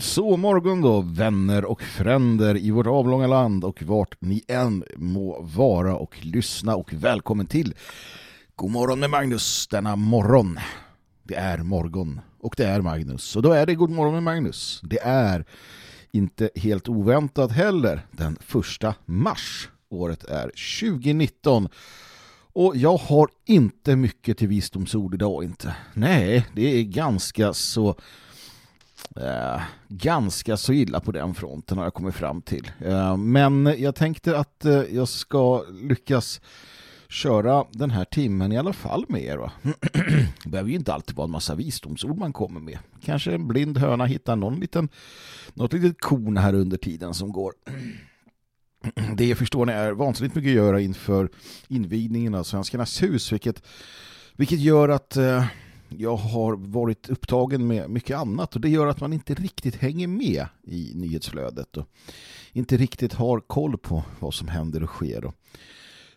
God så morgon då, vänner och fränder i vårt avlånga land och vart ni än må vara och lyssna och välkommen till God morgon med Magnus denna morgon. Det är morgon och det är Magnus och då är det God morgon med Magnus. Det är inte helt oväntat heller den första mars. Året är 2019 och jag har inte mycket till visdomsord idag inte. Nej, det är ganska så Eh, ganska så illa på den fronten har jag kommit fram till. Eh, men jag tänkte att eh, jag ska lyckas köra den här timmen i alla fall med er. Va? det behöver ju inte alltid vara en massa visdomsord man kommer med. Kanske en blind höna hittar någon liten, något litet korn här under tiden som går. Det förstår ni är vansinnigt mycket att göra inför invigningen av Svenskarnas hus vilket, vilket gör att eh, jag har varit upptagen med mycket annat och det gör att man inte riktigt hänger med i nyhetsflödet och inte riktigt har koll på vad som händer och sker.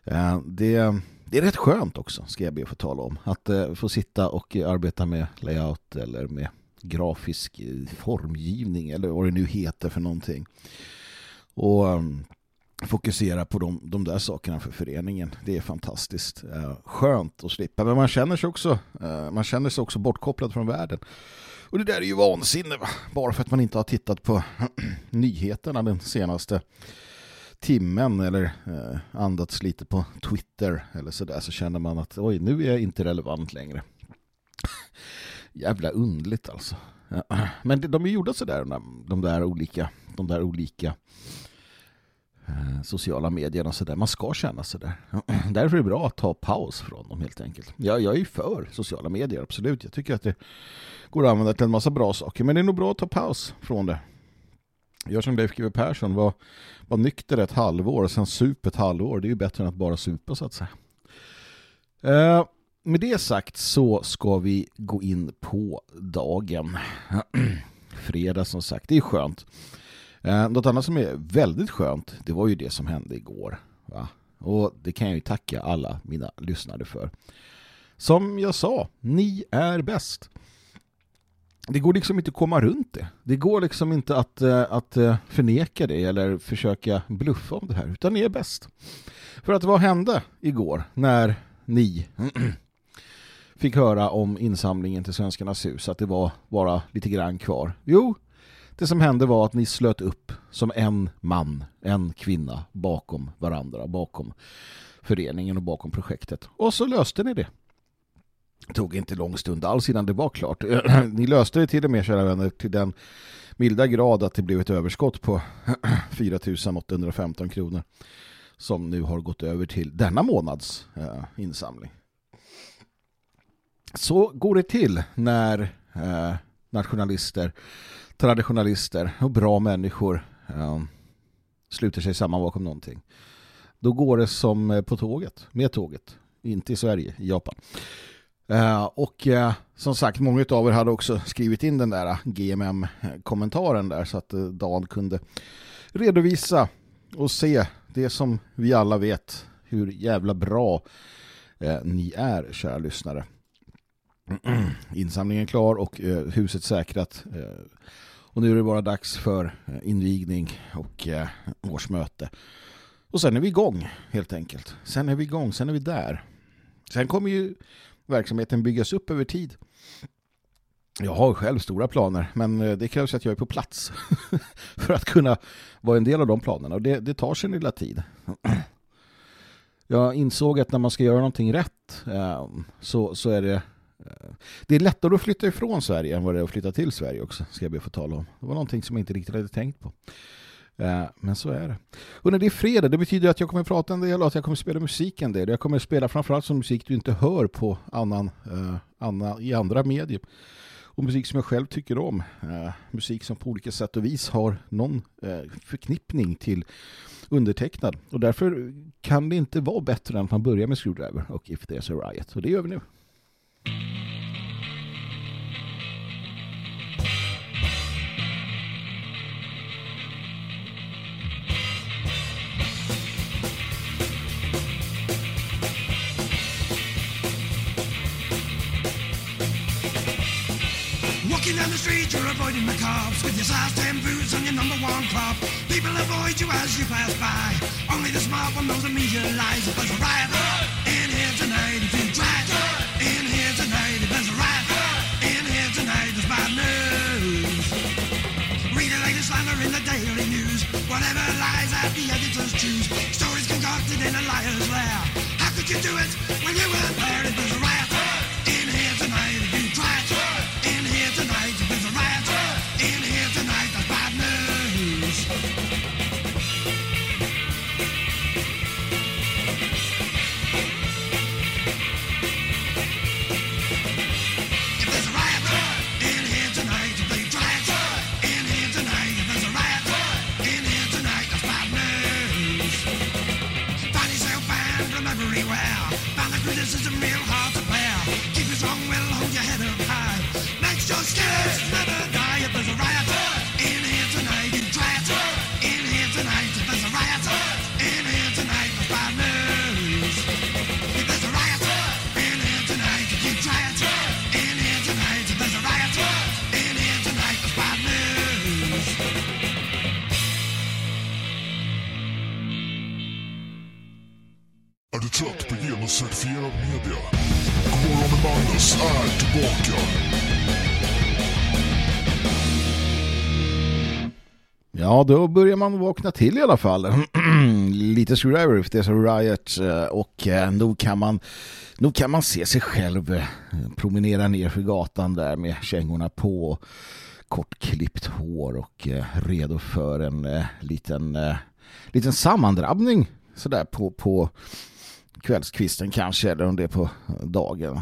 Eh, det, det är rätt skönt också, ska jag be att få tala om, att eh, få sitta och arbeta med layout eller med grafisk eh, formgivning eller vad det nu heter för någonting. Och ehm, fokusera på de, de där sakerna för föreningen. Det är fantastiskt eh, skönt att slippa. Men man känner sig också eh, man känner sig också bortkopplad från världen. Och det där är ju vansinne va? Bara för att man inte har tittat på nyheterna den senaste timmen eller eh, andats lite på Twitter eller sådär så känner man att oj, nu är jag inte relevant längre. Jävla undligt alltså. Men de är gjorda sådär, de där olika de där olika Eh, Eh, sociala medier och sådär. Man ska känna sig där. Därför är det bra att ta paus från dem helt enkelt. Jag, jag är för sociala medier, absolut. Jag tycker att det går att använda till en massa bra saker. Men det är nog bra att ta paus från det. Gör som Leif GW Persson var, var nykter ett halvår och sen sup ett halvår. Det är ju bättre än att bara supa så att säga. Uh, med det sagt så ska vi gå in på dagen. Fredag som sagt, det är skönt. Eh, något annat som är väldigt skönt, det var ju det som hände igår. Va? Och det kan jag ju tacka alla mina lyssnare för. Som jag sa, ni är bäst. Det går liksom inte att komma runt det. Det går liksom inte att, eh, att eh, förneka det eller försöka bluffa om det här, utan ni är bäst. För att vad hände igår när ni fick höra om insamlingen till Svenskarnas hus, att det var bara lite grann kvar? Jo, det som hände var att ni slöt upp som en man, en kvinna bakom varandra, bakom föreningen och bakom projektet. Och så löste ni det. Det tog inte lång stund alls innan det var klart. Ni löste det till och med, kära vänner, till den milda grad att det blev ett överskott på 4 815 kronor som nu har gått över till denna månads eh, insamling. Så går det till när eh, nationalister traditionalister och bra människor um, sluter sig samman bakom någonting. Då går det som eh, på tåget, med tåget. Inte i Sverige, i Japan. Uh, och uh, som sagt, många av er hade också skrivit in den där GMM-kommentaren där så att uh, Dan kunde redovisa och se det som vi alla vet hur jävla bra ni är, kära lyssnare. Insamlingen klar och eh, huset säkrat. Eh, och nu är det bara dags för eh, invigning och årsmöte. Och sen är vi igång helt enkelt. Sen är vi igång, sen är vi där. Sen kommer ju verksamheten byggas upp över tid. Jag har själv stora planer, men det krävs att jag är på plats för att kunna vara en del av de planerna. Och det, det tar sin lilla tid. Jag insåg att när man ska göra någonting rätt så, så är det Eh, det är lättare att flytta ifrån Sverige än vad det är att flytta till Sverige också, ska jag be få tala om. Det var någonting som jag inte riktigt hade tänkt på. Eh, men så är det. Och när det är fredag, det betyder att jag kommer prata en del och att jag kommer spela musik en del. Jag kommer spela framförallt som musik du inte hör på annan, eh, annan, i andra medier. Och musik som jag själv tycker om. Musik som på olika sätt och vis har någon förknippning till undertecknad. Och därför kan det inte vara bättre än att man börjar med Screwdriver och If There's a Riot. Och det gör vi nu. Walking down the street, you're avoiding the cops with your size 10 boots on your number one crop. People avoid you as you pass by. Only the smart one knows the media lies. There's a riot daily news. Whatever lies that the editors choose. Stories concocted in a liar's lair. How could you do it when you weren't there? If there's a riot trött på genuscertifierad media? Godmorgon med Magnus är tillbaka. Ja, då börjar man vakna till i alla fall. Lite screwdriver if there's a riot eh, och eh, nog kan man nog kan man se sig själv eh, promenera ner för gatan där med kängorna på kortklippt hår och eh, redo för en liten, liten sammandrabbning sådär på, på kvällskvisten kanske eller om det är på dagen.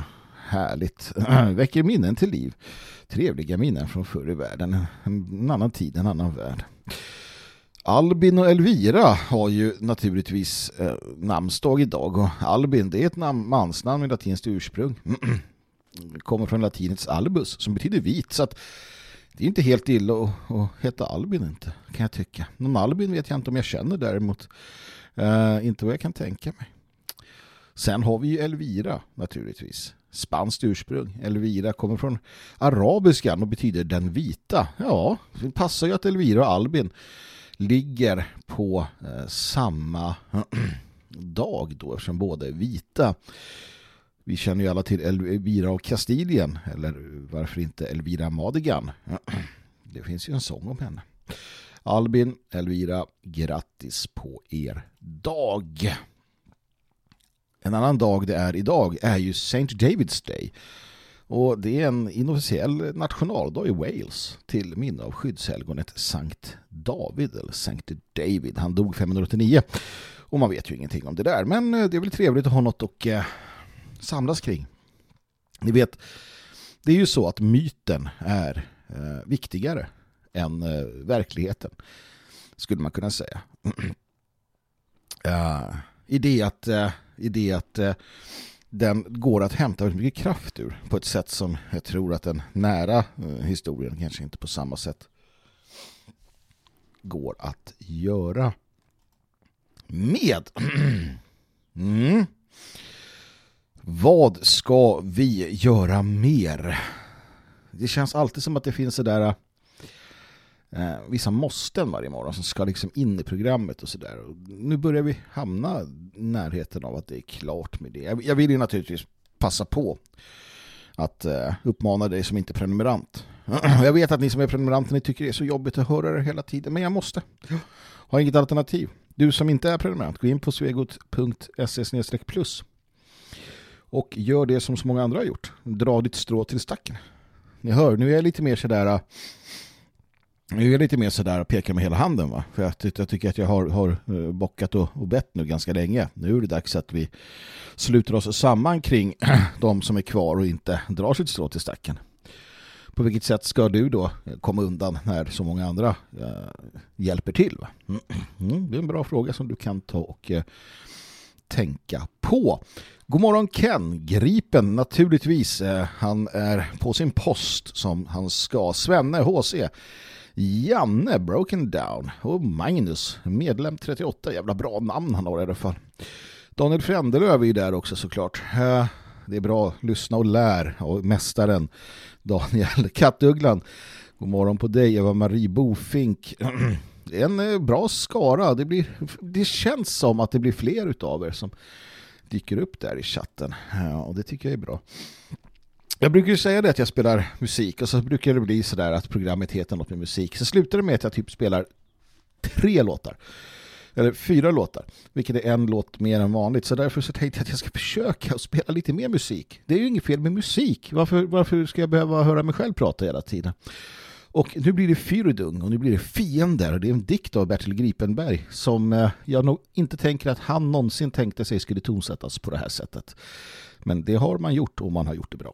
Härligt. Väcker minnen till liv. Trevliga minnen från förr i världen. En annan tid, en annan värld. Albin och Elvira har ju naturligtvis eh, namnsdag idag och Albin det är ett nam- mansnamn med latinskt ursprung. Kommer från latinets albus som betyder vit så att det är inte helt illa att, att heta Albin inte kan jag tycka. Någon Albin vet jag inte om jag känner däremot. Eh, inte vad jag kan tänka mig. Sen har vi ju Elvira naturligtvis. Spanskt ursprung. Elvira kommer från arabiskan och betyder den vita. Ja, det passar ju att Elvira och Albin ligger på eh, samma dag då eftersom båda är vita. Vi känner ju alla till Elvira av Kastilien eller varför inte Elvira Madigan. Det finns ju en sång om henne. Albin, Elvira, grattis på er dag. En annan dag det är idag är ju St. David's Day. Och det är en inofficiell nationaldag i Wales till minne av skyddshelgonet Sankt David eller Sankt David. Han dog 589 och man vet ju ingenting om det där. Men eh, det är väl trevligt att ha något att eh, samlas kring. Ni vet, det är ju så att myten är eh, viktigare än eh, verkligheten skulle man kunna säga. uh, i det att, eh, i det att eh, den går att hämta väldigt mycket kraft ur på ett sätt som jag tror att den nära eh, historien kanske inte på samma sätt går att göra med. mm. Vad ska vi göra mer? Det känns alltid som att det finns sådär eh, vissa måsten varje morgon som ska liksom in i programmet och sådär. Nu börjar vi hamna i närheten av att det är klart med det. Jag, jag vill ju naturligtvis passa på att eh, uppmana dig som inte är prenumerant. Jag vet att ni som är prenumeranter ni tycker det är så jobbigt att höra det hela tiden, men jag måste. Har inget alternativ. Du som inte är prenumerant, gå in på svegot.se plus Och gör det som så många andra har gjort. Dra ditt strå till stacken. Ni hör, nu är jag lite mer sådär nu är jag lite mer sådär och pekar med hela handen va. För att jag tycker att jag har, har eh, bockat och, och bett nu ganska länge. Nu är det dags att vi sluter oss samman kring de som är kvar och inte drar sitt strå till stacken. På vilket sätt ska du då eh, komma undan när så många andra eh, hjälper till? Va? Mm, mm, det är en bra fråga som du kan ta och eh, tänka på. God morgon Ken, Gripen naturligtvis. Eh, han är på sin post som han ska. Svenne HC. Janne Broken Down och Magnus, medlem 38, jävla bra namn han har i alla fall. Daniel Frändelöv är ju där också såklart. Eh, det är bra, lyssna och lär och mästaren Daniel Kattugglan. God morgon på dig, Eva-Marie Bofink. En eh, bra skara. Det, blir, det känns som att det blir fler utav er som dyker upp där i chatten. Och det tycker jag är bra. Jag brukar ju säga det att jag spelar musik och så brukar det bli sådär att programmet heter något med musik. Så slutar det med att jag typ spelar tre låtar. Eller fyra låtar, vilket är en låt mer än vanligt. Så därför så tänkte jag att jag ska försöka att spela lite mer musik. Det är ju inget fel med musik. Varför, varför ska jag behöva höra mig själv prata hela tiden? Och nu blir det Fyrdung och nu blir det Fiender. och Det är en dikt av Bertil Gripenberg som eh, jag nog inte tänker att han någonsin tänkte sig skulle tonsättas på det här sättet. Men det har man gjort och man har gjort det bra.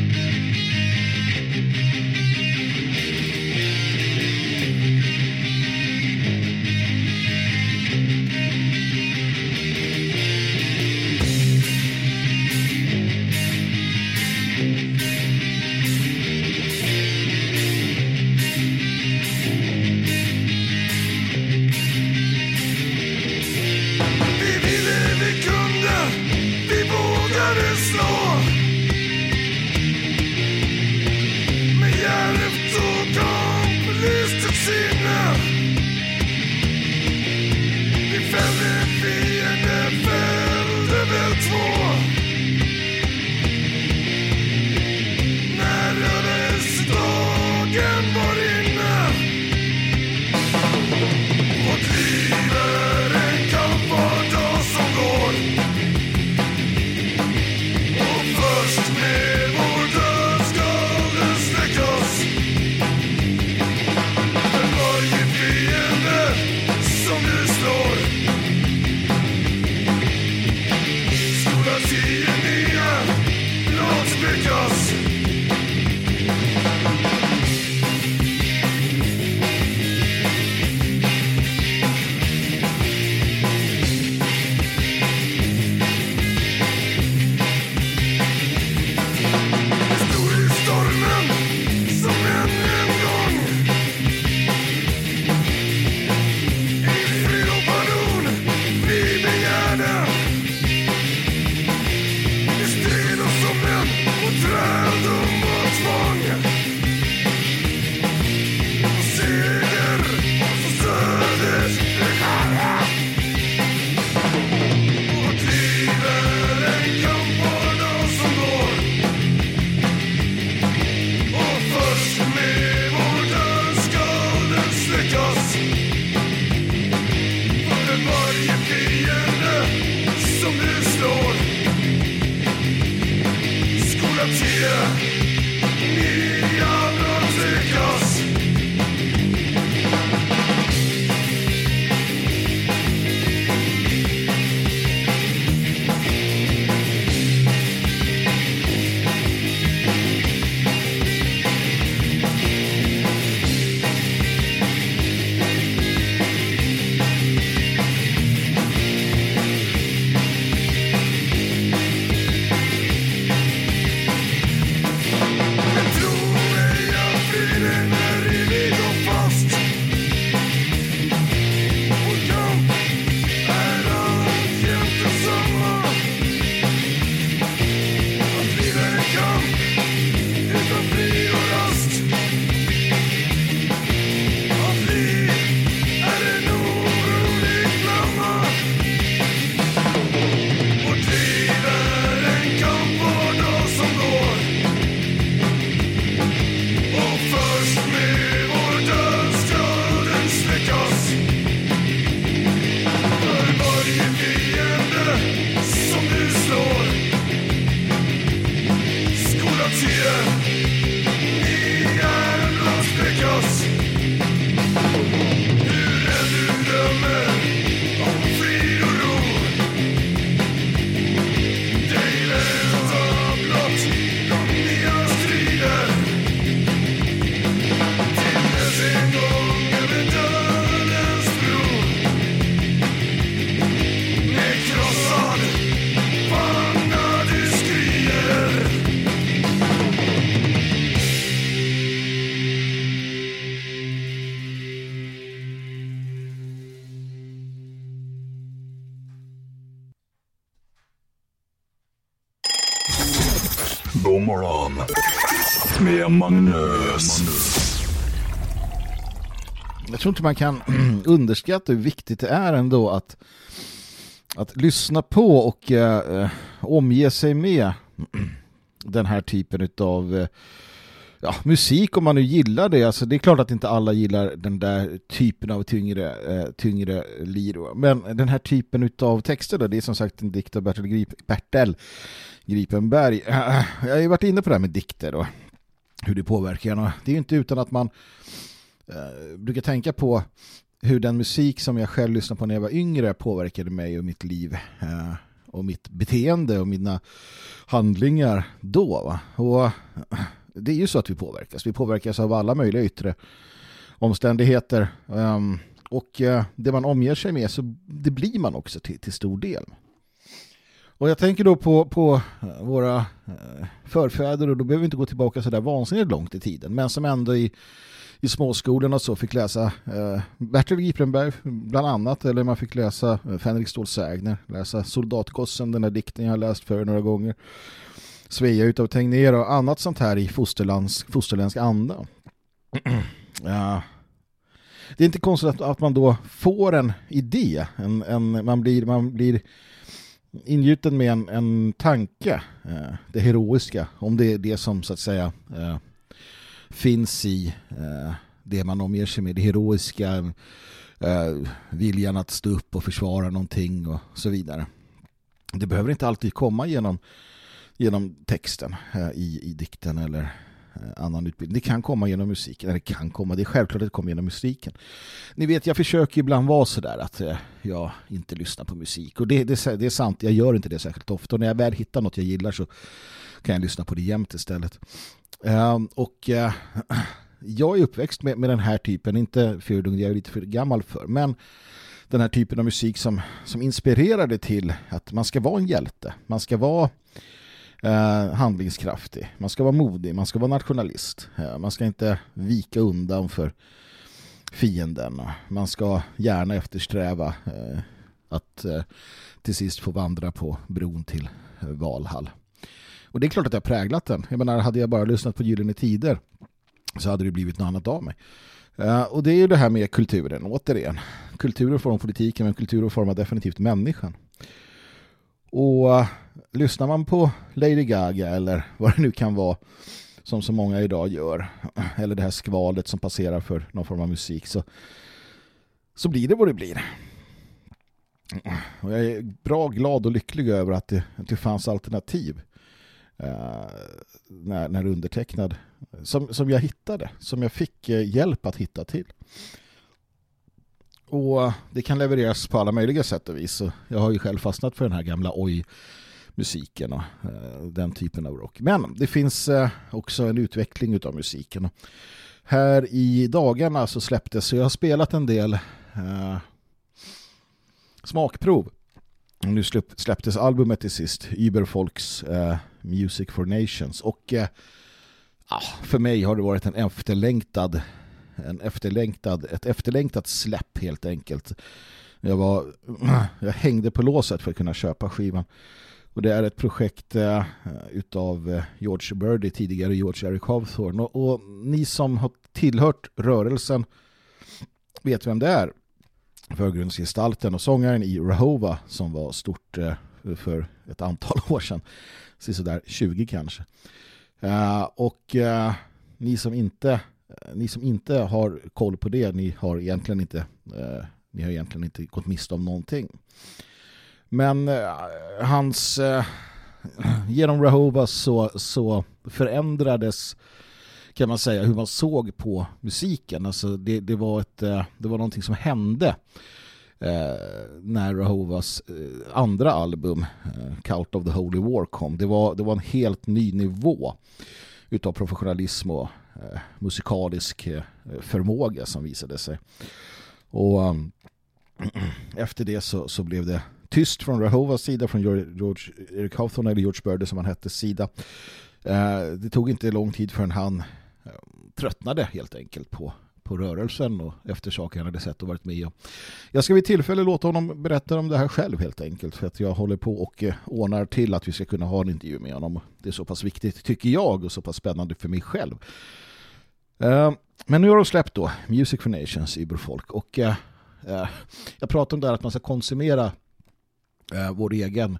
Magnus. Jag tror inte man kan underskatta hur viktigt det är ändå att, att lyssna på och eh, omge sig med den här typen av eh, ja, musik om man nu gillar det. Alltså, det är klart att inte alla gillar den där typen av tyngre, eh, tyngre liro, Men den här typen av texter då, det är som sagt en dikt av Bertel, Grip, Bertel Gripenberg. Jag har ju varit inne på det här med dikter då hur det påverkar en. Det är ju inte utan att man eh, brukar tänka på hur den musik som jag själv lyssnade på när jag var yngre påverkade mig och mitt liv eh, och mitt beteende och mina handlingar då. Va? Och eh, det är ju så att vi påverkas. Vi påverkas av alla möjliga yttre omständigheter. Ehm, eh, och det man omger sig med så det blir man också till, till stor del. Och jag tänker då på, på eh, våra eh, förfäder och då behöver vi inte gå tillbaka så där vansinnigt långt i tiden. Men som ändå i, i småskolan och så fick läsa eh, Bertil Giprenberg bland annat. Eller man fick läsa eh, Fänrik Ståhl Sägner. Läsa Soldatgossen, den där dikten jag har läst för några gånger. Svea utav Tegnér och annat sånt här i fosterländsk anda. ja. Det är inte konstigt att, att, man då får en idé. En, en, man, blir, man blir ingjuten med en, en tanke. Eh, det heroiska. Om det är det som så att säga eh, finns i eh, det man omger sig med. Det heroiska. Eh, viljan att stå upp och försvara någonting och så vidare. Det behöver inte alltid komma genom genom texten eh, i, i dikten eller Eh, annan utbildning. Det kan komma genom musiken. Eller det kan komma, det är självklart att det kommer genom musiken. Ni vet, jag försöker ibland vara sådär att eh, jag inte lyssnar på musik. Och det, det, det är sant, jag gör inte det särskilt ofta. Och när jag väl hittar något jag gillar så kan jag lyssna på det jämt istället. Ehm, och eh, jag är uppväxt med, med den här typen, inte för jag är lite för gammal för, men den här typen av musik som, som inspirerade till att man ska vara en hjälte. Man ska vara eh, handlingskraftig. Man ska vara modig, man ska vara nationalist. Eh, man ska inte vika undan för fienden. Man ska gärna eftersträva eh, att eh, till sist få vandra på bron till eh, Valhall. Och det är klart att jag har präglat den. Jag menar, hade jag bara lyssnat på Gyllene Tider så hade det blivit något annat av mig. Eh, och det är ju det här med kulturen, återigen. Kulturen formar politiken, men kulturen formar definitivt människan. Och uh, lyssnar man på Lady Gaga eller vad det nu kan vara som så många idag gör eller det här skvalet som passerar för någon form av musik så, så blir det vad det blir. Och jag är bra glad och lycklig över att det, att det fanns alternativ uh, när, när undertecknad som, som jag hittade, som jag fick uh, hjälp att hitta till. Och det kan levereras på alla möjliga sätt och vis. Jag har ju själv fastnat för den här gamla oj musiken och eh, den typen av rock. Men det finns eh, också en utveckling av musiken. Här i dagarna så släpptes, så jag har spelat en del eh, smakprov. Nu släpptes albumet till sist, Überfolks eh, Music for Nations. Och eh, ah, för mig har det varit en efterlängtad, en efterlängtad, ett efterlängtat släpp helt enkelt. Jag, var, jag hängde på låset för att kunna köpa skivan. Och det är ett projekt eh, utav eh, George Birdie, tidigare George Eric Hawthorne. Och, och, ni som har tillhört rörelsen vet vem det är. Förgrundsgestalten och sångaren i Rahova som var stort eh, för ett antal år sedan. sådär 20 kanske. Uh, och uh, ni som inte Eh, ni som inte har koll på det, ni har egentligen inte eh, ni har egentligen inte gått miste om någonting. Men eh, hans eh, genom Rahova så, så förändrades kan man säga hur man såg på musiken. Alltså det, det var ett eh, det var någonting som hände eh, när Rahovas eh, andra album eh, Cult of the Holy War kom. Det var, det var en helt ny nivå utav professionalism och Eh, musikalisk eh, förmåga som visade sig. Och um, efter det så, så blev det tyst från Rahovas sida, från George, Eric Hawthorne eller George Bird som han hette sida. Eh, det tog inte lång tid förrän han eh, tröttnade helt enkelt på, på rörelsen och efter saker han hade sett och varit med om. Jag ska vid tillfälle låta honom berätta om det här själv helt enkelt för att jag håller på och eh, ordnar till att vi ska kunna ha en intervju med honom. Det är så pass viktigt tycker jag och så pass spännande för mig själv. Eh, men nu har de släppt då Music for Nations Iberfolk. Och eh, eh, jag pratar om det här att man ska konsumera vår egen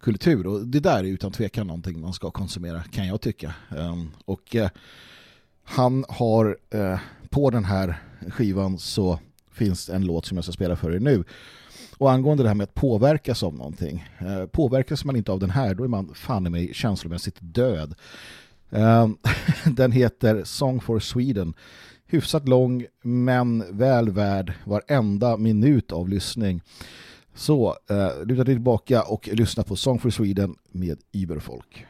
kultur och det där är utan tvekan någonting man ska konsumera kan jag tycka. Och han har på den här skivan så finns en låt som jag ska spela för er nu. Och angående det här med att påverkas av någonting. Påverkas man inte av den här då är man fan i mig känslomässigt död. Ehm, den heter Song for Sweden. Hyfsat lång men väl värd varenda minut av lyssning. Så eh, luta dig tillbaka och lyssna på Song for Sweden med Iberfolk.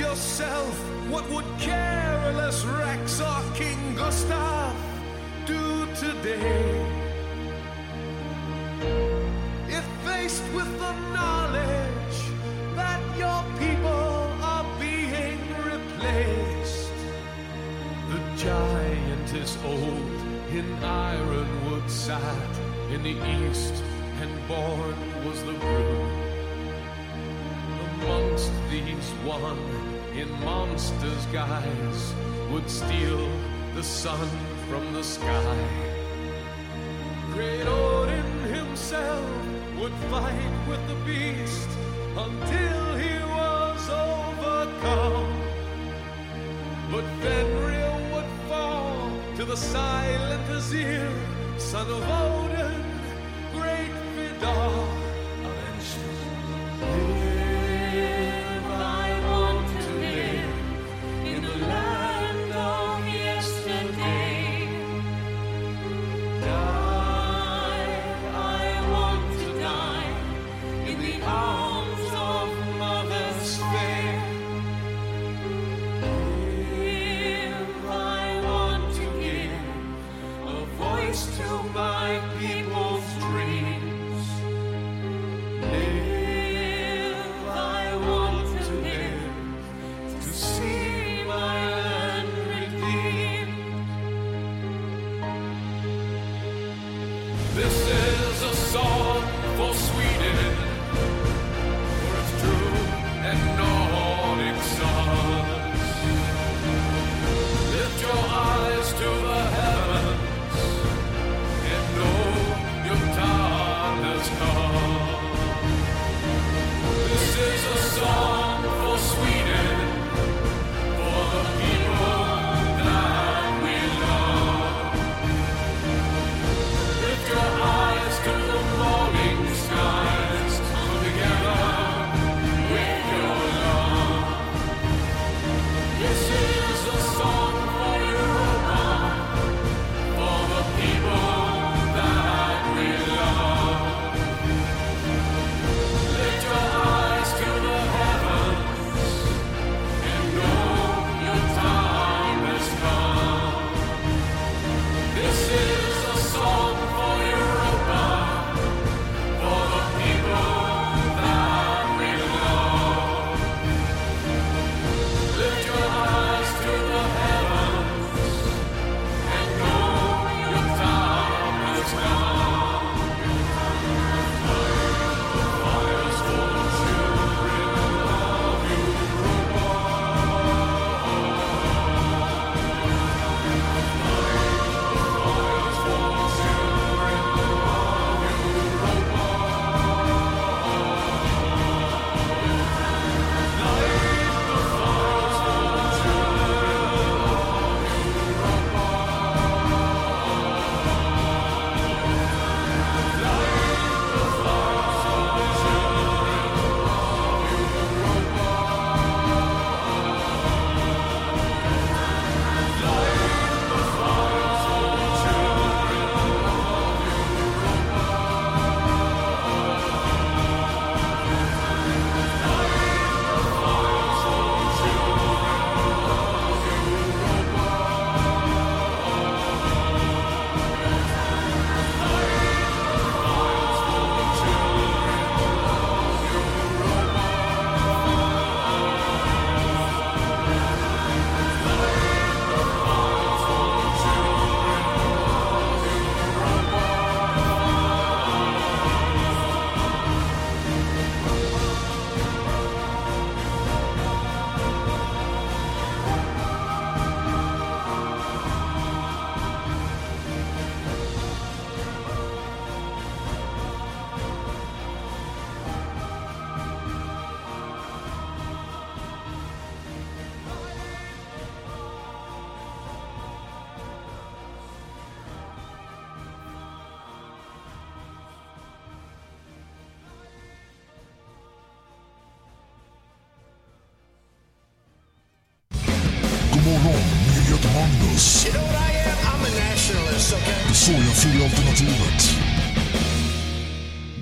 Yourself, what would careless Rex or King Gustav do today? if faced with the knowledge that your people are being replaced. The giant is old in ironwood sat in the east, and born was the brood. Amongst these one in monster's guise would steal the sun from the sky. Great Odin himself would fight with the beast until he was overcome. But Fenrir would fall to the silent Azir, son of Odin, great Vidar.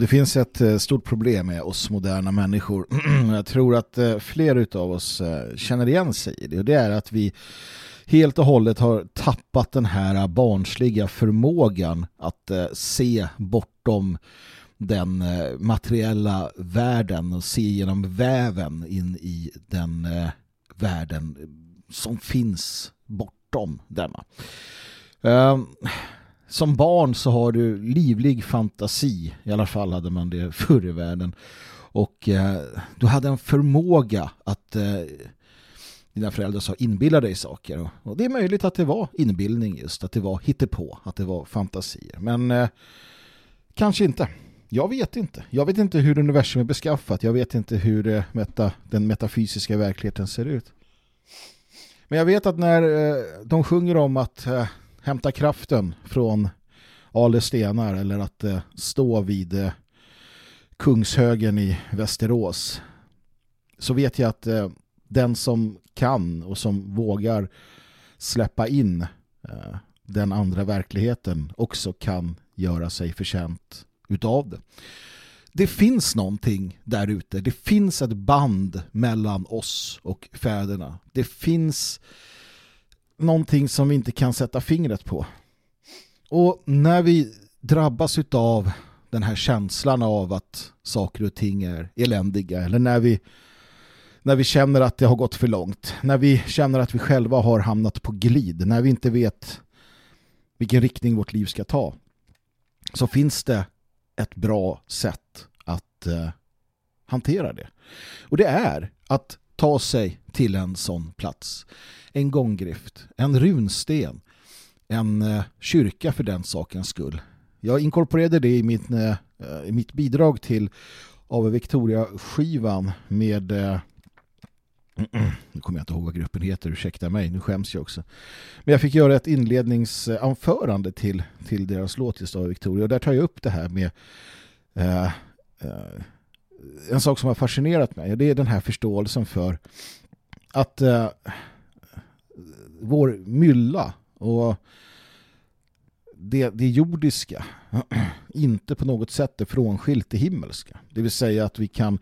Finns ett eh, stort problem med oss moderna människor. Jag tror att eh, fler av oss eh, känner igen sig i det. Och det är att vi helt och hållet har tappat den här barnsliga förmågan att se bortom den materiella världen och se genom väven in i den världen som finns bortom denna. Ehm, som barn så har du livlig fantasi, i alla fall hade man det förr i världen. Och eh, du hade en förmåga att eh, dina föräldrar sa inbilla dig saker. Och, och det är möjligt att det var inbildning just, att det var hittepå, att det var fantasier. Men eh, kanske inte. Jag vet inte. Jag vet inte hur universum är beskaffat. Jag vet inte hur eh, meta, den metafysiska verkligheten ser ut. Men jag vet att när eh, de sjunger om att eh, hämta kraften från Ale stenar eller att eh, stå vid eh, Kungshögen i Västerås så vet jag att eh, den som kan och som vågar släppa in den andra verkligheten också kan göra sig förtjänt utav det. Det finns någonting där ute. Det finns ett band mellan oss och fäderna. Det finns någonting som vi inte kan sätta fingret på. Och när vi drabbas av den här känslan av att saker och ting är eländiga eller när vi när vi känner att det har gått för långt, när vi känner att vi själva har hamnat på glid, när vi inte vet vilken riktning vårt liv ska ta, så finns det ett bra sätt att eh, hantera det. Och det är att ta sig till en sån plats. En gånggrift, en runsten, en eh, kyrka för den sakens skull. Jag inkorporerade det i mitt, eh, i mitt bidrag till av Victoria-skivan med eh, nu kommer jag inte ihåg vad gruppen heter, ursäkta mig, nu skäms jag också. Men jag fick göra ett inledningsanförande till, till deras låt just av Victoria och där tar jag upp det här med eh, eh, en sak som har fascinerat mig och det är den här förståelsen för att eh, vår mylla och det, det jordiska inte på något sätt är frånskilt det himmelska. Det vill säga att vi kan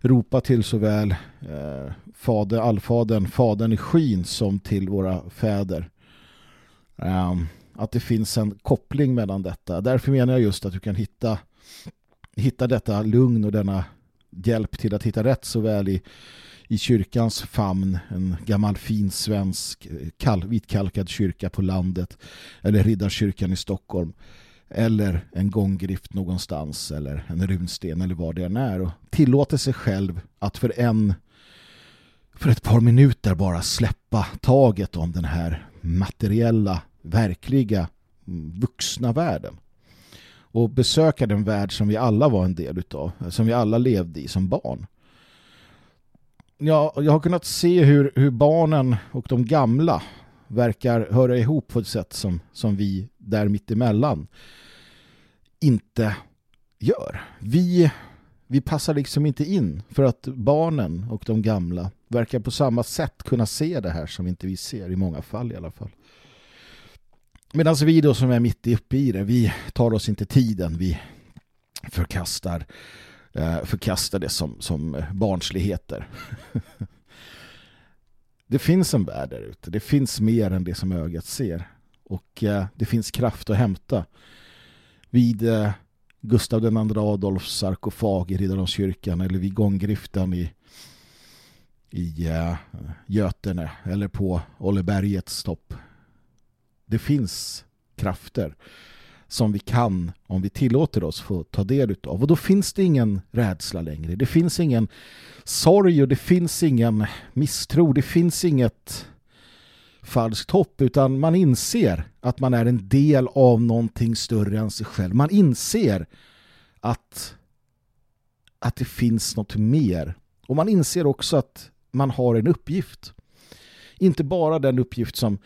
ropa till såväl eh, fader, allfadern, fadern i skyn som till våra fäder. Um, att det finns en koppling mellan detta. Därför menar jag just att du kan hitta, hitta detta lugn och denna hjälp till att hitta rätt såväl i, i kyrkans famn, en gammal fin svensk eh, kall, vitkalkad kyrka på landet eller Riddarkyrkan i Stockholm eller en gånggrift någonstans eller en runsten eller vad det än är och tillåter sig själv att för en för ett par minuter bara släppa taget om den här materiella, verkliga, mm, vuxna världen och besöka den värld som vi alla var en del utav, som vi alla levde i som barn. Ja, jag har kunnat se hur, hur barnen och de gamla verkar höra ihop på ett sätt som, som vi där mittemellan inte gör. Vi, vi passar liksom inte in för att barnen och de gamla verkar på samma sätt kunna se det här som inte vi ser i många fall i alla fall. Medan vi då som är mitt uppe i det, vi tar oss inte tiden, vi förkastar, Eh, förkasta det som, som barnsligheter. det finns en värld där ute, det finns mer än det som ögat ser. Och eh, det finns kraft att hämta vid eh, Gustav Gustav II Adolfs sarkofag i Riddarholmskyrkan eller vid gånggriften i, i uh, Götene eller på Ollebergets topp. Det finns krafter som vi kan, om vi tillåter oss, få ta del av. Och då finns det ingen rädsla längre. Det finns ingen sorg och det finns ingen misstro. Det finns inget falskt hopp utan man inser att man är en del av någonting större än sig själv. Man inser att, att det finns något mer. Och man inser också att man har en uppgift. Inte bara den uppgift som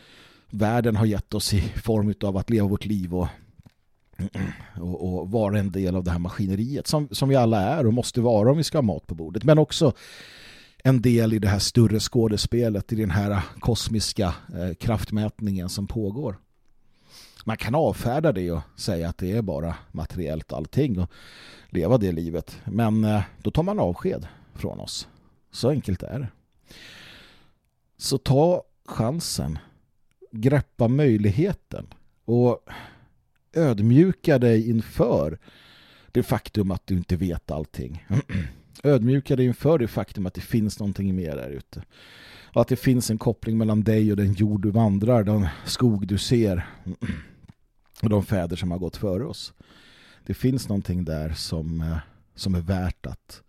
världen har gett oss i form av att leva vårt liv och, och, och vara en del av det här maskineriet som, som vi alla är och måste vara om vi ska ha mat på bordet. Men också en del i det här större skådespelet, i den här äh, kosmiska eh, kraftmätningen som pågår. Man kan avfärda det och säga att det är bara materiellt allting och leva det livet. Men eh, då tar man avsked från oss. Så enkelt är det. Så ta chansen. Greppa möjligheten. Och ödmjuka dig inför det faktum att du inte vet allting. ödmjuka dig inför det faktum att det finns någonting mer där ute. Och att det finns en koppling mellan dig och den jord du vandrar, den skog du ser och de fäder som har gått före oss. Det finns någonting där som, eh, som är värt att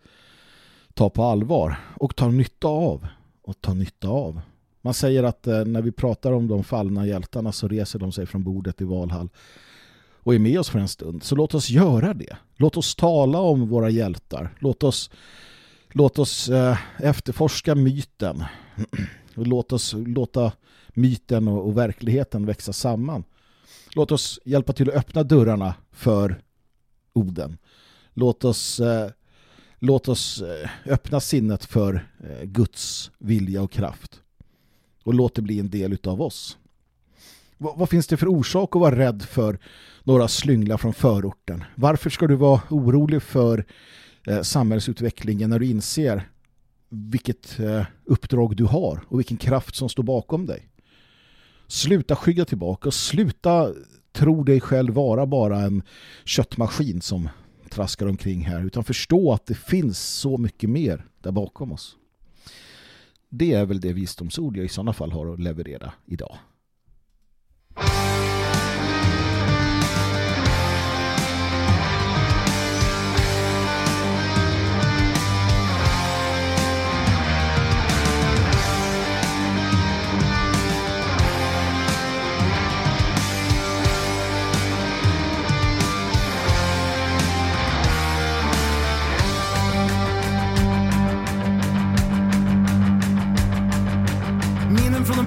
ta på allvar och ta nytta av. Och ta nytta av. Man säger att eh, när vi pratar om de fallna hjältarna så reser de sig från bordet i Valhall och är med oss för en stund. Så låt oss göra det. Låt oss tala om våra hjältar. Låt oss, låt oss eh, efterforska myten. Och låt oss låta myten och, och verkligheten växa samman. Låt oss hjälpa till att öppna dörrarna för Oden. Låt oss, eh, låt oss eh, öppna sinnet för eh, Guds vilja och kraft. Och låt det bli en del av oss. Vad, vad finns det för orsak att vara rädd för några slynglar från förorten? Varför ska du vara orolig för eh, samhällsutvecklingen när du inser vilket eh, uppdrag du har och vilken kraft som står bakom dig? Sluta skygga tillbaka och sluta tro dig själv vara bara en köttmaskin som traskar omkring här utan förstå att det finns så mycket mer där bakom oss. Det är väl det visdomsord jag i sådana fall har att leverera idag.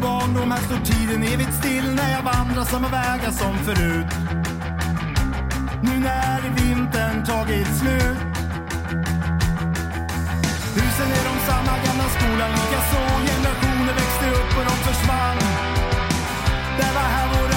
Minnen barndom, här står tiden evigt still när jag vandrar samma vägar som förut. Nu när vintern tagit slut. Husen är de samma, gamla skolan likaså. Generationer växte upp och de försvann. Det var här vår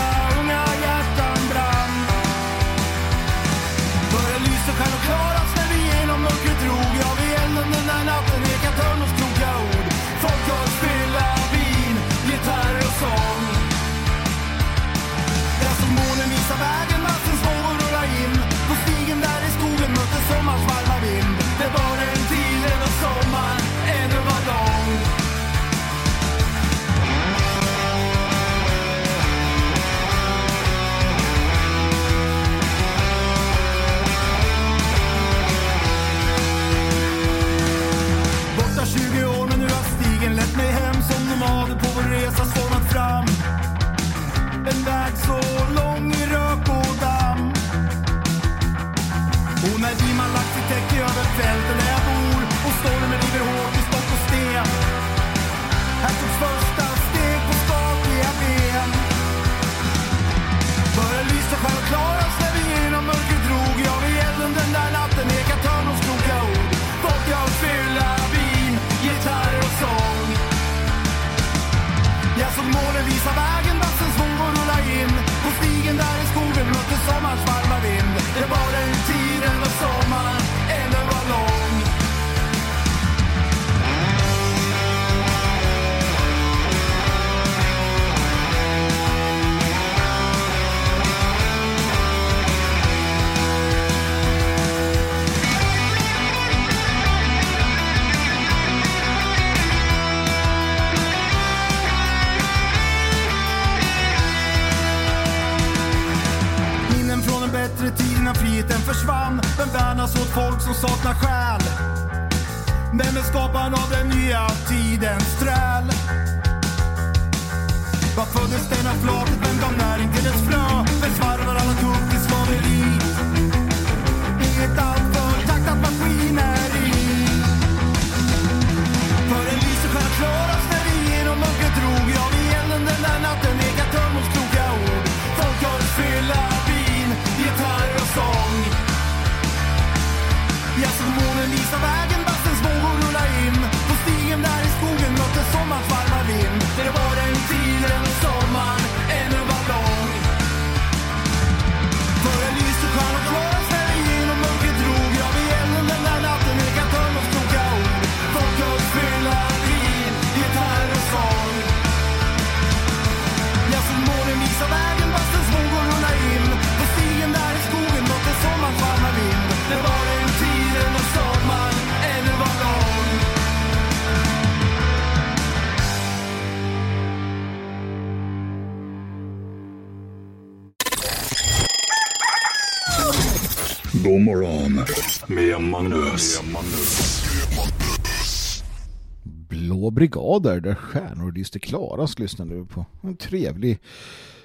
tid försvann. Vem värnas åt folk som saknar själ? Vem är skaparen av den nya tidens träl? Var föddes denna flaket? Vem gav näring till dess frö? Jag God morgon med Magnus. Blå brigader där stjärnor lyste klarast lyssnar du på. En trevlig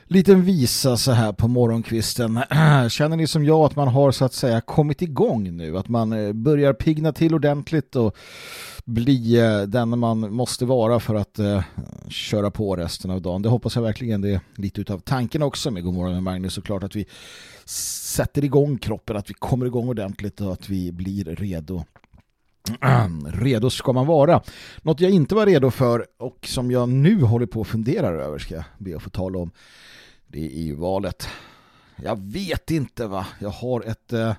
liten visa så här på morgonkvisten. Känner ni som jag att man har så att säga kommit igång nu? Att man eh, börjar pigna till ordentligt och bli eh, den man måste vara för att eh, köra på resten av dagen. Det hoppas jag verkligen. Det är lite utav tanken också med Godmorgon med Magnus. Såklart att vi sätter igång kroppen, att vi kommer igång ordentligt och att vi blir redo redo ska man vara. Något jag inte var redo för och som jag nu håller på att fundera över ska jag be att få tala om. Det är EU-valet. Jag vet inte va. Jag har ett eh,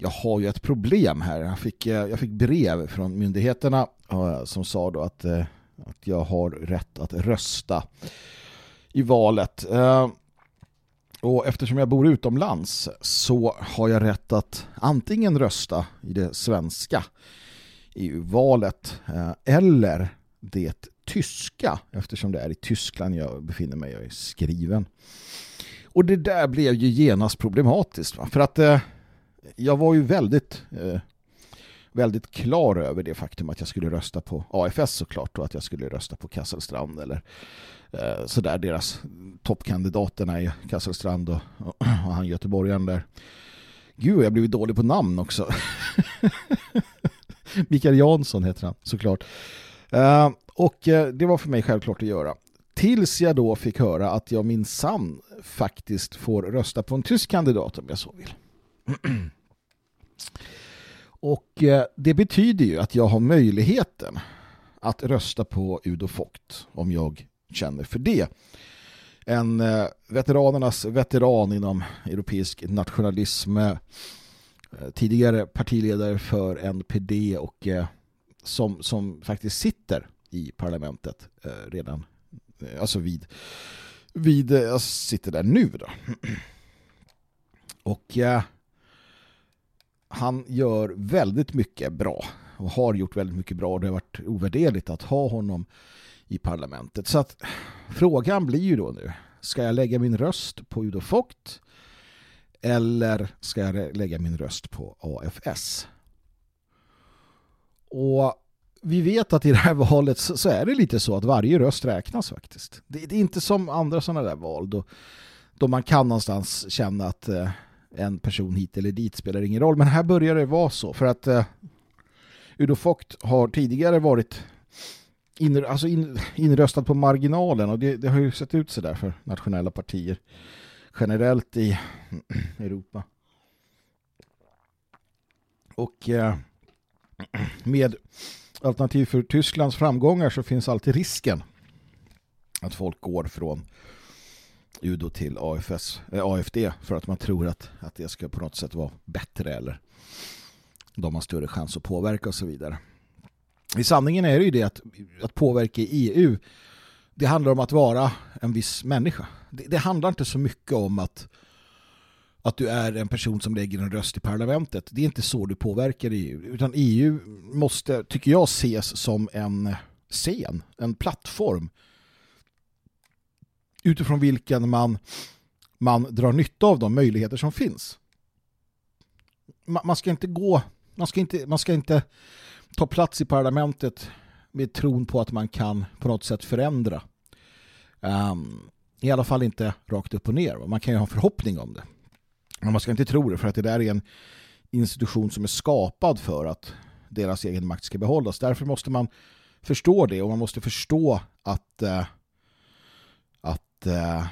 jag har ju ett problem här. Jag fick, eh, jag fick brev från myndigheterna eh, som sa då att, eh, att jag har rätt att rösta i valet. Och eftersom jag bor utomlands så har jag rätt att antingen rösta i det svenska EU-valet eh, eller det tyska eftersom det är i Tyskland jag befinner mig, jag är skriven. Och det där blev ju genast problematiskt va? för att eh, jag var ju väldigt eh, väldigt klar över det faktum att jag skulle rösta på AFS såklart och att jag skulle rösta på Kasselstrand eller eh, sådär deras toppkandidaterna i Kasselstrand och, och, och han göteborgaren där. Gud, jag har blivit dålig på namn också. Mikael Jansson heter han såklart. Eh, och eh, det var för mig självklart att göra. Tills jag då fick höra att jag minsann faktiskt får rösta på en tysk kandidat om jag så vill. Och eh, det betyder ju att jag har möjligheten att rösta på Udo Fogt om jag känner för det. En eh, veteranernas veteran inom europeisk nationalism, eh, tidigare partiledare för NPD och eh, som, som faktiskt sitter i parlamentet redan, alltså vid, vid jag sitter där nu då. Och eh, han gör väldigt mycket bra och har gjort väldigt mycket bra och det har varit ovärderligt att ha honom i parlamentet. Så att frågan blir ju då nu, ska jag lägga min röst på Udo Fogt eller ska jag lägga min röst på AFS? Och vi vet att i det här valet så, är det lite så att varje röst räknas faktiskt. Det, är inte som andra sådana där val då, då man kan någonstans känna att eh, en person hit eller dit spelar ingen roll. Men här börjar det vara så för att eh, Udo Fogt har tidigare varit inr, alltså in, inröstad på marginalen och det, det har ju sett ut så där för nationella partier generellt i Europa. Och eh, med alternativ för Tysklands framgångar så finns alltid risken att folk går från Udo till AFS, äh, eh, AFD för att man tror att, att det ska på något sätt vara bättre eller de har större chans att påverka och så vidare. I sanningen är det ju det att, att påverka i EU det handlar om att vara en viss människa. Det, det handlar inte så mycket om att att du är en person som lägger en röst i parlamentet. Det är inte så du påverkar EU. Utan EU måste, tycker jag, ses som en scen, en plattform utifrån vilken man, man drar nytta av de möjligheter som finns. Man, man ska inte gå, man ska inte, man ska inte ta plats i parlamentet med tron på att man kan på något sätt förändra. Um, I alla fall inte rakt upp och ner. Man kan ju ha en förhoppning om det. Men man ska inte tro det för att det där är en institution som är skapad för att deras egen makt ska behållas. Därför måste man förstå det och man måste förstå att, uh, att uh,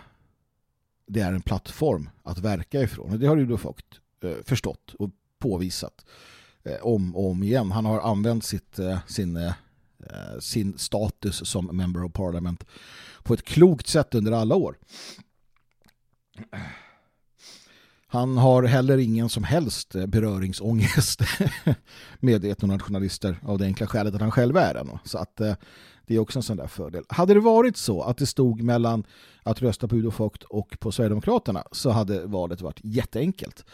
det är en plattform att verka ifrån. Och det har ju då fått uh, förstått och påvisat Eh, om och om igen. Han har använt sitt, eh, sin, eh, sin status som member of parliament på ett klokt sätt under alla år. Han har heller ingen som helst beröringsångest med etnonationalister av det enkla skälet att han själv är en. Så att det är också en sån där fördel. Hade det varit så att det stod mellan att rösta på Udo Fogt och på Sverigedemokraterna så hade valet varit jätteenkelt.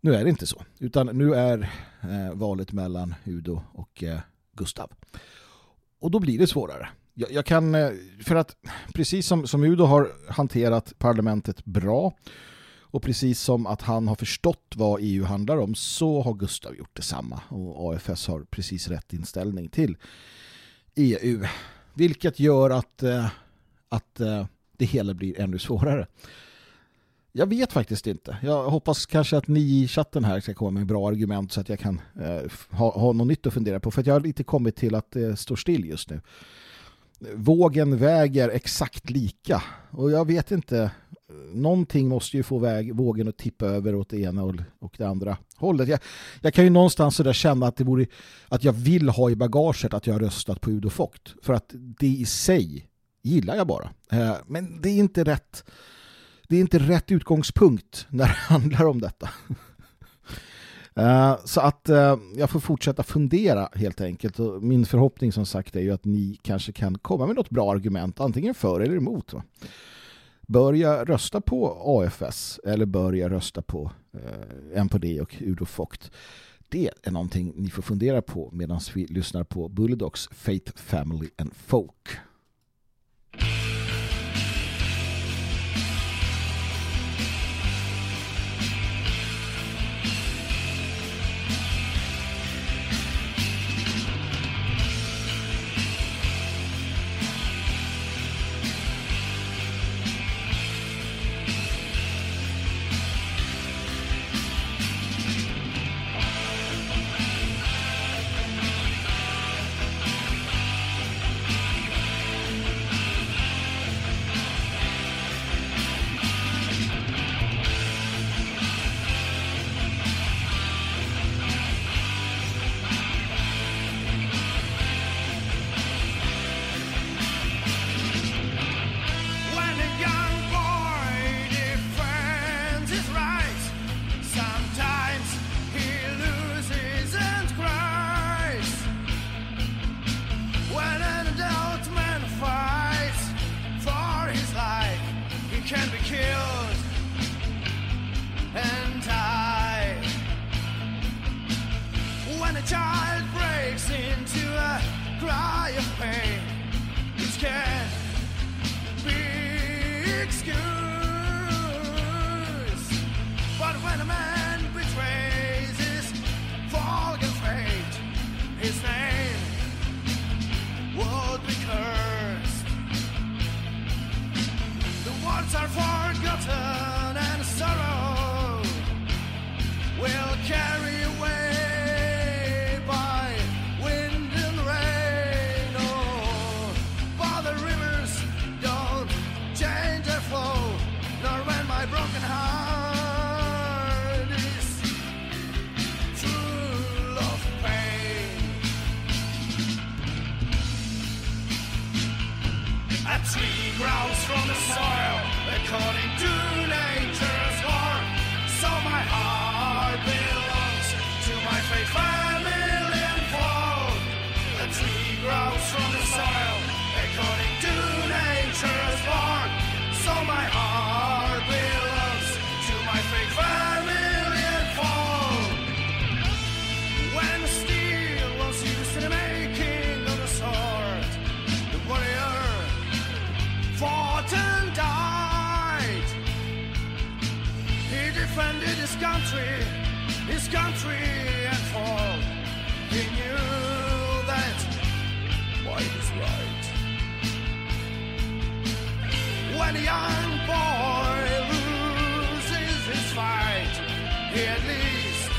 Nu är det inte så, utan nu är eh, valet mellan Udo och eh, Gustav. Och då blir det svårare. Jag, jag kan, eh, för att precis som, som Udo har hanterat parlamentet bra Och precis som att han har förstått vad EU handlar om så har Gustav gjort detsamma. Och AFS har precis rätt inställning till EU. Vilket gör att, eh, att eh, det hela blir ännu svårare. Jag vet faktiskt inte. Jag hoppas kanske att ni i chatten här ska komma med bra argument så att jag kan eh, ha, ha något nytt att fundera på. För att jag har inte kommit till att eh, det står still just nu. Vågen väger exakt lika. Och jag vet inte. Någonting måste ju få väg, vågen att tippa över åt det ena och, och det andra hållet. Jag, jag kan ju någonstans så där känna att det vore att jag vill ha i bagaget att jag har röstat på Udo Fokt. För att det i sig gillar jag bara. Eh, Men det är inte rätt det är inte rätt utgångspunkt när det handlar om detta. Eh, så att eh, jag får fortsätta fundera helt enkelt. Och min förhoppning som sagt är ju att ni kanske kan komma med något bra argument, antingen för eller emot. Va? Bör jag rösta på AFS eller bör jag rösta på eh, MPD och Udo Fokt. Det är någonting ni får fundera på medan vi lyssnar på Bulldogs Faith Family and Folk. Country, his country and fall. He knew that white is right. When a young boy loses his fight, he at least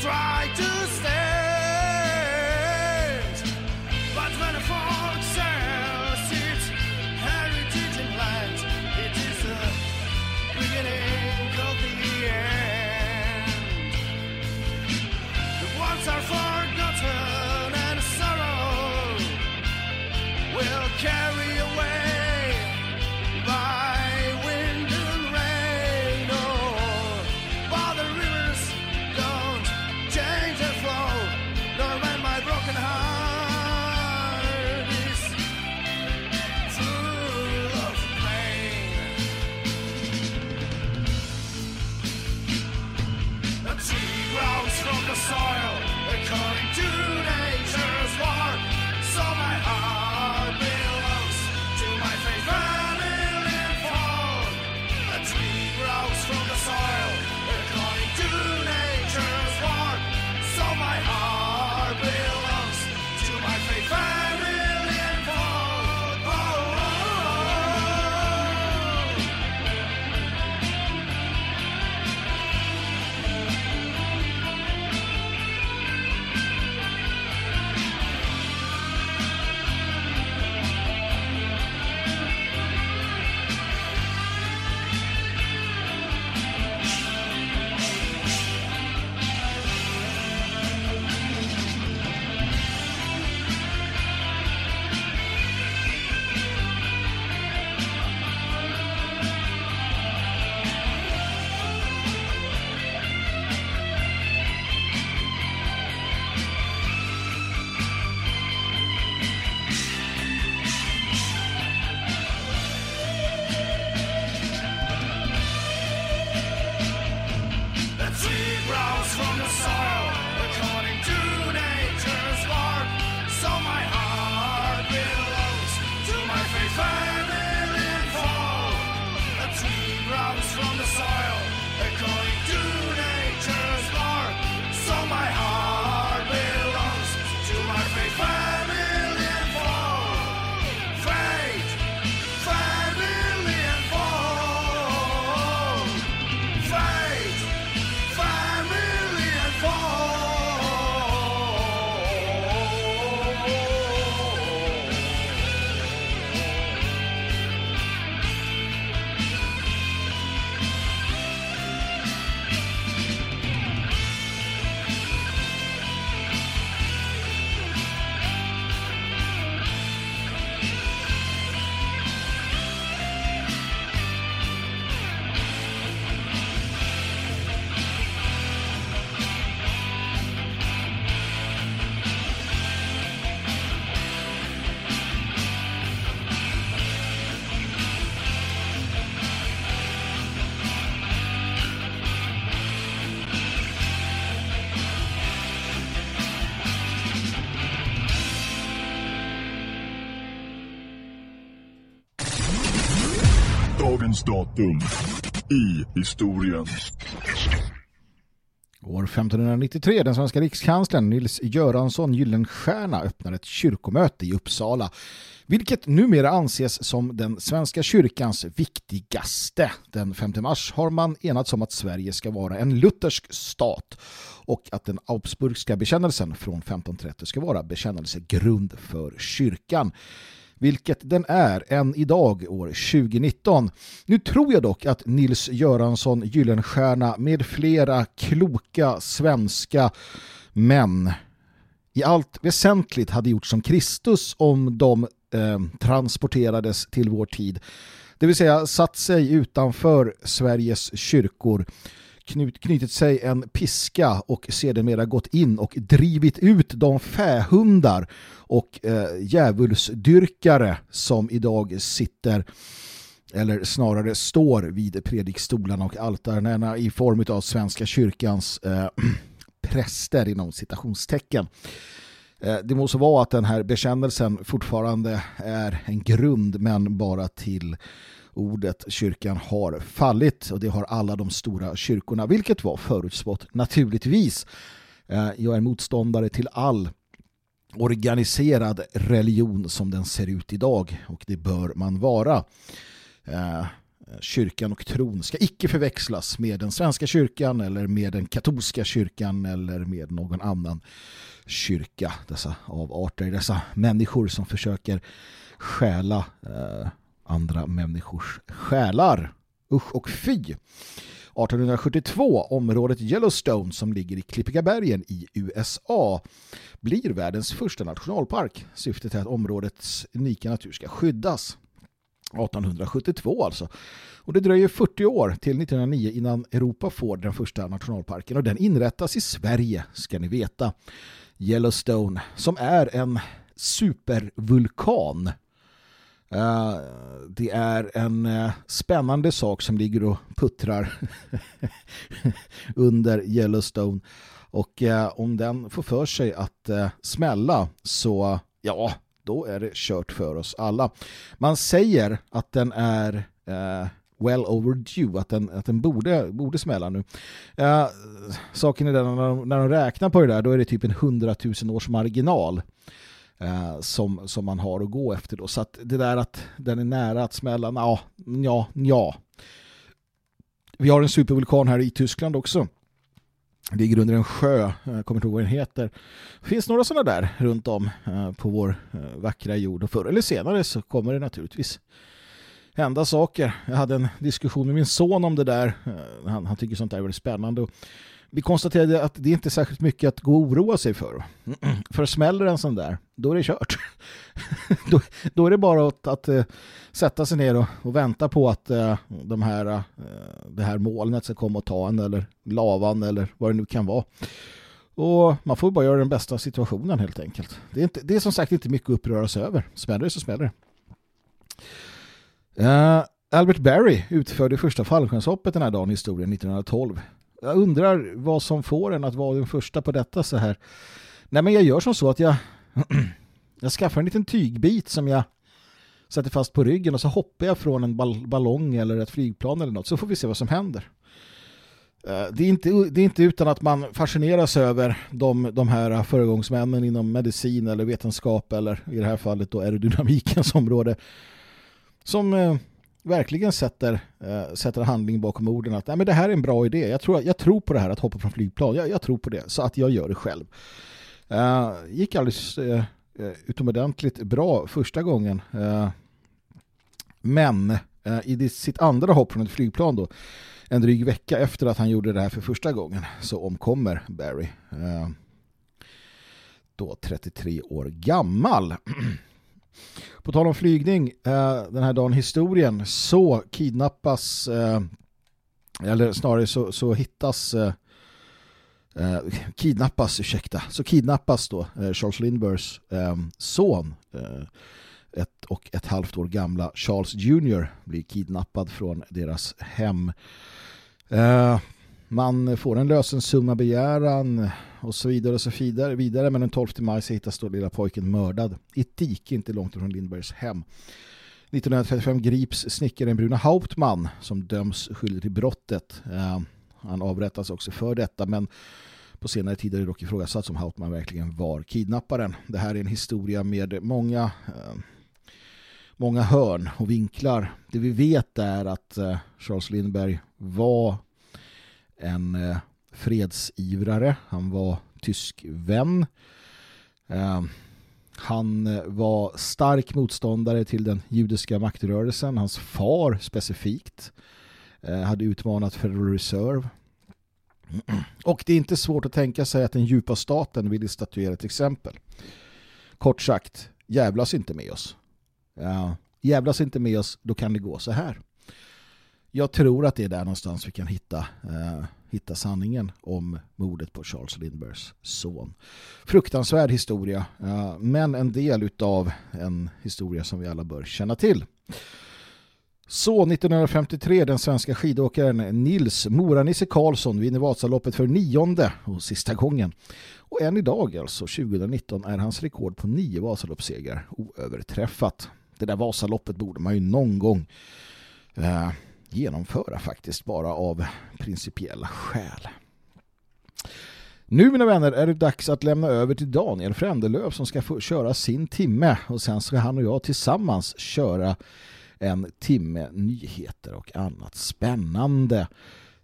try to stand. Dagens datum i historien. År 1593, den svenska rikskanslern Nils Göransson Gyllenstierna öppnar ett kyrkomöte i Uppsala, vilket numera anses som den svenska kyrkans viktigaste. Den 5 mars har man enats om att Sverige ska vara en luthersk stat och att den Augsburgska bekännelsen från 1530 ska vara bekännelsegrund för kyrkan vilket den är än idag år 2019. Nu tror jag dock att Nils Göransson Gyllenstierna med flera kloka svenska män i allt väsentligt hade gjort som Kristus om de eh, transporterades till vår tid. Det vill säga satt sig utanför Sveriges kyrkor knut, knutit sig en piska och sedermera gått in och drivit ut de fähundar och eh, djävulsdyrkare som idag sitter eller snarare står vid predikstolarna och altarna i form av Svenska kyrkans eh, präster inom citationstecken. Eh, Det måste vara att den här bekännelsen fortfarande är en grund men bara till ordet kyrkan har fallit och det har alla de stora kyrkorna, vilket var förutspått naturligtvis. Eh, Jag är motståndare till all organiserad religion som den ser ut idag och det bör man vara. Eh, Kyrkan och tron ska icke förväxlas med den svenska kyrkan eller med den katolska kyrkan eller med någon annan kyrka. Dessa avarter, dessa människor som försöker stjäla eh, andra människors själar. Usch och fy. 1872, området Yellowstone som ligger i Klippiga bergen i USA blir världens första nationalpark. Syftet är att områdets unika natur ska skyddas. 1872 alltså. Och det dröjer 40 år till 1909 innan Europa får den första nationalparken och den inrättas i Sverige ska ni veta. Yellowstone som är en supervulkan. Eh, det är en eh, spännande sak som ligger och puttrar under Yellowstone och eh, om den får för sig att smälla så ja, då är det kört för oss alla. Man säger att den är well overdue, att den, att den borde, borde smälla nu. Eh, saken är den, när de, när de räknar på det där, då är det typ en hundratusen års marginal eh, som, som man har att gå efter. Då. Så att det där att den är nära att smälla, ja, ja, ja. Vi har en supervulkan här i Tyskland också. Det ligger under en sjö, jag kommer inte ihåg vad den heter. Det finns några sådana där runt om eh, på vår eh, vackra jord och förr eller senare så kommer det naturligtvis hända saker. Jag hade en diskussion med min son om det där. Han, han tycker sånt där är väldigt spännande. Och vi konstaterade att det inte är särskilt mycket att gå och oroa sig för. För smäller en sån där, då är det kört. då, då är det bara att, att uh, sätta sig ner och, och vänta på att uh, de här, uh, det här molnet ska komma och ta en eller lavan eller vad det nu kan vara. Och man får bara göra den bästa situationen helt enkelt. Det är, inte, det är som sagt inte mycket att uppröra sig över. Smäller det så smäller det. Albert Berry utförde första fallskärmshoppet den här dagen i historien 1912. Jag undrar vad som får en att vara den första på detta så här. Nej men jag gör som så att jag jag skaffar en liten tygbit som jag sätter fast på ryggen och så hoppar jag från en ball ballong eller ett flygplan eller något så får vi se vad som händer. Eh, det är, inte, det är inte utan att man fascineras över de, de här föregångsmännen inom medicin eller vetenskap eller i det här fallet då aerodynamikens område som eh, verkligen sätter, eh, sätter handling bakom orden att Nej, men det här är en bra idé. Jag tror, jag tror på det här att hoppa från flygplan. Jag, jag tror på det så att jag gör det själv. Eh, gick alldeles eh, utomordentligt bra första gången. Eh, men eh, i det- sitt andra hopp från ett flygplan då en dryg vecka efter att han gjorde det här för första gången så omkommer Barry. Eh, då 33 år gammal. På tal om flygning, eh, den här dagen historien så kidnappas eh, eller snarare så, så hittas eh, eh, kidnappas, ursäkta, så kidnappas då eh, Charles Lindberghs eh, son ett och ett halvt år gamla Charles Jr. blir kidnappad från deras hem. Man får en lösensumma begäran och så vidare och så vidare, vidare. men den 12 maj så hittas då lilla pojken mördad i ett dike inte långt från Lindbergs hem. 1935 grips snickaren Bruna Hauptmann som döms skyldig till brottet. Eh, han avrättas också för detta men på senare tid är det dock ifrågasatt om Hauptmann verkligen var kidnapparen. Det här är en historia med många, eh, många hörn och vinklar. Det vi vet är att eh, Charles Lindberg var en eh, fredsivrare. Han var tysk vän. Eh, han eh, var stark motståndare till den judiska maktrörelsen. Hans far specifikt eh, hade utmanat Federal Reserve. Och det är inte svårt att tänka sig att den djupa staten ville statuera ett exempel. Kort sagt, jävlas inte med oss. Ja, jävlas inte med oss, då kan det gå så här. Jag tror att det är där någonstans vi kan hitta, eh, hitta sanningen om mordet på Charles Lindberghs son. Fruktansvärd historia, eh, men en del av en historia som vi alla bör känna till. Så 1953 den svenska skidåkaren Nils Moranisse Karlsson vinner Vasaloppet för nionde och sista gången. Och än idag, alltså 2019, är hans rekord på nio Vasaloppssegrar oöverträffat. Det där Vasaloppet borde man ju någon gång eh, genomföra faktiskt, bara av principiella skäl. Nu mina vänner är det dags att lämna över till Daniel Frändelöv som ska få köra sin timme och sen ska han och jag tillsammans köra en timme nyheter och annat spännande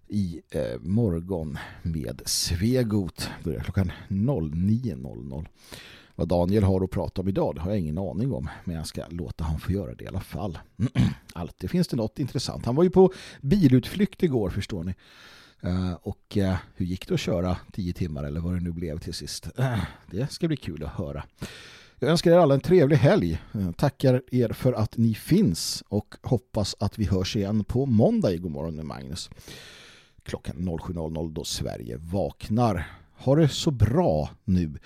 i eh, morgon med Svegot. Börjar klockan 09.00. Vad Daniel har att prata om idag det har jag ingen aning om men jag ska låta han få göra det i alla fall. Alltid finns det något intressant. Han var ju på bilutflykt igår förstår ni. Eh, och eh, hur gick det att köra 10 timmar eller vad det nu blev till sist? Eh, det ska bli kul att höra. Jag önskar er alla en trevlig helg. Tackar er för att ni finns och hoppas att vi hörs igen på måndag i Godmorgon med Magnus. Klockan 07.00 då Sverige vaknar. Ha det så bra nu.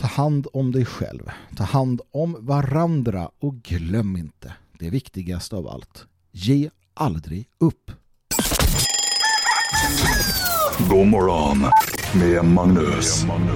Ta hand om dig själv. Ta hand om varandra och glöm inte det viktigaste av allt. Ge aldrig upp. God morgon med Magnus. Från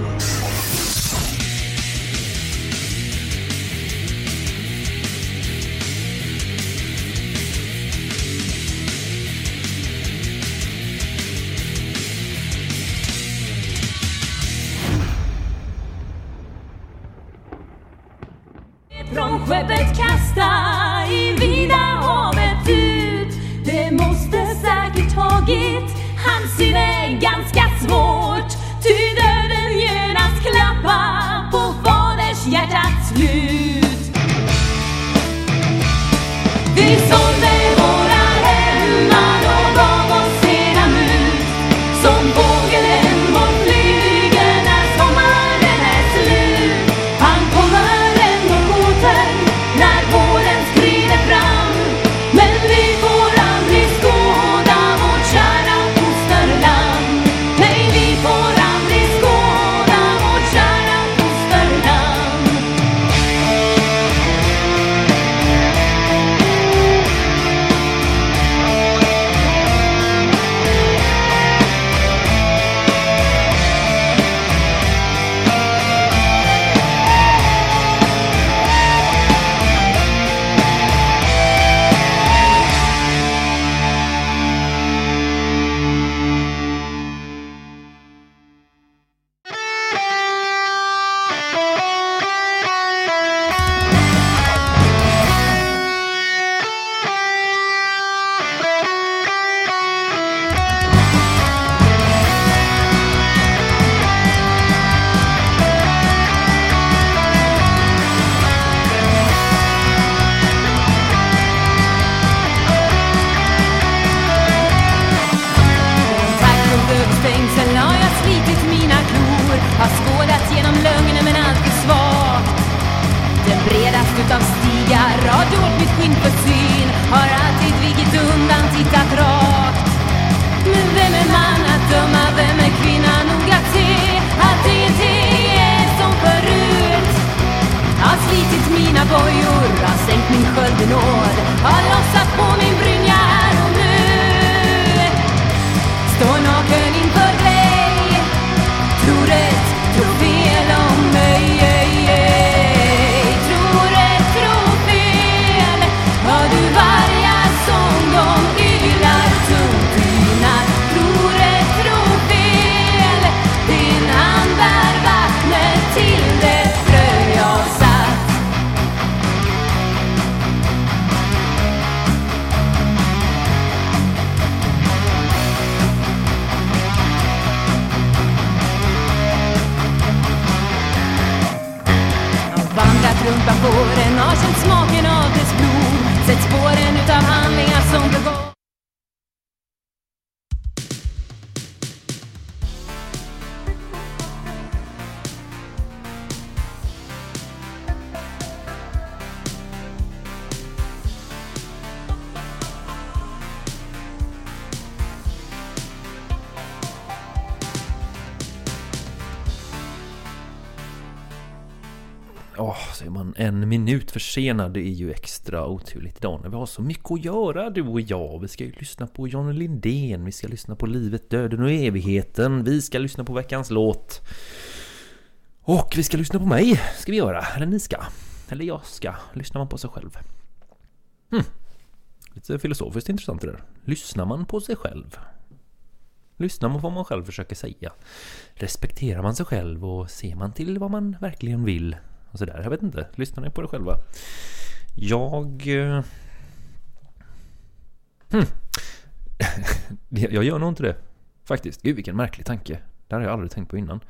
Tjena. Det är ju extra oturligt idag när vi har så mycket att göra du och jag. Vi ska ju lyssna på Johnny Lindén, vi ska lyssna på Livet, Döden och Evigheten. Vi ska lyssna på veckans låt. Och vi ska lyssna på mig, ska vi göra. Eller ni ska. Eller jag ska. Lyssnar man på sig själv? Hmm. Lite filosofiskt intressant det där. Lyssnar man på sig själv? Lyssnar man på vad man själv försöker säga? Respekterar man sig själv och ser man till vad man verkligen vill? Och sådär, jag vet inte. Lyssnar ni på det själva? Jag... Eh, hmm. jag gör nog inte det. Faktiskt. Gud vilken märklig tanke. Det har jag aldrig tänkt på innan.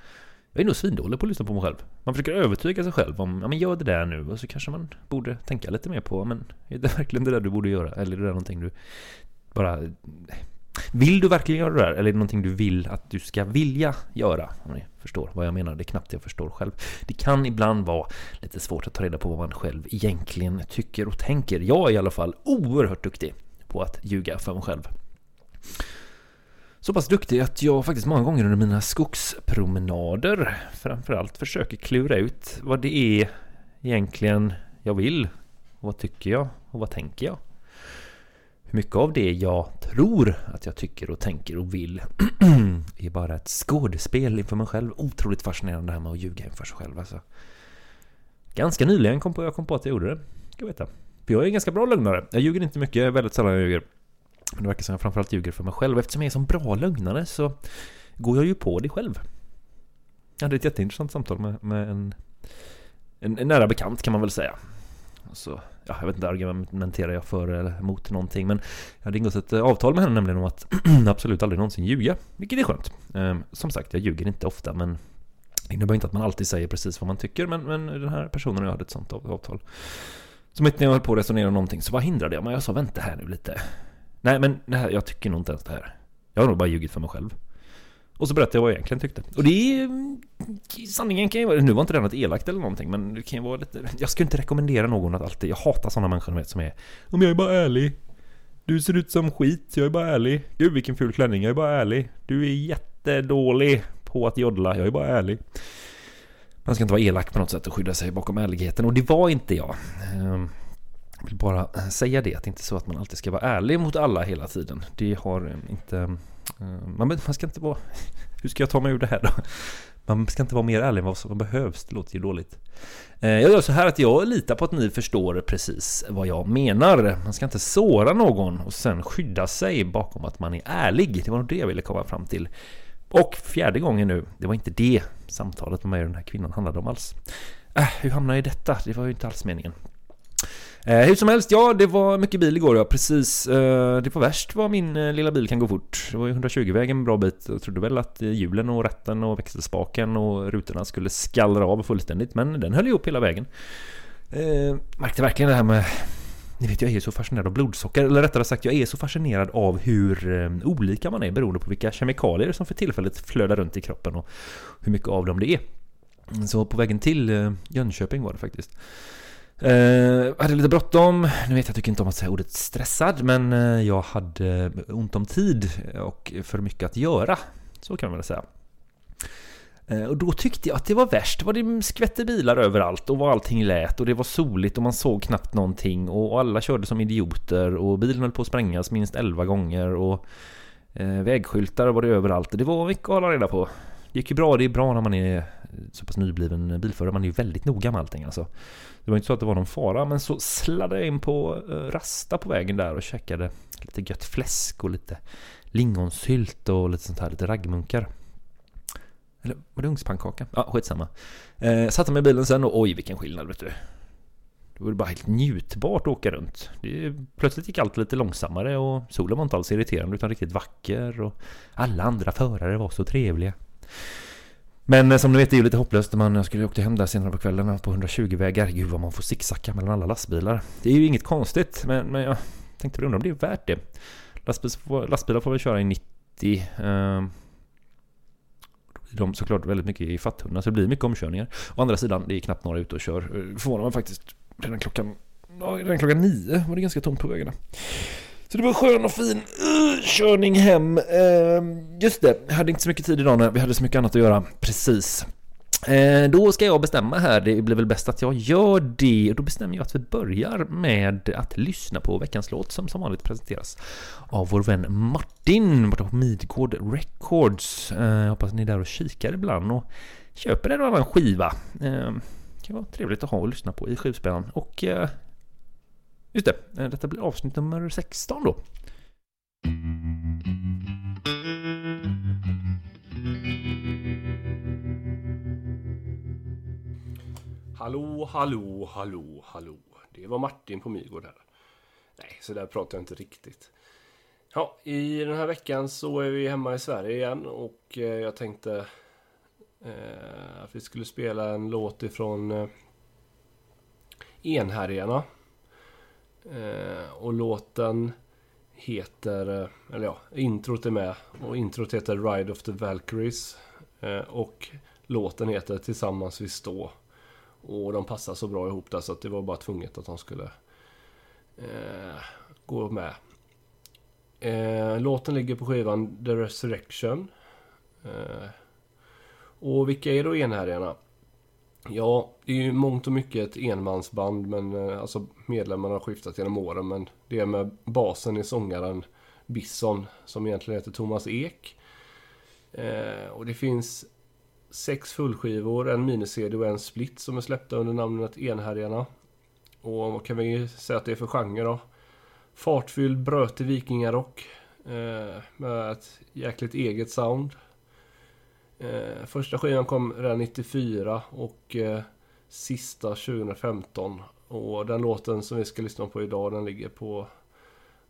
Jag är nog svindålig på att lyssna på mig själv. Man försöker övertyga sig själv om, ja men gör det där nu och så kanske man borde tänka lite mer på, men är det verkligen det där du borde göra? Eller är det där någonting du bara... Vill du verkligen göra det där? Eller är det någonting du vill att du ska vilja göra? Om ni förstår vad jag menar. Det är knappt jag förstår själv. Det kan ibland vara lite svårt att ta reda på vad man själv egentligen tycker och tänker. Jag är i alla fall oerhört duktig på att ljuga för mig själv. Så pass duktig att jag faktiskt många gånger under mina skogspromenader framförallt försöker klura ut vad det är egentligen jag vill. Vad tycker jag och vad tänker jag? Mycket av det jag tror att jag tycker och tänker och vill är bara ett skådespel inför mig själv. Otroligt fascinerande det här med att ljuga inför sig själv alltså. Ganska nyligen kom på, jag kom på att jag gjorde det. Ska jag veta. För jag är en ganska bra lögnare. Jag ljuger inte mycket, väldigt sällan jag ljuger. Men det verkar som jag framförallt ljuger för mig själv. Eftersom jag är en bra lögnare så går jag ju på det själv. Jag hade ett jätteintressant samtal med, med en, en, en nära bekant kan man väl säga. Så, ja, jag vet inte, argumenterar jag för eller emot någonting. Men jag hade ingått ett eh, avtal med henne nämligen om att absolut aldrig någonsin ljuga. Vilket är skönt. Ehm, som sagt, jag ljuger inte ofta men det innebär inte att man alltid säger precis vad man tycker. Men, men den här personen och jag hade ett sånt avtal. Så mitt när jag höll på att resonera om någonting så vad hindrade jag? Men jag sa vänta här nu lite. Nej men det här, jag tycker nog inte ens det här. Jag har nog bara ljugit för mig själv. Och så berättade jag vad jag egentligen tyckte. Och det är... Mm, sanningen kan ju vara... Nu var inte det något elakt eller någonting men det kan ju vara lite... Jag skulle inte rekommendera någon att alltid... Jag hatar sådana människor ni vet, som är... Om jag är bara ärlig. Du ser ut som skit, jag är bara ärlig. Gud vilken ful klänning, jag är bara ärlig. Du är jättedålig på att joddla, jag är bara ärlig. Man ska inte vara elak på något sätt och skydda sig bakom ärligheten och det var inte jag. Ehm, jag vill bara eh, säga det, att det inte är så att man alltid ska vara ärlig mot alla hela tiden. Det har ehm, inte... Eh, man, man ska inte vara... Hur ska jag ta mig ur det här då? Man ska inte vara mer ärlig än vad som behövs, det låter ju dåligt. Eh, jag gör så här att jag litar på att ni förstår precis vad jag menar. Man ska inte såra någon och sen skydda sig bakom att man är ärlig. Det var nog det jag ville komma fram till. Och fjärde gången nu, det var inte det samtalet med mig och den här kvinnan handlade om alls. Äh, hur hamnade jag i detta? Det var ju inte alls meningen. Eh, hur som helst, ja det var mycket bil igår ja, precis. Eh, det var värst vad min eh, lilla bil kan gå fort. Det var ju 120-väg en bra bit. Jag trodde väl att eh, hjulen och ratten och växelspaken och rutorna skulle skallra av fullständigt, men den höll ihop hela vägen. Eh, märkte verkligen det här med ni vet, jag är så fascinerad av blodsocker, eller rättare sagt, jag är så fascinerad av hur eh, olika man är beroende på vilka kemikalier som för tillfället flödar runt i kroppen och hur mycket av dem det är. Så på vägen till eh, Jönköping var det faktiskt. Eh, hade lite bråttom. Nu vet jag, jag tycker inte om att säga ordet stressad, men eh, jag hade ont om tid och för mycket att göra. Så kan man väl säga. Eh, och då tyckte jag att det var värst. Det var det skvätte bilar överallt och var allting lät och det var soligt och man såg knappt någonting och alla körde som idioter och bilen höll på att sprängas minst 11 gånger och eh, vägskyltar var det överallt. Det var mycket att hålla reda på. Det gick ju bra, det är bra när man är så pass nybliven bilförare. Man är ju väldigt noga med allting alltså. Det var inte så att det var någon fara, men så sladdade jag in på eh, Rasta på vägen där och käkade lite gött fläsk och lite lingonsylt och lite sånt här, lite raggmunkar. Eller var det ugnspannkaka? Ja, skitsamma. Eh, satte mig i bilen sen och oj vilken skillnad vet du. Det var bara helt njutbart att åka runt. Det, plötsligt gick allt lite långsammare och solen var inte alls irriterande utan riktigt vacker och alla andra förare var så trevliga. Men eh, som ni vet det är ju lite hopplöst när man skulle skulle åka hem där senare på kvällen eh, på 120-vägar. Gud vad man får zigzacka mellan alla lastbilar. Det är ju inget konstigt men, men jag tänkte undra om det är värt det. Lastbils, lastbilar får väl köra i 90. Eh, de såklart väldigt mycket i fatthundar så det blir mycket omkörningar. Å andra sidan, det är knappt några ute och kör. Eh, Förvånar mig faktiskt. Redan klockan, redan klockan nio var det ganska tomt på vägarna. Så det var en skön och fin uh, körning hem. Uh, just det, jag hade inte så mycket tid idag när vi hade så mycket annat att göra. Precis. Uh, då ska jag bestämma här, det blir väl bäst att jag gör det. Och då bestämmer jag att vi börjar med att lyssna på veckans låt som som vanligt presenteras av vår vän Martin borta på Midgård Records. Uh, jag hoppas ni är där och kikar ibland och köper en och annan skiva. Det kan vara trevligt att ha och lyssna på i skivspelaren. Och eh, just det, eh, detta blir avsnitt nummer 16 då. Hallå, hallå, hallå, hallå. Det var Martin på Mygård här. Nej, så där pratar jag inte riktigt. Ja, i den här veckan så är vi hemma i Sverige igen och eh, jag tänkte eh, att vi skulle spela en låt ifrån eh, Enhärjarna. Eh, och låten heter, eh, eller ja, introt är med. Och introt heter Ride of the Valkyries. Eh, och låten heter Tillsammans vi stå. Och de passar så bra ihop där så att det var bara tvunget att de skulle eh, gå med. Eh, låten ligger på skivan The Resurrection. Eh, och vilka är då enhärjarna? Ja, det är ju mångt och mycket ett enmansband men eh, alltså medlemmarna har skiftat genom åren men det är med basen i sångaren Bisson som egentligen heter Thomas Ek. Eh, och det finns sex fullskivor, en mini-CD och en split som är släppta under namnet Enhärjarna. Och vad kan vi säga att det är för genre då? Fartfylld, brötig vikingarock. Eh, med ett jäkligt eget sound. Eh, första skivan kom redan 94 och eh, sista 2015. Och den låten som vi ska lyssna på idag den ligger på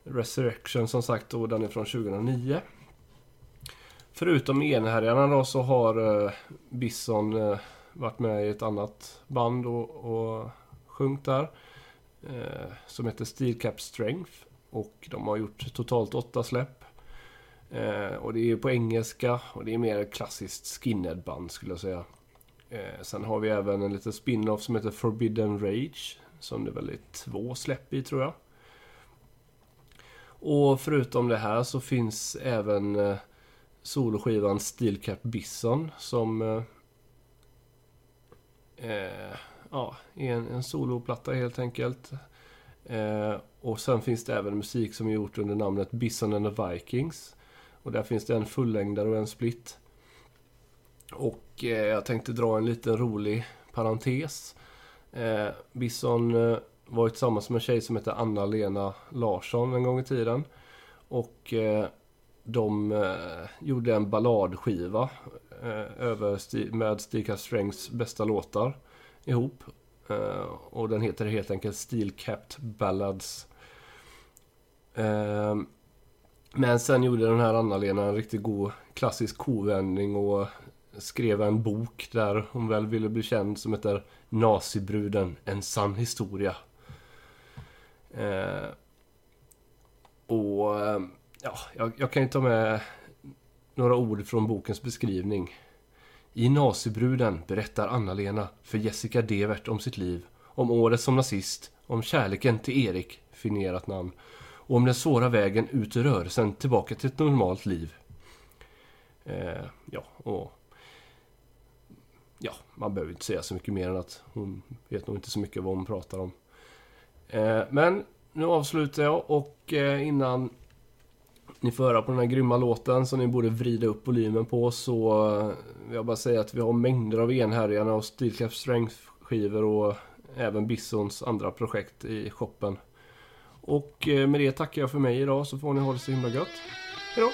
Resurrection som sagt och den är från 2009. Förutom enhärjarna då så har eh, Bisson eh, varit med i ett annat band och, och sjungit där. Eh, som heter Steel Cap Strength. Och de har gjort totalt åtta släpp. Eh, och det är på engelska och det är mer klassiskt skinhead-band skulle jag säga. Eh, sen har vi även en liten spin-off som heter Forbidden Rage. Som det väl är två släpp i tror jag. Och förutom det här så finns även eh, soloskivan Steel Cap Bison, som eh, eh, ja, är en, en soloplatta helt enkelt. Eh, och sen finns det även musik som är gjort under namnet Bison and the Vikings. Och där finns det en fullängdare och en split. Och eh, jag tänkte dra en liten rolig parentes. Eh, Bison eh, var ju tillsammans med en tjej som hette Anna-Lena Larsson en gång i tiden. Och eh, de eh, gjorde en balladskiva eh, över sti- med Stika Strängs bästa låtar ihop. Eh, och den heter helt enkelt Steel Capped Ballads. Eh, men sen gjorde den här Anna-Lena en riktigt god klassisk kovändning och skrev en bok där hon väl ville bli känd som heter Nazibruden, en sann historia. Eh, och ja, jag, jag kan ju ta med några ord från bokens beskrivning. I Nazibruden berättar Anna-Lena för Jessica Devert om sitt liv, om året som nazist, om kärleken till Erik, finerat namn, och om den svåra vägen ut ur rörelsen tillbaka till ett normalt liv. Eh, ja, och... Ja, man behöver inte säga så mycket mer än att hon vet nog inte så mycket vad hon pratar om. Eh, men nu avslutar jag och eh, innan ni får höra på den här grymma låten som ni borde vrida upp volymen på så eh, vill jag bara säga att vi har mängder av enhärjarna och Steelcraft Strength skivor och även Bissons andra projekt i shoppen. Och eh, med det tackar jag för mig idag så får ni ha det så himla gött. Hejdå!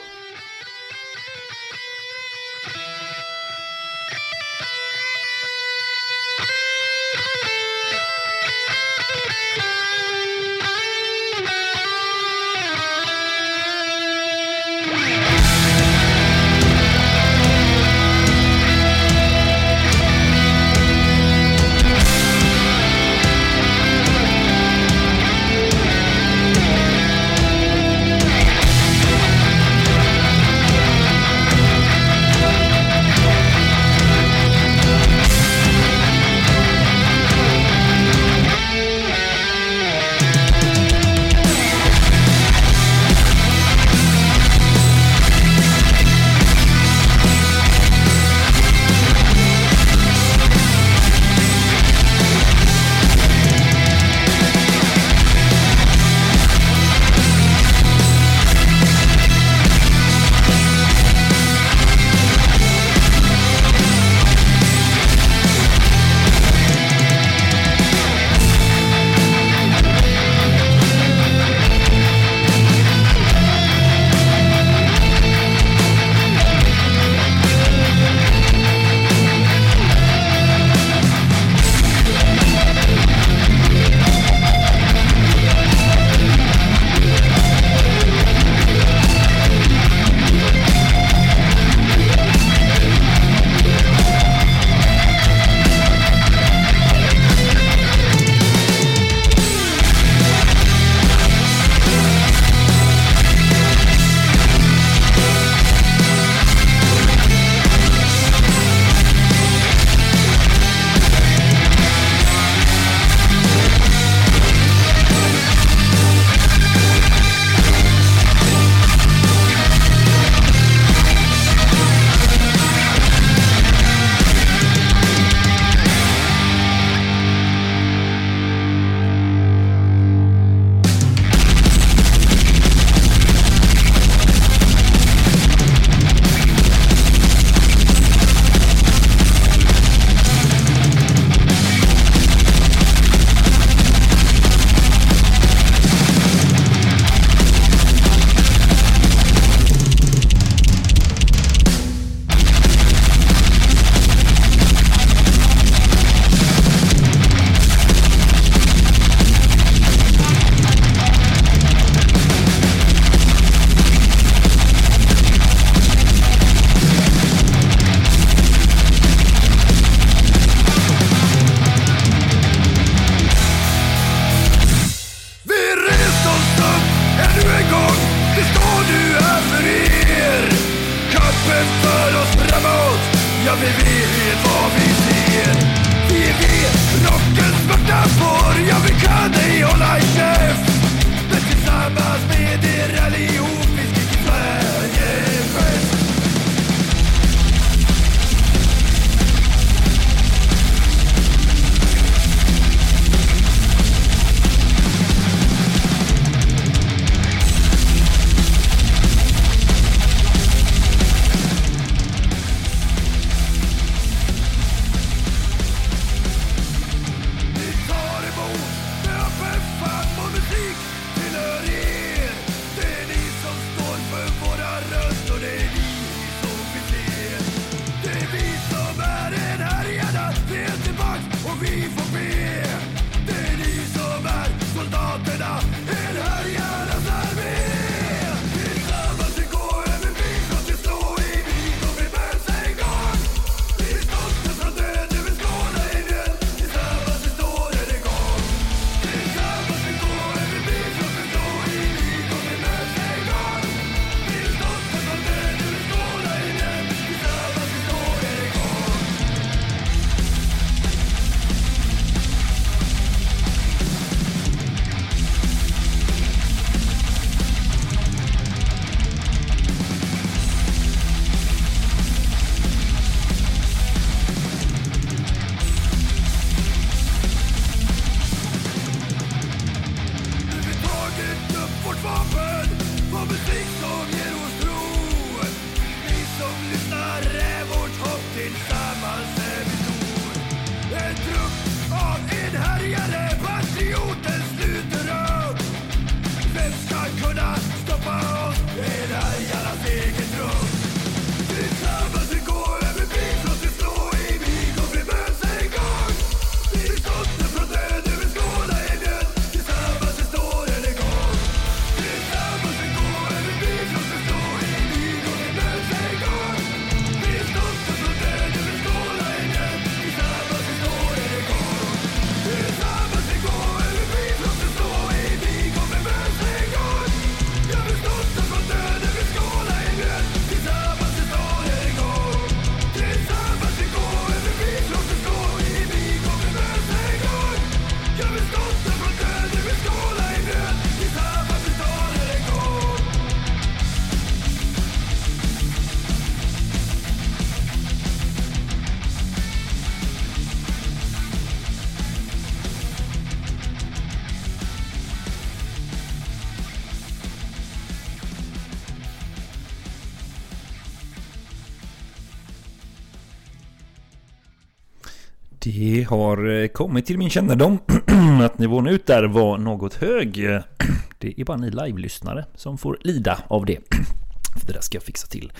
Har eh, kommit till min kännedom att nivån ut där var något hög. Det är bara ni live-lyssnare som får lida av det. För det där ska jag fixa till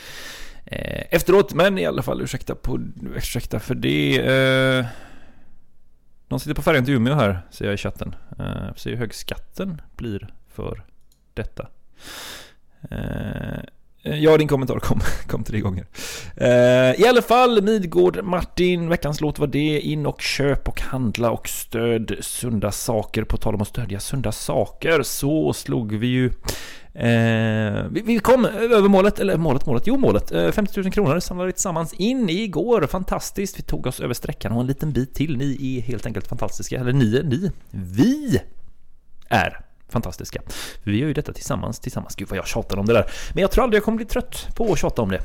eh, efteråt. Men i alla fall ursäkta, på, ursäkta för det. Eh, någon sitter på färjan till Umeå här, ser jag i chatten. Eh, ser hur hög skatten blir för detta. Eh, Eh, ja, din kommentar kom, kom tre gånger. Eh, I alla fall, Midgård, Martin, veckans låt var det. In och köp och handla och stöd sunda saker. På tal om att stödja sunda saker så slog vi ju... Eh, vi, vi kom över målet, eller målet, målet, jo målet. Eh, 50 000 kronor samlade vi tillsammans in igår. Fantastiskt, vi tog oss över sträckan och en liten bit till. Ni är helt enkelt fantastiska. Eller ni, ni, vi är fantastiska. Vi gör ju detta tillsammans, tillsammans. Gud vad jag tjatar om det där. Men jag tror aldrig jag kommer bli trött på att tjata om det.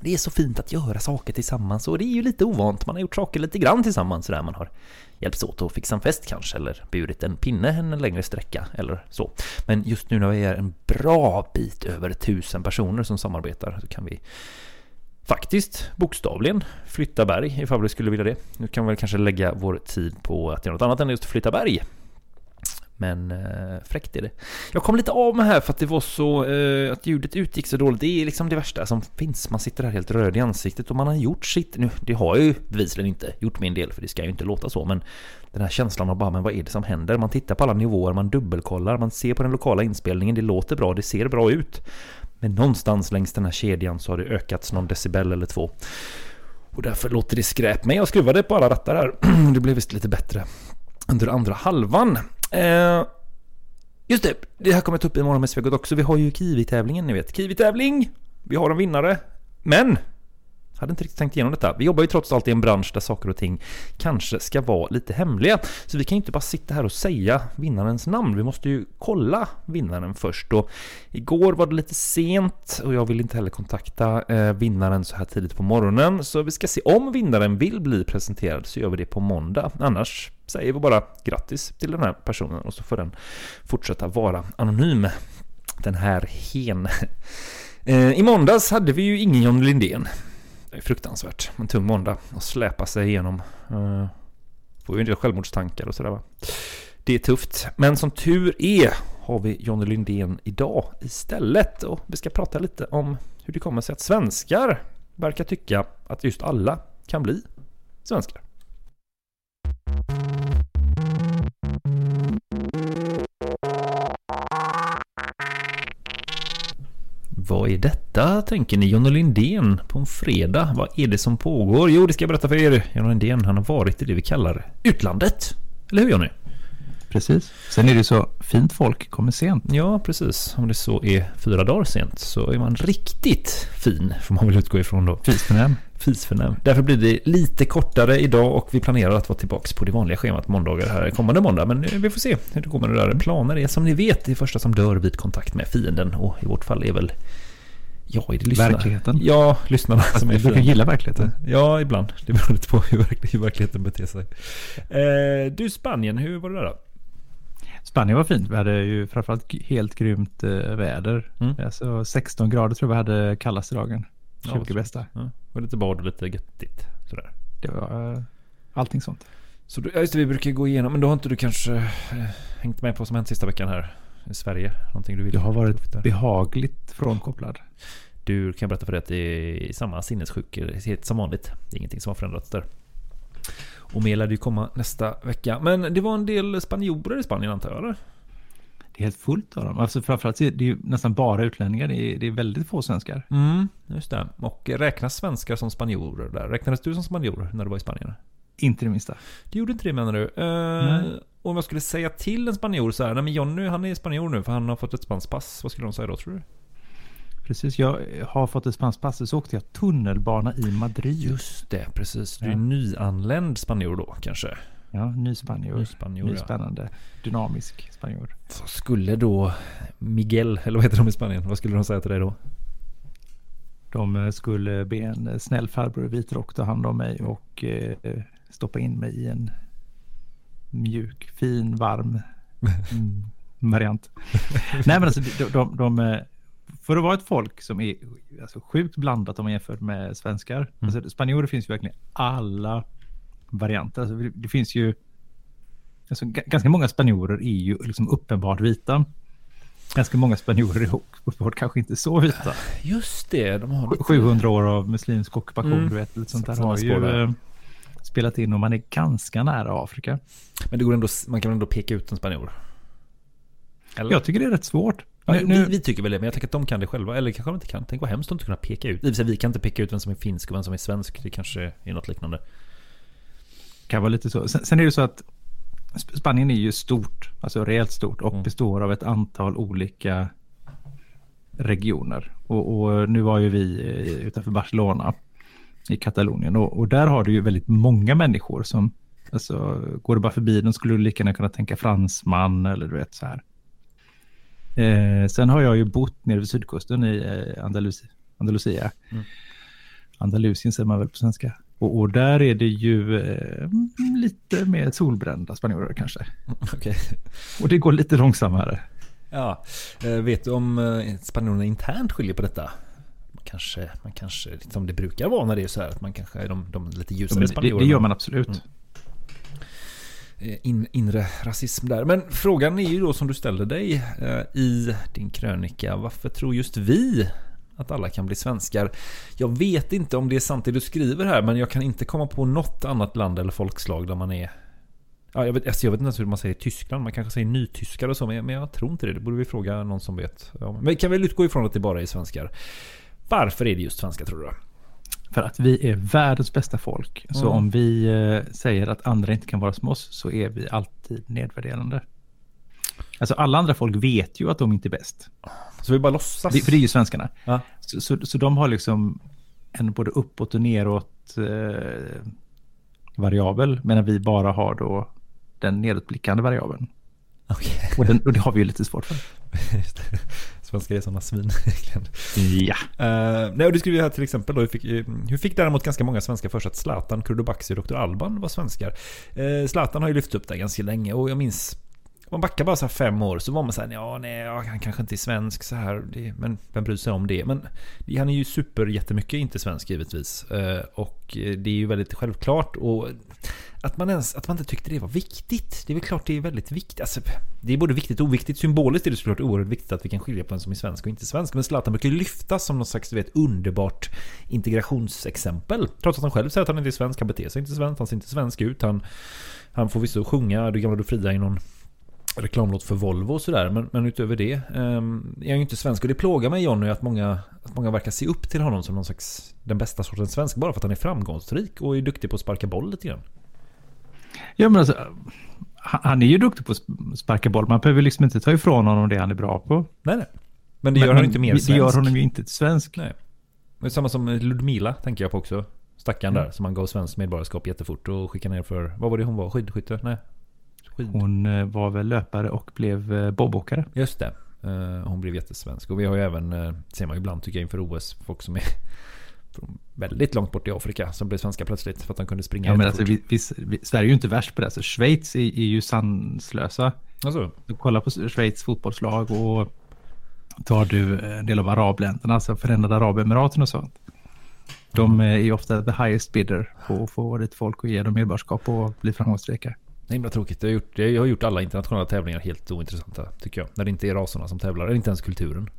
Det är så fint att göra saker tillsammans och det är ju lite ovant. Man har gjort saker lite grann tillsammans sådär. Man har hjälpts åt att fixa en fest kanske eller burit en pinne en längre sträcka eller så. Men just nu när vi är en bra bit över tusen personer som samarbetar så kan vi faktiskt bokstavligen flytta berg ifall vi skulle vilja det. Nu kan vi väl kanske lägga vår tid på att göra något annat än just flytta berg. Men eh, fräckt är det. Jag kom lite av mig här för att det var så... Eh, att ljudet utgick så dåligt. Det är liksom det värsta som finns. Man sitter här helt röd i ansiktet och man har gjort sitt. Nu, det har jag ju bevisligen inte gjort min del för det ska ju inte låta så. Men den här känslan av bara, men vad är det som händer? Man tittar på alla nivåer, man dubbelkollar, man ser på den lokala inspelningen. Det låter bra, det ser bra ut. Men någonstans längs den här kedjan så har det ökats någon decibel eller två. Och därför låter det skräp. Men jag skruvade på alla rattar här. Det blev visst lite bättre under andra halvan. Eh, just det, det här kommer jag ta upp i morgon med Svegot också. Vi har ju Kiwi-tävlingen, ni vet. Kiwi-tävling! Vi har en vinnare. Men! Hade inte riktigt tänkt igenom detta. Vi jobbar ju trots allt i en bransch där saker och ting kanske ska vara lite hemliga. Så vi kan ju inte bara sitta här och säga vinnarens namn. Vi måste ju kolla vinnaren först. Och igår var det lite sent och jag vill inte heller kontakta eh, vinnaren så här tidigt på morgonen. Så vi ska se om vinnaren vill bli presenterad så gör vi det på måndag. Annars säger vi bara grattis till den här personen och så får den fortsätta vara anonym. Den här hen. Eh, I måndags hade vi ju ingen John Lindén. Det är fruktansvärt. En tung måndag att släpa sig igenom. Uh, får ju en del självmordstankar och sådär va. Det är tufft. Men som tur är har vi Johnny Lindén idag istället. Och vi ska prata lite om hur det kommer sig att svenskar verkar tycka att just alla kan bli svenskar. Vad är detta, tänker ni? Johnny Lindén på en fredag. Vad är det som pågår? Jo, det ska jag berätta för er. Johnny Lindén, han har varit i det vi kallar utlandet. Eller hur Johnny? Precis. Sen är det så fint folk kommer sent. Ja, precis. Om det så är fyra dagar sent så är man riktigt fin, får man väl utgå ifrån då. Fisförnäm. Fisförnäm. Därför blir det lite kortare idag och vi planerar att vara tillbaka på det vanliga schemat måndagar här kommande måndag. Men vi får se hur det går med det där. Planer är som ni vet det första som dör vid kontakt med fienden och i vårt fall är väl Ja, är det lyssnarna? Verkligheten. Ja, lyssnarna Fast som är du fienden. gilla verkligheten. Ja, ibland. Det beror lite på hur, hur verkligheten beter sig. Eh, du, Spanien, hur var det där då? Spanien var fint. Vi hade ju framförallt helt grymt eh, väder. Mm. Alltså 16 grader tror jag vi hade kallaste dagen. 20 Ja, bästa. Ja, var lite bad och lite göttigt. Sådär. Det var eh, allting sånt. Så du, ja, just det, vi brukar gå igenom, men då har inte du kanske eh, hängt med på vad som hänt sista veckan här i Sverige? Någonting du vill Jag har varit behagligt frånkopplad. Du kan berätta för dig att det är samma sinnessjukhet som vanligt. Det är ingenting som har förändrats där. Och mer lär det ju komma nästa vecka. Men det var en del spanjorer i Spanien antar jag, eller? Det är helt fullt av dem. Alltså framförallt är det ju nästan bara utlänningar. Det är, det är väldigt få svenskar. Mm, just det. Och räknas svenskar som spanjorer där? Räknades du som spanjor när du var i Spanien? Inte det minsta. Det gjorde inte det menar du? Eh, och om jag skulle säga till en spanjor så här, nej men Jonny han är spanjor nu för han har fått ett spanskt pass. Vad skulle de säga då tror du? Precis, jag har fått ett spanskt pass så åkte jag tunnelbana i Madrid. Just det, precis. Du är Ja. nyanländ spanjor då kanske? Ja, ny spanjor. Ny spanjor, ny ja. spännande, dynamisk spanjor. Vad skulle då Miguel, eller vad heter de i Spanien? Vad skulle de säga till dig då? De eh, skulle be en eh, snäll farbror i vit rock ta hand om mig och eh, stoppa in mig i en mjuk, fin, varm mm, variant. Nej men alltså de, de, de, eh, för att vara ett folk som är alltså, sjukt blandat om man jämför med svenskar. Alltså, spanjorer finns ju verkligen alla varianter. Alltså, det, finns ju alltså, ga- ganska många spanjorer är ju liksom uppenbart vita. Ganska många spanjorer är uppenbart kanske inte så vita. Just det, de har Sju- 700 år av muslimsk ockupation, Mm. du vet, lite sånt där har ju eh, spelat in och man är ganska nära Afrika. Men det går ändå, man kan ändå peka ut en spanjor? Eller? Jag tycker det är rätt svårt. Ja, Nu, vi, vi tycker väl det, men jag tänker att de kan det själva. Eller kanske de inte kan. Tänk vad hemskt att inte kunna peka ut. I vi kan inte peka ut vem som är finsk och vem som är svensk. Det kanske är något liknande. Kan vara lite så. Sen, sen är det så att Sp- Spanien är ju stort, alltså rejält stort och Mm. består av ett antal olika regioner. Och, och nu var ju vi eh, utanför Barcelona i Katalonien och, och där har du ju väldigt många människor som, alltså går du bara förbi dem skulle du lika gärna kunna tänka fransman eller du vet så här. Eh, sen har jag ju bott nere vid sydkusten i eh, Andalus Andalusia. Mm. Andalusien säger man väl på svenska. Och, och där är det ju eh, lite mer solbrända spanjorer kanske. Okej. Och det går lite långsammare. Ja. Eh, vet du om eh, spanjorerna internt skiljer på detta? Man kanske, man kanske, som det brukar vara när det är så här, att man kanske är de, de lite ljusare det, spanjorerna. det gör man absolut. Mm. Eh, in, inre rasism där. Men frågan är ju då som du ställde dig i din krönika. Varför tror just vi att alla kan bli svenskar? Jag vet inte om det är sant det du skriver här, men jag kan inte komma på något annat land eller folkslag där man är Ja, jag, vet, alltså jag vet inte ens hur man säger i Tyskland. Man kanske säger nytyskar och så, men jag, men jag tror inte det. Det borde vi fråga någon som vet. Ja, men vi kan väl utgå ifrån att det bara är svenskar. Varför är det just svenskar tror du? För att vi är världens bästa folk. Så Mm. om vi eh, säger att andra inte kan vara som oss så är vi alltid nedvärderande. Alltså alla andra folk vet ju att de inte är bäst. Så vi bara låtsas? Det, för det är ju svenskarna. Ja. Så, så, så de har liksom en både uppåt och neråt eh, variabel. Medan vi bara har då den nedåtblickande variabeln. Okej. Och, den, och det har vi ju lite svårt för. Svenskar är sådana svin. Ja. Uh, nej, och du skriver här till exempel då, hur fick, eh, hur fick däremot ganska många svenskar för sig att Zlatan, Kurdobaxi och Dr. Alban var svenskar? Uh, Zlatan har ju lyft upp det ganska länge och jag minns man backar bara så här fem år så var man såhär, ja nej, han kanske inte är svensk så här. Det, men vem bryr sig om det? Men han är ju super jättemycket inte svensk givetvis. Eh, och det är ju väldigt självklart. Och att man, ens, att man inte tyckte det var viktigt. Det är väl klart det är väldigt viktigt. Alltså, det är både viktigt och oviktigt. Symboliskt är det såklart oerhört viktigt att vi kan skilja på en som är svensk och inte svensk. Men Zlatan brukar ju lyftas som någon slags du vet, underbart integrationsexempel. Trots att han själv säger att han inte är svensk. Han beter sig inte svenskt. Han ser inte svensk ut. Han, han får visst sjunga Du gamla du fria i någon reklamlåt för Volvo och sådär. Men, men utöver det ehm, är han ju inte svensk. Och det plågar mig Johnny att många, att många verkar se upp till honom som någon slags den bästa sortens svensk. Bara för att han är framgångsrik och är duktig på att sparka boll lite grann. Ja, men alltså, han är ju duktig på att sparka boll. Man behöver liksom inte ta ifrån honom det han är bra på. Nej, nej. Men det gör han inte mer Det svensk. gör honom ju inte till svensk. Nej. Men samma som Ludmila tänker jag på också. Stackaren Mm. där som han gav svenskt medborgarskap jättefort och skickade ner för, vad var det hon var? Skidskytte? Nej. Skid... Hon eh, var väl löpare och blev eh, bobåkare. Just det. Eh, hon blev jättesvensk. Och vi har ju även, ser man ju ibland tycker jag inför OS, folk som är från väldigt långt bort i Afrika som blev svenska plötsligt för att de kunde springa Ja, men alltså, vi, vi, vi, Sverige är ju inte värst på det. Alltså, Schweiz är, är ju sanslösa. Alltså, Du kollar på Schweiz fotbollslag och tar du en del av arabländerna, alltså Förenade Arabemiraten och sånt. De eh, är ju ofta the highest bidder på att få dit folk och ge dem medborgarskap och bli framgångsrika. Det är himla tråkigt. Jag har, gjort, jag har gjort alla internationella tävlingar helt ointressanta tycker jag. När det inte är raserna som tävlar, eller inte ens kulturen.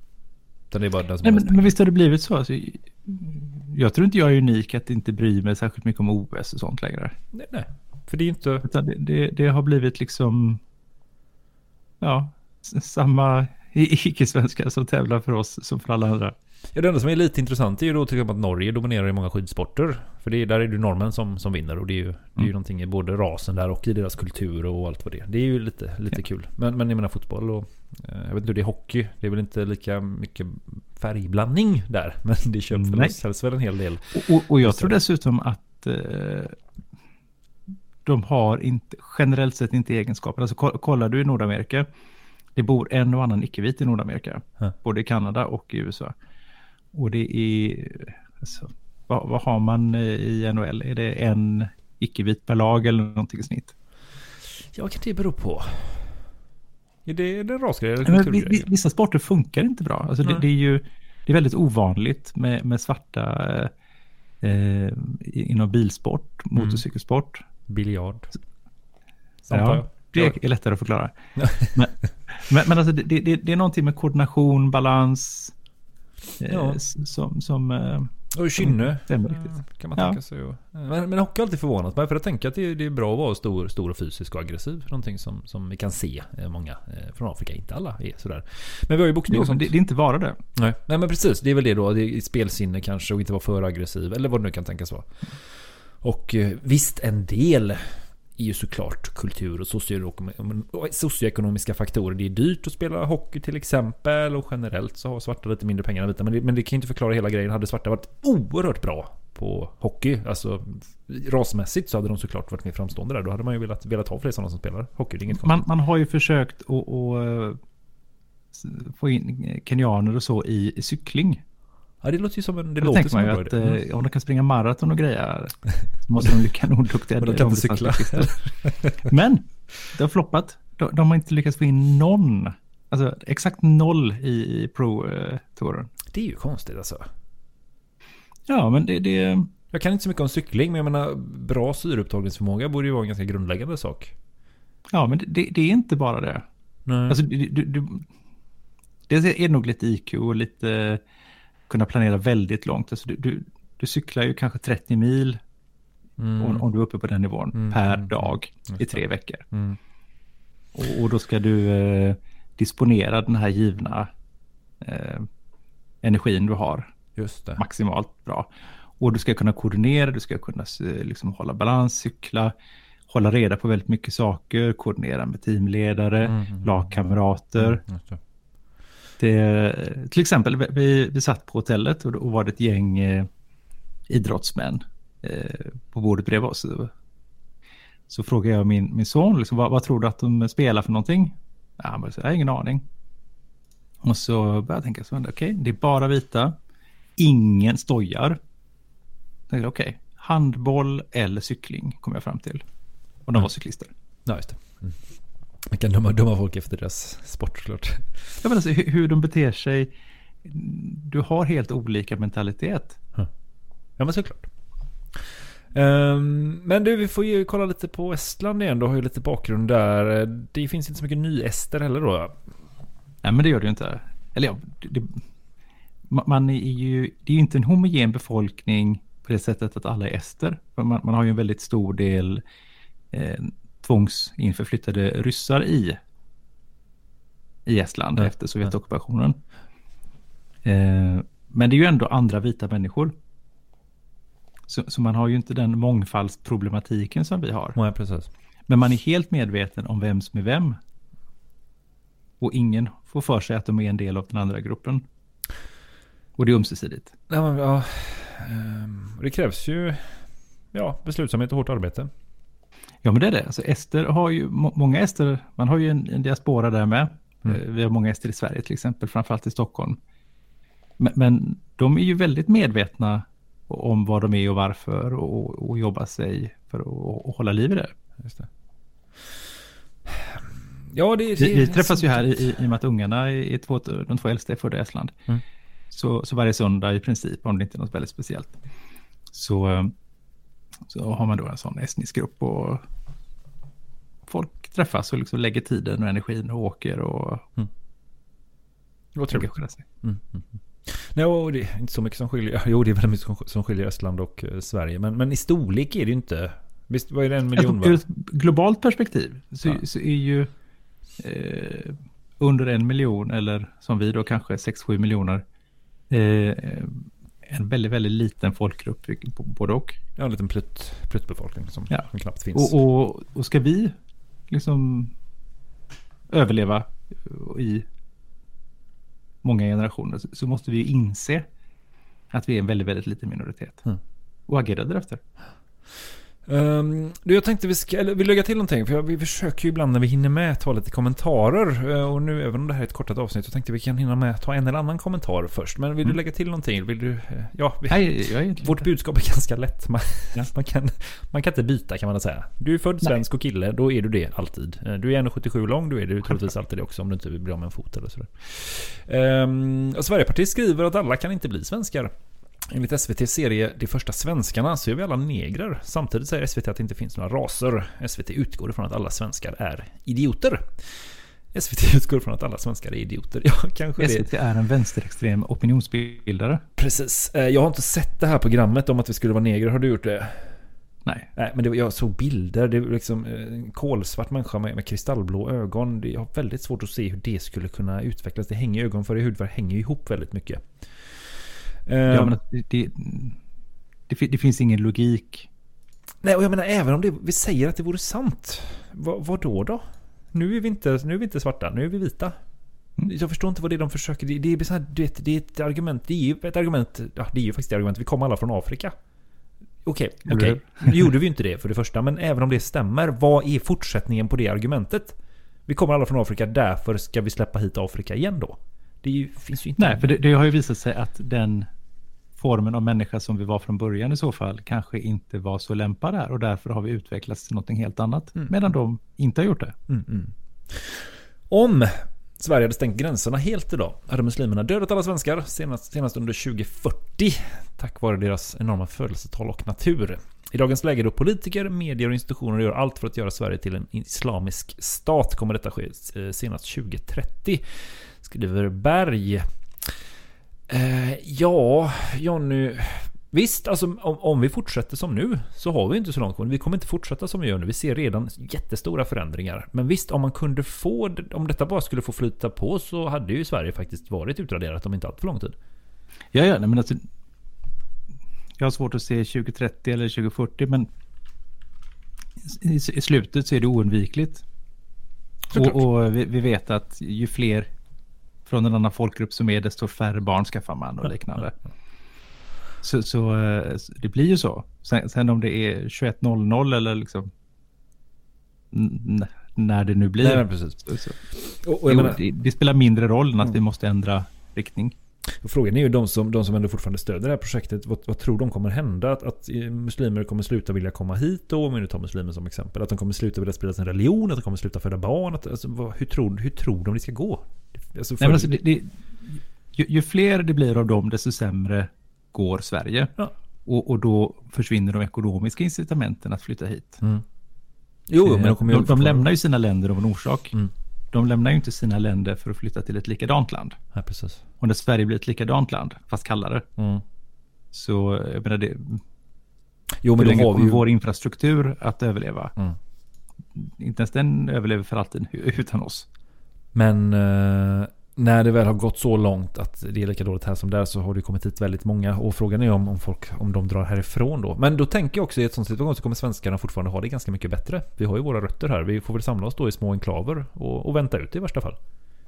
Utan det är bara den som Nej, men, men visst har det blivit så. Alltså, jag tror inte jag är unik att inte bry mig särskilt mycket om OS och sånt längre. nej, nej. För det är inte... Det, det, det har blivit liksom, ja, samma i- icke-svenskar som tävlar för oss som för alla andra. Ja, det enda som är lite intressant är ju då till exempel att Norge dominerar i många skidsporter. För det är, där är det ju norrmän som, som vinner och det är ju, det är ju Mm. någonting i både rasen där och i deras kultur och allt vad det är. Det är ju lite, lite kul. Men, men jag menar fotboll och eh, jag vet inte hur det är hockey. Det är väl inte lika mycket färgblandning där. Men det köpförsäljs väl en hel del. Och, och, och jag tror dessutom att eh, de har inte, generellt sett inte egenskaper. Alltså ko- kollar du i Nordamerika, det bor en och annan icke-vit i Nordamerika, Ja. både i Kanada och i USA. Och det är, alltså, vad, vad har man eh, i NHL? Är det en icke-vit per lag eller någonting i snitt? Ja, vad kan det bero på? Är det, är det en rasgrej eller Men vi- kulturgrej? vi- Vissa sporter funkar inte bra. Alltså det, det är ju det är väldigt ovanligt med, med svarta eh, inom bilsport, motorcykelsport. Biljard. Jag. det är lättare att förklara. men, men, men alltså det, det, det är någonting med koordination, balans, Ja. s- som... som eh, Och kynne. stämmer riktigt. eh, Kan man Ja. tänka sig. Och, men, men hockey har alltid förvånat mig. För jag tänker att det, är- det är bra att vara stor, stor och fysisk och aggressiv. Någonting som, som vi kan se eh, många eh, från Afrika. Inte alla är sådär. Men vi har ju boxning och sånt. det, det är inte bara det. Nej. Nej men precis, det är väl det då. Det är spelsinne kanske och inte vara för aggressiv. Eller vad det nu kan tänkas vara. Och eh, visst, en del är ju såklart kultur och socioekonomiska faktorer. Det är dyrt att spela hockey till exempel och generellt så har svarta lite mindre pengar än vita. Men det, men det kan ju inte förklara hela grejen. Hade svarta varit oerhört bra på hockey, alltså rasmässigt så hade de såklart varit mer framstående där. Då hade man ju velat, velat ha fler sådana som spelar hockey. Det är inget Man, man har ju försökt att, att eh, få in kenyaner och så i, i cykling. Ja, det låter ju som en, det låter som man ju att. Mm. om de kan springa maraton och grejer så måste de bli kanonduktiga. Men de kan inte cykla. Men det har floppat. De, de har inte lyckats få in någon, alltså exakt noll i, i Pro-touren. Det är ju konstigt alltså. Ja, men det, det, Jag kan inte så mycket om cykling, men jag menar bra syreupptagningsförmåga borde ju vara en ganska grundläggande sak. ja, men det, det är inte bara det. Nej. Alltså, du, du, du, dels är det nog lite IQ och lite kunna planera väldigt långt. Alltså, du, du, du cyklar ju kanske 30 mil mm. om, om du är uppe på den nivån Mm, per mm, dag i tre veckor. Mm. Och, och då ska du eh, disponera den här givna eh, energin du har maximalt bra. Och du ska kunna koordinera, du ska kunna eh, liksom hålla balans, cykla, hålla reda på väldigt mycket saker, koordinera med teamledare, Mm, mm, lagkamrater. Mm, det. Till exempel, vi, vi satt på hotellet och då var det ett gäng eh, idrottsmän eh, på bordet bredvid oss. Så, frågar jag min, min son, liksom, vad, vad tror du att de spelar för någonting? Ja, han bara, jag har ingen aning. Och så började jag tänka, okej, okay, det är bara vita, ingen stojar. Okej, okay, handboll eller cykling kom jag fram till. Och de var cyklister. Ja, just det. Mm. Man kan döma, döma folk efter deras sport såklart. Jag vill alltså hur, hur de beter sig. Du har helt olika mentalitet. Ja, men såklart. Um, men du, vi får ju kolla lite på Estland igen. Du har ju lite bakgrund där. Det finns inte så mycket ny-ester heller då. Nej, men det gör det ju inte. Eller ja, det, man är ju, det är ju inte en homogen befolkning på det sättet att alla är ester. Man, man har ju en väldigt stor del eh, tvångsinförflyttade ryssar i, i Estland ja, efter Sovjetockupationen. Eh, men det är ju ändå andra vita människor. Så, så, man har ju inte den mångfaldsproblematiken som vi har. Nej, precis. Men man är helt medveten om vem som är vem. Och ingen får för sig att de är en del av den andra gruppen. Och det är ömsesidigt. Ja, men, ja, ehm, det krävs ju ja, beslutsamhet och hårt arbete. Ja, men det är det. Alltså, ester har ju, många ester, man har ju en, en diaspora där med. Mm. Eh, vi har många ester i Sverige till exempel, framförallt i Stockholm. Men, men de är ju väldigt medvetna om vad de är och varför och, och jobbar sig för att hålla liv i det. Just det. Ja, det, det, vi, vi träffas ju här i, i, i och med att ungarna är två, de två äldsta är födda i Estland. Mm. Så, så varje söndag i princip, om det inte är något väldigt speciellt, så, så har man då en sån estnisk grupp och folk träffas och liksom lägger tiden och energin och åker och mm. engagerar sig. Mm, mm, mm. Nej, det är inte så mycket som skiljer. Jo, det är väldigt mycket som skiljer Estland och eh, Sverige. Men, men i storlek är det ju inte. Visst, vad är det en miljon? Ur ett globalt perspektiv så, ja. så är ju eh, under en miljon eller som vi då kanske 6-7 miljoner eh, en väldigt, väldigt liten folkgrupp, både och. Ja, en liten plutt, pluttbefolkning som, ja. som knappt finns. Och, och, och ska vi liksom överleva i många generationer så måste vi inse att vi är en väldigt, väldigt liten minoritet. Mm. Och agera därefter. Um, du, jag tänkte vi ska, eller vill lägga till någonting? För vi försöker ju ibland när vi hinner med ta lite kommentarer. Uh, och nu, även om det här är ett kortat avsnitt, så tänkte vi kan hinna med ta en eller annan kommentar först. Men vill mm. du lägga till någonting? Vill du, uh, ja, vi, Nej, jag vårt budskap är ganska lätt. Man, ja. man, kan, man kan inte byta kan man säga. Du är född svensk och kille, då är du det alltid. Uh, du är 1,77 lång, då är du troligtvis alltid det också. Om du inte vill bli av med en fot eller sådär. Um, Sverigepartiet skriver att alla kan inte bli svenskar. Enligt SVTs serie De första svenskarna så är vi alla negrer. Samtidigt säger SVT att det inte finns några raser. SVT utgår ifrån att alla svenskar är idioter. SVT utgår ifrån att alla svenskar är idioter. Ja, kanske SVT det. är en vänsterextrem opinionsbildare. Precis. Eh, jag har inte sett det här programmet om att vi skulle vara negrer. Har du gjort det? Nej. Nej, men det, jag såg bilder. Det är liksom eh, en kolsvart människa med, med kristallblå ögon. Jag har väldigt svårt att se hur det skulle kunna utvecklas. Det hänger ögonfärg och hudfärg hänger ihop väldigt mycket. Ja, men det, det, det, finns ingen logik. Nej, och jag menar även om det, vi säger att det vore sant. Vad, vad då då? Nu är, vi inte, nu är vi inte svarta, nu är vi vita. Mm. Jag förstår inte vad det är de försöker... Det, det, är, så här, du vet, det är ett argument. Det är ju ett argument. Ja, det är ju faktiskt ett argument. Vi kommer alla från Afrika. Okej, okay, okej. Okay. Nu gjorde vi inte det för det första. Men även om det stämmer. Vad är fortsättningen på det argumentet? Vi kommer alla från Afrika. Därför ska vi släppa hit Afrika igen då. Det ju, finns ju inte... Nej, för det, det har ju visat sig att den formen av människa som vi var från början i så fall kanske inte var så lämpad där och därför har vi utvecklats till något helt annat. Mm. Medan de inte har gjort det. Mm, mm. Om Sverige hade stängt gränserna helt idag hade muslimerna dödat alla svenskar senast, senast under 2040 tack vare deras enorma födelsetal och natur. I dagens läge då politiker, medier och institutioner gör allt för att göra Sverige till en islamisk stat kommer detta ske eh, senast 2030. Skriver Berg. Eh, ja, Jonny. Visst, alltså, om, om, vi fortsätter som nu så har vi inte så långt kvar. Vi kommer inte fortsätta som vi gör nu. Vi ser redan jättestora förändringar. Men visst, om man kunde få... Om detta bara skulle få flyta på så hade ju Sverige faktiskt varit utraderat om inte allt för lång tid. Ja, ja, men alltså... Jag har svårt att se 2030 eller 2040, men i, i slutet så är det oundvikligt. Och, och vi, vi, vet att ju fler från en annan folkgrupp som är desto färre barn skaffar man och liknande. Så, så eh, det blir ju så. Sen, sen om det är 21.00 eller liksom när det nu blir. Nej, precis. Så, så. Och, och Jo, menar, det, det spelar mindre roll än att Mm. vi måste ändra riktning. Och Frågan är ju de som, de som ändå fortfarande stöder det här projektet. Vad, vad tror de kommer hända? Att, att eh, muslimer kommer sluta vilja komma hit då? Om vi nu tar muslimer som exempel. Att de kommer sluta vilja sprida sin religion? Att de kommer sluta föda barn? Att, alltså, vad, hur, tror, hur tror de det ska gå? Alltså, Nej, men alltså, det, det, ju, ju fler det blir av dem, desto sämre går Sverige. Ja. Och, och då försvinner de ekonomiska incitamenten att flytta hit. Mm. Jo, men Eh, de kommer ju de, de lämnar ju sina länder av en orsak. Mm. De lämnar ju inte sina länder för att flytta till ett likadant land. Ja, precis. Och när Sverige blir ett likadant land, fast kallare, Mm. så jag menar det, Jo, hur men länge då har vi kommer ju... vår infrastruktur att överleva? Mm. Inte ens den överlever för alltid utan oss. Men eh, när det väl har gått så långt att det är lika dåligt här som där så har det kommit hit väldigt många. Och frågan är om, om folk om de drar härifrån då. Men då tänker jag också i ett sånt situation så kommer svenskarna fortfarande ha det ganska mycket bättre. Vi har ju våra rötter här. Vi får väl samla oss då i små enklaver och, och vänta ut i värsta fall.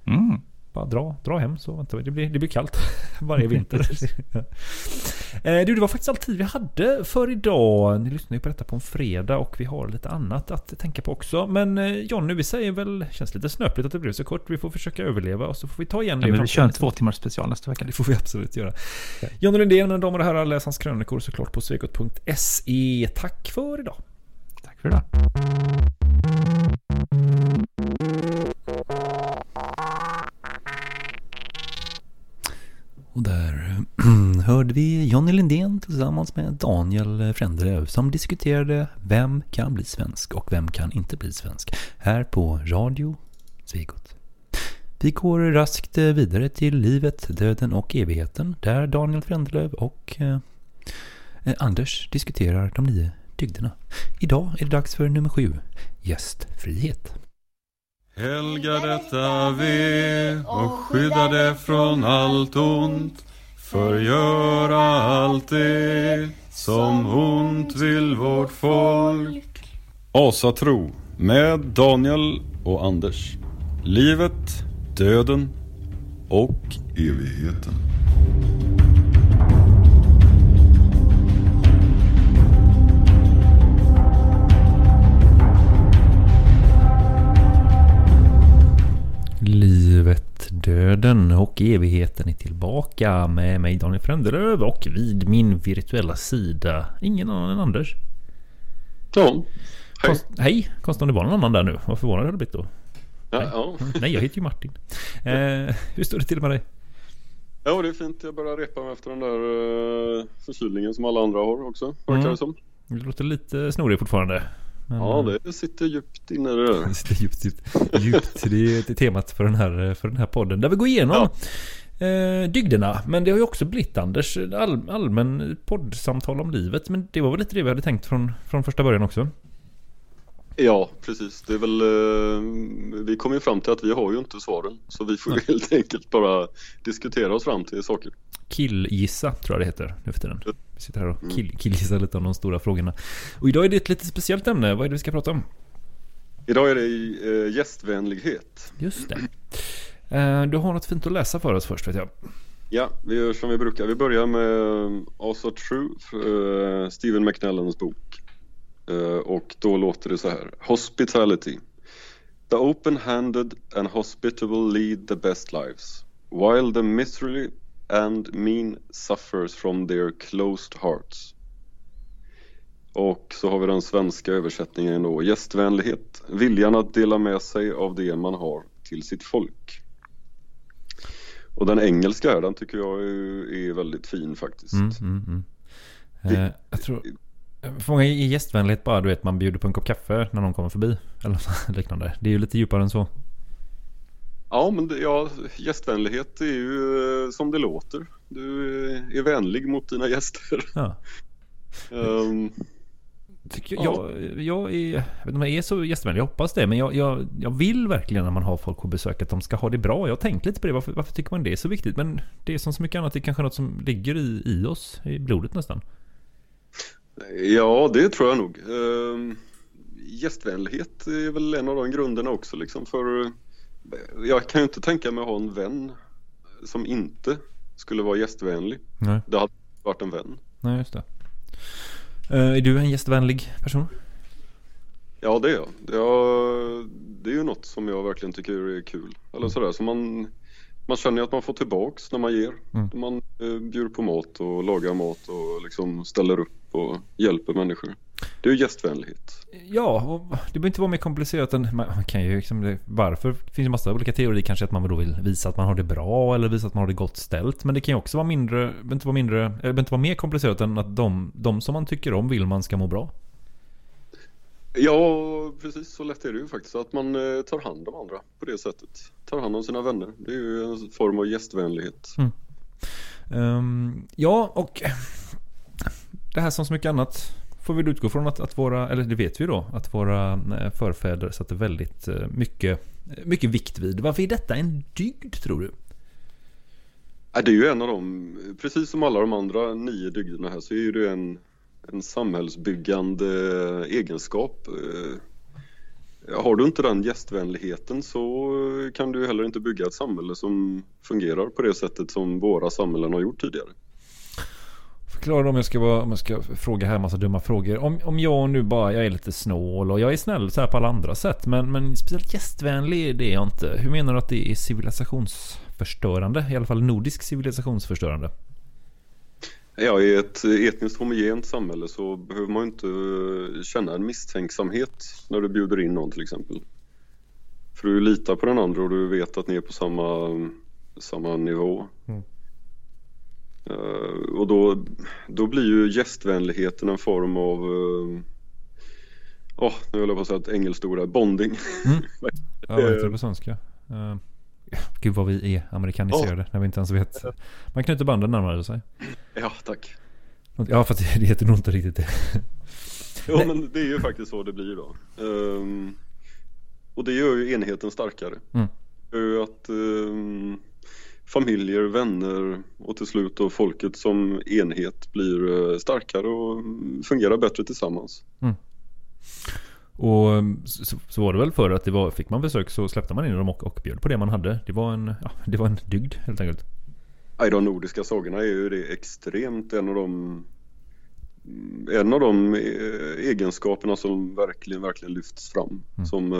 Mm. Bara dra, dra hem så väntar vi. Det blir, det blir kallt varje vinter. eh, du, det var faktiskt all tid vi hade för idag. Ni lyssnar ju på detta på en fredag och vi har lite annat att tänka på också. Men eh, Jonny, vi säger väl, känns lite snöpligt att det blev så kort. Vi får försöka överleva och så får vi ta igen det. Ja, men vi kör en två timmars special nästa vecka. Det får vi absolut göra. Jonny Lundén, mina damer och herrar, läs hans krönikor såklart på svegot.se. Tack för idag. Tack för idag. Och där hörde vi Johnny Lindén tillsammans med Daniel Frändelöv som diskuterade vem kan bli svensk och vem kan inte bli svensk här på Radio Svegot. Vi går raskt vidare till livet, döden och evigheten där Daniel Frändelöv och eh, eh, Anders diskuterar de nio dygderna. Idag är det dags för nummer sju, gästfrihet. Helga detta ve och skydda det från allt ont. Förgöra allt det som ont vill vårt folk. Asatro med Daniel och Anders. Livet, döden och Evigheten. Livet, döden och evigheten är tillbaka med mig Daniel Frändelöv och vid min virtuella sida ingen annan än Anders. Ja, hej. Konst, hej! Konstigt om det var någon annan där nu. Vad förvånad jag hade blivit då. Ja, ja. Nej, jag heter ju Martin. Eh, hur står det till med dig? ja, det är fint. Jag börjar repa mig efter den där uh, förkylningen som alla andra har också, verkar Mm. det som. Du låter lite snorig fortfarande. Men, Ja, det sitter djupt inne det där. Det sitter djupt, djupt, djupt. Det är temat för den här, för den här podden. Där vi går igenom eh, dygderna. Men det har ju också blivit Anders all, allmän poddsamtal om livet. Men det var väl lite det vi hade tänkt från, från första början också. Ja, precis. Det är väl, eh, vi kom ju fram till att vi har ju inte svaren. Så vi får ju helt enkelt bara diskutera oss fram till saker. Killgissa tror jag det heter nu för tiden. Vi sitter här och kill, killgissar lite om de stora frågorna. Och idag är det ett lite speciellt ämne. Vad är det vi ska prata om? Idag är det eh, gästvänlighet. Just det. Eh, Du har något fint att läsa för oss först vet jag. Ja, vi gör som vi brukar. Vi börjar med eh, Also True, eh, Stephen McNellans bok. Och då låter det så här. Hospitality. The open-handed and hospitable lead the best lives, while the miserly and mean suffers from their closed hearts. Och så har vi den svenska översättningen då. Gästvänlighet, viljan att dela med sig av det man har till sitt folk. Och den engelska här, den tycker jag är, är väldigt fin faktiskt. Mm, mm, mm. Eh, jag tror... För många är gästvänlighet bara du vet man bjuder på en kopp kaffe när någon kommer förbi. Eller liknande. Det är ju lite djupare än så. Ja, men det, ja, gästvänlighet är ju eh, som det låter. Du är vänlig mot dina gäster. Ja. Ehm, Tycker jag, jag, jag, är, jag vet inte om jag är så gästvänlig, jag hoppas det. Men jag, jag, jag vill verkligen när man har folk på besök att de ska ha det bra. Jag har tänkt lite på det. Varför, varför tycker man det är så viktigt? Men det är som så mycket annat, det är kanske något som ligger i, i oss, i blodet nästan. ja, det tror jag nog. Ehm, gästvänlighet är väl en av de grunderna också liksom för jag kan ju inte tänka mig att ha en vän som inte skulle vara gästvänlig. Nej. Det hade varit en vän. Nej, just det. Eh, är du en gästvänlig person? Ja, det är jag. Det är, det är ju något som jag verkligen tycker är kul. Eller sådär, så man, man känner ju att man får tillbaks när man ger. Mm. Man eh, bjuder på mat och lagar mat och liksom ställer upp och hjälper människor. Det är ju gästvänlighet. Ja, och det behöver inte vara mer komplicerat än... Man kan ju liksom... Varför? Det finns ju massa olika teorier. Kanske att man då vill visa att man har det bra eller visa att man har det gott ställt. Men det kan ju också vara mindre... Behöver inte vara mindre... behöver inte vara mer komplicerat än att de, de som man tycker om vill man ska må bra. Ja, precis så lätt är det ju faktiskt. Att man eh, tar hand om andra på det sättet. Tar hand om sina vänner. Det är ju en form av gästvänlighet. Ehm, ja, och det här som så mycket annat får vi utgå från att, att våra, eller det vet vi då, att våra eh, förfäder satte väldigt eh, mycket, mycket vikt vid. Varför är detta en dygd tror du? Ja, det är ju en av dem, precis som alla de andra nio dygderna här så är ju det en, en samhällsbyggande egenskap. Eh, har du inte den gästvänligheten så kan du heller inte bygga ett samhälle som fungerar på det sättet som våra samhällen har gjort tidigare. Förklara om jag ska, vara, om jag ska fråga här en massa dumma frågor. Om, om jag nu bara, jag är lite snål och jag är snäll så här på alla andra sätt. Men, men speciellt gästvänlig det är jag inte. Hur menar du att det är civilisationsförstörande? I alla fall nordisk civilisationsförstörande. Ja, i ett etniskt homogent samhälle så behöver man inte eh, känna en misstänksamhet när du bjuder in någon till exempel. För du litar på den andra och du vet att ni är på samma, samma nivå. Mm. Eh, och då, då blir ju gästvänligheten en form av, uh, oh, nu höll jag på att säga ett engelskt ord där, bonding. Ja, vad heter det på svenska? Uh, gud vad vi är amerikaniserade när vi inte ens vet. Man knyter banden närmare sig. ja, tack. Ja, för att det heter nog inte riktigt det. Ja, men det är ju faktiskt så det blir då. Ehm, och det gör ju enheten starkare. Mm. Gör att ehm, familjer, vänner och till slut då folket som enhet blir eh, starkare och fungerar bättre tillsammans. Och så, så var det väl förr att det var, fick man besök så släppte man in dem och, och bjöd på det man hade. Det var en, ja, det var en dygd helt enkelt. I de nordiska sagorna är ju det extremt en av de en av de eh, egenskaperna som verkligen, verkligen lyfts fram som eh,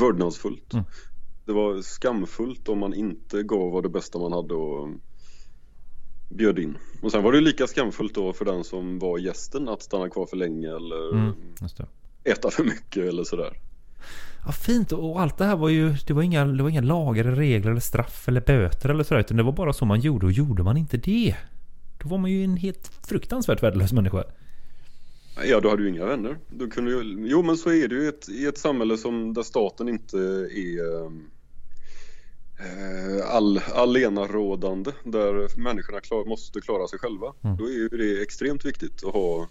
vördnadsfullt. Mm. Det var skamfullt om man inte gav av det bästa man hade och bjöd in. Och sen var det lika skamfullt då för den som var gästen att stanna kvar för länge eller Mm. Äta för mycket eller sådär. Ja, fint. Och allt det här var ju... Det var inga, det var inga lagar, regler, eller straff eller böter eller sådär. Utan det var bara så man gjorde. Och gjorde man inte det. Då var man ju en helt fruktansvärt värdelös människa. Ja, du hade ju inga vänner. Du kunde ju, jo, men så är det ju ett, i ett samhälle som där staten inte är eh, all, allenarådande, där människorna klar, måste klara sig själva. Mm. Då är ju det extremt viktigt att ha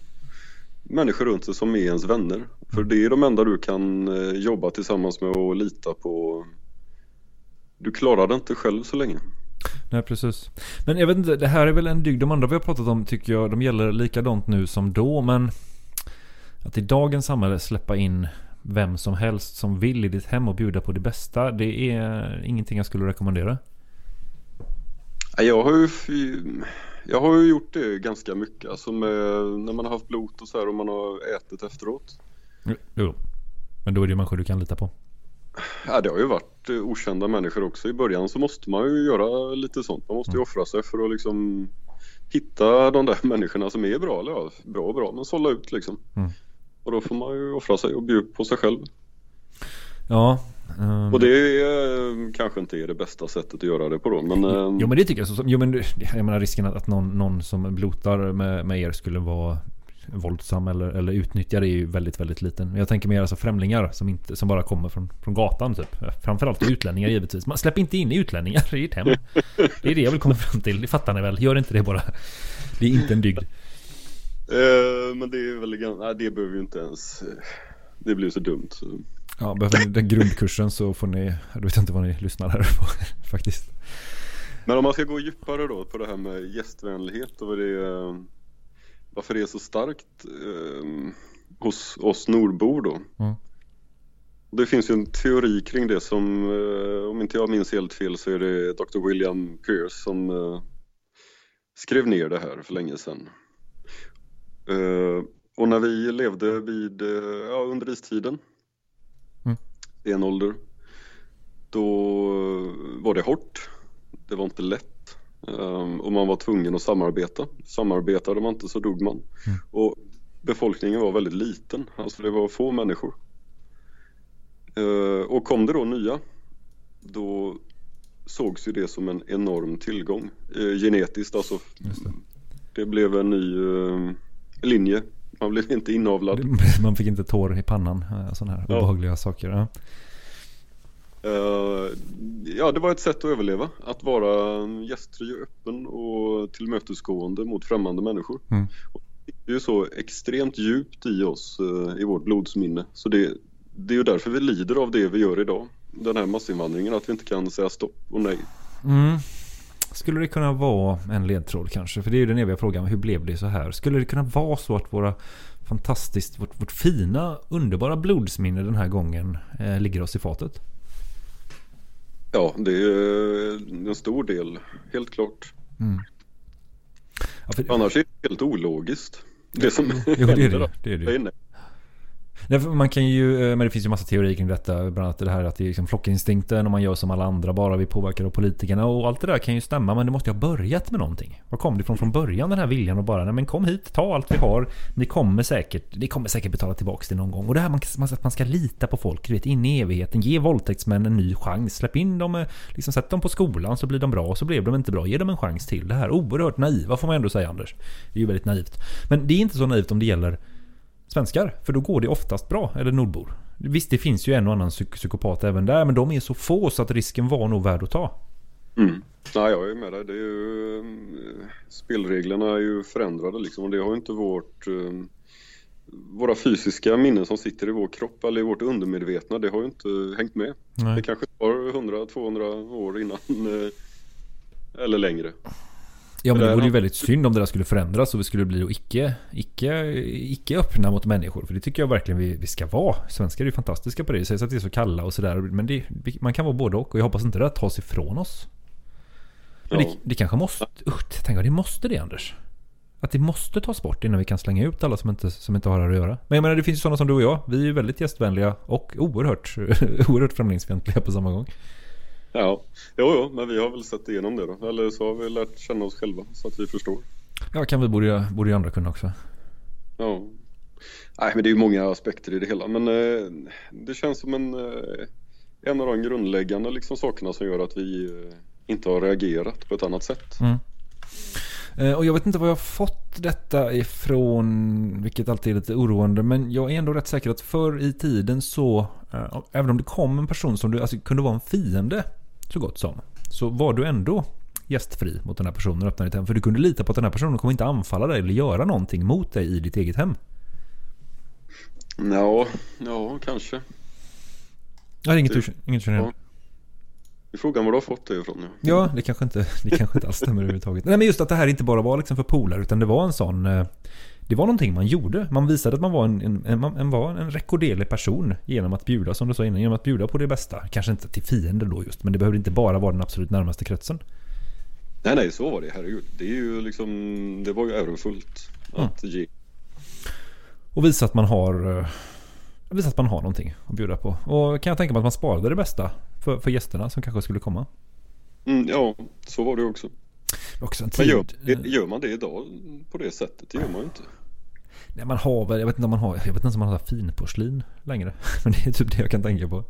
människor runt sig som är ens vänner. För det är de enda du kan eh, jobba tillsammans med och lita på. Du klarar det inte själv så länge. Nej, precis. Men jag vet inte, det här är väl en dygd. De andra vi har pratat om tycker jag, de gäller likadant nu som då. Men att i dagens samhälle släppa in vem som helst som vill i ditt hem och bjuda på det bästa. Det är ingenting jag skulle rekommendera. Ja, Jag har ju, jag har ju gjort det ganska mycket, alltså med, när man har haft blot och så här och man har ätit efteråt. Jo. Men då är det ju människor du kan lita på. Ja, det har ju varit eh, okända människor också. I början så måste man ju göra lite sånt. Man måste ju offra sig för att liksom hitta de där människorna som är bra, eller ja, bra och bra, men sålla ut liksom. Mm. Och då får man ju offra sig och bjuda på sig själv. Ja. Ehm, Och det är, eh, kanske inte är det bästa sättet att göra det på då, men Jo men det tycker jag. Så, jo, men, det- jag menar risken att, att någon, någon som blotar med, med er skulle vara våldsam eller, eller utnyttjar är ju väldigt, väldigt liten. Jag tänker mer alltså främlingar som, inte, som bara kommer från, från gatan typ. Framförallt utlänningar givetvis. Man släpper inte in utlänningar i ert hem. Det är det jag vill komma fram till. Det fattar ni väl? Gör inte det bara. Det är inte en dygd. men det är väl, nej, det behöver ju inte ens, det blir så dumt. Så. Ja, behöver ni den grundkursen så får ni... Jag vet inte vad ni lyssnar här på faktiskt. Men om man ska gå djupare då på det här med gästvänlighet och vad det är, varför det är så starkt eh, hos oss nordbor då. Mm. Det finns ju en teori kring det som, eh, om inte jag minns helt fel så är det Dr. William Pierce som eh, skrev ner det här för länge sedan. Eh, och när vi levde vid, ja, under istiden. Stenålder, då var det hårt. Det var inte lätt. Um, och man var tvungen att samarbeta. Samarbetade man inte så dog man. Och befolkningen var väldigt liten, alltså det var få människor. Eh, och kom det då nya, då sågs ju det som en enorm tillgång. Eh, genetiskt alltså. Det. Det blev en ny eh, linje. Man blev inte inavlad. Man fick inte tår i pannan. eh, Sådana här Ja. obehagliga saker. Ja. Eh, ja, det var ett sätt att överleva. Att vara gästfri och öppen och tillmötesgående mot främmande människor. Mm. Det är ju så extremt djupt i oss, eh, i vårt blodsminne. Så det, det är ju därför vi lider av det vi gör idag. Den här massinvandringen, att vi inte kan säga stopp och nej. Mm. Skulle det kunna vara en ledtråd kanske? För det är ju den eviga frågan. Hur blev det så här? Skulle det kunna vara så att våra fantastiskt, vårt, vårt fina, underbara blodsminne den här gången eh, ligger oss i fatet? Ja, det är en stor del, helt klart. Ja, för, Annars är det helt ologiskt. Det som jo, det är händer det. det, är det. Nej, nej. Nej, för man kan ju, eh, men det finns ju massa teorier kring detta. Bland annat det här att det är liksom flockinstinkten och man gör som alla andra bara vi påverkar av politikerna. Och allt det där kan ju stämma men det måste ju ha börjat med någonting. Var kom det ifrån från början den här viljan och bara nej men kom hit, ta allt vi har. Ni kommer säkert, ni kommer säkert betala tillbaka det någon gång. Och det här man, man, att man ska lita på folk, du vet in i evigheten. Ge våldtäktsmän en ny chans. Släpp in dem, eh, liksom sätt dem på skolan så blir de bra. Så blev de inte bra. Ge dem en chans till. Det här oerhört naiva får man ändå säga Anders. Det är ju väldigt naivt. Men det är inte så naivt om det gäller svenskar. För då går det oftast bra. Eller nordbor. Visst, det finns ju en och annan psyk- psykopat även där. Men de är så få så att risken var nog värd att ta. Mm. Nej, jag är med dig. Det är ju, eh, spelreglerna är ju förändrade liksom och det har ju inte vårt eh, våra fysiska minnen som sitter i vår kropp eller i vårt undermedvetna, det har ju inte hängt med. Det Nej. kanske tar 100-200 år innan eh, eller längre. Ja men det vore ju väldigt synd om det där skulle förändras och vi skulle bli icke, icke, icke öppna mot människor. För det tycker jag verkligen vi, vi ska vara. Svenskar är ju fantastiska på det. Det sägs att det är så kalla och sådär. Men det, man kan vara både och. Och jag hoppas inte det tas ifrån oss. Men det, det kanske måste... Usch, tänk det måste det Anders. Att det måste tas bort innan vi kan slänga ut alla som inte, som inte har här att göra. Men jag menar det finns ju sådana som du och jag. Vi är ju väldigt gästvänliga och oerhört, oerhört främlingsfientliga på samma gång. Ja, jo, jo, men vi har väl sett igenom det då. Eller så har vi lärt känna oss själva så att vi förstår. Ja, kan vi borde, borde ju andra kunna också. Ja. Nej, men det är ju många aspekter i det hela. Men eh, det känns som en, eh, en av de grundläggande liksom, sakerna som gör att vi eh, inte har reagerat på ett annat sätt. Eh, Och jag vet inte var jag har fått detta ifrån, vilket alltid är lite oroande. Men jag är ändå rätt säker att förr i tiden så, eh, även om det kom en person som du, alltså kunde vara en fiende, så gott som, så var du ändå gästfri mot den här personen och öppnade ditt hem. För du kunde lita på att den här personen kommer inte anfalla dig eller göra någonting mot dig i ditt eget hem. Ja, ja, kanske. Ja, inget du, inget du igen. ja. Frågan var du har fått det ifrån. Ja. Ja, det kanske inte, det kanske inte alls stämmer överhuvudtaget. Nej men just att det här inte bara var liksom för polare utan det var en sån... eh, Det var någonting man gjorde. Man visade att man var en, en, en, en, var en rekorderlig person genom att bjuda, som du sa innan, genom att bjuda på det bästa. Kanske inte till fiender då just, men det behövde inte bara vara den absolut närmaste kretsen. Nej, nej, så var det. Herregud. Det är ju liksom, det var ju ärofullt att ge. Och visa att man har... eh, Visa att man har någonting att bjuda på. Och kan jag tänka mig att man sparade det bästa för, för gästerna som kanske skulle komma. Mm, ja, så var det också. Också en Men tid... gör, gör man det idag på det sättet? Det gör man ju inte. Nej, man har väl, jag vet inte om man har, jag vet inte om man har finporslin längre. Men det är typ det jag kan tänka på.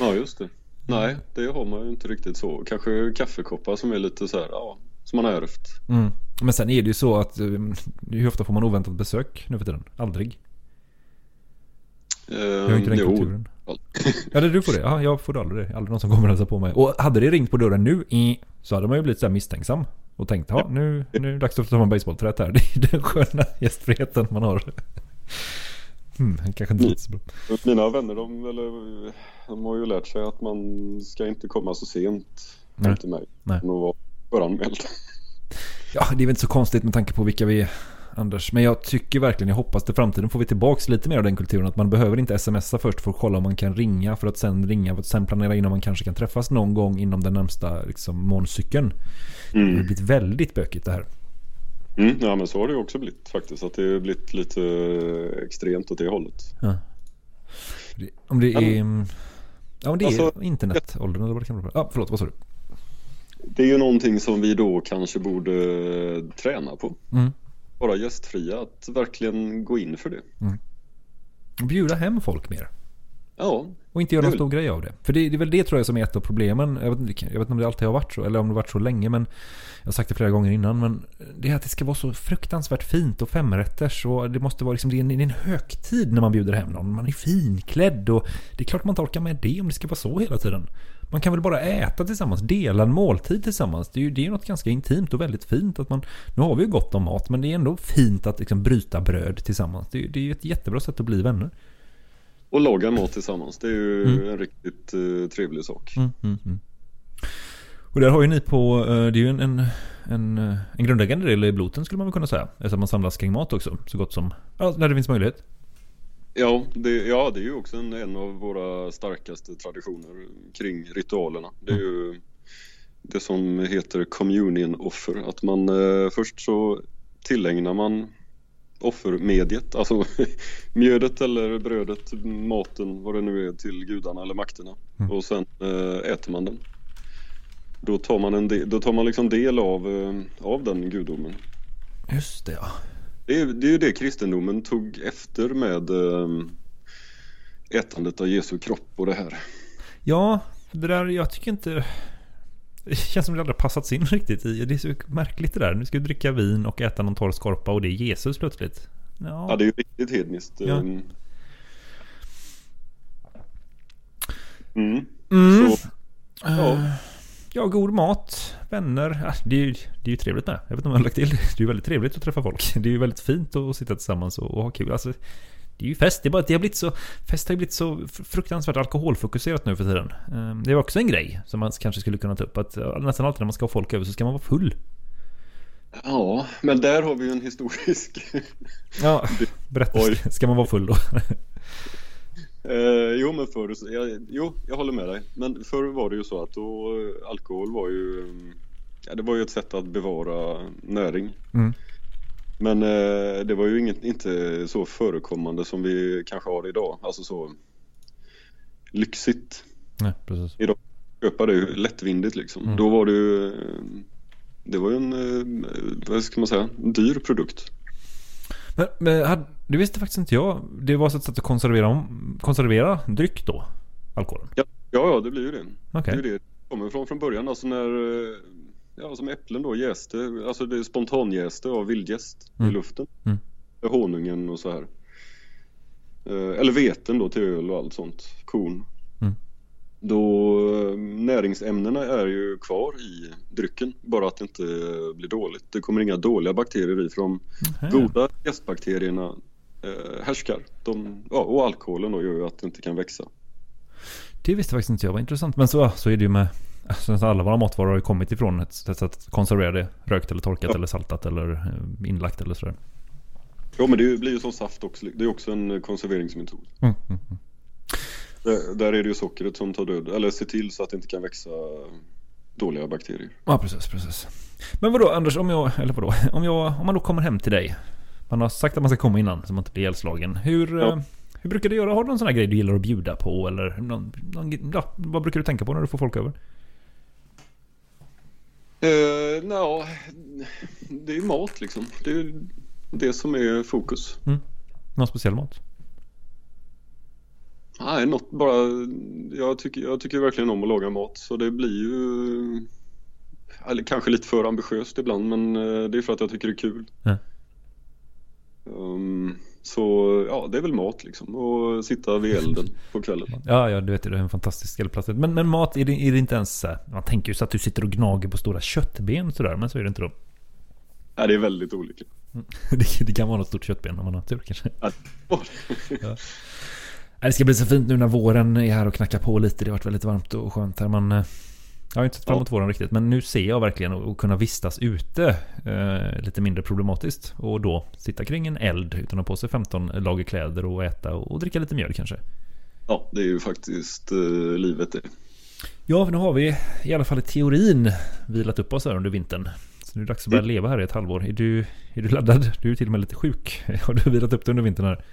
Ja, just det. Nej, det har man ju inte riktigt så. Kanske kaffekoppar som är lite så här, ja, som man har ärvt. Mm. Men sen är det ju så att eh, hur ofta får man oväntat besök nu för tiden? Aldrig. Eh, Jag har inte den jo. kulturen. Ja, det du får det. Ja, jag får aldrig det. Aldrig någon som kommer och hälsar på mig. Och hade det ringt på dörren nu, eh, så hade man ju blivit så här misstänksam. Och tänkt, ja nu, nu är det dags att ta en basebollträet här. Det är den sköna gästfriheten man har. Hmm, kanske inte så bra. Mina vänner, de, eller, de har ju lärt sig att man ska inte komma så sent Nej. till mig. Nej. Och vara föranmäld. Ja, det är väl inte så konstigt med tanke på vilka vi Anders. Men jag tycker verkligen, jag hoppas till framtiden får vi tillbaks lite mer av den kulturen. Att man behöver inte smsa först för att kolla om man kan ringa. För att sen ringa, för att sen planera in om man kanske kan träffas någon gång inom den närmsta liksom, måncykeln. Det har Mm. blivit väldigt bökigt det här. Mm, ja men så har det också blivit faktiskt. Att det har blivit lite extremt åt det hållet. Ja. Om det är... mm, Ja, om det är Alltså- internetåldern eller vad det kan vara. Ja, förlåt, vad sa du? Det är ju någonting som vi då kanske borde träna på. Mm. Vara gästfria, att verkligen gå in för det. Bjuda hem folk mer. Ja, Och inte göra någon stor grej av det. För det, det är väl det tror jag som är ett av problemen. Jag vet, jag vet inte om det alltid har varit så, eller om det har varit så länge, men jag har sagt det flera gånger innan, men det är att det ska vara så fruktansvärt fint och femrätters och det måste vara liksom, det är en, det är en högtid när man bjuder hem någon. Man är finklädd och det är klart man inte orkar med det om det ska vara så hela tiden. Man kan väl bara äta tillsammans, dela en måltid tillsammans. Det är ju det är något ganska intimt och väldigt fint. Att man, nu har vi ju gott om mat, men det är ändå fint att liksom bryta bröd tillsammans. Det är, det är ju ett jättebra sätt att bli vänner. och laga mat tillsammans. Det är ju Mm. en riktigt eh, trevlig sak. Mm, mm, mm. Och där har ju ni på, eh, det är ju en, en, en, eh, en grundläggande del i bloten skulle man väl kunna säga. Eftersom man samlas kring mat också, så gott som, ja, när det finns möjlighet. Ja, det, ja, det är ju också en, en av våra starkaste traditioner kring ritualerna. Det är ju det som heter communion offer. Att man eh, först så tillägnar man offermediet, alltså mjödet eller brödet, maten, vad det nu är till gudarna eller makterna. Och sen eh, äter man den. Då tar man, en del, då tar man liksom del av, eh, av den gudomen. Just det ja. Det är, det är ju det kristendomen tog efter med eh, ätandet av Jesu kropp och det här. Ja, det där, jag tycker inte... Det känns som det aldrig passats in riktigt i. Det är så märkligt det där. Nu ska vi dricka vin och äta någon torr skorpa och det är Jesus plötsligt. Ja, Ja, det är ju riktigt hedniskt. Ja. eh. Mm. Mm. Så, ja. Ja, god mat, vänner. Det, är ju, det är ju trevligt med. Jag vet inte om jag har lagt till det. Det är ju väldigt trevligt att träffa folk. Det är ju väldigt fint att sitta tillsammans och, ha kul. Alltså, det är ju fest. Det är bara att det har blivit så... Fest har ju blivit så fr- fruktansvärt alkoholfokuserat nu för tiden. Ehm, Det är också en grej som man kanske skulle kunna ta upp. Att nästan alltid när man ska ha folk över så ska man vara full. ja, men där har vi ju en historisk... Ja, berätta. Ska man vara full då? Eh, jo men förr, jag, jo jag håller med dig. Men förr var det ju så att då, eh, alkohol var ju, mm, ja, det var ju ett sätt att bevara näring. Mm. Men eh, det var ju inget, inte så förekommande som vi kanske har idag. Alltså så lyxigt. Nej, precis. Köpa det ju lättvindigt liksom. Mm. Då var det ju, eh, det var ju en, eh, vad ska man säga, en dyr produkt. Men, men hade, det visste faktiskt inte jag. Det var så ett sätt att konservera, konservera dryck då? Alkoholen? Ja, ja, ja det blir ju det. Okej. Det är ju det det kommer ifrån från början. Alltså när, eh, ja som äpplen då jäste, alltså det är spontanjäste av vildgäst Mm. i luften. Mm. Honungen och så här. Eh, Eller veten då till öl och allt sånt, korn. Då näringsämnena är ju kvar i drycken, bara att det inte blir dåligt. Det kommer inga dåliga bakterier i för de goda gästbakterierna eh, härskar. De, ja, och alkoholen då gör ju att det inte kan växa. Det visste faktiskt inte jag. Vad intressant. Men så, så är det ju med... Alltså, alla våra matvaror har ju kommit ifrån ett sätt att konservera det. Rökt eller torkat Ja. eller saltat eller eh, inlagt eller sådär. Ja men det blir ju som saft också. Det är också en konserveringsmetod. Mm, mm, mm. Där, där är det ju sockret som tar död, eller ser till så att det inte kan växa dåliga bakterier. Ja, precis, precis. Men vadå Anders, om jag... Eller vadå? Om, jag, om man då kommer hem till dig. Man har sagt att man ska komma innan så man inte blir ihjälslagen. Hur, Ja. eh, hur brukar du göra? Har du någon sån här grej du gillar att bjuda på? Eller någon, någon, ja, vad brukar du tänka på när du får folk över? Eh, Nja, det är mat liksom. Det är det som är fokus. Någon speciell mat? Nej, något bara. Jag tycker, jag tycker verkligen om att laga mat så det blir ju eller kanske lite för ambitiöst ibland men eh, det är för att jag tycker det är kul. Ja. Um, så ja, det är väl mat liksom och sitta vid elden på kvällen. Ja, ja, du vet det. Är en fantastisk eldplats. Men, men mat, är det, är det inte ens här, Man tänker ju så att du sitter och gnager på stora köttben sådär. Men så är det inte då. Nej, det är väldigt olyckligt. Det, det kan vara något stort köttben om man har tur kanske. Ja. Det ska bli så fint nu när våren är här och knackar på lite. Det har varit väldigt varmt och skönt här. Man, eh, jag har inte sett fram emot våren riktigt. Men nu ser jag verkligen att kunna vistas ute. Eh, lite mindre problematiskt. Och då sitta kring en eld utan att ha på sig 15 lager kläder och äta och, och dricka lite mjöl kanske. Ja, det är ju faktiskt eh, livet det. Ja, för nu har vi i alla fall i teorin vilat upp oss här under vintern. Så nu är det dags att börja leva här i ett halvår. Är du, är du laddad? Du är till och med lite sjuk. Har du vilat upp dig under vintern här?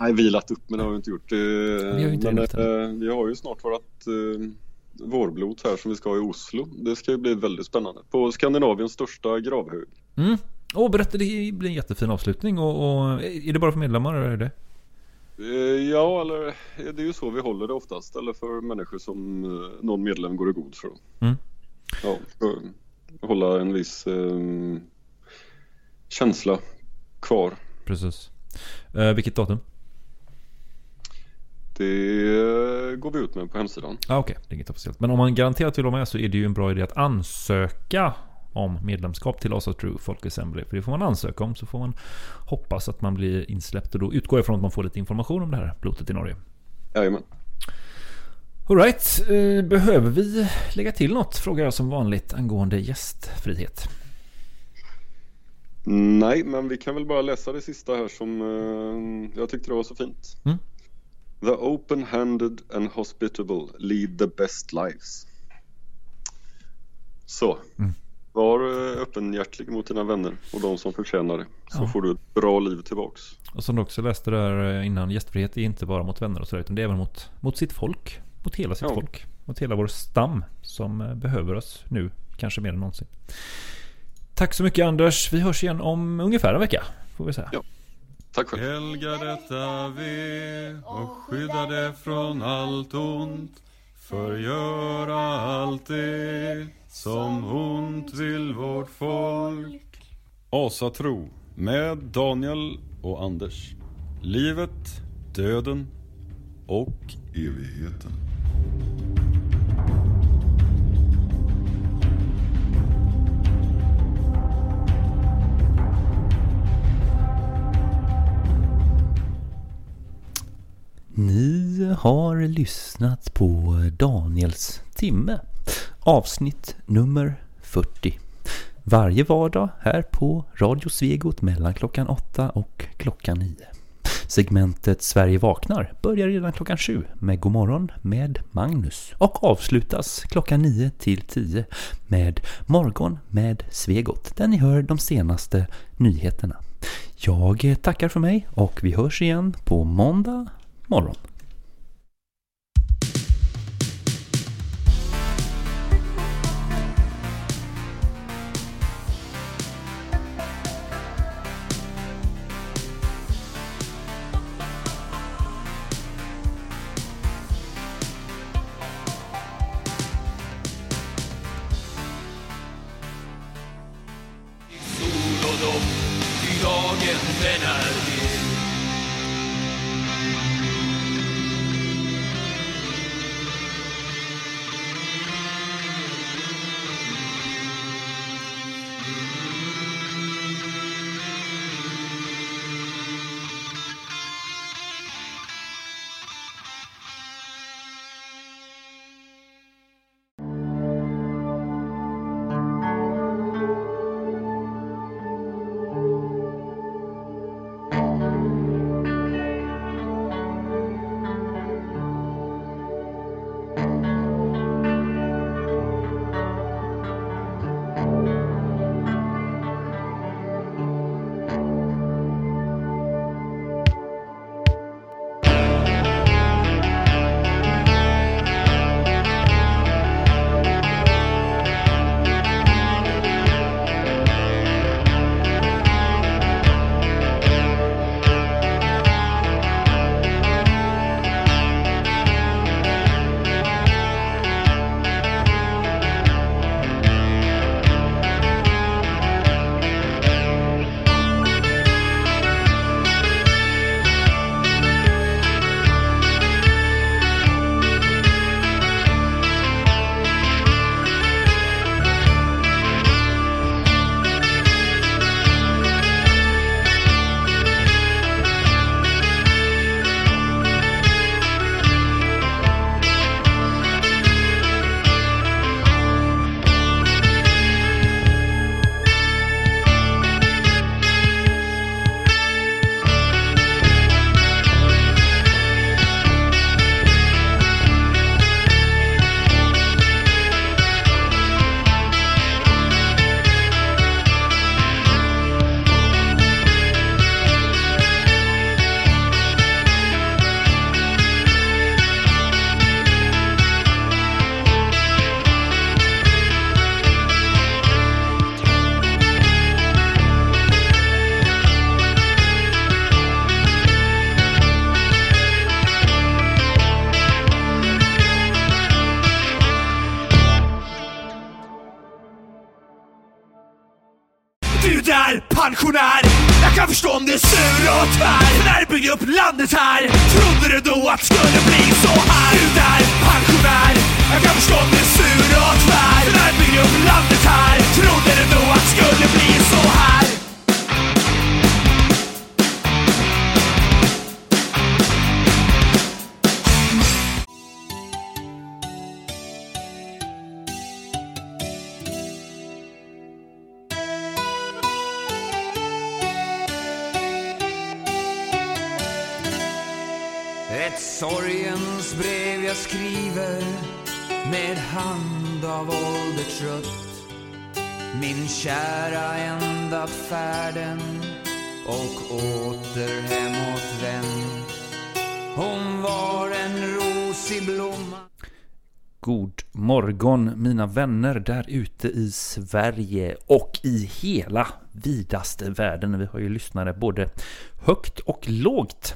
Nej, vilat upp men det har vi inte gjort. Eh, har ju inte men eh, vi har ju snart vårt eh, vårblot här som vi ska ha i Oslo. Det ska ju bli väldigt spännande. På Skandinaviens största gravhög. Mm. Åh, berätta, det blir en jättefin avslutning. Och, och, är det bara för medlemmar eller är det? Ja, eller det är ju så vi håller det oftast. Eller för människor som någon medlem går i god för. Mm. Ja, för hålla en viss eh, känsla kvar. Precis. Eh, vilket datum? Det går vi ut med på hemsidan. Ah, Okej, det är inget officiellt. Men om man garanterat vill vara med så är det ju en bra idé att ansöka om medlemskap till Asa True Folk Assembly. För det får man ansöka om så får man hoppas att man blir insläppt och då utgår jag från att man får lite information om det här blotet i Norge. Jajamän. Alright, eh, behöver vi lägga till något? Frågar jag som vanligt angående gästfrihet. Nej, men vi kan väl bara läsa det sista här som eh, jag tyckte det var så fint. Mm. The open-handed and hospitable lead the best lives. Så. Mm. Var eh, öppenhjärtig mot dina vänner och de som förtjänar det. Så Ja. får du ett bra liv tillbaks. Och som du också läste där eh, innan, gästfrihet är inte bara mot vänner och sådär utan det är även mot, mot sitt folk. Mot hela sitt Ja. folk. Mot hela vår stam som eh, behöver oss nu, kanske mer än någonsin. Tack så mycket Anders. Vi hörs igen om ungefär en vecka, får vi säga. Ja. Tack själv. Helga detta ve och skydda det från allt ont. Förgöra allt det som ont vill vårt folk. Asatro med Daniel och Anders. Livet, döden och Evigheten. Ni har lyssnat på Daniels timme. Avsnitt nummer 40. Varje vardag här på Radio Svegot mellan klockan 8 och klockan 9. Segmentet Sverige vaknar börjar redan klockan 7 med Godmorgon med Magnus och avslutas klockan 9 till 10 med Morgon med Svegot där ni hör de senaste nyheterna. Jag tackar för mig och vi hörs igen på måndag morgon. Upp landet här, trodde du då att vänner där ute i Sverige och i hela vidaste världen. Vi har ju lyssnare både högt och lågt.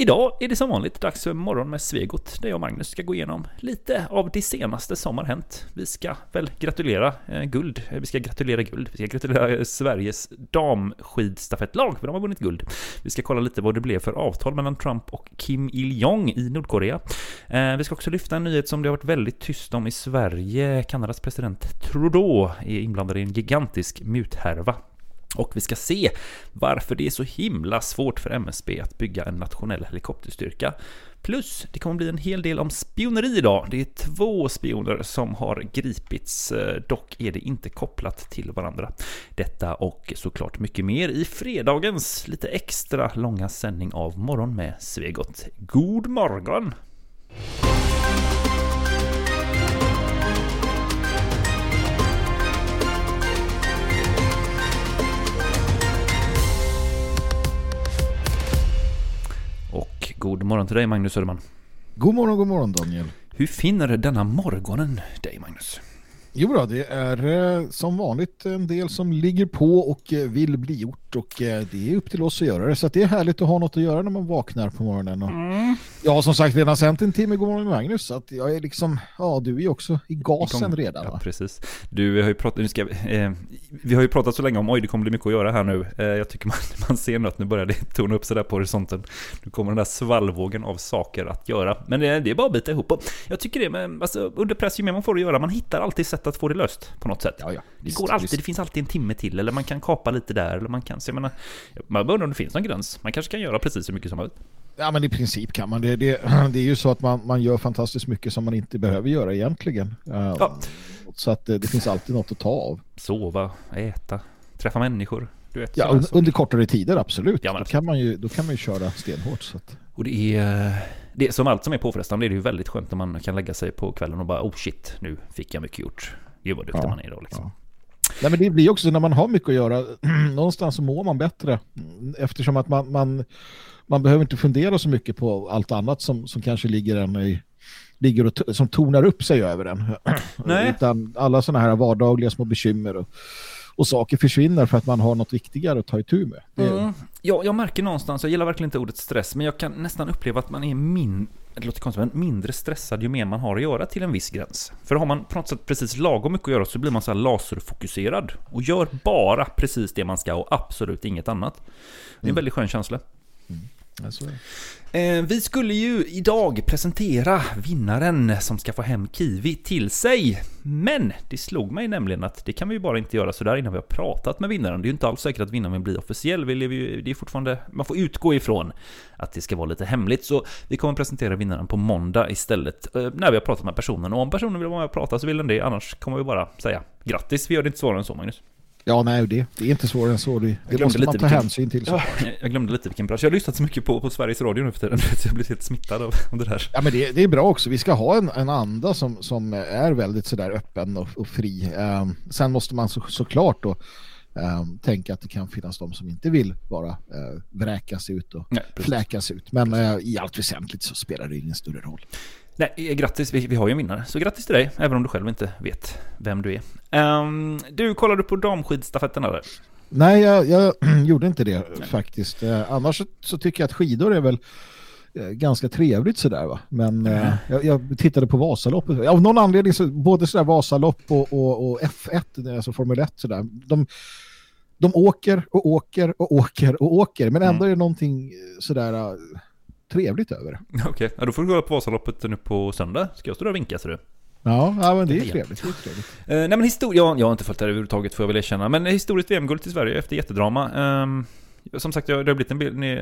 Idag är det som vanligt dags för morgon med Svegot där jag och Magnus ska gå igenom lite av det senaste som har hänt. Vi ska väl gratulera eh, guld. Eh, vi ska gratulera guld. Vi ska gratulera eh, Sveriges damskidstafettlag för de har vunnit guld. Vi ska kolla lite vad det blev för avtal mellan Trump och Kim Il-Jong i Nordkorea. Eh, Vi ska också lyfta en nyhet som det har varit väldigt tyst om i Sverige. Kanadas president Trudeau är inblandad i en gigantisk muthärva. Och vi ska se varför det är så himla svårt för MSB att bygga en nationell helikopterstyrka. Plus, det kommer bli en hel del om spioneri idag. Det är två spioner som har gripits, eh, dock är det inte kopplat till varandra. Detta och såklart mycket mer i fredagens lite extra långa sändning av Morgon med Svegot. God morgon! Och god morgon till dig Magnus Söderman. God morgon, god morgon Daniel. Hur finner denna morgonen dig Magnus? Jo då, det är eh, som vanligt en del som ligger på och eh, vill bli gjort och eh, det är upp till oss att göra det. Så att det är härligt att ha något att göra när man vaknar på morgonen. Och Jag har som sagt redan sänt en timme God morgon med Magnus så att jag är liksom, ja du är ju också i gasen redan Ja, va? precis. Du, vi har ju pratat, nu ska, vi- eh, vi har ju pratat så länge om oj, det kommer bli mycket att göra här nu. Eh, jag tycker man, man ser nu att nu börjar det tona upp sig där på horisonten. Nu kommer den där svallvågen av saker att göra. Men det, det är bara att bita ihop. Och jag tycker det, men alltså, under press ju mer man får det göra, man hittar alltid sätt att få det löst på något sätt. Ja, ja. Det Visst, går alltid, visst. det finns alltid en timme till, eller man kan kapa lite där, eller man kan, så jag menar, man undrar om det finns någon gräns. Man kanske kan göra precis hur mycket som man vill. Ja men i princip kan man det. Det, det är ju så att man, man gör fantastiskt mycket som man inte behöver göra egentligen. Eh, Ja. Så att eh, det finns alltid något att ta av. Sova, äta, träffa människor. Du vet, Ja, sådana un- saker. under kortare tider, absolut. Ja, men då, kan man ju, då kan man ju köra stenhårt. Så att, Och det är, det som allt som är påfrestande, är det ju väldigt skönt när man kan lägga sig på kvällen och bara oh shit, nu fick jag mycket gjort. Gud vad duktig Ja, man är idag liksom. Nej, men det blir också när man har mycket att göra, någonstans så mår man bättre. Eftersom att man, man, man behöver inte fundera så mycket på allt annat som, som kanske ligger, en i, ligger och som tonar upp sig över en. Nej. Utan alla sådana här vardagliga små bekymmer och, och saker försvinner för att man har något viktigare att ta itu med. Det, Mm. Ja, jag märker någonstans, jag gillar verkligen inte ordet stress, men jag kan nästan uppleva att man är min, det låter konstigt, men mindre stressad ju mer man har att göra till en viss gräns. För har man på något sätt precis lagom mycket att göra så blir man så laserfokuserad och gör bara precis det man ska och absolut inget annat. Det är en väldigt skön känsla. Ja, så är det. Eh, vi skulle ju idag presentera vinnaren som ska få hem Kiwi till sig. Men det slog mig nämligen att det kan vi ju bara inte göra sådär innan vi har pratat med vinnaren. Det är ju inte alls säkert att vinnaren blir officiell. Vi lever ju, det är fortfarande, man får utgå ifrån att det ska vara lite hemligt. Så vi kommer presentera vinnaren på måndag istället eh, när vi har pratat med personen. Och om personen vill vara med och prata så vill den det. Annars kommer vi bara säga grattis. Vi gör det inte svårare än så Magnus. Ja, nej, det, det är inte svårare än så. Det, det måste man ta vilken- hänsyn till. Så. Ja, jag glömde lite vilken bransch. Jag har lyssnat så mycket på, på Sveriges Radio nu för tiden. Jag har blivit helt smittad av av det där. Ja, men det, det är bra också. Vi ska ha en, en anda som, som är väldigt sådär öppen och, och fri. Ehm, sen måste man så, såklart då ehm, tänka att det kan finnas de som inte vill bara uh, vräkas ut och Nej, fläkas ut. Men eh, i allt väsentligt så spelar det ingen större roll. Nej, eh, grattis. Vi, vi har ju en vinnare. Så grattis till dig, även om du själv inte vet vem du är. Ehm, du, kollar du på damskidstafetten eller? Nej, jag, jag gjorde inte det faktiskt. Eh, annars så, så tycker jag att skidor är väl eh, ganska trevligt sådär va. Men eh, jag, jag tittade på Vasaloppet. Av någon anledning så både sådär Vasalopp och, och, och F1, alltså Formel 1 sådär. De, de åker och åker och åker och åker, men ändå Mm. är det någonting sådär trevligt över det. Okej, ja, då får du gå på Vasaloppet nu på söndag. Ska jag stå där och vinka ser du? Ja, ja men det är Ja. trevligt. Det är trevligt. Eh, nej men historia, jag, jag har inte följt det här överhuvudtaget får jag väl erkänna. Men historiskt VM-guld till Sverige efter jättedrama. Ehm, som sagt, jag- det har blivit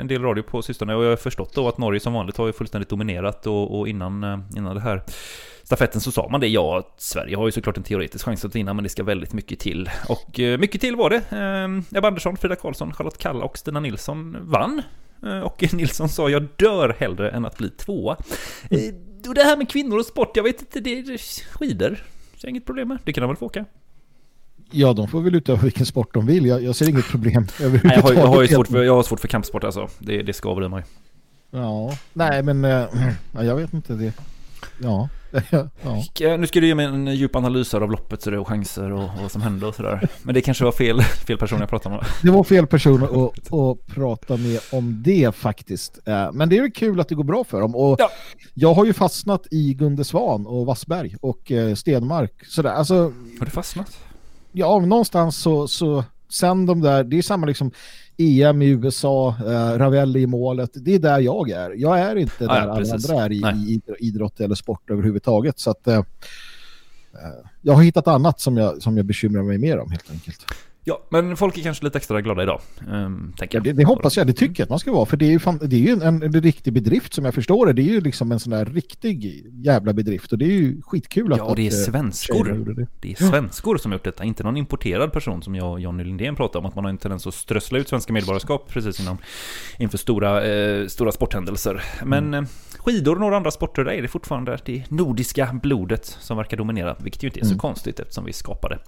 en, del- radio på sistone och jag har förstått då att Norge som vanligt har ju fullständigt dominerat och, och innan, eh, innan det här stafetten så sa man det, ja, att Sverige har ju såklart en teoretisk chans att vinna, men det ska väldigt mycket till. Och eh, mycket till var det. Eh, Ebba Andersson, Frida Karlsson, Charlotte Kalla och Stina Nilsson vann. Eh, och Nilsson sa, jag dör hellre än att bli tvåa. Och det här med kvinnor och sport, jag vet inte, det är skidor. Så jag har inget problem med. Det kan de väl få åka. Ja, de får väl utöva vilken sport de vill. Jag, jag ser inget problem Nej, jag, överhuvudtaget. har, jag, har svårt för, jag har svårt för kampsport alltså. Det, det skaver i mig. Ja, nej men ja, jag vet inte det. Ja, ja. Eh, Nu ska du ge mig en djup analys av loppet och chanser och, och vad som hände och sådär. Men det kanske var fel, fel person jag pratade med. Det var fel person att, att prata med om det faktiskt. Eh, Men det är kul att det går bra för dem. Och Jag har ju fastnat i Gunde Svan och Wassberg och eh, Stenmark. Sådär. Alltså, Har du fastnat? ja, någonstans så, så sen de där, det är samma liksom EM i USA, eh, Ravelli i målet, det är där jag är. Jag är inte där ja, alla precis. andra är i, i idr- idrott eller sport överhuvudtaget. Så att eh, eh, jag har hittat annat som jag, som jag bekymrar mig mer om helt enkelt. Ja, men folk är kanske lite extra glada idag. Um, tänker Ja, jag. det, det hoppas jag, det tycker jag att man ska vara. För det är ju, fan, det är ju en, en, riktig bedrift som jag förstår det. Det är ju liksom en sån där riktig jävla bedrift. Och det är ju skitkul att Ja, och det är eh, svenskor. Det är svenskor som har gjort detta, inte någon importerad person som jag och Johnny Lindén pratade om, att man har en tendens att strössla ut svenska medborgarskap precis innan, inför stora, eh, stora sporthändelser. Men Mm. eh, skidor och några andra sporter, där är det fortfarande det nordiska blodet som verkar dominera, vilket ju inte är så Mm. konstigt eftersom vi skapade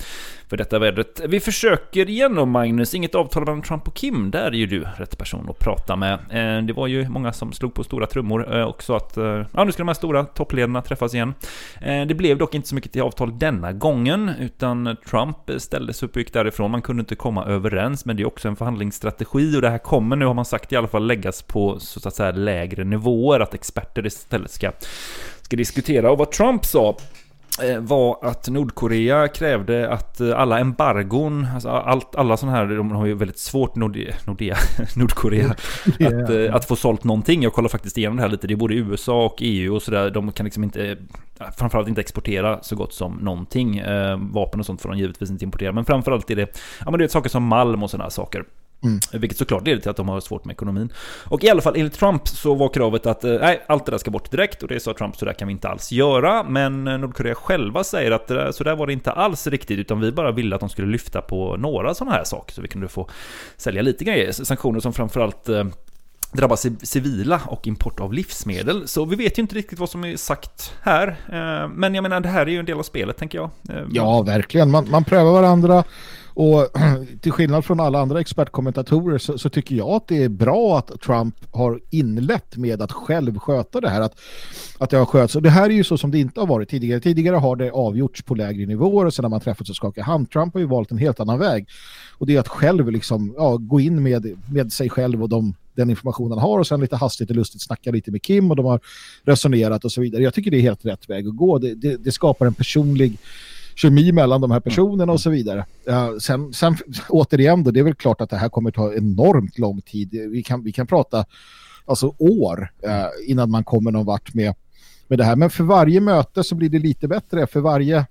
för detta vädret. Vi försöker igen då, Magnus, inget avtal mellan Trump och Kim, där är ju du rätt person att prata med. Eh, det var ju många som slog på stora trummor eh, och sa att eh, ja, nu ska de här stora toppledarna träffas igen. Det blev dock inte så mycket till avtal denna gången, utan Trump ställde sig upp och gick därifrån. Man kunde inte komma överens, men det är också en förhandlingsstrategi och det här kommer nu, har man sagt, i alla fall läggas på så att säga lägre nivåer, att experter istället ska, ska diskutera. Och vad Trump sa var att Nordkorea krävde att eh, alla embargon, alltså allt, alla sådana här, de har ju väldigt svårt, Nordea, Nordea, Nordkorea, att, eh, att få sålt någonting. Jag kollar faktiskt igenom det här lite, det är både USA och EU och sådär, de kan liksom inte, eh, framförallt inte exportera så gott som någonting. Eh, vapen och sånt får de givetvis inte importera, men framförallt är det, ja men det är saker som malm och sådana här saker. Mm. Vilket såklart leder till att de har svårt med ekonomin. Och i alla fall enligt Trump så var kravet att eh, nej, allt det där ska bort direkt och det sa Trump så där kan vi inte alls göra. Men eh, Nordkorea själva säger att där, så där var det inte alls riktigt utan vi bara ville att de skulle lyfta på några sådana här saker så vi kunde få sälja lite grejer. Sanktioner som framförallt eh, drabbar civ- civila och import av livsmedel. Så vi vet ju inte riktigt vad som är sagt här. Eh, Men jag menar, det här är ju en del av spelet, tänker jag. Eh, Ja, verkligen. Man, man prövar varandra och till skillnad från alla andra expertkommentatorer så, så tycker jag att det är bra att Trump har inlett med att själv sköta det här. Att, att det har sköts. Och det här är ju så som det inte har varit tidigare. Tidigare har det avgjorts på lägre nivåer och sen när man träffats och skakat hand. Trump har ju valt en helt annan väg. Och det är att själv liksom, ja, gå in med, med sig själv och de, den information han har och sen lite hastigt och lustigt snacka lite med Kim och de har resonerat och så vidare. Jag tycker det är helt rätt väg att gå. Det, det, det skapar en personlig kemi mellan de här personerna och så vidare. Uh, sen, sen återigen då, det är väl klart att det här kommer ta enormt lång tid. Vi kan, vi kan prata alltså år uh, innan man kommer någon vart med, med det här. Men för varje möte så blir det lite bättre. För varje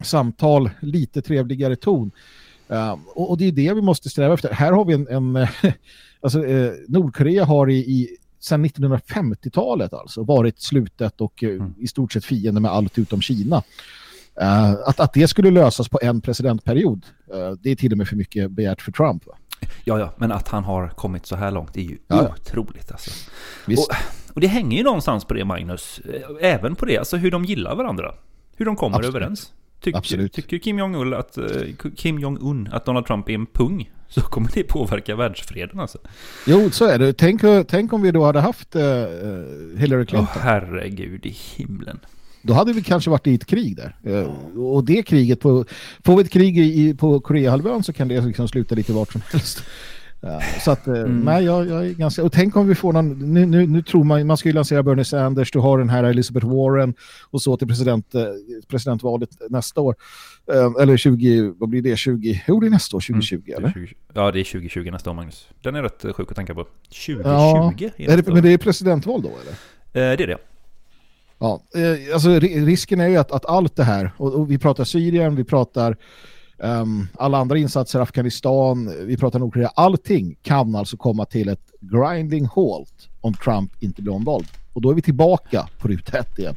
samtal lite trevligare ton. Uh, och, och det är det vi måste sträva efter. Här har vi en, en alltså eh, Nordkorea har i, i sedan 1950-talet alltså varit slutet och eh, i stort sett fiende med allt utom Kina. Uh, att, att det skulle lösas på en presidentperiod, uh, det är till och med för mycket begärt för Trump. Va? Ja, ja, men att han har kommit så här långt är ju Ja. otroligt alltså. Och, och det hänger ju någonstans på det, Magnus. Eh, Även på det, alltså hur de gillar varandra. Hur de kommer Absolut. överens. Tycker, Absolut. tycker Kim Jong-Un att, Kim Jong-Un att Donald Trump är en pung så kommer det påverka världsfreden alltså. Jo, så är det. Tänk, tänk om vi då hade haft uh, Hillary Åh Clinton. herregud i himlen. Då hade vi kanske varit i ett krig där. Uh, och det kriget, på, får vi ett krig i, på Koreahalvön så kan det liksom sluta lite vart som helst. Ja, så att, eh, Mm. nej, jag, jag är ganska... Och tänk om vi får någon... Nu, nu, nu tror man... Man ska ju lansera Bernie Sanders, du har den här Elizabeth Warren och så till president, eh, presidentvalet nästa år. Eller 20... Vad blir det? 20... Jo, det är nästa år, 2020, Mm, eller? 20, ja, det är 2020 nästa år, Magnus. Den är rätt sjuk att tänka på. 2020 Ja, är det, men det är presidentval då, eller? Eh, Det är det. Ja, eh, alltså risken är ju att, att allt det här, och, och vi pratar Syrien, vi pratar um, alla andra insatser, Afghanistan, vi pratar Nordkorea, allting kan alltså komma till ett grinding halt om Trump inte blir omvald. Och då är vi tillbaka på ruta ett igen.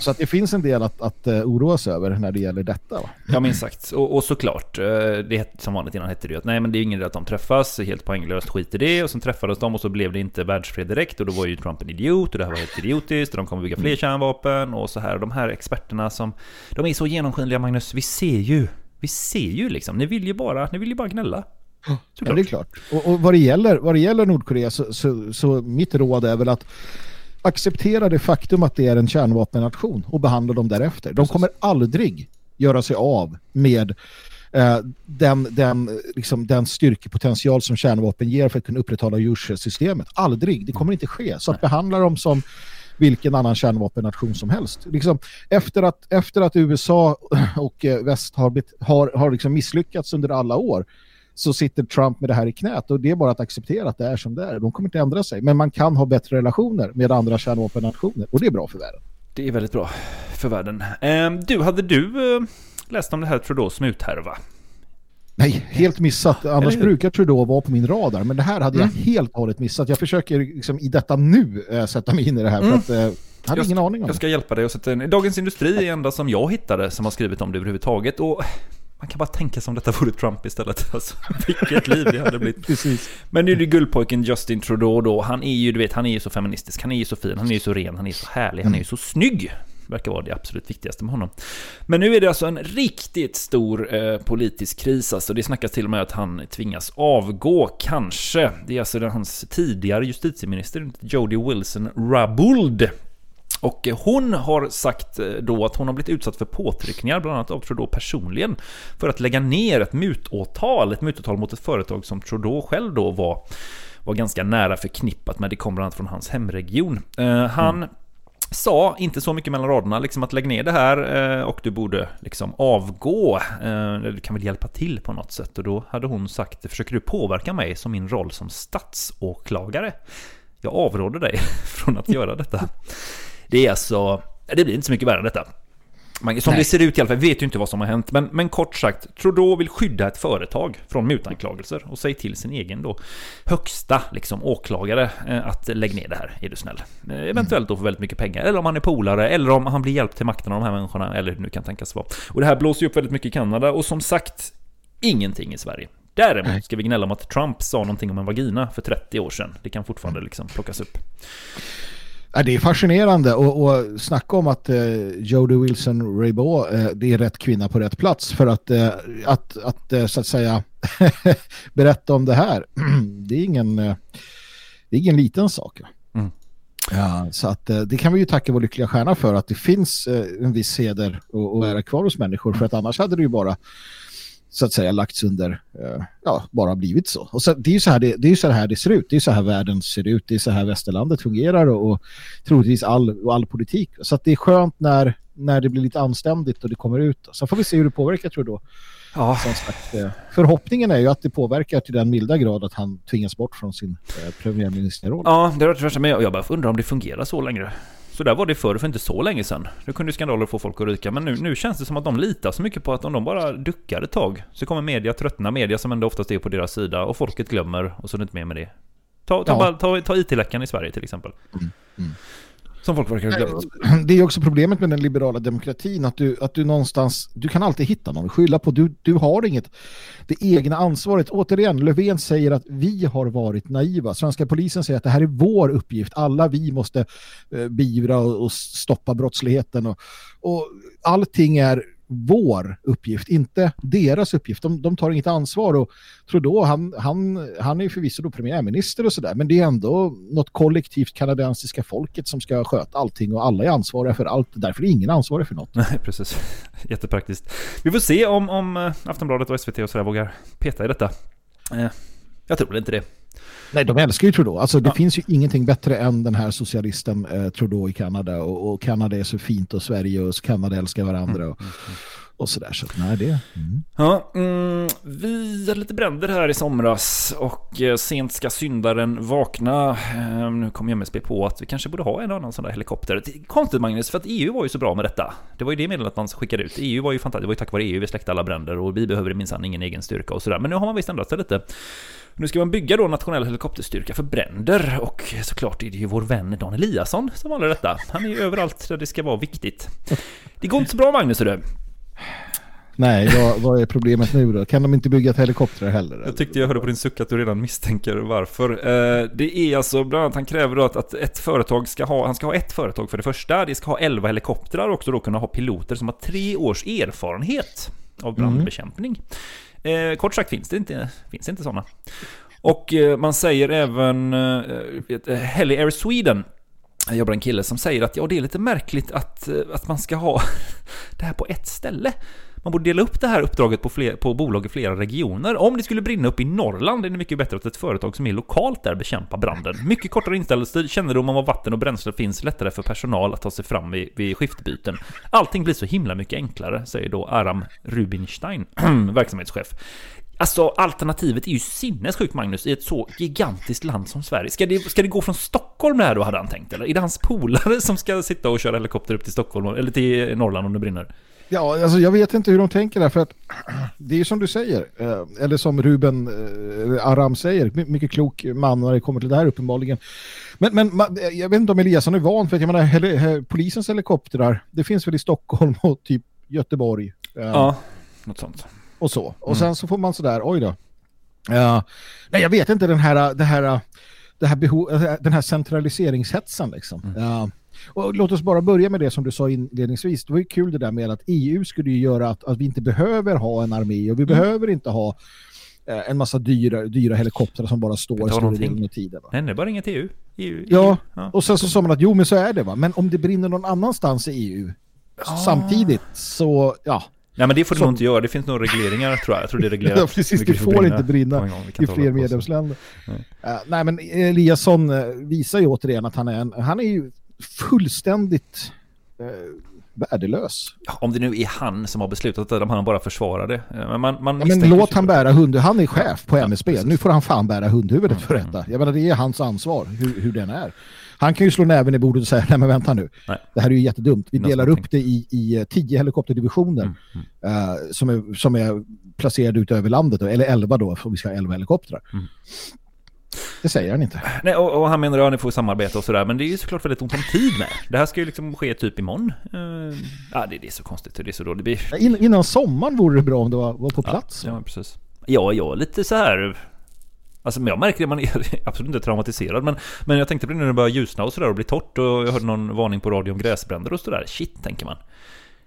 Så att det finns en del att, att uh, oroa sig över när det gäller detta. Va? Ja, minst sagt. Och, och såklart, eh, det som vanligt innan hette det ju att nej, men det är ingen idé att de träffas, helt poänglöst, skit i det. Och sen träffades de och så blev det inte världsfred direkt och då var ju Trump en idiot och det här var helt idiotiskt och de kommer bygga fler kärnvapen och så här. Och de här experterna som, de är så genomskinliga Magnus, vi ser ju, vi ser ju liksom, ni vill ju bara, ni vill ju bara gnälla. Ja, det är klart. Och, och vad, det gäller, vad det gäller Nordkorea så, så, så mitt råd är väl att acceptera det faktum att det är en kärnvapennation och behandla dem därefter. De kommer aldrig göra sig av med eh, den, den, liksom, den styrkepotential som kärnvapen ger för att kunna upprätthålla Jusche-systemet. Aldrig, det kommer inte ske. Så att behandla dem som vilken annan kärnvapennation som helst. Liksom, efter, att, efter att USA och eh, väst har, har, har liksom misslyckats under alla år så sitter Trump med det här i knät och det är bara att acceptera att det är som det är. De kommer inte ändra sig, men man kan ha bättre relationer med andra kärnvapennationer och det är bra för världen. Det är väldigt bra för världen. Eh, Du, hade du eh, läst om det här Trudeau smuthärva? Nej, helt missat. Annars brukar Trudeau vara på min radar, men det här hade jag Mm. helt och hållet missat. Jag försöker liksom i detta nu äh, sätta mig in i det här för Mm. att äh, jag hade Jag ingen aning om Jag det. ska hjälpa dig att sätta in. Dagens Industri är det enda som jag hittade som har skrivit om det överhuvudtaget. Och man kan bara tänka sig om detta vore Trump istället. Alltså, vilket liv det hade blivit. Precis. Men nu är det guldpojken Justin Trudeau då. Han är ju, du vet, han är ju så feministisk. Han är ju så fin, han är ju så ren, han är så härlig, han är ju så snygg. Verkar vara det absolut viktigaste med honom. Men nu är det alltså en riktigt stor eh, politisk kris. Alltså det snackas till och med att han tvingas avgå, kanske. Det är alltså den, hans tidigare justitieminister, Jody Wilson-Raybould. Och eh, hon har sagt eh, då att hon har blivit utsatt för påtryckningar, bland annat av Trudeau personligen, för att lägga ner ett mutåtal, ett mutåtal mot ett företag som Trudeau själv då var, var ganska nära förknippat med. Det kommer bland annat från hans hemregion. Eh, han sa, inte så mycket mellan raderna, liksom att lägga ner det här eh, och du borde liksom avgå. Eh, du kan väl hjälpa till på något sätt. Och då hade hon sagt, försöker du påverka mig som min roll som statsåklagare? Jag avråder dig från att göra detta. Det är alltså, det blir inte så mycket värre än detta. Man, som Nej. det ser ut i alla fall, vi vet ju inte vad som har hänt, men, men kort sagt, Trudeau vill skydda ett företag från mutanklagelser och säger till sin egen då högsta liksom, åklagare eh, att lägga ner det här, är du snäll. Eh, eventuellt då för väldigt mycket pengar, eller om han är polare, eller om han blir hjälpt till makten av de här människorna, eller hur det nu kan tänkas vara. Och det här blåser ju upp väldigt mycket i Kanada, och som sagt, ingenting i Sverige. Däremot ska vi gnälla om att Trump sa någonting om en vagina för 30 år sedan. Det kan fortfarande liksom plockas upp. Ja, det är fascinerande och, och snacka om att eh, Jodie Wilson Raybould eh, det är rätt kvinna på rätt plats för att, eh, att, att eh, så att säga berätta om det här. det är ingen, eh, det är ingen liten sak. Mm. Ja, så att eh, det kan vi ju tacka vår lyckliga stjärna för att det finns en viss heder och, och ära kvar hos människor för att annars hade det ju bara så att säga lagts under, eh, ja, bara blivit så. Och så, det är ju så här det, det, är så här det ser ut, det är så här världen ser ut, det är så här västerlandet fungerar och, och troligtvis all, och all politik. Så att det är skönt när, när det blir lite anständigt och det kommer ut. Så får vi se hur det påverkar tror jag då. Ja. Sagt, eh, förhoppningen är ju att det påverkar till den milda grad att han tvingas bort från sin eh, premiärministerroll. Ja, det var det värsta, jag jag bara undrar om det fungerar så längre. Så där var det förr för inte så länge sedan. Nu kunde skandaler få folk att ryka, men nu, nu känns det som att de litar så mycket på att om de bara duckar ett tag så kommer media tröttna, media som ändå oftast är på deras sida och folket glömmer och så är det inte mer med det. Ta, ta, Ja. bara, ta, ta IT-läckan i Sverige till exempel. Som folk verkar ha glömt. Det är också problemet med den liberala demokratin att du, att du någonstans, du kan alltid hitta någon att skylla på. Du, du har inget, det egna ansvaret. Återigen, Löfven säger att vi har varit naiva. Svenska polisen säger att det här är vår uppgift. Alla vi måste eh, beivra och, och stoppa brottsligheten. Och, och allting är vår uppgift, inte deras uppgift. De, de tar inget ansvar och tror då han, han, han är förvisso då premiärminister och sådär, men det är ändå något kollektivt kanadensiska folket som ska sköta allting och alla är ansvariga för allt. Därför är ingen ansvarig för något. Nej, precis. Jättepraktiskt. Vi får se om, om eh, Aftonbladet och SVT och sådär vågar peta i detta. Eh, jag tror inte det. Nej, de älskar ju Trudeau. Alltså, det finns ju ingenting bättre än den här socialisten eh, Trudeau i Kanada. Och, och Kanada är så fint och Sverige och Kanada älskar varandra. Och, och sådär. Så att, nej, det... Mm. Ja, mm, vi hade lite bränder här i somras och eh, sent ska syndaren vakna. Eh, nu kommer MSB på att vi kanske borde ha en annan sån där helikopter. Det är konstigt Magnus, för att EU var ju så bra med detta. Det var ju det meddelandet man skickade ut. EU var ju fantastiskt, det var ju tack vare EU vi släckte alla bränder och vi behöver minsann ingen egen styrka och sådär. Men nu har man visst ändrat sig lite. Nu ska man bygga då nationell helikopterstyrka för bränder och såklart är det ju vår vän Dan Eliasson som håller detta. Han är ju överallt där det ska vara viktigt. Det går inte så bra Magnus, du. Nej, vad, vad är problemet nu då? Kan de inte bygga ett helikopter heller? Jag tyckte jag hörde på din suck att du redan misstänker varför. Eh, det är alltså bland annat, han kräver då att, att ett företag ska ha, han ska ha ett företag för det första, det ska ha 11 helikoptrar och också då kunna ha piloter som har tre års erfarenhet av brandbekämpning. Eh, kort sagt finns det inte, finns det inte sådana. Och eh, man säger även, eh, Heli Air Sweden jag jobbar en kille som säger att ja, det är lite märkligt att, eh, att man ska ha det här på ett ställe. Man borde dela upp det här uppdraget på, fler, på bolag i flera regioner. Om det skulle brinna upp i Norrland är det mycket bättre att ett företag som är lokalt där bekämpar branden. Mycket kortare inställelsetid, kännedom om var vatten och bränsle finns, lättare för personal att ta sig fram vid, vid skiftbyten. Allting blir så himla mycket enklare, säger då Aram Rubinstein, verksamhetschef. Alltså alternativet är ju sinnessjukt Magnus i ett så gigantiskt land som Sverige. Ska det, ska det gå från Stockholm det här då hade han tänkt eller? Är det hans polare som ska sitta och köra helikopter upp till Stockholm eller till Norrland om det brinner? Ja, alltså jag vet inte hur de tänker där för att det är som du säger, eh, eller som Ruben eh, Aram säger, my- mycket klok man när det kommer till det här uppenbarligen. Men, men jag vet inte om Eliasson är van för att jag menar, heli- he- polisens helikoptrar, det finns väl i Stockholm och typ Göteborg. eh, Ja, något sånt. Och så. Och sen så får man sådär, oj då. Ja, nej, jag vet inte den här, det här, det här behov, den här centraliseringshetsen liksom. Ja. Och låt oss bara börja med det som du sa inledningsvis. Det var ju kul det där med att EU skulle ju göra att, att vi inte behöver ha en armé och vi behöver inte ha eh, en massa dyra, dyra helikoptrar som bara står någonting. delen av tiden. Va? Nej, det bara inget EU. EU Ja, ja. och sen så sa man att jo men så är det va. Men om det brinner någon annanstans i EU samtidigt så ja. Nej men det får du Som- nog inte göra, det finns nog regleringar tror jag. Jag tror det är reglerat. Ja, precis, det får inte brinna i fler medlemsländer. Nej. Eh, nej, men Eliasson eh, visar ju återigen att han är, en, han är ju fullständigt eh, värdelös. Ja, Om det nu är han som har beslutat det, om han bara försvarar det. Eh, Men, man, man Ja, men låt han bära hund. Han är chef på MSB. precis. nu får han fan bära hundhuvudet för Mm, detta. Jag menar, det är hans ansvar hur, hur den är. Han kan ju slå näven i bordet och säga, nej men vänta nu. Nej. Det här är ju jättedumt. Vi delar upp det i, i eh, tio helikopterdivisioner Mm, eh, som, är, som är placerade ut över landet. Eller elva då, för vi ska ha elva helikoptrar. Mm. Det säger han inte. Nej, och, och han menar att ni får samarbeta och sådär, men det är ju såklart väldigt ont om tid med. Det här ska ju liksom ske typ imorgon. Uh, ja, det, det är så konstigt, det är så dåligt. In, innan sommaren vore det bra om det var, var på plats. Ja, ja, precis. Ja, jag är lite så här... Alltså, men jag märker det, man är absolut inte traumatiserad, men, men jag tänkte på det när det börjar ljusna och sådär och bli torrt och jag hörde någon varning på radio om gräsbränder och sådär. Shit, tänker man.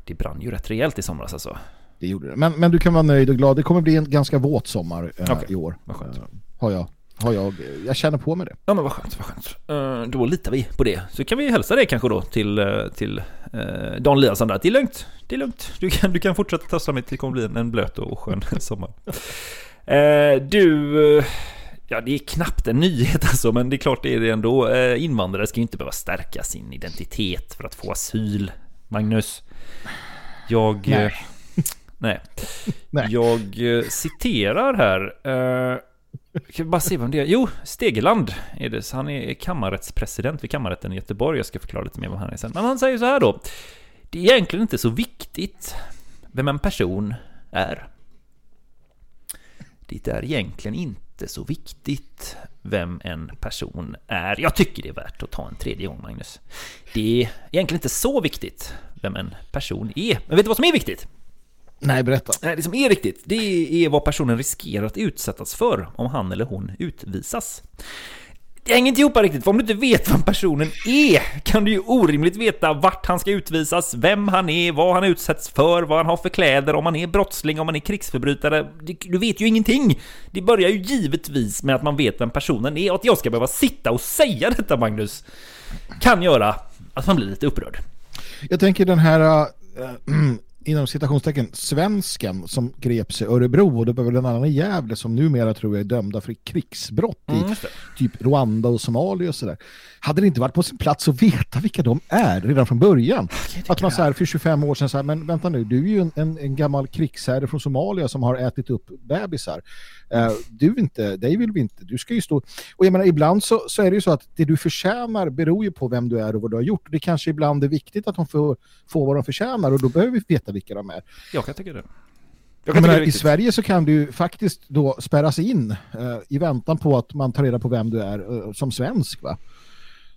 Det brann ju rätt rejält i somras alltså. Det gjorde det. Men, men du kan vara nöjd och glad. Det kommer bli en ganska våt sommar eh, Okej, i år. vad skönt. Eh, har jag, har jag, jag känner på mig det. Ja men vad skönt, vad skönt. Eh, Då litar vi på det. Så kan vi hälsa det kanske då till, eh, till eh, Dan Eliasson där. Det är lugnt, det är lugnt. Du kan, du kan fortsätta testa mig till det kommer bli en, blöt och skön sommar. Eh, Du, ja det är knappt en nyhet alltså, men det är klart det är det ändå. Eh, Invandrare ska ju inte behöva stärka sin identitet för att få asyl. Magnus, jag... Nej. eh, Nej. Nej. Jag eh, citerar här. Ska vi bara se vem det är? Jo, Stegeland är det. Så Han är kammarrättspresident vid kammarrätten i Göteborg. Jag ska förklara lite mer vad han är sen. Men han säger så här då. Det är egentligen inte så viktigt vem en person är. Det är egentligen inte så viktigt vem en person är. Jag tycker det är värt att ta en tredje gång, Magnus. Det är egentligen inte så viktigt vem en person är. Men vet du vad som är viktigt? Nej, berätta. Nej, det som är viktigt, det är vad personen riskerar att utsättas för om han eller hon utvisas. Jag hänger inte ihop riktigt, för om du inte vet vem personen är kan du ju orimligt veta vart han ska utvisas, vem han är, vad han utsätts för, vad han har för kläder, om han är brottsling, om han är krigsförbrytare. Du vet ju ingenting! Det börjar ju givetvis med att man vet vem personen är och att jag ska behöva sitta och säga detta, Magnus, kan göra att man blir lite upprörd. Jag tänker den här... äh, inom citationstecken svensken som greps i Örebro och det var väl en annan i Gävle som numera tror jag är dömda för krigsbrott i Mm, typ Rwanda och Somalia och sådär. Hade det inte varit på sin plats att veta vilka de är redan från början? Att man så här för 25 år sedan så här, men vänta nu, du är ju en, en, en gammal krigsherre från Somalia som har ätit upp bebisar. Eh, du inte, dig vill vi inte, du ska ju stå... Och jag menar, ibland så, så är det ju så att det du förtjänar beror ju på vem du är och vad du har gjort. Det kanske ibland är viktigt att de får, får vad de förtjänar och då behöver vi veta vilka de är. Jag kan tycka det. Jag Jag menar, I. Sverige så kan du faktiskt då spärras in eh, i väntan på att man tar reda på vem du är eh, som svensk. Va?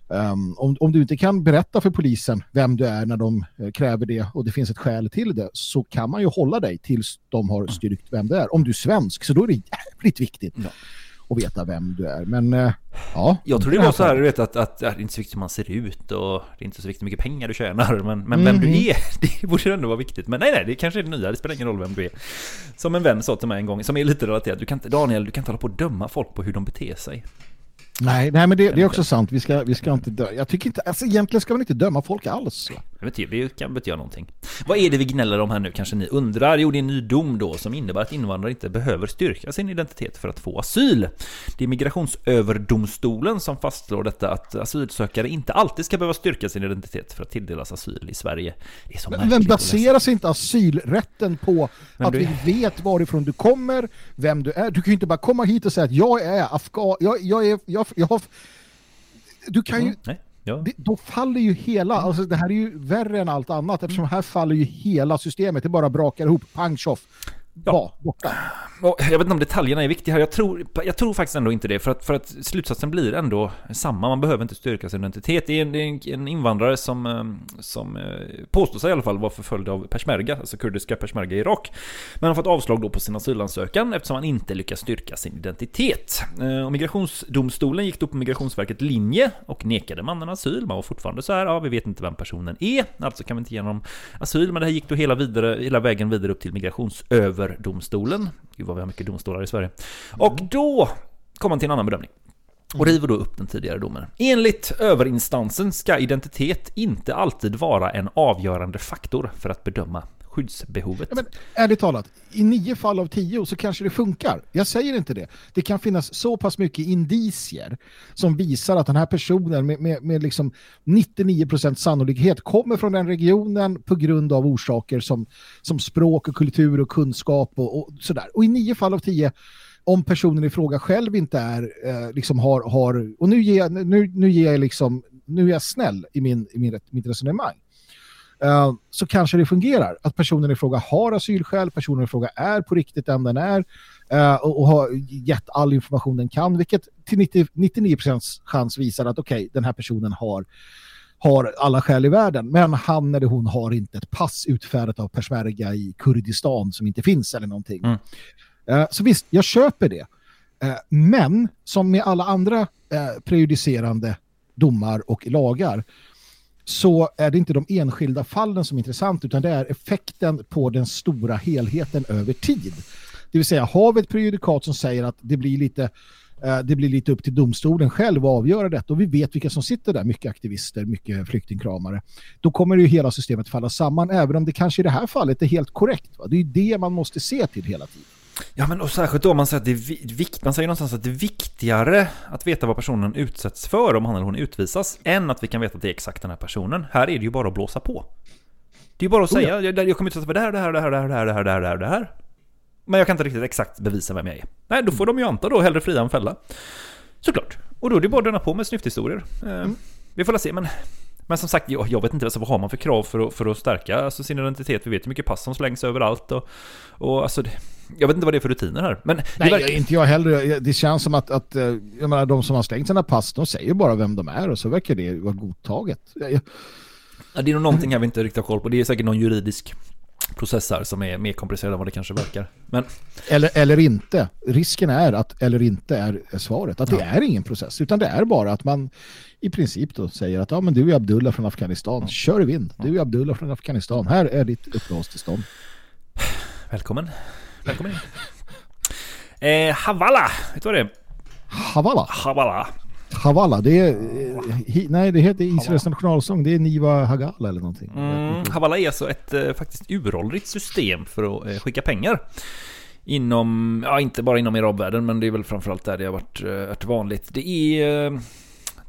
Ehm, om, om du inte kan berätta för polisen vem du är när de eh, kräver det och det finns ett skäl till det så kan man ju hålla dig tills de har styrkt vem du är. Om du är svensk så då är det jävligt viktigt att veta vem du är. Men eh, ja. Jag tror det var så här, du vet, att, att ja, det är inte så viktigt hur man ser ut och det är inte så viktigt hur mycket pengar du tjänar, men, men vem du Mhm. är, det borde ändå vara viktigt. Men nej, nej, det kanske är det nya, det spelar ingen roll vem du är. Som en vän sa till mig en gång, som är lite relaterad, du kan Daniel, du kan inte hålla på och döma folk på hur de beter sig. Nej, nej men det, det är också sant. Vi ska, vi ska inte dö. Jag tycker inte, alltså egentligen ska man inte döma folk alls. vet vi kan inte göra någonting. Vad är det vi gnäller om här nu, kanske ni undrar? Jo, det är en ny dom då som innebär att invandrare inte behöver styrka sin identitet för att få asyl. Det är Migrationsöverdomstolen som fastslår detta att asylsökare inte alltid ska behöva styrka sin identitet för att tilldelas asyl i Sverige. Det är så Men läsa. baseras inte asylrätten på Men att du- vi vet varifrån du kommer, vem du är? Du kan ju inte bara komma hit och säga att jag är afghan, jag, jag är, jag, jag har... Du kan ju... Mm, nej, ja. Det, då faller ju hela, alltså det här är ju värre än allt annat eftersom här faller ju hela systemet, det bara brakar ihop, pang tjoff, ja. borta. Jag vet inte om detaljerna är viktiga här. Jag tror, jag tror faktiskt ändå inte det. För att, för att slutsatsen blir ändå samma. Man behöver inte styrka sin identitet. Det är en, det är en, invandrare som, eh, som eh, påstår sig i alla fall vara förföljd av peshmerga, alltså kurdiska peshmerga i Irak. Men har fått avslag då på sin asylansökan eftersom han inte lyckas styrka sin identitet. Eh, Och migrationsdomstolen gick då på Migrationsverket linje och nekade mannen asyl. Man var fortfarande så här, ja vi vet inte vem personen är, alltså kan vi inte ge honom asyl. Men det här gick då hela, vidare, hela vägen vidare upp till Migrationsöverdomstolen. Gud vad vi har mycket domstolar i Sverige. Och då kom man till en annan bedömning. Och river då upp den tidigare domen. Enligt överinstansen ska identitet inte alltid vara en avgörande faktor för att bedöma skyddsbehovet. Ja, men ärligt talat, i nio fall av tio så kanske det funkar. Jag säger inte det. Det kan finnas så pass mycket indicier som visar att den här personen med, med, med liksom 99% sannolikhet kommer från den regionen på grund av orsaker som, som språk och kultur och kunskap och, och sådär. Och i nio fall av tio om personen i fråga själv inte är, eh, liksom har, har och nu ger, jag- nu, nu ger jag liksom, nu är jag snäll i, min, i min, mitt resonemang. Eh, så kanske det fungerar. Att personen i fråga har asylskäl, personen i fråga är på riktigt den den är eh, och, och har gett all information den kan, vilket till 90, 99% chans visar att okej, den här personen har har alla skäl i världen, men han eller hon har inte ett pass utfärdat av Peshmerga i Kurdistan som inte finns eller någonting. Mm. Eh, så visst, jag köper det. Men som med alla andra eh, prejudicerande domar och lagar så är det inte de enskilda fallen som är intressant utan det är effekten på den stora helheten över tid. Det vill säga, har vi ett prejudikat som säger att det blir lite eh, det blir lite upp till domstolen själv att avgöra detta och vi vet vilka som sitter där, mycket aktivister, mycket flyktingkramare. Då kommer ju hela systemet falla samman, även om det kanske i det här fallet är helt korrekt. Va? Det är ju det man måste se till hela tiden. Ja men och särskilt då om man säger att det är vi- vikt, man säger någonstans att det är viktigare att veta vad personen utsätts för om han eller hon utvisas än att vi kan veta att det är exakt den här personen. Här är det ju bara att blåsa på. Det är ju bara att Oh ja. säga, jag, jag kommer utsättas för det här, det här, det här, det här, det här, det här, det här, det här, det här. Men jag kan inte riktigt exakt bevisa vem jag är. Nej, då får de ju anta då, hellre fria än fälla. Såklart. Och då är det bara att döna på med snyfthistorier. Eh, Vi får la se, men... Men som sagt, jag, jag vet inte alltså, vad har man för krav för att, för att stärka alltså, sin identitet. Vi vet hur mycket pass som slängs överallt och... och alltså, det, jag vet inte vad det är för rutiner här. Men Nej, verkar- inte jag heller. Det känns som att, att eh, jag menar, de som har slängt sina pass, de säger bara vem de är och så verkar det vara godtaget. Jag- jag- Ja, det är nog någonting här vi inte riktigt har koll på. Det är säkert någon juridisk process här som är mer komplicerad än vad det kanske verkar. Men Eller, eller inte. Risken är att eller inte är, svaret. Att det är ingen process, utan det är bara att man i princip då säger att ja, men du är Abdullah från Afghanistan. Kör i vind. Du är Abdullah från Afghanistan. Här är ditt uppehållstillstånd. välkommen. Välkommen in. Eh, Havala, vet du vad det är? Havala. Havala. Havala, det är... eh, hi- Nej, det heter Israels nationalsång. Det är Niva Hagala eller någonting. Mm, Havala är alltså ett eh, faktiskt uråldrigt system för att eh, skicka pengar. Inom, ja inte bara inom arabvärlden, men det är väl framförallt där det har varit, eh, varit vanligt. Det är eh,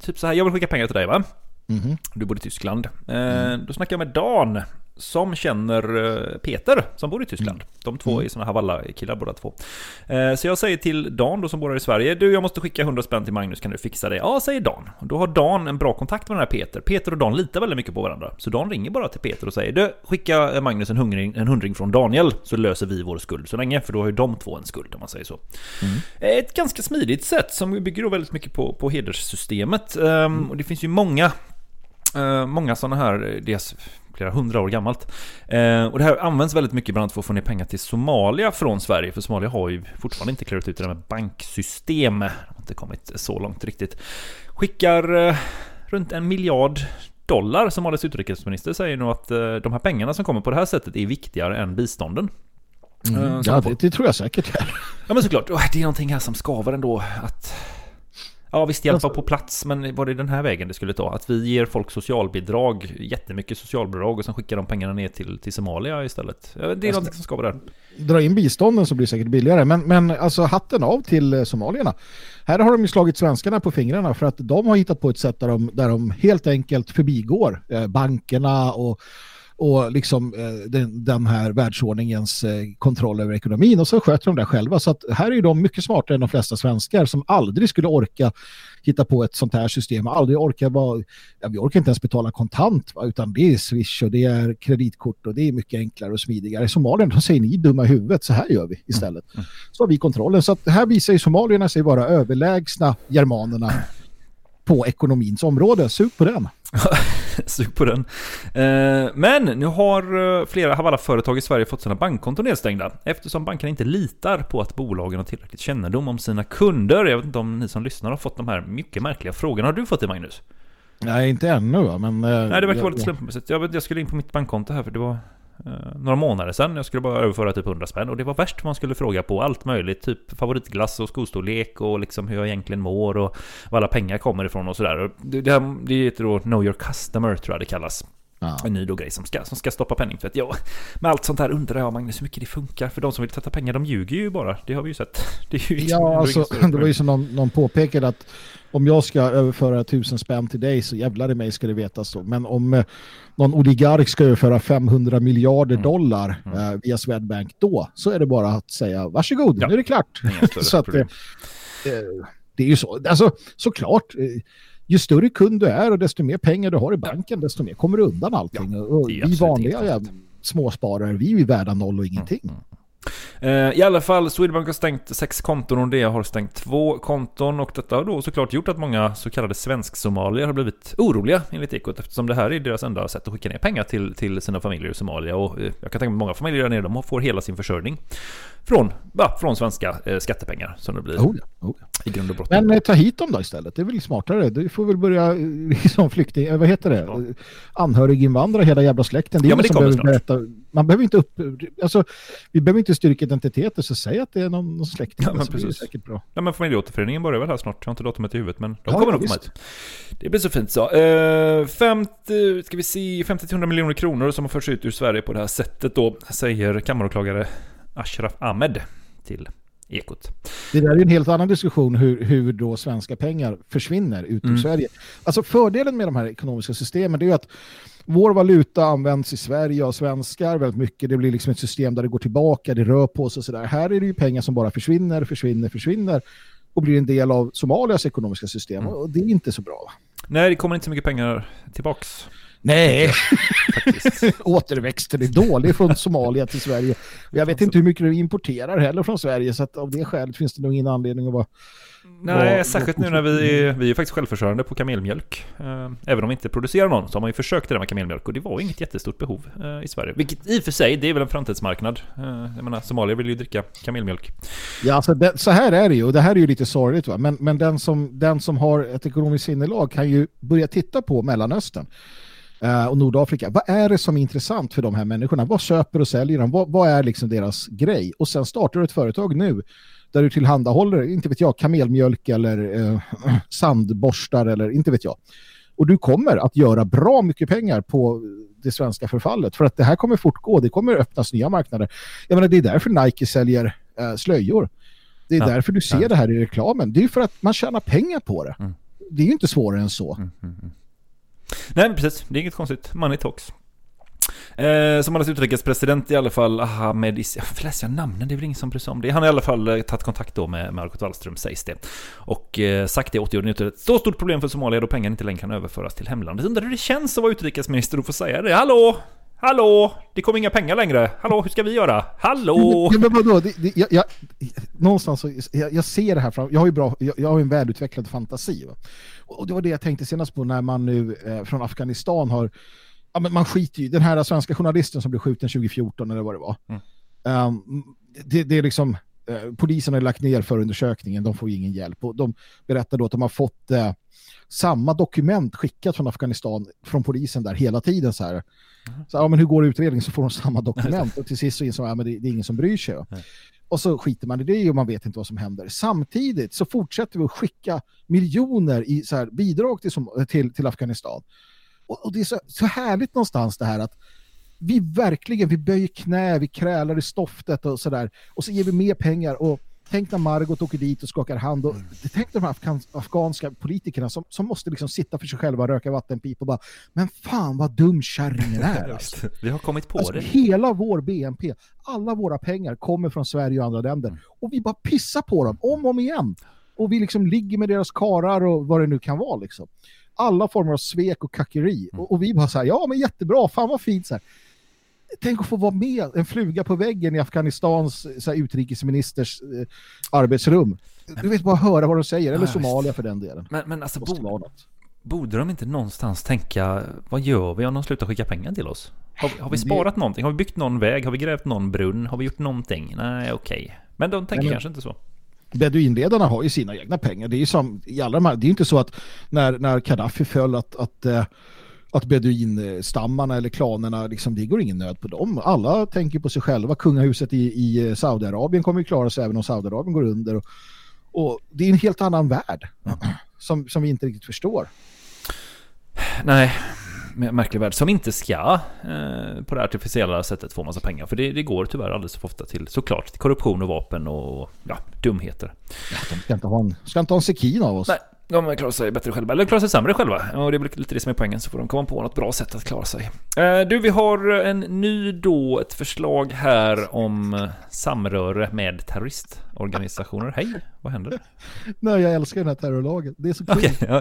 typ så här, jag vill skicka pengar till dig va? Mhm. Du bor i Tyskland. Eh, Då snackar jag med Dan som känner eh, Peter som bor i Tyskland. De två är såna Havala-killar båda två. Eh, Så jag säger till Dan då som bor här i Sverige, du jag måste skicka 100 spänn till Magnus, kan du fixa det? Ja, säger Dan. Då har Dan en bra kontakt med den här Peter. Peter och Dan litar väldigt mycket på varandra. Så Dan ringer bara till Peter och säger, du skicka Magnus en hundring, en hundring från Daniel så löser vi vår skuld så länge, för då har ju de två en skuld om man säger så. Ett ganska smidigt sätt som bygger då väldigt mycket på, på hederssystemet. Ehm, Och det finns ju många Eh, många sådana här, är flera hundra år gammalt. Eh, och det här används väldigt mycket bland annat för att få ner pengar till Somalia från Sverige, för Somalia har ju fortfarande inte klarat ut det där med banksystem. De har inte kommit så långt riktigt. Skickar eh, runt en miljard dollar, Somalias utrikesminister säger nog att eh, de här pengarna som kommer på det här sättet är viktigare än bistånden. Eh, Mm. så Ja, det, det tror jag säkert. Ja men såklart, det är någonting här som skaver ändå att Ja visst hjälpa Alltså- på plats men var det den här vägen det skulle ta? Att vi ger folk socialbidrag, jättemycket socialbidrag och sen skickar de pengarna ner till, till Somalia istället. Det är någonting som skaver där. Dra in bistånden så blir det säkert billigare. Men, men alltså hatten av till eh, somalierna. Här har de ju slagit svenskarna på fingrarna för att de har hittat på ett sätt där de, där de helt enkelt förbigår eh, bankerna och och liksom eh, den, den här världsordningens eh, kontroll över ekonomin och så sköter de det själva. Så att här är de mycket smartare än de flesta svenskar som aldrig skulle orka hitta på ett sånt här system. Aldrig orkar vara, ja, vi orkar inte ens betala kontant va? utan det är Swish och det är kreditkort och det är mycket enklare och smidigare. I Somalien då säger ni dumma huvudet, så här gör vi istället. Så har vi kontrollen. Så att här visar ju somalierna sig vara överlägsna germanerna på ekonomins område. Sug på den. Sug på den. Eh, Men nu har eh, flera Havala-företag i Sverige fått sina bankkonton nedstängda eftersom bankerna inte litar på att bolagen har tillräckligt kännedom om sina kunder. Jag vet inte om ni som lyssnar har fått de här mycket märkliga frågorna. Har du fått det Magnus? Nej, inte ännu? Men, eh, Nej, det verkar vara lite slumpmässigt. Jag, jag skulle in på mitt bankkonto här för det var Eh, några månader sedan. Jag skulle bara överföra typ 100 spänn och det var värst man skulle fråga på allt möjligt. Typ favoritglass och skostorlek och liksom hur jag egentligen mår och var alla pengar kommer ifrån och sådär. Det, det, det heter då Know Your Customer tror jag det kallas. Ja. En ny då grej som ska, som ska stoppa penningtvätt. Ja, med allt sånt här undrar jag Magnus hur mycket det funkar. För de som vill tvätta pengar, de ljuger ju bara. Det har vi ju sett. Det ju liksom Ja, ändå alltså, det var ju som någon, någon påpekade att om jag ska överföra tusen spänn till dig så jävlar i mig ska det veta så. Men om eh, någon oligark ska överföra 500 Mm. miljarder dollar eh, via Swedbank då så är det bara att säga varsågod, Ja. nu är det klart. Så att, eh, eh, det är ju så. Alltså, såklart, eh, ju större kund du är och desto mer pengar du har i banken desto mer kommer du undan allting. och det är vi vanliga jävla småsparare, vi är ju värda noll och ingenting. Eh, I alla fall, Swedbank har stängt sex konton och det har stängt två konton. Och detta har då såklart gjort att många så kallade svensk-somalier har blivit oroliga enligt Ekot eftersom det här är deras enda sätt att skicka ner pengar till, till sina familjer i Somalia. Och eh, jag kan tänka mig många familjer där nere de får hela sin försörjning från, ja, från svenska eh, skattepengar som det blir Oh, ja, oh, ja. i grund och botten. Men eh, ta hit dem då istället. Det är väl smartare. Du får väl börja eh, liksom flykting, eh, vad heter det? Ja. Anhöriginvandra hela jävla släkten. Det är Ja, men det kommer snart. berätta. Man behöver inte upp, alltså, vi behöver inte styrka identiteter så säg att det är någon, någon släkting. Ja, men blir det precis. säkert bra. Ja men familjeåterföreningen börjar väl här snart. Jag har inte datumet i huvudet men de Ja, kommer nog komma hit. Det blir så fint så. Eh, 50, ska vi se, 50-100 miljoner kronor som har förts ut ur Sverige på det här sättet då, säger kammaråklagare Ashraf Ahmed till Ekot. Det där är en helt annan diskussion hur, hur då svenska pengar försvinner ut ur Mm. Sverige. Alltså fördelen med de här ekonomiska systemen är att vår valuta används i Sverige av svenskar väldigt mycket. Det blir liksom ett system där det går tillbaka, det rör på sig och sådär. Här är det ju pengar som bara försvinner, försvinner, försvinner och blir en del av Somalias ekonomiska system. Mm. Och det är inte så bra. Nej, det kommer inte så mycket pengar tillbaks. Nej, återväxten är dålig från Somalia till Sverige. Jag vet inte hur mycket vi importerar heller från Sverige så att av det skälet finns det nog ingen anledning att vara Nej, Vad- särskilt nu när vi är, vi är faktiskt självförsörjande på kamelmjölk. Eh, även om vi inte producerar någon så har man ju försökt det där med kamelmjölk och det var inget jättestort behov eh, i Sverige. Vilket i och för sig, det är väl en framtidsmarknad. Eh, jag menar, somalier vill ju dricka kamelmjölk. Ja, alltså det, så här är det ju och det här är ju lite sorgligt va? men, men den, som, den som har ett ekonomiskt sinnelag kan ju börja titta på Mellanöstern och Nordafrika. Vad är det som är intressant för de här människorna? Vad köper och säljer de? Vad, vad är liksom deras grej? Och sen startar du ett företag nu där du tillhandahåller, inte vet jag, kamelmjölk eller eh, sandborstar eller inte vet jag. Och du kommer att göra bra mycket pengar på det svenska förfallet för att det här kommer fortgå, det kommer öppnas nya marknader. Jag menar, det är därför Nike säljer eh, slöjor. Det är Ja, därför du ser ja. det här i reklamen. Det är för att man tjänar pengar på det. Mm. Det är ju inte svårare än så. Nej men precis, det är inget konstigt. Money talks. Eh, Somalias utrikespresident i alla fall, Ahmed Is... Jag får läsa namnen, det är väl ingen som bryr sig om det. Han har i alla fall eh, tagit kontakt då med Margot Wallström, sägs det. Och eh, sagt det 80 år ett så stort problem för Somalia då pengarna inte längre kan överföras till hemlandet. Undrar hur det känns att vara utrikesminister och få säga det. Hallå! Hallå! Det kommer inga pengar längre. Hallå, hur ska vi göra? Hallå! Ja, men vadå? Det, det, jag, jag, någonstans så, jag, jag ser det här fram. Jag har ju bra, jag, jag har ju en välutvecklad fantasi. Va? Och det var det jag tänkte senast på när man nu eh, från Afghanistan har ja, men man skiter ju den här svenska journalisten som blev skjuten 2014 eller vad det var. Mm. Ehm, det, det är liksom eh, polisen har lagt ner förundersökningen, de får ingen hjälp och de berättar då att de har fått eh, samma dokument skickat från Afghanistan från polisen där hela tiden så här. Så, ja, men hur går utredningen så får de samma dokument och till sist så insåg jag att det, det är ingen som bryr sig. Och så skiter man i det och man vet inte vad som händer. Samtidigt så fortsätter vi att skicka miljoner i så här, bidrag till, som- till, till Afghanistan. Och, och det är så, så härligt någonstans det här att vi verkligen, vi böjer knä, vi krälar i stoftet och sådär. Och så ger vi mer pengar och tänk när Margot åker dit och skakar hand. Och, tänk de här afghan, afghanska politikerna som, som måste liksom sitta för sig själva och röka vattenpip och bara men fan vad dum kärringen är. Alltså. Vi har kommit på Alltså, det. hela vår BNP, alla våra pengar kommer från Sverige och andra länder. Mm. Och vi bara pissar på dem om och om igen. Och vi liksom ligger med deras karar och vad det nu kan vara. Liksom. Alla former av svek och kackeri. Mm. Och, och vi bara så här, ja men jättebra, fan vad fint. Så här. Tänk att få vara med, en fluga på väggen i Afghanistans så här, utrikesministers eh, arbetsrum. Du vet bara höra vad de säger, eller Ja, Somalia för den delen. Men, men alltså, Måste bo- vara något. borde de inte någonstans tänka, vad gör vi om de slutar skicka pengar till oss? Har, vi- har vi Det- sparat någonting? Har vi byggt någon väg? Har vi grävt någon brunn? Har vi gjort någonting? Nej, okej. Men de tänker men- kanske inte så. beduinledarna har ju sina egna pengar. Det är ju som i alla de här, det är inte så att när, när Gaddafi föll att, att, eh, att beduinstammarna eller klanerna, liksom, det går ingen nöd på dem. Alla tänker på sig själva. Kungahuset i, i eh, Saudiarabien kommer ju klara sig även om Saudiarabien går under. Och, och det är en helt annan värld som, som vi inte riktigt förstår. Nej, märklig värld. Som inte ska eh, på det artificiella sättet få massa pengar. För det, det går tyvärr alldeles för ofta till såklart till korruption och vapen och ja, dumheter. De ska inte ha en, ska inte ha en sekin av oss. Nej, de klarar sig bättre själva, eller klarar sig sämre själva. Och det är lite det som är poängen, så får de komma på något bra sätt att klara sig. Eh, du, vi har en ny då, ett förslag här om samröre med terroristorganisationer. Hej, vad händer? Nej, jag älskar den här terrorlagen. Det är så kul. Okej, ja.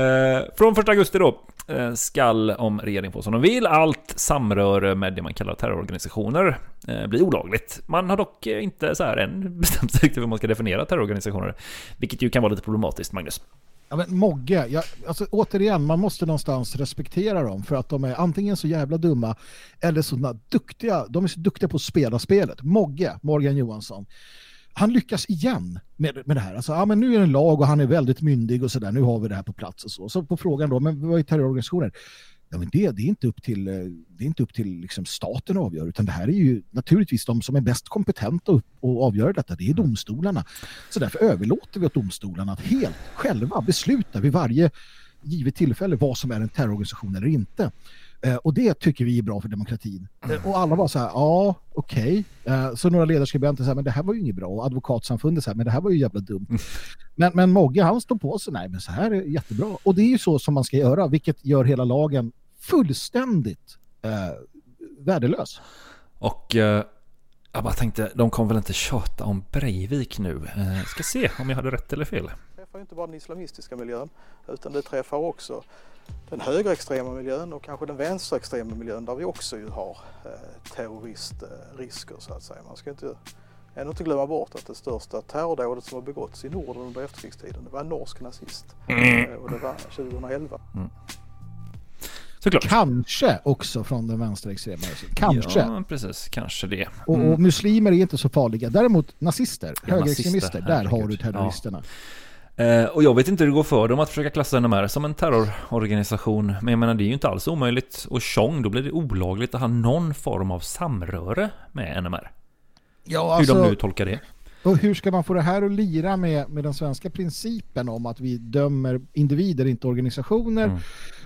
eh, Från 1 augusti då eh, skall, om regeringen får som de vill, allt samröre med det man kallar terrororganisationer eh, bli olagligt. Man har dock eh, inte så här än bestämt sig hur man ska definiera terrororganisationer, vilket ju kan vara lite problematiskt, Magnus. Ja, men Mogge, jag, alltså, återigen, man måste någonstans respektera dem för att de är antingen så jävla dumma eller så duktiga. De är så duktiga på att spela spelet. Mogge, Morgan Johansson, han lyckas igen med, med det här. Alltså, ja, men nu är det en lag och han är väldigt myndig och sådär. Nu har vi det här på plats och så. Så på frågan då, men vad är terrororganisationer? Ja, men det, det är inte upp till, eh, det är inte upp till liksom staten att avgöra, utan det här är ju naturligtvis de som är bäst kompetenta att att avgöra detta, det är domstolarna. Så därför överlåter vi åt domstolarna att helt själva besluta vid varje givet tillfälle vad som är en terrororganisation eller inte. Eh, och det tycker vi är bra för demokratin. Eh, och alla var så här, ja, okej. Eh, så några ledarskribenter sa, men det här var ju inget bra. Och advokatsamfundet sa, men det här var ju jävla dumt. Men, men Mogge, han står på sig, nej men så här är jättebra. Och det är ju så som man ska göra, vilket gör hela lagen fullständigt eh, värdelös. Och eh, jag bara tänkte, de kommer väl inte tjata om Breivik nu? Eh, ska se om jag hade rätt eller fel. Det träffar ju inte bara den islamistiska miljön utan det träffar också den högerextrema miljön och kanske den vänsterextrema miljön där vi också ju har eh, terroristrisker så att säga. Man ska inte, ändå inte glömma bort att det största terrordådet som har begåtts i Norden under efterkrigstiden det var en norsk nazist Eh, och det var 2011. Såklart. Kanske också från den vänsterextrema. Kanske. Ja, precis. Kanske det. Och, och muslimer är inte så farliga. Däremot nazister, Ja, högerextremister, nazister, där har du terroristerna. Eh, och jag vet inte hur det går för dem att försöka klassa NMR som en terrororganisation. Men jag menar, det är ju inte alls omöjligt. Och tjong, då blir det olagligt att ha någon form av samröre med NMR. Ja, hur alltså, de nu tolkar det. Och hur ska man få det här att lira med, med den svenska principen om att vi dömer individer, inte organisationer? Mm.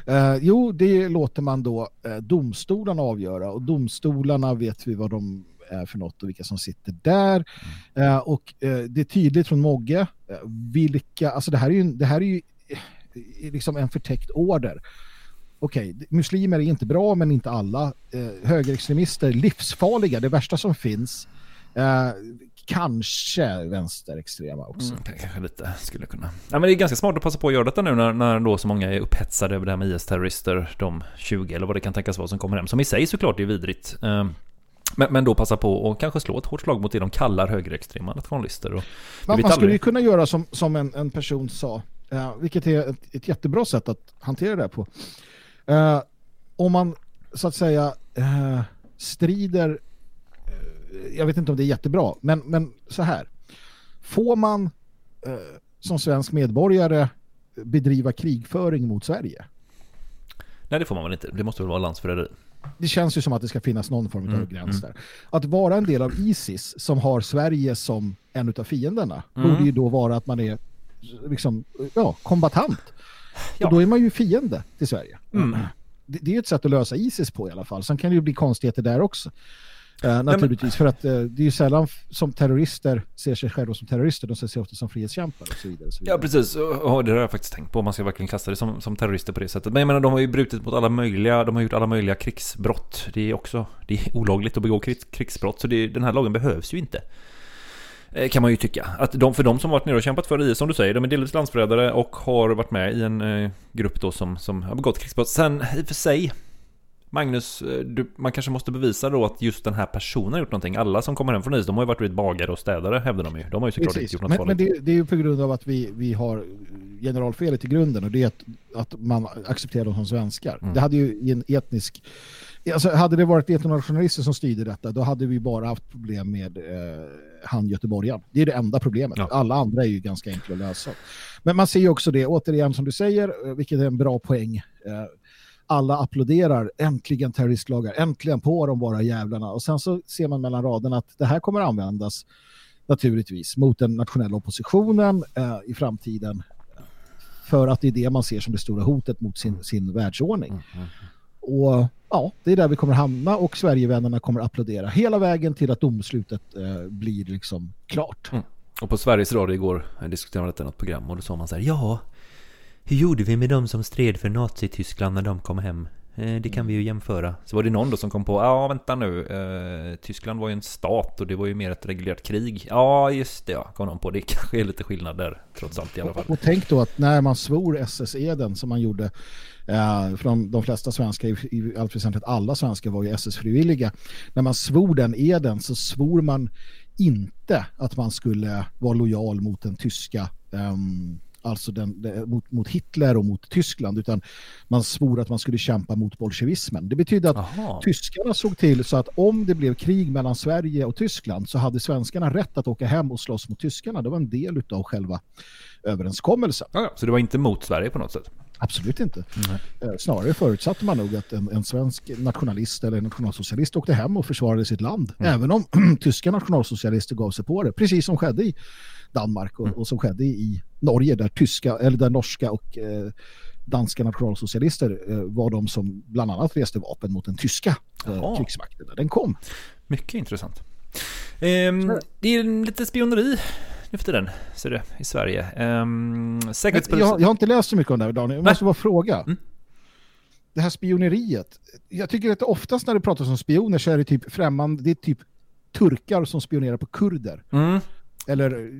Eh, jo, det låter man då eh, domstolarna avgöra och domstolarna vet vi vad de är för något och vilka som sitter där. Eh, och eh, det är tydligt från Mogge eh, vilka, alltså det här är ju, det här är ju liksom en förtäckt order. Okej, muslimer är inte bra men inte alla. Högerextremister, livsfarliga, det värsta som finns. Kanske vänsterextrema också. Mm, kanske lite skulle kunna. Ja, men det är ganska smart att passa på att göra detta nu när, när då så många är upphetsade över det här med IS-terrorister, de 20 eller vad det kan tänkas vara som kommer hem, som i sig såklart är vidrigt. Men, men då passa på och kanske slå ett hårt slag mot det de kallar högerextrema nationalister. Och Man, man skulle ju kunna göra som, som en, en person sa, eh, vilket är ett, ett jättebra sätt att hantera det här på. Eh, om man så att säga eh, strider, eh, jag vet inte om det är jättebra, men, men så här. Får man eh, som svensk medborgare bedriva krigföring mot Sverige? Nej, det får man väl inte. Det måste väl vara landsförräderi. Det känns ju som att det ska finnas någon form av Mm, gräns mm. där. Att vara en del av ISIS som har Sverige som en av fienderna Mm. borde ju då vara att man är liksom, ja, kombatant. Ja. Och då är man ju fiende till Sverige. Mm. Det, det är ju ett sätt att lösa ISIS på i alla fall. Sen kan det ju bli konstigheter där också. Eh, naturligtvis, för att eh, det är ju sällan som terrorister ser sig själva som terrorister, de ser sig ofta som frihetskämpar och så vidare. Och så vidare. Ja, precis. Och det har jag faktiskt tänkt på. Man ska verkligen klassa det som, som terrorister på det sättet. Men jag menar, de har ju brutit mot alla möjliga, de har gjort alla möjliga krigsbrott. Det är också, det är olagligt att begå krigs, krigsbrott. Så det, den här lagen behövs ju inte. Eh, Kan man ju tycka. Att de, för de som varit nere och kämpat för IS, som du säger, de är delvis landsförrädare och har varit med i en eh, grupp då som, som har begått krigsbrott. Sen i och för sig, Magnus, eh, du, man kanske måste bevisa då att just den här personen har gjort någonting. Alla som kommer hem från IS, de har ju varit bagare och städare, hävdar de ju. De har ju såklart Precis. inte gjort något Men, farligt. men det, det är ju på grund av att vi, vi har generalfelet i grunden och det är att, att man accepterar dem som svenskar. Mm. Det hade ju en etnisk... Alltså, hade det varit etnonationalister som styrde detta då hade vi bara haft problem med eh, han göteborgaren. Det är det enda problemet. Ja. Alla andra är ju ganska enkla att lösa. Men man ser ju också det, återigen som du säger, eh, vilket är en bra poäng. Alla applåderar äntligen terroristlagar, äntligen på de bara jävlarna. Och sen så ser man mellan raderna att det här kommer användas naturligtvis mot den nationella oppositionen eh, i framtiden för att det är det man ser som det stora hotet mot sin, sin världsordning. Och ja, det är där vi kommer hamna och Sverigevännerna kommer applådera hela vägen till att domslutet eh, blir liksom klart. Mm. Och på Sveriges Radio igår eh, diskuterade man detta i något program och då sa man så här, ja, hur gjorde vi med de som stred för Nazityskland när de kom hem? Eh, Det kan vi ju jämföra. Så var det någon då som kom på, ja vänta nu, eh, Tyskland var ju en stat och det var ju mer ett reguljärt krig. Ja, just det, ja, kom någon på. Det kanske är lite skillnad där, trots allt i alla fall. Och tänk då att när man svor SS-eden som man gjorde eh, från de flesta svenskar, i, i allt väsentligt alla svenskar var ju SS-frivilliga. När man svor den eden så svor man inte att man skulle vara lojal mot den tyska ehm, alltså den, den, mot, mot Hitler och mot Tyskland utan man svor att man skulle kämpa mot bolsjevismen. Det betyder att Jaha. tyskarna såg till så att om det blev krig mellan Sverige och Tyskland så hade svenskarna rätt att åka hem och slåss mot tyskarna. Det var en del av själva överenskommelsen. Ja, så det var inte mot Sverige på något sätt? Absolut inte. Eh, Snarare förutsatte man nog att en, en svensk nationalist eller nationalsocialist åkte hem och försvarade sitt land. Även om tyska nationalsocialister gav sig på det. Precis som skedde i Danmark och, och som skedde i Norge där tyska eller där norska och eh, danska nationalsocialister eh, var de som bland annat reste vapen mot den tyska eh, krigsmakten när den kom. Mycket intressant. Ehm, det är lite spioneri nu för tiden, ser du, i Sverige. Ehm, Säkerhetspolisen... Jag, jag har inte läst så mycket om det här Daniel. Jag Nej. måste bara fråga. Mm. Det här spioneriet. Jag tycker att oftast när det pratas om spioner så är det typ främmande, det är typ turkar som spionerar på kurder. Mm. Eller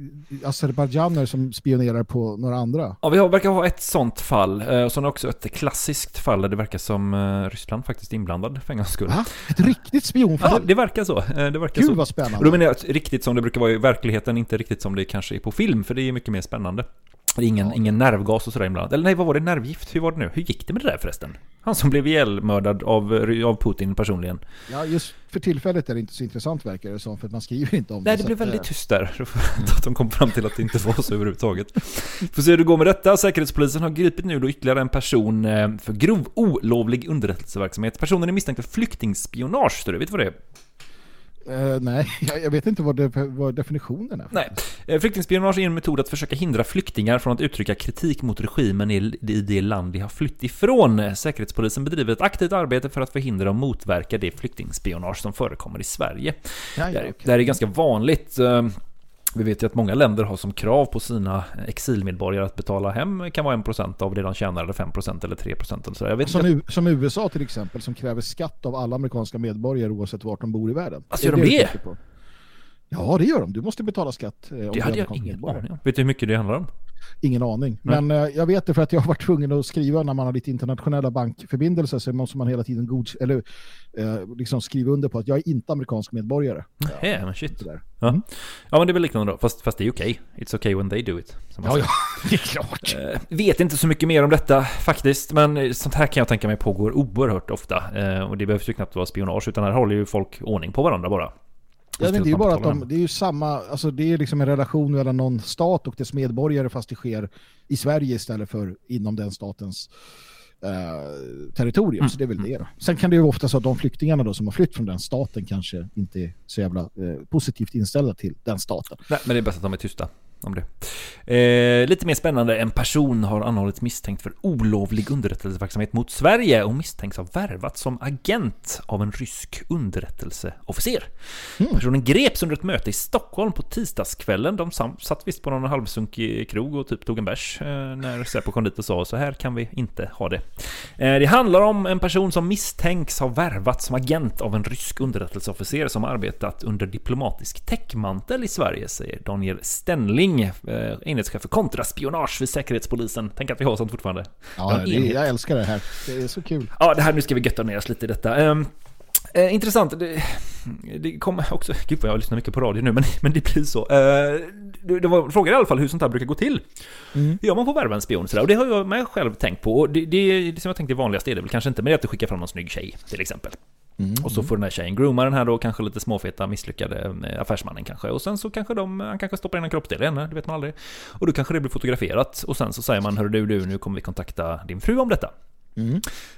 azerbajdzjaner som spionerar på några andra. Ja, vi har, verkar ha ett sånt fall. eh, Och vi också ett klassiskt fall där det verkar som eh, Ryssland faktiskt är inblandad för en gångs skull. Va? Ett riktigt spionfall? Ja, det verkar så. Eh, Det verkar Gud så. vad spännande. Och då menar jag riktigt som det brukar vara i verkligheten, inte riktigt som det kanske är på film, för det är mycket mer spännande. Det ingen, ingen nervgas och sådär inblandat. Eller nej, vad var det? Nervgift? Hur var det nu? Hur gick det med det där förresten? Han som blev ihjälmördad av, av Putin personligen. Ja, just för tillfället är det inte så intressant verkar det som, för att man skriver inte om Nej, det. det så blev väldigt eh, tyst där. Anta att de kom fram till att det inte var så överhuvudtaget. Får se hur det går med detta. Säkerhetspolisen har gripit nu då ytterligare en person eh, för grov olovlig underrättelseverksamhet. Personen är misstänkt för flyktingspionage, det. Vet du vad det är? Eh, nej, jag, vet inte vad, det, vad definitionen är. Nej. Eh, Flyktingspionage är en metod att försöka hindra flyktingar från att uttrycka kritik mot regimen i, i det land de har flytt ifrån. Säkerhetspolisen bedriver ett aktivt arbete för att förhindra och motverka det flyktingspionage som förekommer i Sverige. Ja, ja, okej. det här är ganska vanligt. Vi vet ju att många länder har som krav på sina exilmedborgare att betala hem kan vara 1% av det de tjänar eller 5% eller 3% eller så. Jag vet Som, inte. U- som USA till exempel, som kräver skatt av alla amerikanska medborgare oavsett vart de bor i världen. Alltså, gör de det? Ja, det gör de. Du måste betala skatt eh, om du Det är hade jag ingen medborgare. aning om. Vet du hur mycket det handlar om? Ingen aning. Nej. Men eh, jag vet det för att jag har varit tvungen att skriva när man har lite internationella bankförbindelser så måste man hela tiden god, eller, eh, liksom skriva under på att jag är inte amerikansk medborgare. Nej, men shit. Sådär. Ja. ja, men det är väl liknande då. Fast, fast det är okej. It's okay when they do it. Ja, ja, det är klart. Eh, Vet inte så mycket mer om detta faktiskt, men sånt här kan jag tänka mig pågår oerhört ofta. Eh, Och det behövs ju knappt vara spionage, utan här håller ju folk ordning på varandra bara. Ja, men det är ju bara att de, det är ju samma, alltså det är liksom en relation mellan någon stat och dess medborgare fast det sker i Sverige istället för inom den statens eh, territorium. Mm. Så det är väl det då. Sen kan det ju ofta så att de flyktingarna då som har flytt från den staten kanske inte är så jävla eh, positivt inställda till den staten. Nej, men det är bäst att de är tysta om det. Eh, lite mer spännande, en person har anhållits misstänkt för olovlig underrättelseverksamhet mot Sverige och misstänks ha värvat som agent av en rysk underrättelseofficer. Personen greps under ett möte i Stockholm på tisdagskvällen. De satt visst på någon halvsunkig krog och typ tog en bärs eh, när Säpo kom dit och sa så här kan vi inte ha det. Eh, det handlar om en person som misstänks ha värvat som agent av en rysk underrättelseofficer som arbetat under diplomatisk täckmantel i Sverige, säger Daniel Stenling, eh, enhetschef för kontraspionage vid Säkerhetspolisen. Tänk att vi har sånt fortfarande. Ja, det, jag älskar det här. Det är så kul. Ja, det här, nu ska vi götta ner oss lite i detta. Ehm, eh, intressant, det, det kommer också, gud vad jag lyssnar mycket på radio nu, men, men det blir så. Eh, det, det var frågan i alla fall hur sånt här brukar gå till. Mm. Hur gör man att värva en spion sådär? Och det har jag med själv tänkt på. Och det, det, det som jag tänkte är vanligast är det väl kanske inte, men det är att du skickar fram någon snygg tjej, till exempel. Och så får den här tjejen grooma den här då, kanske lite småfeta, misslyckade eh, affärsmannen kanske. Och sen så kanske de, han kanske stoppar in en kroppsdel i henne, det vet man aldrig. Och då kanske det blir fotograferat. Och sen så säger man, hör du, du, nu kommer vi kontakta din fru om detta.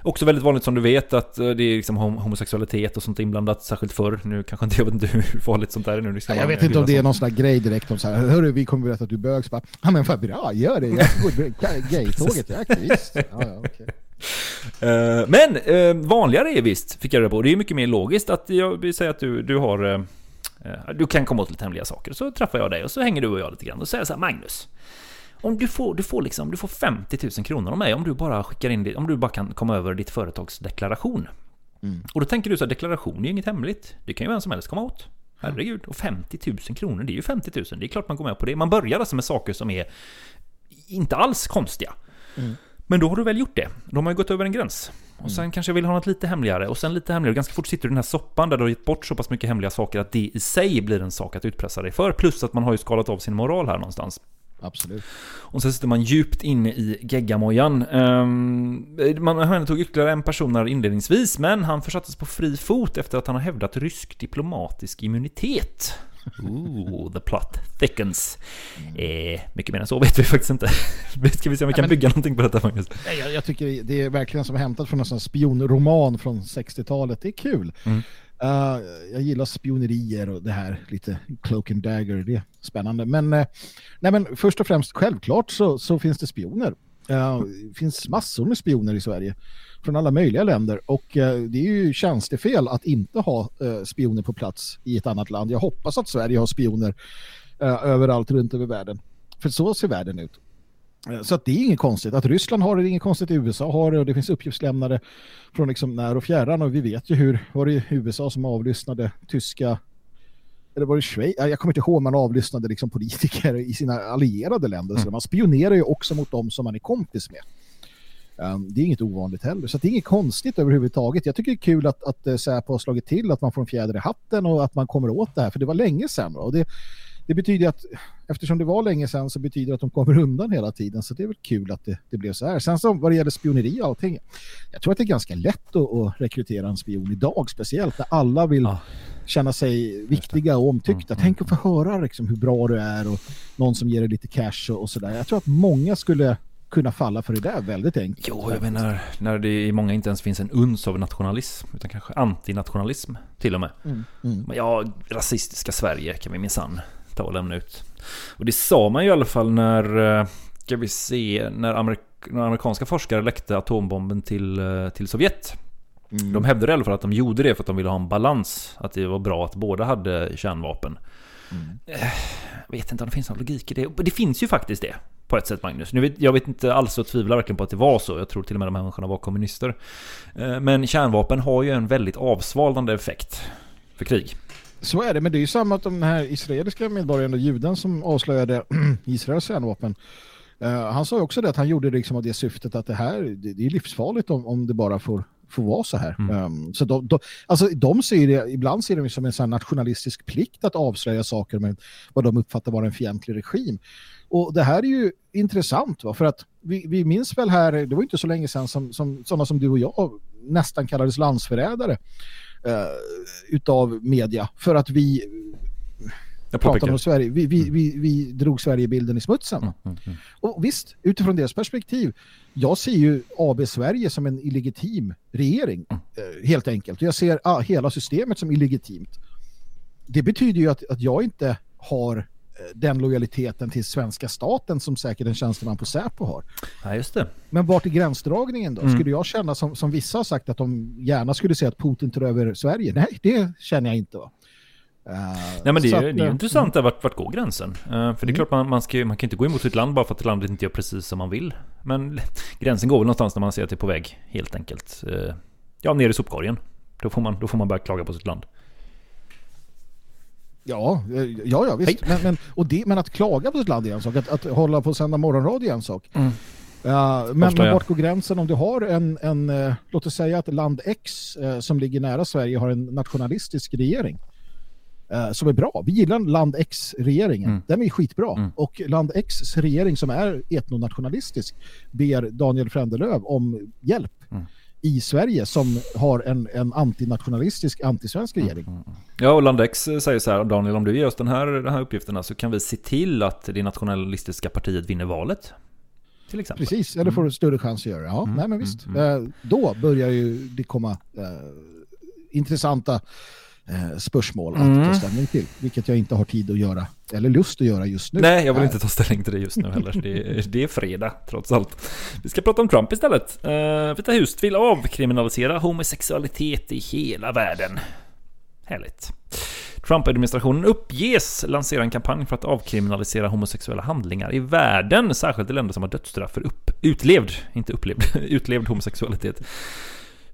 Också väldigt vanligt som du vet att eh, det är liksom hom- homosexualitet och sånt inblandat, särskilt förr. Nu kanske inte, jag vet inte hur farligt sånt där är nu. Ska Jag vet inte om det är någon sån där grej direkt om så här, hörru vi kommer berätta att du är bög. Ja men vad bra, gör det. Jag går gaytåget, är aktivist. Ja, ja, okej. Eh, Men eh, vanligare är visst, fick jag reda på, det är mycket mer logiskt att jag vill säga att du, du har eh, Du kan komma åt lite hemliga saker, så träffar jag dig och så hänger du och jag lite grann och säger så här Magnus om du får, du får liksom, du får 50 000 kronor av mig om du bara skickar in, om du bara kan komma över ditt företags deklaration. Och då tänker du så här, deklaration är ju inget hemligt. Det kan ju vem som helst komma åt. Herregud, och 50 000 kronor, det är ju 50 000. Det är klart man går med på det. Man börjar alltså med saker som är inte alls konstiga. Men då har du väl gjort det. De har ju gått över en gräns. Och sen kanske jag vill ha något lite hemligare. Och sen lite hemligare. Ganska fort sitter du i den här soppan där du har gett bort så pass mycket hemliga saker att det i sig blir en sak att utpressa dig för. Plus att man har ju skalat av sin moral här någonstans. Absolut. Och sen sitter man djupt inne i geggamojan. Um, man tog ytterligare en person här inledningsvis, men han försattes på fri fot efter att han har hävdat rysk diplomatisk immunitet. Ooh, the plot thickens. Eh, mycket mer än så vet vi faktiskt inte. Ska vi se om vi kan men- bygga någonting på detta Magnus? Jag, jag tycker det är verkligen som hämtat från en sån spionroman från 60-talet. Det är kul. Mm. Uh, jag gillar spionerier och det här lite cloak and dagger. Det är spännande. Men, eh, nej, men först och främst, självklart så, så finns det spioner. Det finns massor med spioner i Sverige från alla möjliga länder och eh, det är ju tjänstefel att inte ha eh, spioner på plats i ett annat land. Jag hoppas att Sverige har spioner eh, överallt runt över världen. För så ser världen ut. Så att det är inget konstigt. Att Ryssland har det, det är inget konstigt. USA har det och det finns uppgiftslämnare från liksom när och fjärran och vi vet ju hur var det USA som avlyssnade tyska eller var det Schweiz? Ja, Jag kommer inte ihåg man avlyssnade liksom politiker i sina allierade länder. Så man spionerar ju också mot dem som man är kompis med. Um, det är inget ovanligt heller. Så det är inget konstigt överhuvudtaget. Jag tycker det är kul att, att eh, Säpo har slagit till, att man får en fjäder i hatten och att man kommer åt det här. För det var länge sedan. Och det, det betyder att eftersom det var länge sedan så betyder det att de kommer undan hela tiden. Så det är väl kul att det, det blev så här. Sen så vad det gäller spioneri och allting. Jag tror att det är ganska lätt att, att rekrytera en spion idag. Speciellt när alla vill känna sig viktiga och omtyckta. Tänk att få höra liksom, hur bra du är och någon som ger dig lite cash och, och sådär. Jag tror att många skulle kunna falla för det där väldigt enkelt. Jo, jag menar när det i många inte ens finns en uns av nationalism, utan kanske antinationalism till och med. Mm, mm. Men ja, rasistiska Sverige kan vi minsann ta och lämna ut. Och det sa man ju i alla fall när, eh, ska vi se, när, amerik när amerikanska forskare läckte atombomben till, eh, till Sovjet. Mm. De hävdade i alla fall att de gjorde det för att de ville ha en balans. Att det var bra att båda hade kärnvapen. Eh, Jag vet inte om det finns någon logik i det. Det finns ju faktiskt det. På ett sätt Magnus. Nu vet, jag vet inte alls och tvivlar verkligen på att det var så. Jag tror till och med de här människorna var kommunister. Men kärnvapen har ju en väldigt avsvalnande effekt för krig. Så är det, men det är ju samma att den här israeliska medborgaren och juden som avslöjade Israels kärnvapen. eh, han sa också det att han gjorde det liksom av det syftet att det här det, det är livsfarligt om, om det bara får, får vara så här. Um, så de, de, alltså de ser det, ibland ser de det som en sån nationalistisk plikt att avslöja saker med vad de uppfattar vara en fientlig regim. Och det här är ju intressant va? för att vi, vi minns väl här, det var inte så länge sedan som, som sådana som du och jag nästan kallades landsförrädare utav media för att vi Jag pratade om Sverige. Vi, vi, vi, vi drog Sverigebilden i smutsen. Och visst, utifrån deras perspektiv, jag ser ju AB Sverige som en illegitim regering, eh, helt enkelt. Jag ser ah, hela systemet som illegitimt. Det betyder ju att, att jag inte har eh, den lojaliteten till svenska staten som säkert en tjänsteman på Säpo har. Ja, just det. Men vart är gränsdragningen då? Mm. Skulle jag känna som, som vissa har sagt att de gärna skulle se att Putin tar över Sverige? Nej, det känner jag inte. Va? Eh, Nej men det är, att, det är eh, intressant där, vart, vart går gränsen? Eh, för det är Mm. klart man, man, ska, man kan inte gå emot sitt land bara för att landet inte gör precis som man vill. Men gränsen går väl någonstans när man ser att det är på väg, helt enkelt. eh, Ja, ner i sopkorgen. Då får man, då får man börja klaga på sitt land. Ja, eh, ja, ja visst. Men, men, och det, men att klaga på sitt land är en sak. Att, att hålla på att sända morgonradio är en sak. Mm. Ja, men, men vart går gränsen om du har en, en eh, låt oss säga att land X eh, som ligger nära Sverige har en nationalistisk regering som är bra. Vi gillar land X-regeringen. Mm. Den är skitbra. Och land X regering som är etnonationalistisk ber Daniel Frändelöv om hjälp Mm. I Sverige som har en, en antinationalistisk, antisvensk Mm, regering. Ja, och Landex säger så här, Daniel om du ger oss den här, de här uppgifterna så kan vi se till att det nationalistiska partiet vinner valet. Till exempel. Precis, eller får du större chans att göra det. Ja, Mm, nej men visst. mm, Eh, då börjar ju det komma eh, intressanta eh, spörsmål att Mm. ta ställning till. Vilket jag inte har tid att göra, eller lust att göra just nu. Nej, jag vill inte ta ställning till det just nu heller. Det är, det är fredag, trots allt. Vi ska prata om Trump istället. Uh, Vita huset vill avkriminalisera homosexualitet i hela världen. Härligt. Trump-administrationen uppges lansera en kampanj för att avkriminalisera homosexuella handlingar i världen, särskilt i länder som har dödsstraff för upp, utlevd, inte upplevd, utlevd homosexualitet.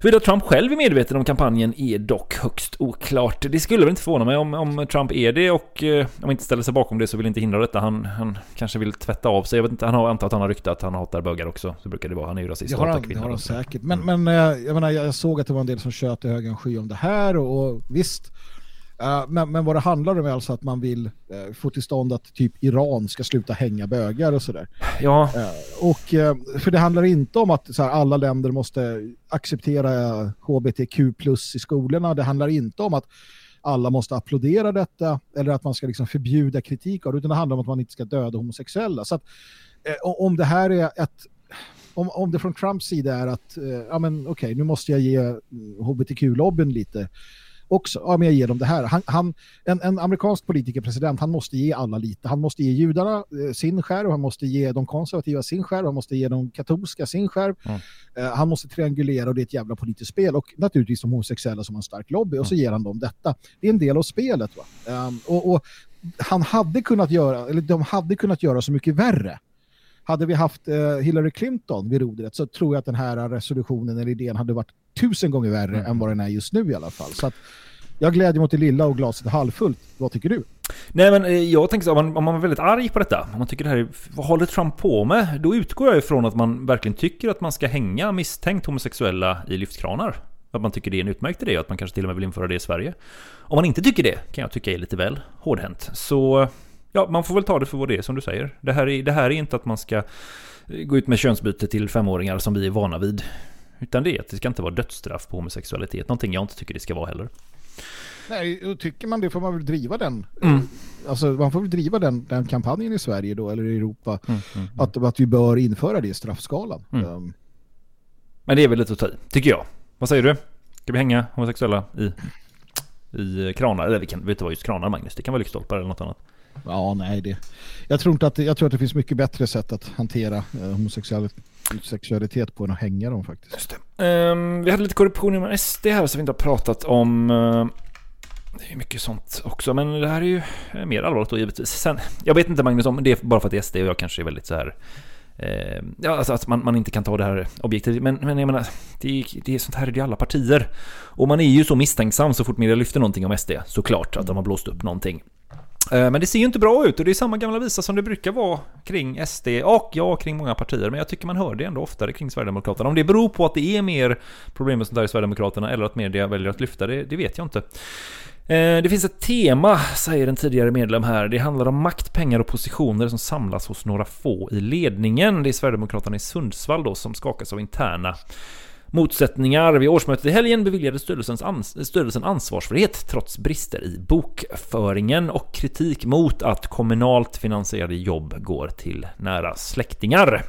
Huruvida Trump själv är medveten om kampanjen är dock högst oklart. Det skulle väl inte förvåna mig om, om Trump är det och eh, om han inte ställer sig bakom det så vill inte hindra detta. Han, han kanske vill tvätta av sig. Jag vet inte, han har antar att han har rykte att han hatar bögar också. Så brukar det vara. Han är ju rasist och har hatar han, det kvinnor. har han säkert. Men, men eh, jag, menar, jag såg att det var en del som tjöt i högan sky om det här och, och visst. Eh, men, men vad det handlar om är alltså att man vill eh, få till stånd att typ Iran ska sluta hänga bögar och sådär. Ja, Eh, och, för det handlar inte om att så här, alla länder måste acceptera HBTQ plus i skolorna. Det handlar inte om att alla måste applådera detta eller att man ska liksom förbjuda kritik av det, utan det handlar om att man inte ska döda homosexuella. Så att, om det här är ett om, om det från Trumps sida är att eh, ja men okej, nu måste jag ge mm, hbtq-lobbyn lite också. Ja, men jag ger dem det här. Han, han, en, en amerikansk politikerpresident, han måste ge alla lite. Han måste ge judarna eh, sin skärv, han måste ge de konservativa sin skärv, han måste ge de katolska sin skärv. Mm. Eh, han måste triangulera och det är ett jävla politiskt spel. Och naturligtvis de homosexuella som har en stark lobby och så ger han dem detta. Det är en del av spelet. Va? Ehm, och, och han hade kunnat göra, eller de hade kunnat göra så mycket värre. Hade vi haft eh, Hillary Clinton vid rodret så tror jag att den här resolutionen eller idén hade varit tusen gånger värre än vad den är just nu i alla fall. Så att jag glädjer mig åt det lilla och glaset är halvfullt. Vad tycker du? Nej men eh, jag tänker så, om man, om man är väldigt arg på detta, om man tycker det här är, vad håller Trump på med? Då utgår jag ifrån att man verkligen tycker att man ska hänga misstänkt homosexuella i lyftkranar. Att man tycker det är en utmärkt idé och att man kanske till och med vill införa det i Sverige. Om man inte tycker det, kan jag tycka är lite väl hårdhänt. Så ja, man får väl ta det för vad det är som du säger. Det här är, det här är inte att man ska eh, gå ut med könsbyte till femåringar som vi är vana vid. Utan det är att det ska inte vara dödsstraff på homosexualitet. Någonting jag inte tycker det ska vara heller. Nej, och tycker man det får man väl driva den. Mm. Alltså man får väl driva den, den kampanjen i Sverige då, eller i Europa. Mm, mm, Att, att vi bör införa det i straffskalan. Mm. Um, Men det är väl lite att ta i, tycker jag. Vad säger du? Ska vi hänga homosexuella i, i kranar? Eller vi kan, vet du vad just kranar Magnus? Det kan vara lyktstolpar eller något annat ja, nej det. Jag tror inte att det, jag tror att det finns mycket bättre sätt att hantera eh, homosexualitet sexualitet på än att hänga dem faktiskt. Um, vi hade lite korruption inom SD här som vi inte har pratat om. Eh, det är mycket sånt också, men det här är ju eh, mer allvarligt då givetvis. Sen, jag vet inte Magnus om det är bara för att det är SD och jag kanske är väldigt så här eh, ja, alltså att man, man inte kan ta det här objektivt. Men, men jag menar, det är, det är sånt här i alla partier. Och man är ju så misstänksam så fort media lyfter någonting om SD, såklart, att de har blåst upp någonting. Eh, men det ser ju inte bra ut och det är samma gamla visa som det brukar vara kring SD och ja, kring många partier. Men jag tycker man hör det ändå oftare kring Sverigedemokraterna. Om det beror på att det är mer problem med sånt där i Sverigedemokraterna eller att media väljer att lyfta det, det vet jag inte. Eh, det finns ett tema, säger en tidigare medlem här. Det handlar om makt, pengar och positioner som samlas hos några få i ledningen. Det är Sverigedemokraterna i Sundsvall då som skakas av interna motsättningar. Vid årsmötet i helgen beviljade styrelsens ans- styrelsen ansvarsfrihet trots brister i bokföringen och kritik mot att kommunalt finansierade jobb går till nära släktingar.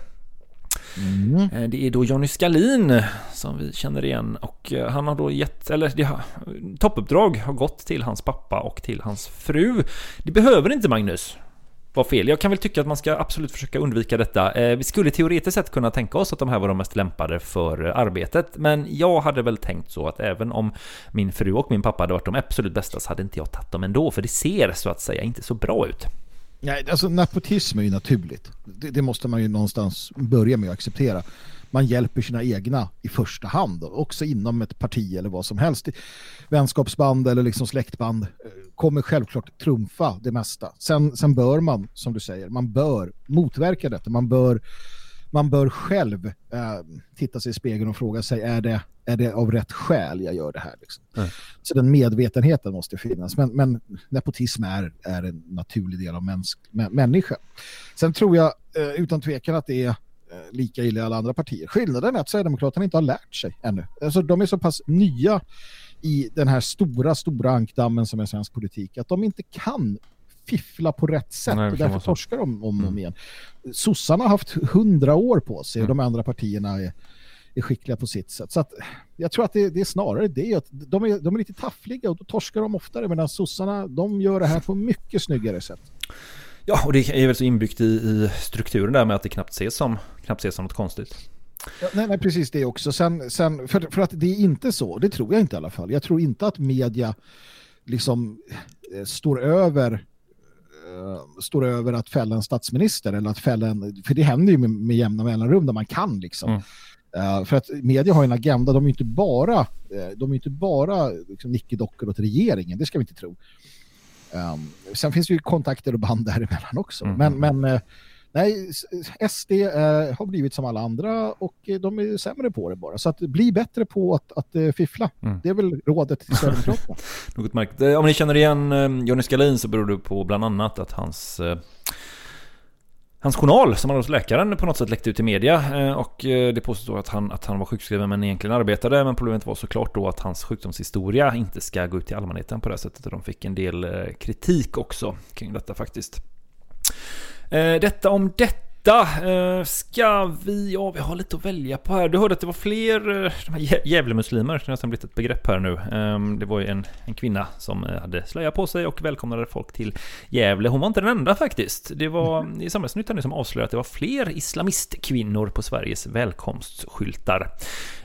Eh, Det är då Johnny Skalin som vi känner igen och eh, han har då gett, eller det har, toppuppdrag har gått till hans pappa och till hans fru. Det behöver inte Magnus var fel. Jag kan väl tycka att man ska absolut försöka undvika detta. Eh, vi skulle teoretiskt sett kunna tänka oss att de här var de mest lämpade för eh, arbetet, men jag hade väl tänkt så att även om min fru och min pappa hade varit de absolut bästa så hade inte jag tagit dem ändå, för det ser så att säga inte så bra ut. Nej, alltså nepotism är ju naturligt. Det, det måste man ju någonstans börja med att acceptera. Man hjälper sina egna i första hand, också inom ett parti eller vad som helst. Vänskapsband eller liksom släktband eh, kommer självklart trumfa det mesta. Sen, sen bör man, som du säger, man bör motverka detta. Man bör, man bör själv eh, titta sig i spegeln och fråga sig, är det, är det av rätt skäl jag gör det här? Liksom? Så den medvetenheten måste finnas. Men, men nepotism är, är en naturlig del av mäns, mä, människan. Sen tror jag eh, utan tvekan att det är lika illa i alla andra partier. Skillnaden är att Sverigedemokraterna inte har lärt sig ännu. Alltså, de är så pass nya i den här stora, stora ankdammen som är svensk politik att de inte kan fiffla på rätt sätt Nej, och därför torskar de om och om igen. Sossarna har haft hundra år på sig och de andra partierna är, är skickliga på sitt sätt. Så att, jag tror att det, det är snarare det att de är, de är lite taffliga och då torskar de oftare medan sossarna de gör det här på mycket snyggare sätt. Ja, och det är väl så inbyggt i, i strukturen där med att det knappt ses som, knappt ses som något konstigt. Ja, nej, nej, precis det också. Sen, sen, för, för att det är inte så, det tror jag inte i alla fall. Jag tror inte att media liksom eh, står över eh, står över att fälla en statsminister eller att fälla en, för det händer ju med, med jämna mellanrum där man kan liksom. Eh, för att media har en agenda, de är inte bara eh, de är inte bara liksom, nickedockor åt regeringen, det ska vi inte tro. Um, sen finns det ju kontakter och band däremellan också. Mm. Men, men eh, nej, SD eh, har blivit som alla andra och eh, de är sämre på det bara. Så att bli bättre på att, att fiffla. Mm. Det är väl rådet till Sverigedemokraterna. Något märkligt. Eh, Om ni känner igen Johnny Skalin så beror det på bland annat att hans Hans journal som han hos läkaren på något sätt läckte ut i media eh, och eh, det påstås då att han, att han var sjukskriven men egentligen arbetade men problemet var såklart då att hans sjukdomshistoria inte ska gå ut till allmänheten på det här sättet och de fick en del eh, kritik också kring detta faktiskt. Detta om detta. Eh, Ska vi... Ja, vi har lite att välja på här. Du hörde att det var fler eh, de här Gävlemuslimer. Har nästan blivit ett begrepp här nu. Eh, Det var ju en, en kvinna som eh, hade slöja på sig och välkomnade folk till Gävle. Hon var inte den enda faktiskt. Det var i Samhällsnytt nu som avslöjade att det var fler islamistkvinnor på Sveriges välkomstskyltar.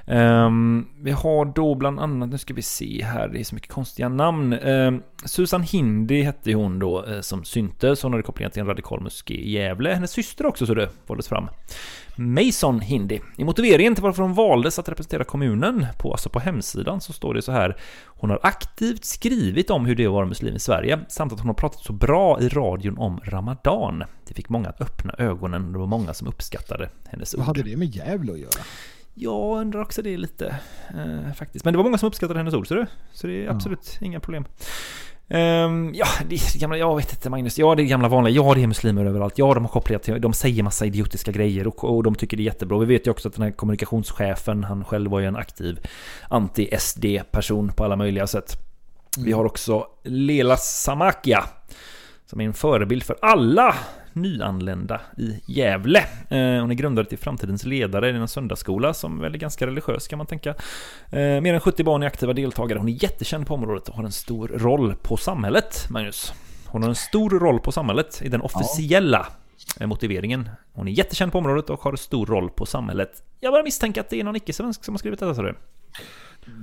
Ehm, vi har då bland annat, nu ska vi se här, det är så mycket konstiga namn. Ehm, Susan Hindi hette hon då eh, som syntes, hon hade kopplingar till en radikal moské i Gävle. Hennes syster också så det valdes fram. Mason Hindi. I motiveringen till varför hon valdes att representera kommunen, på, alltså på hemsidan, så står det så här. Hon har aktivt skrivit om hur det är att vara muslim i Sverige, samt att hon har pratat så bra i radion om Ramadan. Det fick många att öppna ögonen och det var många som uppskattade hennes ord. Vad hade det med Gävle att göra? Jag undrar också det lite eh, faktiskt. Men det var många som uppskattade hennes ord, så det, så det är absolut inga problem. Ehm, ja, det är gamla, jag vet inte Magnus, ja det är gamla vanliga, ja det är muslimer överallt, ja de har kopplat till, de säger massa idiotiska grejer och, och de tycker det är jättebra. Vi vet ju också att den här kommunikationschefen, han själv var ju en aktiv anti-SD-person på alla möjliga sätt. Vi har också Lela Samakia som är en förebild för alla nyanlända i Gävle. Eh, hon är grundare till Framtidens ledare i en söndagsskola som väl är ganska religiös kan man tänka. Eh, mer än 70 barn är aktiva deltagare. Hon är jättekänd på området och har en stor roll på samhället, Magnus. Hon har en stor roll på samhället i den officiella eh, motiveringen. Hon är jättekänd på området och har en stor roll på samhället. Jag bara misstänker att det är någon icke-svensk som har skrivit detta, sa du?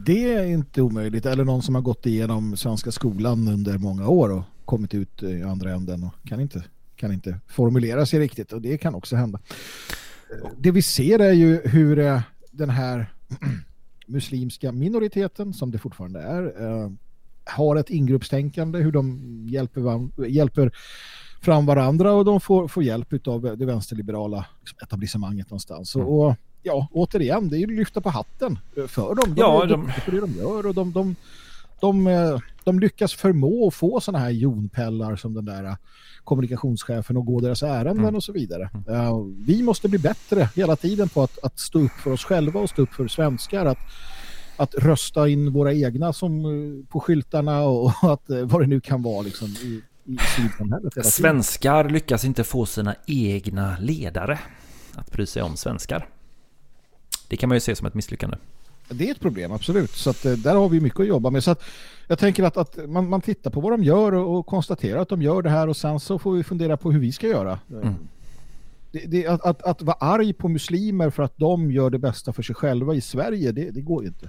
Det är inte omöjligt. Eller någon som har gått igenom svenska skolan under många år och kommit ut i andra änden och kan inte, kan inte formulera sig riktigt. Och det kan också hända. Det vi ser är ju hur eh, den här muslimska minoriteten, som det fortfarande är, eh, har ett ingruppstänkande, hur de hjälper, hjälper fram varandra och de får, får hjälp av det vänsterliberala etablissemanget någonstans. Mm. Och, ja, återigen, det är ju lyfta på hatten för dem. De Ja, de- på det de gör och de, de, de, eh, de lyckas förmå att få sådana här jonpellar som den där eh, kommunikationschefen och gå deras ärenden Mm. och så vidare. Eh, vi måste bli bättre hela tiden på att, att stå upp för oss själva och stå upp för svenskar. Att, att rösta in våra egna som eh, på skyltarna och att vad det nu kan vara liksom, i, i tiden. Svenskar lyckas inte få sina egna ledare att bry sig om svenskar. Det kan man ju se som ett misslyckande. Det är ett problem, absolut. Så att, eh, där har vi mycket att jobba med. Så att, jag tänker att, att man, man tittar på vad de gör och, och konstaterar att de gör det här och sen så får vi fundera på hur vi ska göra. Mm. Det, det, att, att, att vara arg på muslimer för att de gör det bästa för sig själva i Sverige, det, det går ju inte.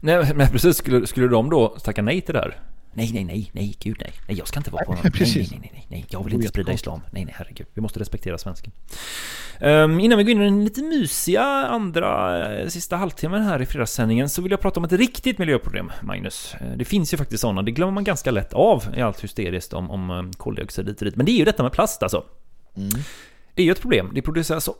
Nej, men precis. Skulle, skulle de då tacka nej till det här? Nej, nej, nej, nej, gud nej. Nej, jag ska inte vara på någon. Nej, nej, nej, nej, nej, jag vill inte sprida islam. Nej, nej, herregud. Vi måste respektera svensken. Um, innan vi går in i den lite mysiga andra eh, sista halvtimmen här i fredagssändningen så vill jag prata om ett riktigt miljöproblem, Magnus. Eh, Det finns ju faktiskt sådana. Det glömmer man ganska lätt av i allt hysteriskt om, om eh, koldioxid hit och dit. Men det är ju detta med plast alltså. Det är ju ett problem. Det produceras så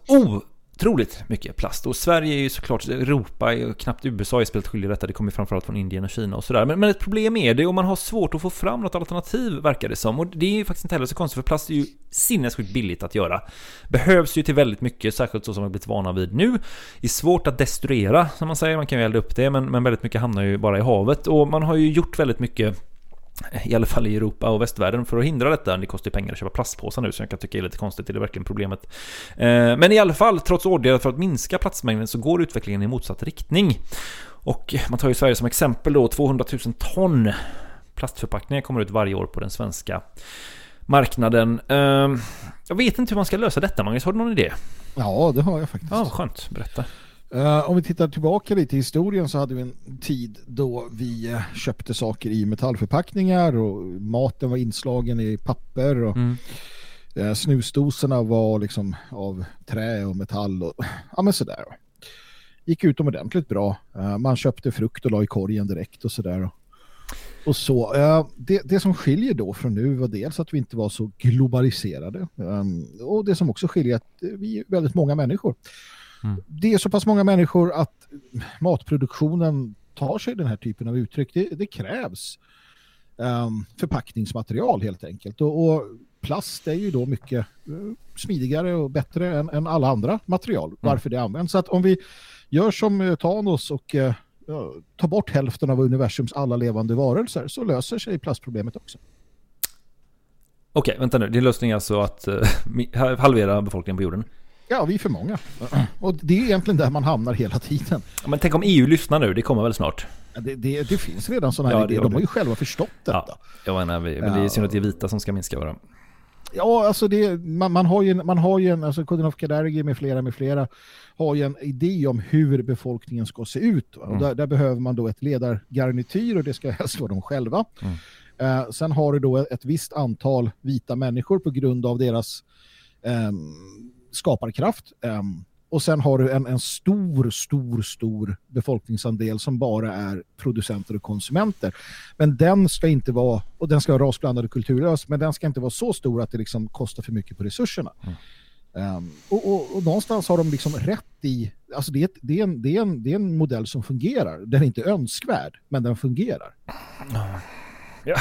otroligt mycket plast. Och Sverige är ju såklart Europa, och knappt USA är spelat skyldig i detta. Det kommer framförallt från Indien och Kina och sådär. Men, men ett problem är det och man har svårt att få fram något alternativ verkar det som. Och det är ju faktiskt inte heller så konstigt för plast är ju sinnessjukt billigt att göra. Behövs ju till väldigt mycket, särskilt så som vi blivit vana vid nu. Det är svårt att destruera, som man säger. Man kan ju elda upp det, men, men väldigt mycket hamnar ju bara i havet. Och man har ju gjort väldigt mycket i alla fall i Europa och västvärlden för att hindra detta. Det kostar ju pengar att köpa plastpåsar nu så jag kan tycka är lite konstigt. Är det verkligen problemet? Eh, Men i alla fall, trots åtgärder för att minska plastmängden så går utvecklingen i motsatt riktning. Och man tar ju Sverige som exempel då. 200 000 ton plastförpackningar kommer ut varje år på den svenska marknaden. Eh, Jag vet inte hur man ska lösa detta Magnus, har du någon idé? Ja, det har jag faktiskt. Ja, skönt. Berätta. Eh, om vi tittar tillbaka lite i historien så hade vi en tid då vi eh, köpte saker i metallförpackningar och maten var inslagen i papper och Mm. eh, snusdoserna var liksom av trä och metall och ja men sådär. Gick utomordentligt bra. Eh, man köpte frukt och la i korgen direkt och sådär. Och så, det, det som skiljer då från nu var dels att vi inte var så globaliserade. eh, och det som också skiljer att vi är väldigt många människor. Det är så pass många människor att matproduktionen tar sig den här typen av uttryck. Det, det krävs um, förpackningsmaterial helt enkelt. Och, och plast är ju då mycket eh, smidigare och bättre än, än alla andra material. Varför det används. Så att om vi gör som eh, Thanos och ja, tar bort hälften av universums alla levande varelser så löser sig plastproblemet också. Okej, vänta nu. Din lösning är alltså att halvera befolkningen på jorden? Ja, vi är för många. Och det är egentligen där man hamnar hela tiden. Ja, Men tänk om EU lyssnar nu, det kommer väl snart? Ja, Det, det, det finns redan sådana här Ja, idéer. De har ju själva förstått detta. Ja, jag menar, vi, men det är synd att det är vita som ska minska bara. Ja, alltså det, man, man har ju man har ju en alltså Kudinov Kadargi med flera med flera har ju en idé om hur befolkningen ska se ut. va? Och Mm. där, där behöver man då ett ledargarnityr och det ska helst vara de själva. Mm. Eh, sen har du då ett, visst antal vita människor på grund av deras ehm, skaparkraft. Ehm, och sen har du en, en stor, stor, stor befolkningsandel som bara är producenter och konsumenter. Men den ska inte vara, och den ska vara rasblandad och kulturlös, men den ska inte vara så stor att det liksom kostar för mycket på resurserna. Ehm, och, och, och någonstans har de liksom rätt i, alltså det det, är en, det, är en, det är en modell som fungerar. Den är inte önskvärd, men den fungerar. Ja.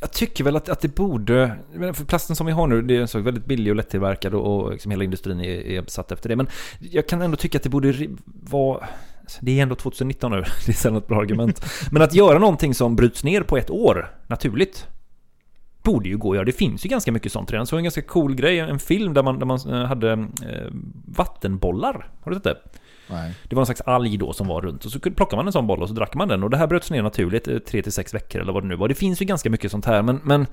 Jag tycker väl att, att det borde... För plasten som vi har nu, det är en sak väldigt billig och lättillverkad och, och liksom hela industrin är, är besatt efter det. Men jag kan ändå tycka att det borde vara alltså, det är ändå 2019 nu, det är sällan ett bra argument. Men att göra någonting som bryts ner på ett år, naturligt, borde ju gå att göra. Det finns ju ganska mycket sånt redan. Så en ganska cool grej, en film där man, där man eh, hade eh, vattenbollar. Har du sett det? Nej. Det var en slags alg då som var runt och så plockade man en sån boll och så drack man den och det här bröts ner naturligt 3-6 veckor eller vad det nu var. Det finns ju ganska mycket sånt här men, men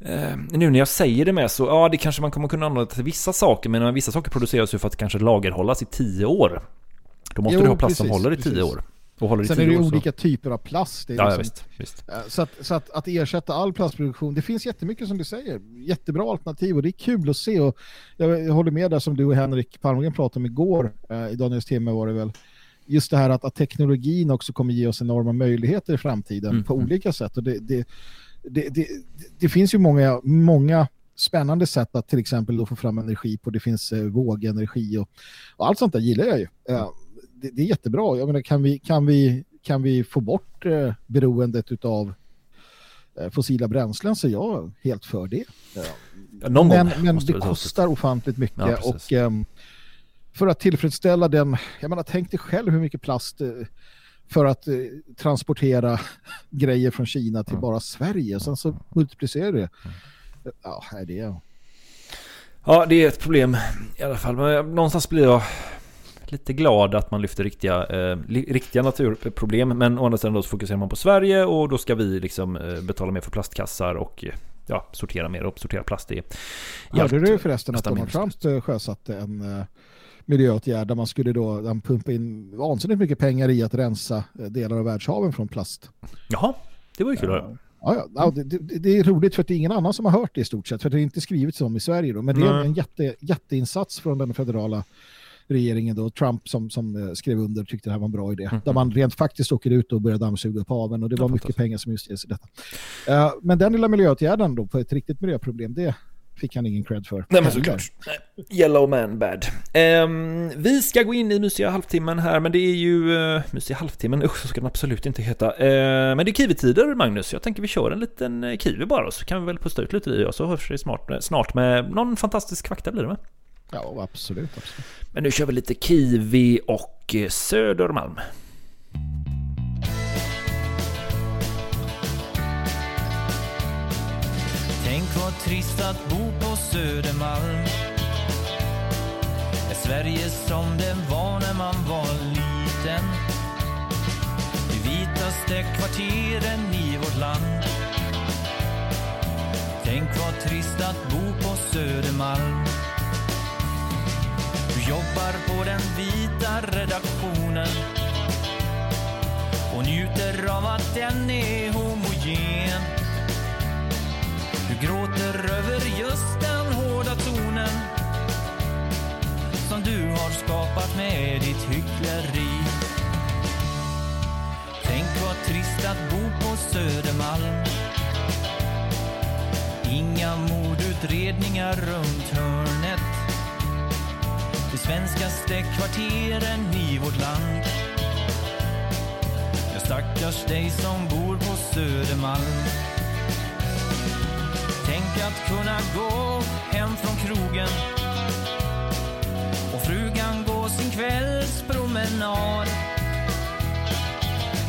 eh, nu när jag säger det med så, ja det kanske man kommer kunna använda till vissa saker men vissa saker produceras ju för att kanske lagerhållas i 10 år. Då måste Jo, du ha plast som håller i 10 precis. år. Och håller i Sen 10 är det år, så- olika typer av plast. Det är Ja, ja, liksom- visst, visst. Eh, Så, att, så att, att ersätta all plastproduktion, det finns jättemycket som du säger, jättebra alternativ och det är kul att se och jag, håller med där som du och Henrik Palmgren pratade om igår, eh, i Daniels timme var det väl, just det här att, att teknologin också kommer ge oss enorma möjligheter i framtiden Mm, på mm. olika sätt och det, det, det, det, det finns ju många, många spännande sätt att till exempel då få fram energi på, det finns eh, vågenergi och, och allt sånt där gillar jag ju. Eh, det, det är jättebra, jag menar kan vi, kan vi, kan vi få bort eh, beroendet utav eh, fossila bränslen så är jag helt för det. Ja, någon men gång men det det kostar ofantligt mycket Ja, och ehm, för att tillfredsställa den, jag menar tänk dig själv hur mycket plast eh, för att eh, transportera grejer från Kina till bara Sverige sen så multiplicerar det. Ja, nej, det är Ja, det är ett problem i alla fall. Men någonstans blir jag lite glad att man lyfter riktiga, eh, riktiga naturproblem. Men å andra sidan då så fokuserar man på Sverige och då ska vi liksom eh, betala mer för plastkassar och eh, ja, sortera mer och sortera plast i. Hörde du förresten att Donald. Trump sjösatte en eh, miljöåtgärd där man skulle då pumpa in vansinnigt mycket pengar i att rensa eh, delar av världshaven från plast. Jaha, det var ju kul att höra. Ja, ja. det, det, det är roligt för att det är ingen annan som har hört det i stort sett, för det är inte skrivits om i Sverige då, men det är en jätte, jätteinsats från den federala regeringen då, Trump som, som eh, skrev under tyckte det här var en bra idé, Mhm. där man rent faktiskt åker ut och börjar dammsuga upp haven och det var mycket pengar som just ges i detta. Eh, men den lilla miljöåtgärden då på ett riktigt miljöproblem, det fick han ingen cred för. Nej men såklart. Yellow man bad. Ehm, vi ska gå in i mysiga halvtimmen här, men det är ju... Uh, mysiga halvtimmen, usch så ska den absolut inte heta. Eh, men det är kiwi-tider Magnus, jag tänker vi kör en liten eh, kiwi bara, så kan vi väl pusta ut lite i oss, så hörs vi smart, snart med någon fantastisk fakta blir det med. Ja, absolut. absolut. Men nu kör vi lite kiwi och eh, Södermalm. Tänk vad trist att bo på Södermalm Är Sverige som det var när man var liten De vitaste kvarteren i vårt land Tänk vad trist att bo på Södermalm jobbar på den vita redaktionen och njuter av att den är homogen du gråter över just den hårda tonen som du har skapat med ditt hyckleri. Tänk vad trist att bo på Södermalm. Inga mordutredningar runt hörnet. De svenskaste kvarteren i vårt land. Jag stackars dig som bor på Södermalm. Tänk att kunna gå hem från krogen och frugan gå sin kvällspromenad.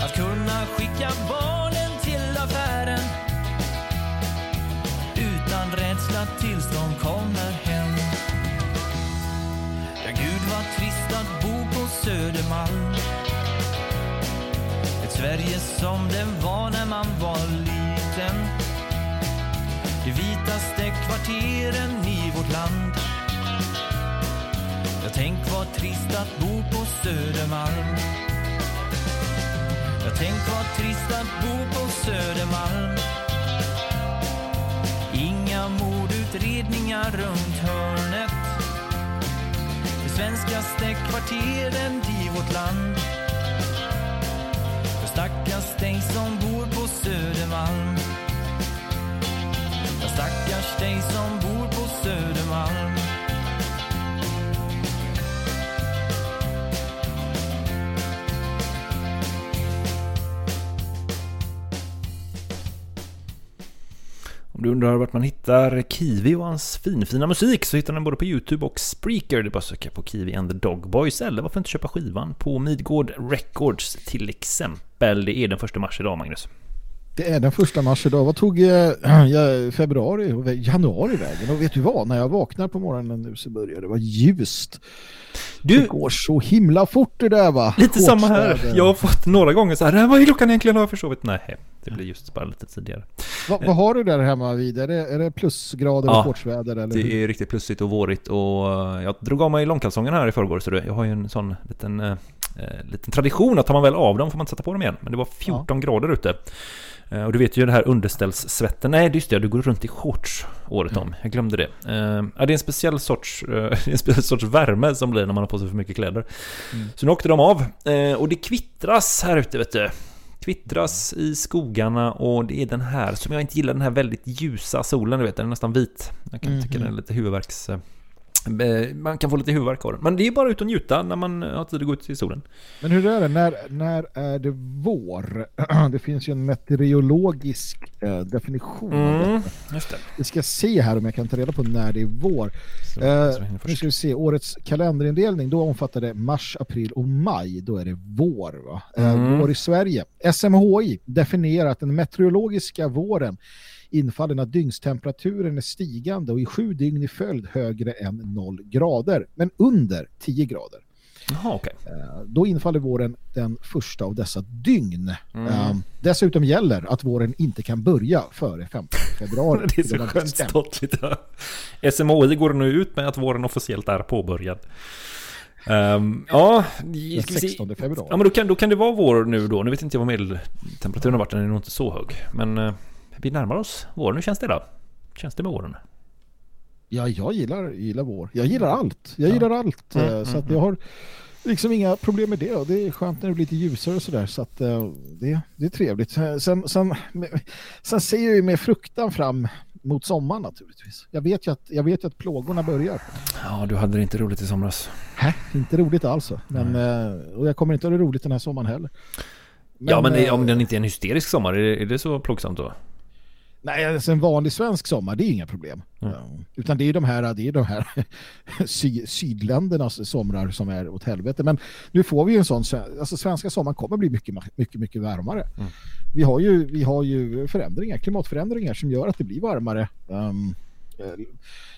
Att kunna skicka barnen till affären utan rädsla tills Södermalm. Ett Sverige som det var när man var liten. De vitaste kvarteren i vårt land. Jag tänk vad trist att bo på Södermalm. Jag tänk vad trist att bo på Södermalm. Inga mordutredningar runt hörnet. Svenskaste kvarteren i vårt land. För stackars dig som bor på Södermalm. För stackars dig som bor på Södermalm. Du undrar vart man hittar Kiwi och hans finfina musik så hittar den både på YouTube och Spreaker. Det är bara att söka på Kiwi and the Dogboys eller varför inte köpa skivan på Midgård Records till exempel. Det är den första mars idag Magnus. Det är den första mars idag. Vad tog eh, jag, februari och januari vägen? Och vet du vad? När jag vaknar på morgonen nu så börjar det vara ljust. Du- Det går så himla fort det där va? Lite samma här. Jag har fått några gånger så här, vad är klockan egentligen? Har jag försovit? Nej, det blir just bara lite tidigare. Va, vad har du där hemma vid? Är det, är det plusgrader Ja, och shortsväder? Eller? Det är riktigt plussigt och vårigt och eh, jag drog av mig långkalsongen här i förrgår så jag har ju en sån liten, eh, eh, liten tradition att tar man väl av dem får man inte sätta på dem igen. Men det var 14 grader ute. Eh, och du vet ju det här underställssvetten. Nej, just det, du går runt i shorts året om. Jag glömde det. Eh, ja, det är en speciell sorts, eh, en speciell sorts värme som blir när man har på sig för mycket kläder. Så nu åkte de av. Och det kvittras här ute, vet du. Kvittras i skogarna och det är den här som jag inte gillar, den här väldigt ljusa solen, du vet, den är nästan vit. Jag kan tycka den är lite huvudvärks... eh, eh, Man kan få lite huvudvärk av den. Men det är bara ut och njuta när man har tid att gå ut i solen. Men hur är det? När, när är det vår? Det finns ju en meteorologisk eh, definition Mm, just det. Vi ska se här om jag kan ta reda på när det är vår. Så- Eh, så nu ska vi se, årets kalenderindelning, då omfattar det mars, april och maj. Då är det vår. Va? Eh, Mm. Vår i Sverige. SMHI definierar att den meteorologiska våren infaller när dygnstemperaturen är stigande och i sju dygn i följd högre än 0 grader, men under 10 grader. Jaha, okej. Eh, Då infaller våren den första av dessa dygn. Mm. Eh, Dessutom gäller att våren inte kan börja före 15 februari. Det är så skönt bestämt. ståtligt. SMHI går nu ut med att våren officiellt är påbörjad. Ehm, ja, Den ska vi se. 16 februari. Ja, men då kan, då kan det vara vår nu då. Nu vet inte jag vad medeltemperaturen har varit, den är nog inte så hög. Men eh, vi närmar oss våren. Hur känns det då? Känns det med våren? Ja, jag gillar, gillar vår. Jag gillar allt. Jag Ja. gillar allt. Mm, eh, mm, så att jag har liksom inga problem med det. Och det är skönt när det blir lite ljusare och sådär. Så att eh, det, det är trevligt. Sen, sen, sen ser jag ju med fruktan fram mot sommaren naturligtvis. Jag vet ju att, jag vet att plågorna börjar. Ja, du hade det inte roligt i somras. Hä? Inte roligt alls. Men, eh, och jag kommer inte ha det roligt den här sommaren heller. ja, men om den inte är en hysterisk sommar, är det, är det så plågsamt då? Nej, alltså en vanlig svensk sommar, det är inga problem. Mm. Utan det är de här, det är de här sy sydländernas somrar som är åt helvete. Men nu får vi ju en sån, alltså svenska sommaren kommer bli mycket, mycket, mycket varmare. Mm. Vi, har ju, vi har ju förändringar, klimatförändringar som gör att det blir varmare. Um, eh,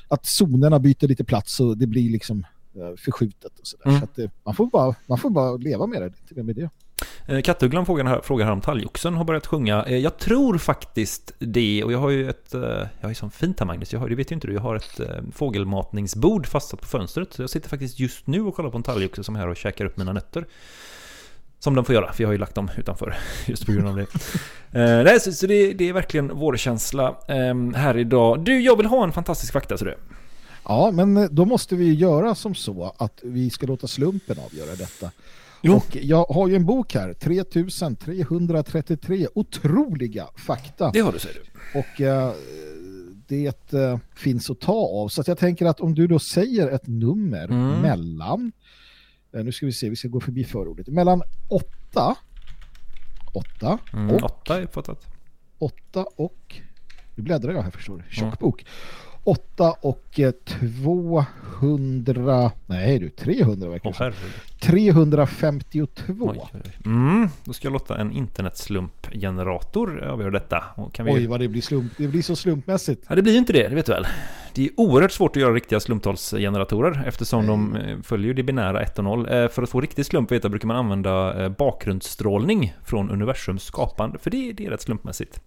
att zonerna byter lite plats och det blir liksom eh, förskjutet och sådär. Mm. Så att det, man, får bara, man får bara leva med det. Till med det. Eh, Kattugglan frågar här, frågar här om talgoxen har börjat sjunga. Eh, jag tror faktiskt det och jag har ju ett, eh, jag har ju sån fint här Magnus, jag har, det vet ju inte du, jag har ett fågelmatningsbord fastsatt på fönstret. Så jag sitter faktiskt just nu och kollar på en talgoxe som är här och käkar upp mina nötter. Som de får göra, för jag har ju lagt dem utanför just på grund av det. Eh, nej, så, så det, det är verkligen vårkänsla eh, här idag. Du, jag vill ha en fantastisk fakta så du. Ja, men då måste vi göra som så att vi ska låta slumpen avgöra detta. Jo. Och jag har ju en bok här, 3333 otroliga fakta. Det har du säger du. Och eh, det eh, finns att ta av. Så att jag tänker att om du då säger ett nummer Mm. mellan, eh, nu ska vi se, vi ska gå förbi förordet, mellan 8, 8 Mm, och åtta är uppfattat. 8 och, nu bläddrar jag här förstår du, tjock Mm. Bok. 8 och eh, 200, nej du, 300 verkar Åh det som. herregud. 352. Oj, oj, oj. Mm, då ska jag låta en internetslumpgenerator avgöra detta. Och kan vi... Oj vad det blir slump, det blir så slumpmässigt. Ja, det blir ju inte det, det vet du väl. Det är oerhört svårt att göra riktiga slumptalsgeneratorer eftersom de eh, följer det binära 1 och 0. Eh, För att få riktig slump vet jag, brukar man använda eh, bakgrundsstrålning från universums skapande. För det, det är rätt slumpmässigt.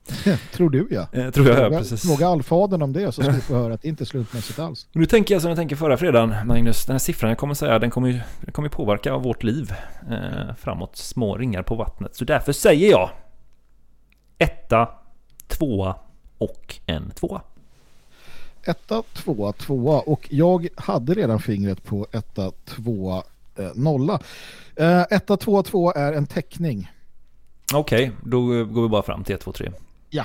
Tror du ja. Eh, tror jag, ja, fråga, precis. fråga allfadern om det så ska du få höra att det inte är slumpmässigt alls. Nu tänker jag som jag tänker förra fredagen, Magnus. Den här siffran jag kommer säga, den kommer ju den kommer påverka vårt liv eh, framåt. Små ringar på vattnet. Så därför säger jag etta, tvåa och en tvåa. Etta, tvåa, tvåa och jag hade redan fingret på etta, tvåa, eh, nolla. Eh, etta, tvåa, tvåa är en teckning. Okej, då eh, går vi bara fram till 1, 2, 3. Ja,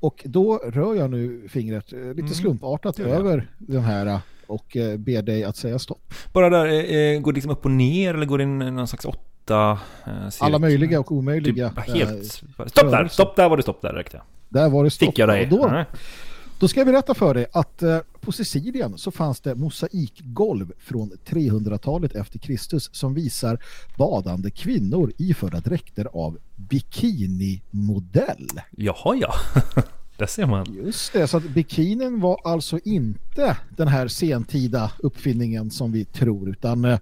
och då rör jag nu fingret eh, lite slumpartat Mm. gör jag. över den här eh, och eh, ber dig att säga stopp. Bara där, går det liksom upp och ner eller går det in någon slags åtta? Alla möjliga och omöjliga. Typ, helt... Stopp där! Stopp där var det stopp där räckte jag. Där var det stopp. Fick jag dig? Och Då. Då ska jag berätta för dig att eh, på Sicilien så fanns det mosaikgolv från 300-talet efter Kristus som visar badande kvinnor iförda dräkter av bikinimodell. Jaha, ja. Där ser man. Just det, så att bikinin var alltså inte den här sentida uppfinningen som vi tror utan eh,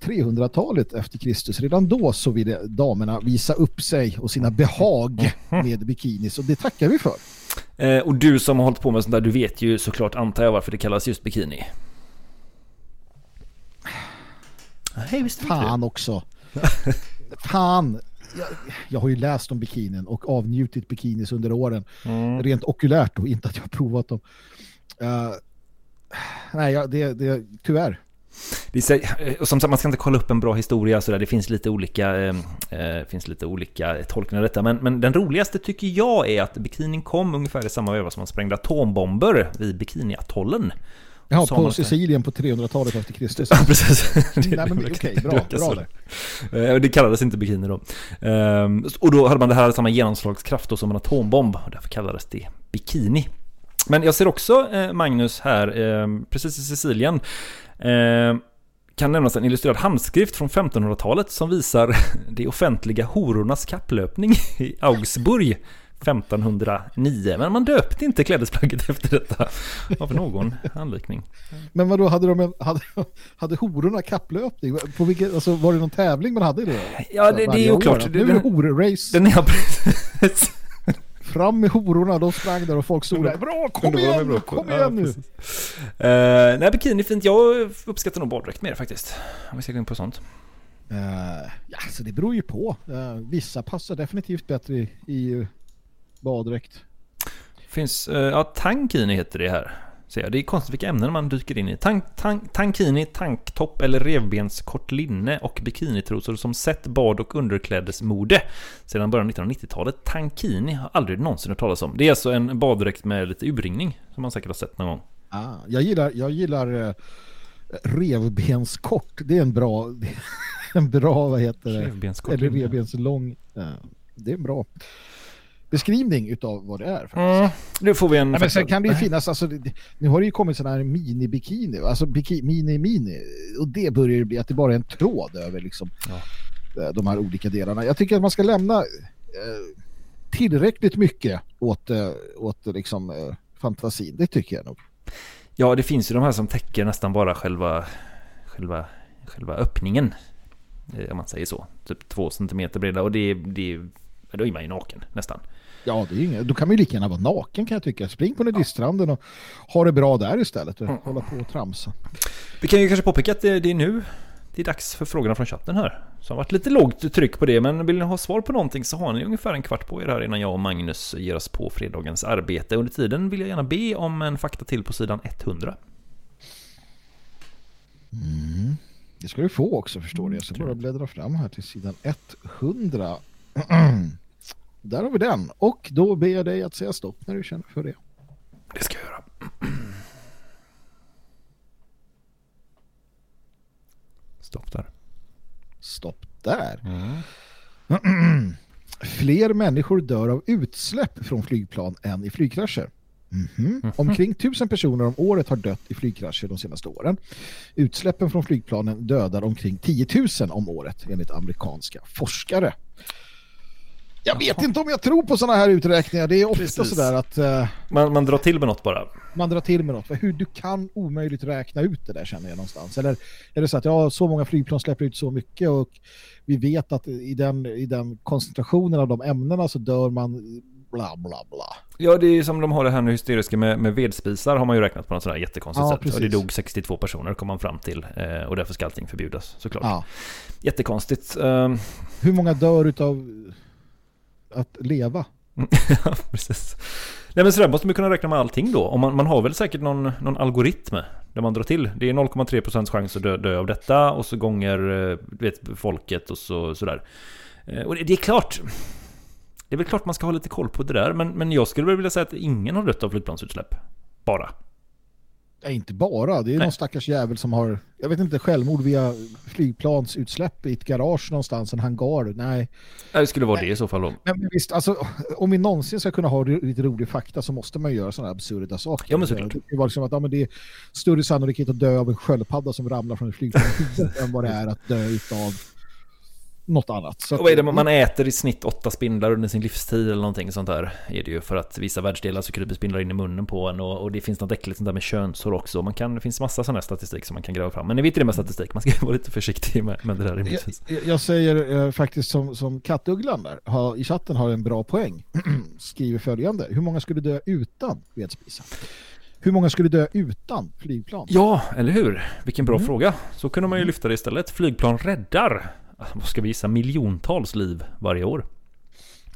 300-talet efter Kristus. Redan då så ville damerna visa upp sig och sina behag med bikinis och det tackar vi för. Eh, och du som har hållit på med sånt där, du vet ju såklart, antar jag, varför det kallas just bikini. Nej, visst Fan också. Fan. Jag, jag har ju läst om bikinin och avnjutit bikinis under åren. Mm. Rent okulärt och inte att jag har provat dem. Eh, nej, jag- det, det, tyvärr. Det är, så- eh, och som sagt, man ska inte kolla upp en bra historia sådär. Det finns lite olika, eh, eh, finns lite olika tolkningar av detta. Men, men den roligaste tycker jag är att bikinin kom ungefär i samma veva som man sprängde atombomber vid Bikiniatollen. Ja, på Sicilien på 300-talet efter Kristus. Ja, precis. Det- Nej, men okej, det bra, bra där. Eh, Det kallades inte bikini då. Ehm, Och då hade man det här samma genomslagskraft då som en atombomb. Och därför kallades det bikini. Men jag ser också eh, Magnus här, eh, precis i Sicilien. Eh, kan nämnas en illustrerad handskrift från 1500-talet som visar de offentliga horornas kapplöpning i Augsburg 1509. Men man döpte inte klädesplagget efter detta av någon anlikning. Men vad då hade de en, hade, hade hororna kapplöpning? På vilket, alltså, var det någon tävling man hade då? Ja, det, det är oklart. Nu är det horrace. Den precis. Fram med hororna, de sprang där och folk stod där. Bra, kom igen nu, kom igen nu. Eh, nej, bikini är fint. Jag uppskattar nog baddräkt mer faktiskt. Om vi ska gå in på sånt. Eh, ja, så det beror ju på. Eh, vissa passar definitivt bättre i, i baddräkt. Finns, uh, ja, tankini heter det här. Ser jag. Det är konstigt vilka ämnen man dyker in i. Tank, tank, tankini, tanktopp eller revbenskort linne och bikinitrosor som sett bad och underklädesmode sedan början av 1990-talet. Tankini har aldrig någonsin hört talas om. Det är alltså en baddräkt med lite urringning som man säkert har sett någon gång. Ah, jag gillar, jag gillar eh, revbenskort. Det är en bra, en bra vad heter det? Revbenskort Eller revbenslång. Det är bra beskrivning utav vad det är. faktiskt. Mm, nu får vi en... Nej, men sen kan det ju finnas, alltså, det- nu har det ju kommit sådana här mini-bikini, alltså mini-mini, och det börjar ju bli att det bara är en tråd över liksom eh, de här olika delarna. Jag tycker att man ska lämna eh, tillräckligt mycket åt, eh, åt liksom, eh, fantasin, det tycker jag nog. Ja, det finns ju de här som täcker nästan bara själva, själva, själva öppningen. Om man säger så. Typ två centimeter breda och det, det, då är man ju naken nästan. Ja, det är inget, då kan man ju lika gärna vara naken kan jag tycka. Spring på nudiststranden och ha det bra där istället. Och Hålla på och tramsa. Vi kan ju kanske påpeka att det, det är nu det är dags för frågorna från chatten här. Så har varit lite lågt tryck på det, men vill ni ha svar på någonting så har ni ungefär en kvart på er här innan jag och Magnus ger oss på fredagens arbete. Under tiden vill jag gärna be om en fakta till på sidan 100. Mm. Det ska du få också förstår du. Jag ska bara bläddra fram här till sidan 100. Där har vi den. Och då ber jag dig att säga stopp när du känner för det. Det ska jag göra. Stopp där. Stopp där. Fler människor dör av utsläpp från flygplan än i flygkrascher. Mhm. Omkring tusen personer om året har dött i flygkrascher de senaste åren. Utsläppen från flygplanen dödar omkring 10 000 om året enligt amerikanska forskare. Jag vet inte om jag tror på sådana här uträkningar. Det är ofta Precis. sådär att eh, Man, man drar till med något bara. man drar till med något. För hur du kan omöjligt räkna ut det där känner jag någonstans. Eller är det så att ja, så många flygplan släpper ut så mycket och vi vet att i den, i den koncentrationen av de ämnena så dör man bla bla bla. Ja, det är ju som de har det här nu hysteriska med, med vedspisar har man ju räknat på något sådär jättekonstigt Ja, sätt. Och det precis. dog 62 personer kom man fram till. Eh, och därför ska allting förbjudas såklart. Ja. Jättekonstigt. Ehm, Hur många dör utav att leva? Mm, ja, precis. Nej men sådär måste man kunna räkna med allting då. Om man, man har väl säkert någon, någon algoritm där man drar till. Det är 0,3% chans att dö, dö av detta och så gånger eh, vet, folket och så, sådär. Eh, och det, det är klart. Det är väl klart man ska ha lite koll på det där. Men, men jag skulle väl vilja säga att ingen har dött av flygplansutsläpp. Bara. Nej, inte bara. Det är Nej. någon stackars jävel som har, jag vet inte, självmord via flygplansutsläpp i ett garage någonstans, en hangar. Nej. Det skulle vara det i så fall då. Men visst, alltså, om vi någonsin ska kunna ha lite rolig fakta så måste man göra sådana här absurda saker. Ja, men såklart. Det vara liksom att ja, men det är större sannolikhet att dö av en sköldpadda som ramlar från ett flygplan än vad det är att dö av något annat. Så att- är det man äter i snitt åtta spindlar under sin livstid eller någonting sånt där? Är det ju för att vissa världsdelar så kryper spindlar in i munnen på en och, och det finns något äckligt sånt där med könshår också. Man kan, det finns massa sån här statistik som man kan gräva fram. Men ni vet ju det med statistik, man ska vara lite försiktig med, med det där rimligtvis. Jag, jag säger eh, faktiskt som, som kattugglan där, har, i chatten har en bra poäng. Skriver följande. Hur många skulle dö utan vedspisen? Hur många skulle dö utan flygplan? Ja, eller hur? Vilken bra Mm. fråga. Så kunde man ju lyfta det istället. Flygplan räddar, vad ska vi gissa, miljontals liv varje år.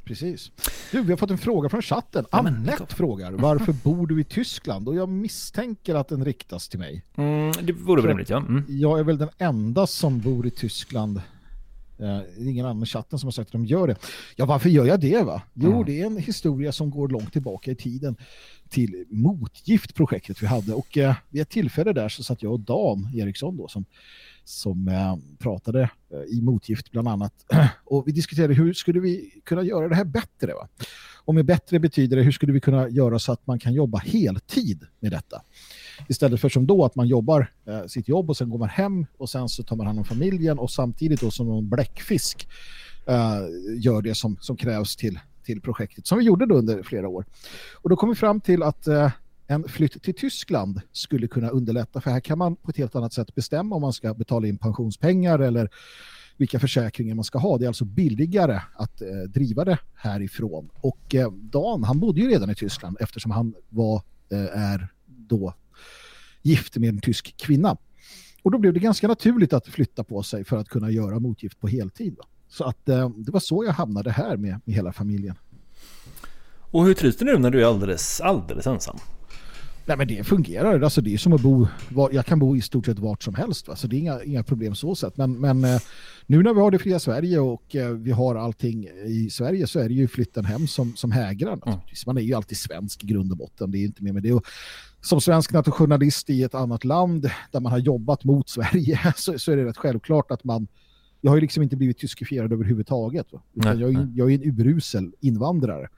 Precis. Du, vi har fått en fråga från chatten. Annette frågar, varför bor du i Tyskland? Och jag misstänker att den riktas till mig. Mm, det vore väl rimligt, ja. Mm. Jag är väl den enda som bor i Tyskland. Eh, ingen annan i chatten som har sagt att de gör det. Ja, varför gör jag det va? Jo, Mm. det är en historia som går långt tillbaka i tiden till motgiftprojektet vi hade. Och eh, vid ett tillfälle där så satt jag och Dan Eriksson då som, som eh, pratade eh, i motgift bland annat. och vi diskuterade hur skulle vi kunna göra det här bättre va? Och med bättre betyder det hur skulle vi kunna göra så att man kan jobba heltid med detta? Istället för som då att man jobbar eh, sitt jobb och sen går man hem och sen så tar man hand om familjen och samtidigt då som någon bläckfisk eh, gör det som, som krävs till, till projektet som vi gjorde då under flera år. Och då kom vi fram till att eh, en flytt till Tyskland skulle kunna underlätta för här kan man på ett helt annat sätt bestämma om man ska betala in pensionspengar eller vilka försäkringar man ska ha. Det är alltså billigare att eh, driva det härifrån. Och eh, Dan, han bodde ju redan i Tyskland eftersom han var, eh, är då gift med en tysk kvinna. Och då blev det ganska naturligt att flytta på sig för att kunna göra motgift på heltid. Då. Så att eh, det var så jag hamnade här med, med hela familjen. Och hur trivs du nu när du är alldeles, alldeles ensam? Nej men det fungerar, alltså det är som att bo, jag kan bo i stort sett vart som helst va? så det är inga, inga problem så sett. Men, men eh, nu när vi har det fria Sverige och eh, vi har allting i Sverige så är det ju flytten hem som, som hägrar. naturligtvis. Man är ju alltid svensk i grund och botten, det är inte mer med det. Och som svensk nationalist i ett annat land där man har jobbat mot Sverige så, så är det rätt självklart att man jag har ju liksom inte blivit tyskifierad överhuvudtaget. Va? Utan Nej, jag, är, jag är en urusel invandrare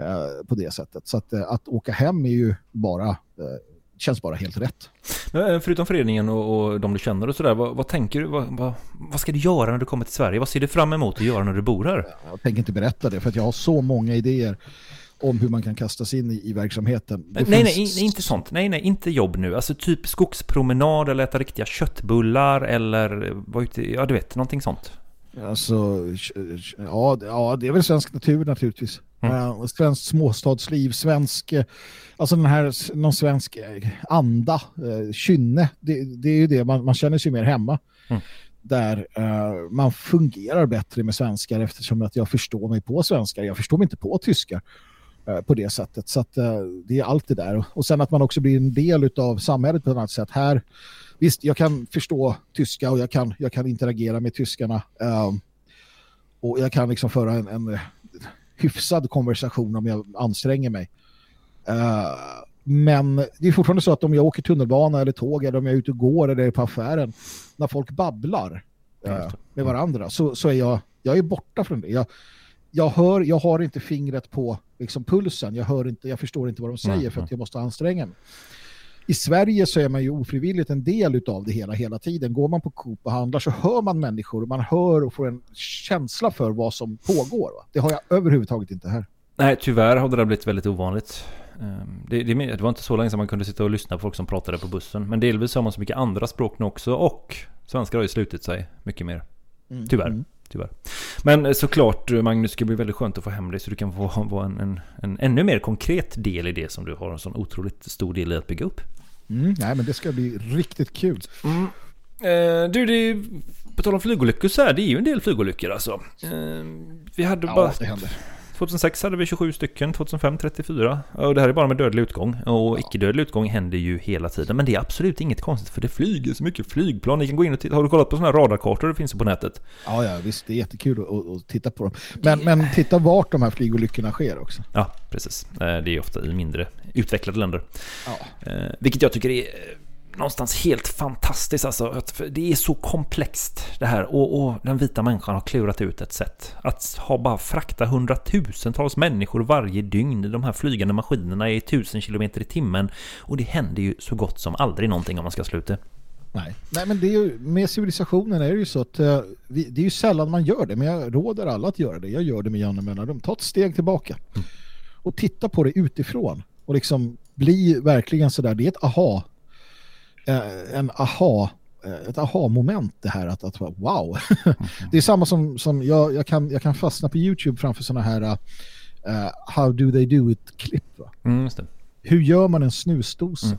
eh, på det sättet. Så att, eh, att åka hem är ju bara, eh, känns bara helt rätt. Men förutom föreningen och, och de du känner och sådär, vad, vad tänker du? Vad, vad, vad ska du göra när du kommer till Sverige? Vad ser du fram emot att göra när du bor här? Jag tänker inte berätta det för att jag har så många idéer om hur man kan kasta sig in i, i verksamheten. Det nej, finns- nej, in- inte sånt. Nej, nej, inte jobb nu. Alltså typ skogspromenad eller äta riktiga köttbullar eller vara ute, ja du vet, någonting sånt. Alltså, ja, ja, det är väl svensk natur naturligtvis. Mm. Uh, svenskt småstadsliv, svensk, eh, alltså den här, någon svensk eh, anda, uh, kynne, det, det är ju det, man, man känner sig mer hemma. Mm. Där eh, man fungerar bättre med svenskar eftersom att jag förstår mig på svenskar, jag förstår mig inte på tyskar eh, på det sättet. Så att eh, det är allt det där. Och, sen att man också blir en del av samhället på ett annat sätt. Här, visst, jag kan förstå tyska och jag kan, jag kan interagera med tyskarna. eh, och jag kan liksom föra en, en hyfsad konversation om jag anstränger mig. Eh, men det är fortfarande så att om jag åker tunnelbana eller tåg eller om jag är ute och går eller är på affären, när folk babblar eh, med varandra så, så är jag, jag är borta från det. Jag, jag, hör, jag har inte fingret på liksom, pulsen, jag, hör inte, jag förstår inte vad de säger Nej, för att jag måste anstränga mig. I Sverige så är man ju ofrivilligt en del av det hela hela tiden. Går man på Coop och handlar så hör man människor och man hör och får en känsla för vad som pågår. Va? Det har jag överhuvudtaget inte här. Nej, tyvärr har det där blivit väldigt ovanligt. Ehm, Det, det, det var inte så länge sedan man kunde sitta och lyssna på folk som pratade på bussen. Men delvis har man så mycket andra språk nu också och svenskar har ju slutit sig mycket mer. Mm. Tyvärr. Mm. Tyvärr. Men eh, såklart Magnus, det ska bli väldigt skönt att få hem dig så du kan få vara en, en, en ännu mer konkret del i det som du har en sån otroligt stor del i att bygga upp. Mm, nej, men det ska bli riktigt kul. Eh, du, det är, på tal om flygolyckor så här, det är ju en del flygolyckor alltså. Eh, vi hade Ja, bara... det händer. 2006 hade vi 27 stycken, 2005 34. Och det här är bara med dödlig utgång. Och icke-dödlig utgång händer ju hela tiden. Men det är absolut inget konstigt för det flyger så mycket flygplan. Ni kan gå in och titta. Har du kollat på sådana här radarkartor det finns på nätet? Ja, ja, visst. Det är jättekul att, att titta på dem. Men, men titta vart de här flygolyckorna sker också. Ja, precis. Eh, Det är ofta i mindre utvecklade länder. Ja. Eh, Vilket jag tycker är eh, någonstans helt fantastiskt. Alltså, det är så komplext det här. Och, och den vita människan har klurat ut ett sätt. Att ha bara frakta hundratusentals människor varje dygn de här flygande maskinerna i tusen kilometer i timmen. Och det händer ju så gott som aldrig någonting om man ska sluta. Nej. Nej, men det är ju, med civilisationen är det ju så att eh, vi, det är ju sällan man gör det, men jag råder alla att göra det. Jag gör det med jämna mellanrum. Ta ett steg tillbaka och titta på det utifrån och liksom bli verkligen sådär. Det är ett aha, eh, en aha eh, ett aha-moment det här att, att wow. det är samma som, som jag, jag, kan, jag kan fastna på YouTube framför sådana här eh, how do they do it-klipp. Mm. Hur gör man en snusdosa?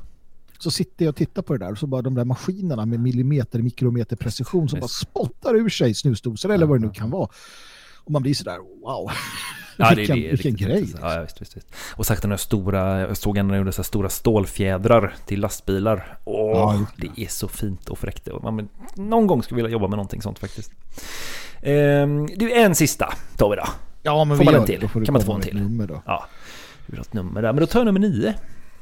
Så sitter jag och tittar på det där och så bara de där maskinerna med millimeter, mikrometer precision som bara spottar ur sig snusdosor eller vad det nu kan vara. Och man blir sådär, wow. Ja, det, vilken det är vilken riktigt grej. häftigt. Ja, visst, visst, visst. Och sagt den här stora, jag såg en när de gjorde så stora stålfjädrar till lastbilar. Åh, Ja, det är så fint och fräckt. Man, någon gång skulle jag vilja jobba med någonting sånt faktiskt. Ehm, är en sista, tar vi då. Ja, men får man en till? Kan man inte få en till? nummer då. Ja, vi har ett nummer där. Men då tar jag nummer nio.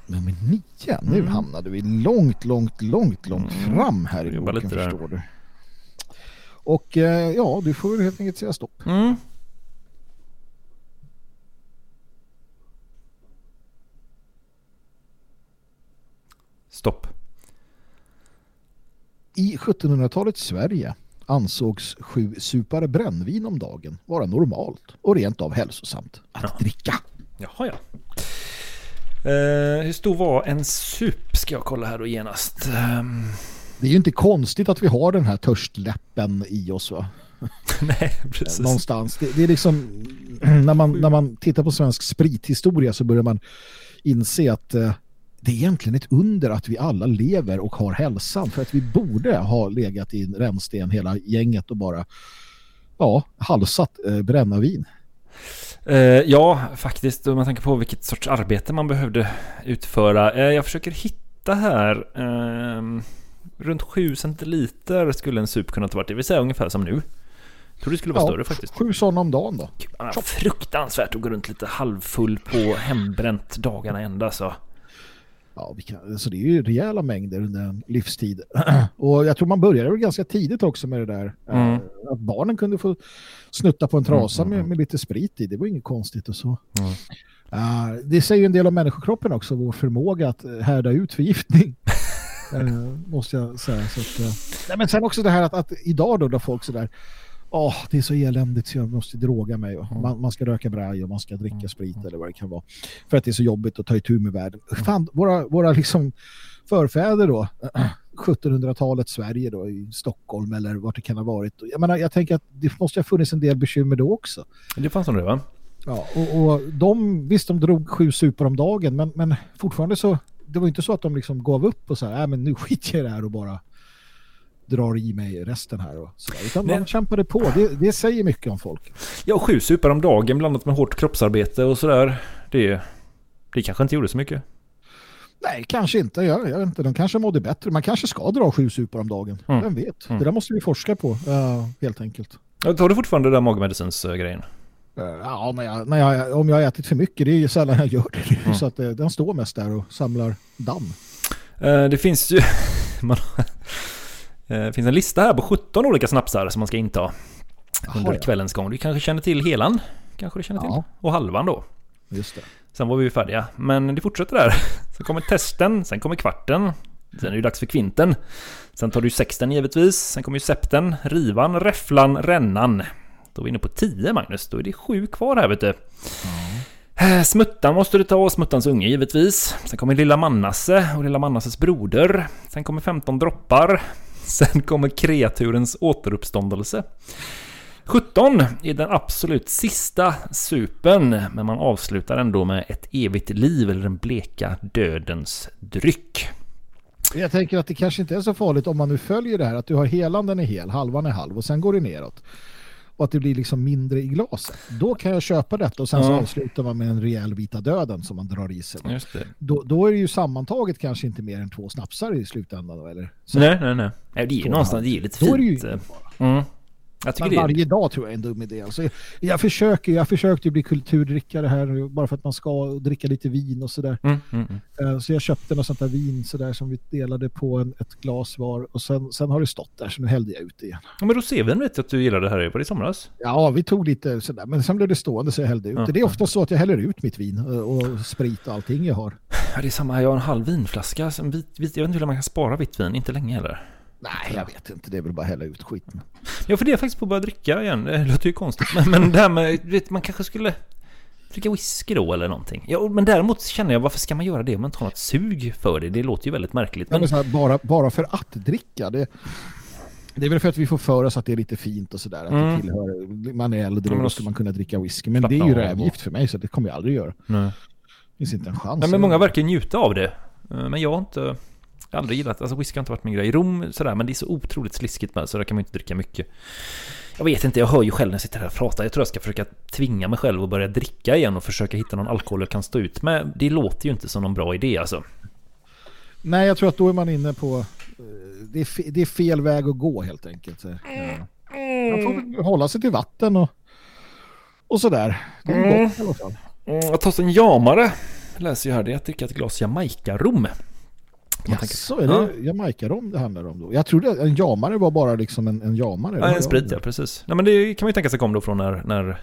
Nummer nio, nu Mm. hamnade vi långt, långt, långt, långt fram här i boken förstår du. Och eh, ja, du får helt enkelt säga stopp. Mm. Stopp. I 1700-talets Sverige ansågs sju supare brännvin om dagen vara normalt och rent av hälsosamt att dricka. Jaha, ja. Eh, hur stor var en sup? Ska jag kolla här då genast. Ehm, Det är ju inte konstigt att vi har den här törstläppen i oss va? Nej, precis. Någonstans. Det, det är liksom när man, när man tittar på svensk sprithistoria så börjar man inse att eh, det är egentligen ett under att vi alla lever och har hälsan för att vi borde ha legat i en rännsten hela gänget och bara ja, halsat eh, bränna vin. Eh, ja, faktiskt. Om man tänker på vilket sorts arbete man behövde utföra. Eh, jag försöker hitta här. ehm, runt 7 centiliter skulle en sup kunna ta varit. Det vill säga ungefär som nu. Jag tror det skulle vara större faktiskt. Sju sådana om dagen då. Ja, fruktansvärt att gå runt lite halvfull på hembränt dagarna ända så. Ja, vi kan, alltså det är ju rejäla mängder under en livstid. och jag tror man började ganska tidigt också med det där. Mm. eh, Att barnen kunde få snutta på en trasa med, med lite sprit i. Det var inget konstigt och så. Mm. Eh, det säger ju en del om människokroppen också, vår förmåga att eh, härda ut förgiftning. Eh, måste jag säga. Så att, eh, nej, men sen också det här att, att idag då, då folk sådär Åh, det är så eländigt så jag måste droga mig. Man, man ska röka braj och man ska dricka sprit eller vad det kan vara. För att det är så jobbigt att ta itu med världen. Fan, våra, våra liksom förfäder då, 1700-talets Sverige då, i Stockholm eller vart det kan ha varit. Jag menar, jag tänker att det måste ha funnits en del bekymmer då också. Det fanns det va? Ja, och, och de, visst de drog sju super om dagen, men, men fortfarande så, det var inte så att de liksom gav upp och så här, äh, men nu skiter jag i det här och bara drar i mig resten här och så. Utan Nej. de kämpade på, det, det säger mycket om folk. Ja, sju supar om dagen blandat med hårt kroppsarbete och sådär. Det, det kanske inte gjorde så mycket. Nej, kanske inte. Jag, jag vet inte. De kanske mådde bättre. Man kanske ska dra sju supar om dagen. Mm. Vem vet? Mm. Det där måste vi forska på, eh, helt enkelt. Ja, Tar du fortfarande den där magmedicins-grejen? Eh, ja, när jag, när jag, om jag har ätit för mycket, det är ju sällan jag gör det. Mm. Så att eh, den står mest där och samlar damm. Det finns ju... man, det finns en lista här på 17 olika snapsar som man ska inta under ja. kvällens gång. Du kanske känner till helan? Kanske du känner till? Ja. Och halvan då. Just det. Sen var vi ju färdiga. Men det fortsätter där. Sen kommer testen, sen kommer kvarten. Sen är det ju dags för kvinten. Sen tar du sexten givetvis. Sen kommer ju septen, rivan, räfflan, rännan. Då är vi inne på 10 Magnus. Då är det sju kvar här vet du. Eh, Smuttan måste du ta och smuttans unge givetvis. Sen kommer lilla Mannasse och lilla Mannasses broder. Sen kommer 15 droppar. Sen kommer kreaturens återuppståndelse. 17 är den absolut sista supen, men man avslutar ändå med ett evigt liv eller den bleka dödens dryck. Jag tänker att det kanske inte är så farligt om man nu följer det här att du har helan den är hel, halvan är halv och sen går det neråt och att det blir liksom mindre i glaset. Då kan jag köpa detta och sen så Ja. avslutar man med en rejäl vita döden som man drar i sig. Just det. Då, då är det ju sammantaget kanske inte mer än två snapsar i slutändan eller? Så- Nej, nej, nej. det är ju någonstans, det är lite halv. Då är det ju fint. Mm. Men det är... varje dag tror jag är en dum idé. Alltså, jag, jag, försöker, jag försökte ju bli kulturdrickare här bara för att man ska dricka lite vin och sådär. Mm, mm, mm. Eh, Så jag köpte något sånt där vin sådär som vi delade på en, ett glas var och sen, sen har det stått där så nu hällde jag ut det igen. Ja, men rosévin vet jag att du gillade det här, var det i somras? Ja, vi tog lite sådär men sen blev det stående så jag hällde ut det. Det är ofta så att jag häller ut mitt vin eh, och sprit och allting jag har. Ja, det är samma, jag har en halv vinflaska. En vit, vit, jag vet inte hur man kan spara vitt vin, inte länge heller. Nej, jag vet inte. Det är väl bara hälla ut skiten. Jag funderar faktiskt på att börja dricka igen. Det låter ju konstigt. Men, men det här med, vet, man kanske skulle dricka whisky då eller någonting. Ja, men däremot känner jag, varför ska man göra det om man inte har något sug för det? Det låter ju väldigt märkligt. Men Men, så här, bara, bara för att dricka, det, det är väl för att vi får för oss att det är lite fint och sådär. Att Mm. det tillhör, man är äldre Ja, men och då ska man kunna dricka whisky. Men det är ju rävgift för mig så det kommer jag aldrig göra. nej. Det finns inte en chans. Nej, men många verkar njuta av det. Eh, Men jag har inte, jag har aldrig gillat, alltså whisky har inte varit min grej. Rom sådär, men det är så otroligt sliskigt med så där kan man inte dricka mycket. Jag vet inte, jag hör ju själv när jag sitter här och pratar. Jag tror jag ska försöka tvinga mig själv att börja dricka igen och försöka hitta någon alkohol jag kan stå ut med. Det låter ju inte som någon bra idé alltså. Nej, jag tror att då är man inne på... eh, Det är, det är fel väg att gå helt enkelt. Så, ja. Man får hålla sig till vatten och, och sådär. Det är Mm. gott i alla fall. Mm, Att ta sig en jamare, läser jag här, det är att dricka ett glas Jamaica-rom. Jaså, är Ja. det Jamaica-rom det handlar om då? Jag trodde att en jamare var bara liksom en, en jamare. Ja, en sprit ja, precis. Nej men det kan man ju tänka sig kom då från när, när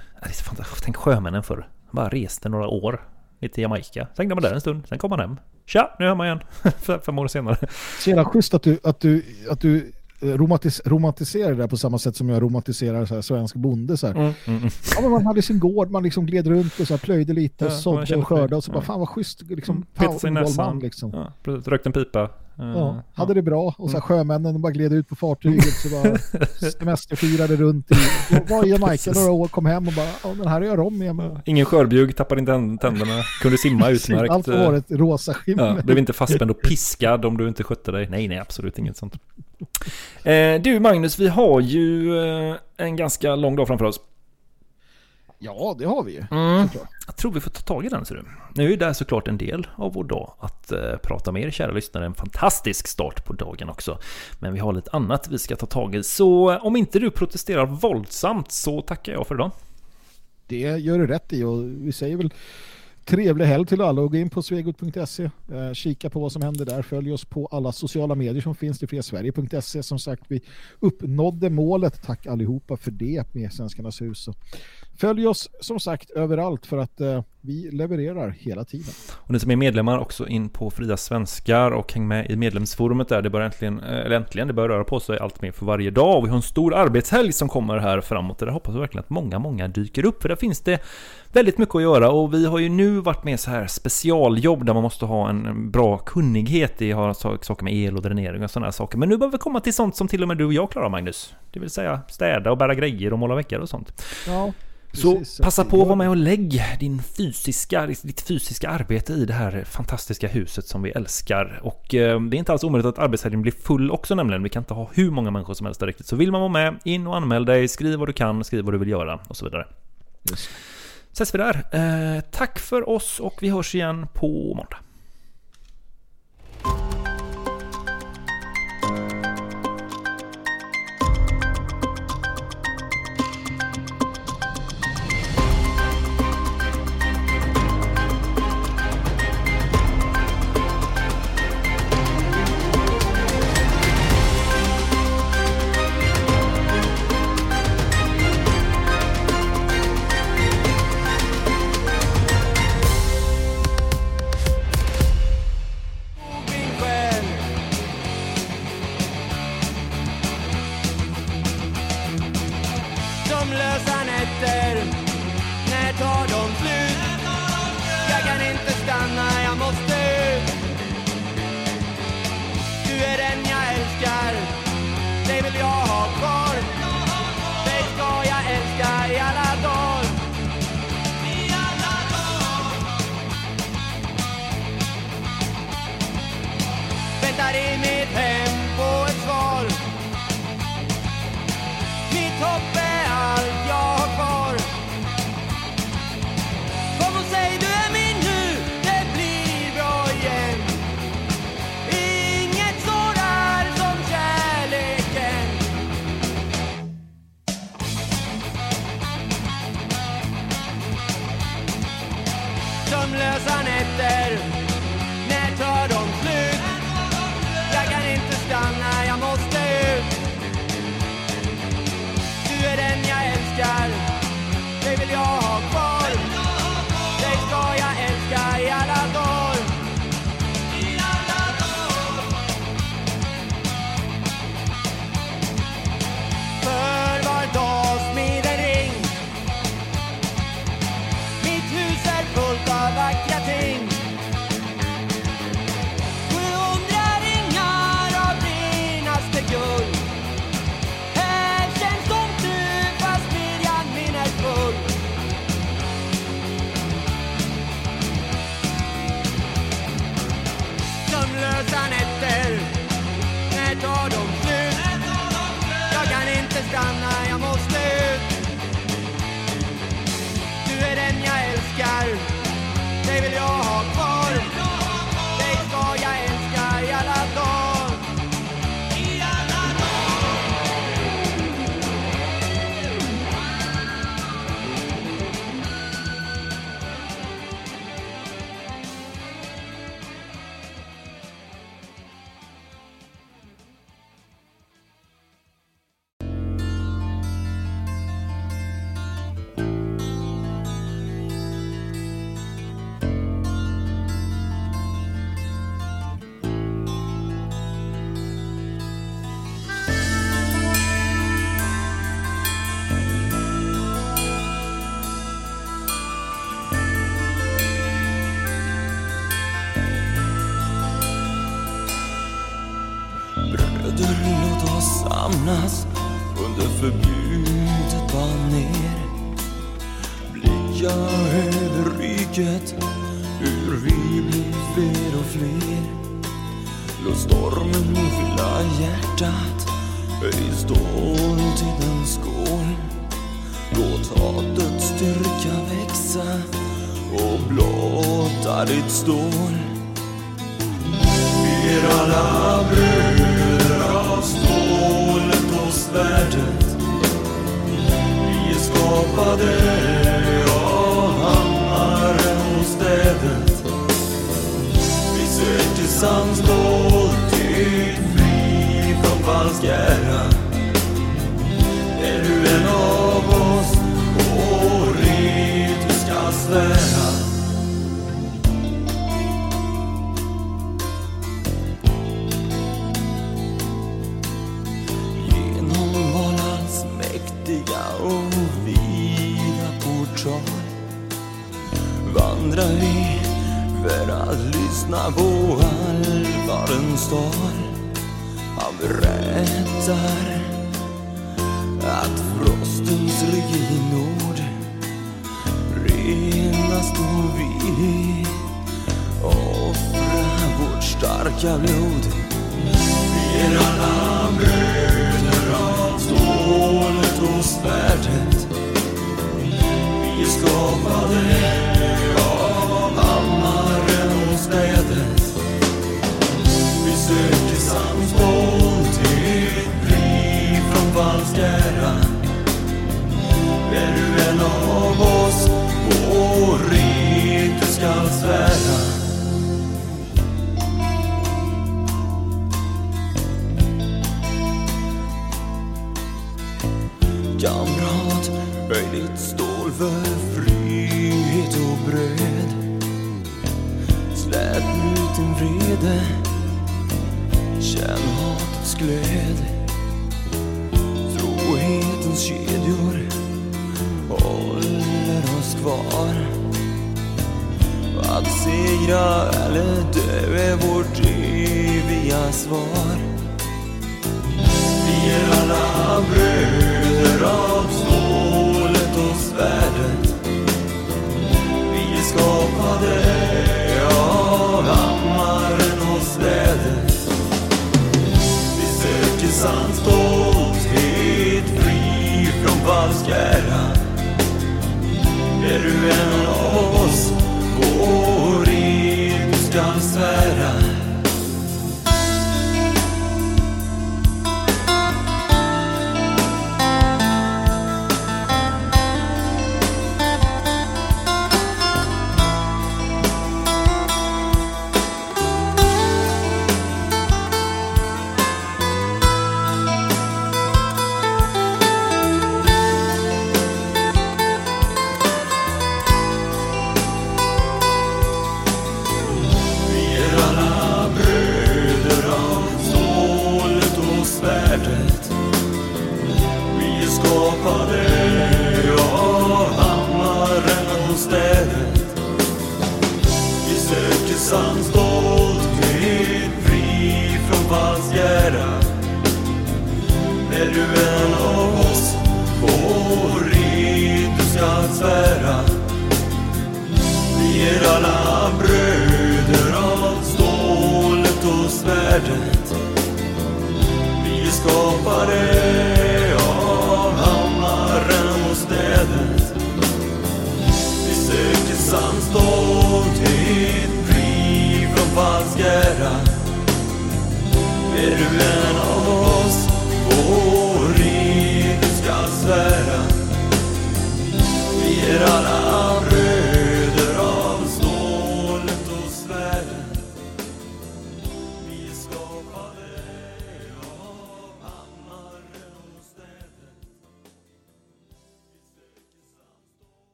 tänk sjömännen förr. Bara reste några år ner till Jamaica. Sen var man där en stund, sen kom man hem. Tja, nu är man igen. Fem- år senare. Så jävla schysst att du, att du, att du romantis, romantiserar det där på samma sätt som jag romantiserar så här, svensk bonde. Så. Mm, mm, mm. Ja, men man hade sin gård, man liksom gled runt och så här, plöjde lite och Ja, sådde och skördade och så bara fan vad schysst. Liksom, Petade sig i näsan. liksom. Ja, precis. Rökte en pipa. Eh, Ja, hade det bra och så här, sjömännen bara gled ut på fartyget så bara semesterfirade runt i, var i Jamaica några år, kom hem och bara ja, men här är jag rom igen. Ingen skörbjugg, tappade inte tänd- tänderna, kunde simma utmärkt. Allt var ett rosa skimmer. Ja, blev inte fastspänd och piskad om du inte skötte dig. Nej, nej, absolut inget sånt. Eh, du Magnus, vi har ju eh, en ganska lång dag framför oss. Ja, det har vi ju. Mm. Jag tror vi får ta tag i den ser du. Nu är det såklart en del av vår dag att eh, prata med er kära lyssnare. En fantastisk start på dagen också. Men vi har lite annat vi ska ta tag i. Så om inte du protesterar våldsamt så tackar jag för idag. Det gör du rätt i och vi säger väl trevlig helg till alla och gå in på svegot.se. Eh, kika på vad som händer där. Följ oss på alla sociala medier som finns. Det fredssverige.se. Som sagt, vi uppnådde målet. Tack allihopa för det med Svenskarnas hus. Följ oss som sagt överallt för att eh, vi levererar hela tiden. Och ni som är medlemmar också in på Fria Svenskar och häng med i medlemsforumet där. Det börjar äntligen, eh, eller äntligen, det börjar röra på sig allt mer för varje dag. Och vi har en stor arbetshelg som kommer här framåt. Där hoppas vi verkligen att många, många dyker upp. För där finns det väldigt mycket att göra. Och vi har ju nu varit med så här specialjobb där man måste ha en bra kunnighet i saker med el och dränering och sådana här saker. Men nu behöver vi komma till sånt som till och med du och jag klarar Magnus. Det vill säga städa och bära grejer och måla väggar och sånt. Ja, Så passa på att vara med och lägg din fysiska, ditt fysiska arbete i det här fantastiska huset som vi älskar. Och eh, det är inte alls omöjligt att arbetshelgen blir full också nämligen. Vi kan inte ha hur många människor som helst där riktigt. Så vill man vara med, in och anmäl dig, skriv vad du kan, skriv vad du vill göra och så vidare. Just. Ses vi där. Eh, tack för oss och vi hörs igen på måndag.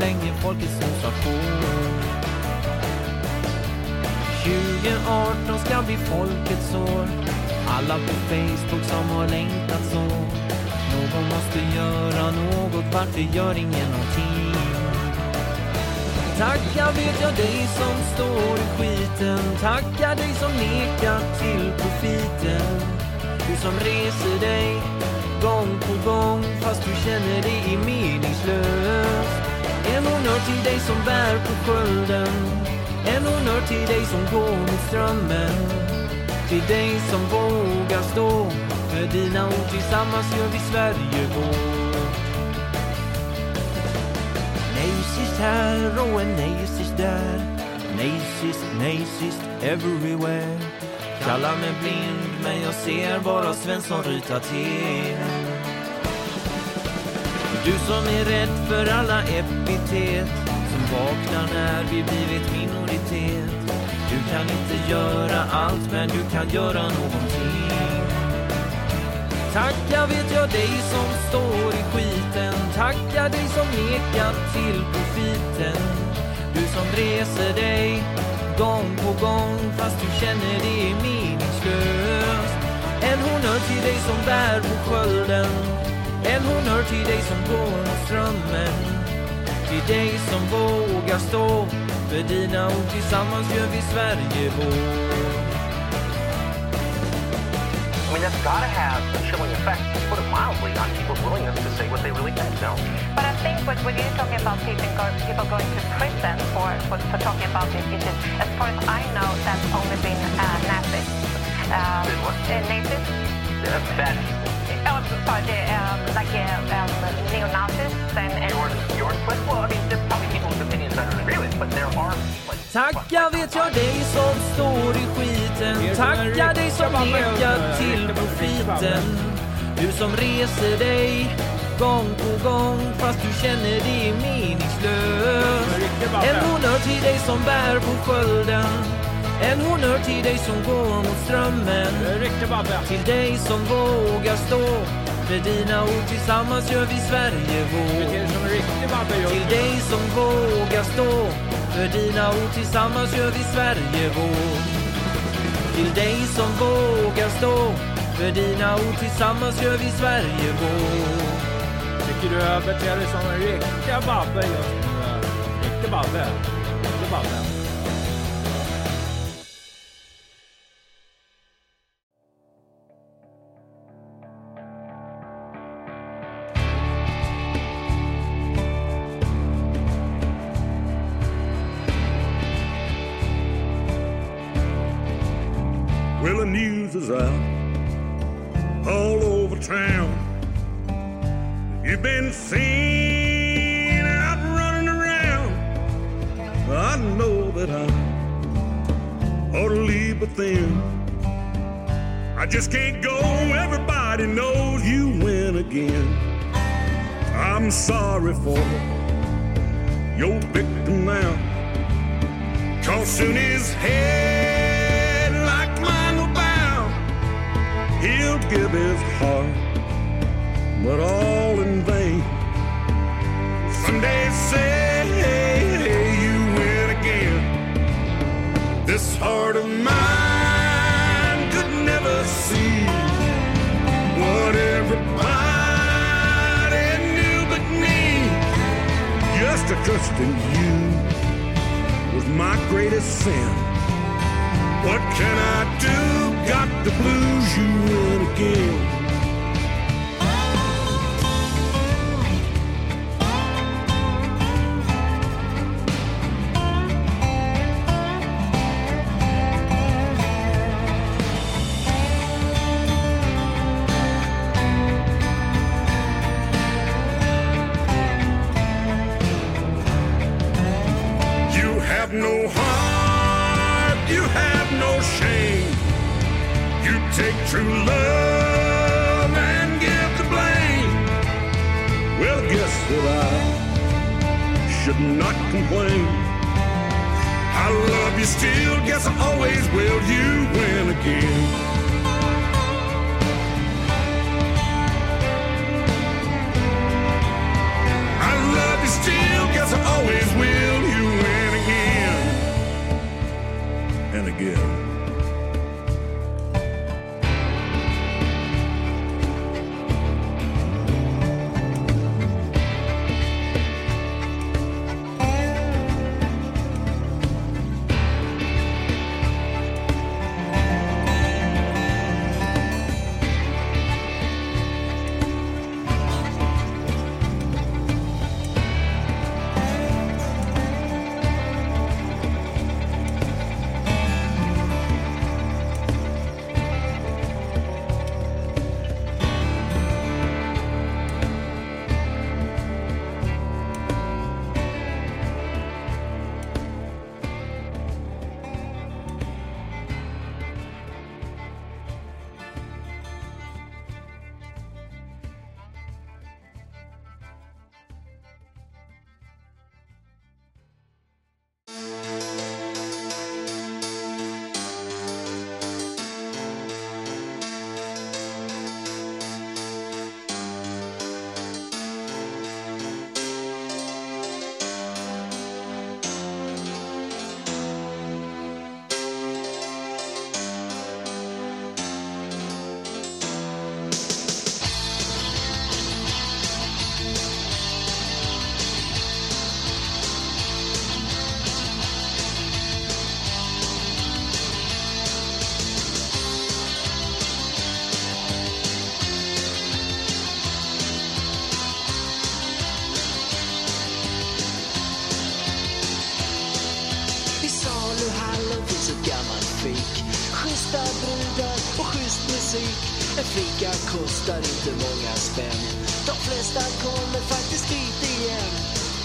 Länge folkets sensation. 2018 ska bli folkets år. Alla på Facebook som har längtat så. Någon måste göra något, varför gör ingen någonting? Tacka vet jag dig som står i skiten Tacka dig som nekar till profiten Du som reser dig gång på gång fast du känner det är meningslöst en honnör till dig som bär på skölden. En honnör till dig som går mot strömmen. Till dig som vågar stå. För dina ord tillsammans gör vi Sverige vårt. Nej sist här och en nej sist där. Nej sist, nej sist everywhere. Kallar mig blind men jag ser bara Svensson ryta till. Du som är rädd för alla epitet Som vaknar när vi blivit minoritet. Du kan inte göra allt men du kan göra någonting. Tacka vet jag dig som står i skiten. Tacka dig som nekat till profiten. Du som reser dig gång på gång fast du känner det är meningslöst. En honnör till dig som bär på skölden. En honnör till dig som går mot strömmen Till dig som vågar stå För dina ord tillsammans gör vi Sverige vårt I mean, that's got to have a chilling effect, to put it mildly, on people's willingness to say what they really think, no? But I think what, what you're talking about people, go, people going to prison for, for, for talking about these issues, as far as I know, that's only been uh, Nazis. Um, uh, Nazis? Uh, bad Like Tacka vet jag dig som står i skiten. Tacka dig som nekar till profiten. Du som reser dig gång på gång fast du känner det är meningslöst. En honnör till dig som bär på skölden En honnör till dig som går mot strömmen. Till dig som vågar stå. För dina ord tillsammans gör vi Sverige vår. Till dig som vågar stå. För dina ord tillsammans gör vi Sverige vår. Till dig som vågar stå. För dina ord tillsammans gör vi Sverige vår. Tycker du jag beter dig som en riktig babbe just nu? Riktig babbe. Riktig babbe. Fika kostar inte många spänn. De flesta kommer faktiskt dit igen.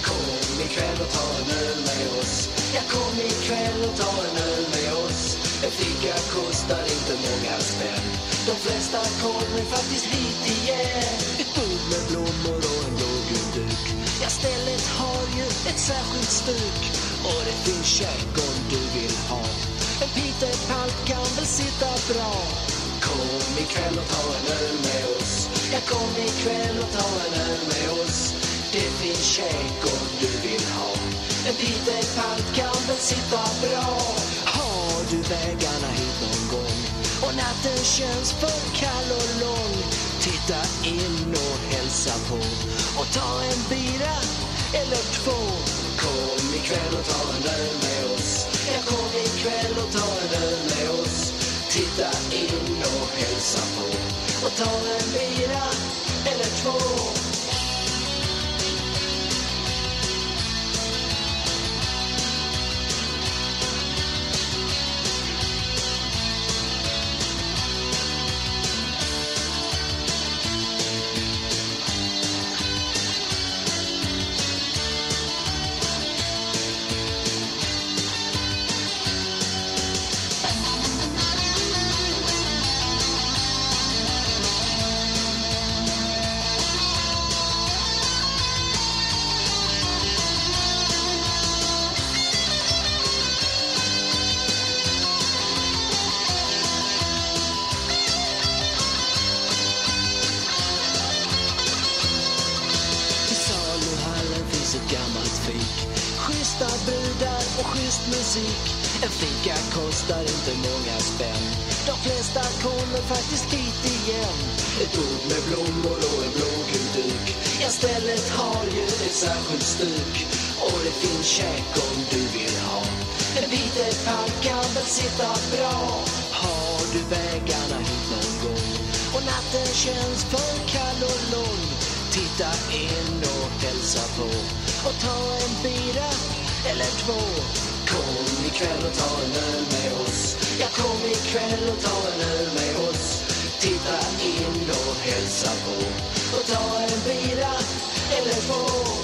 Kom ikväll och ta en öl med oss. Ja, kom ikväll och ta en öl med oss. En fika kostar inte många spänn. De flesta kommer faktiskt dit igen. Ett bord med blommor och en blågul duk. Ja, stället har ju ett särskilt stuk. Och det finns käk om du vill ha. En Peterpalt kan väl sitta bra. Kom ikväll och en öl med oss. Ja, kom ikväll och ta en öl med oss. Det finns käk om du vill ha. En Peterpalt kan väl sitta bra. Har du vägarna hit någon gång och natten känns för kall och lång. Titta in och hälsa på och ta en bira eller två. Kom ikväll och ta en öl med oss. Ja, kom ikväll och ta en öl med oss. Titta in och hälsa på och ta en bira eller två. Med blommor och en blågul duk. Ja, stället har ju ett särskilt stuk. Och det finns käk om du vill ha. En Peterpalt kan väl sitta bra. Har du vägarna hit någon gång och natten känns för kall och lång. Titta in och hälsa på och ta en bira eller två. Kom ikväll och ta en öl med oss. Ja, kom ikväll och ta en öl med oss. Titta in och hälsa på och ta en bira eller två.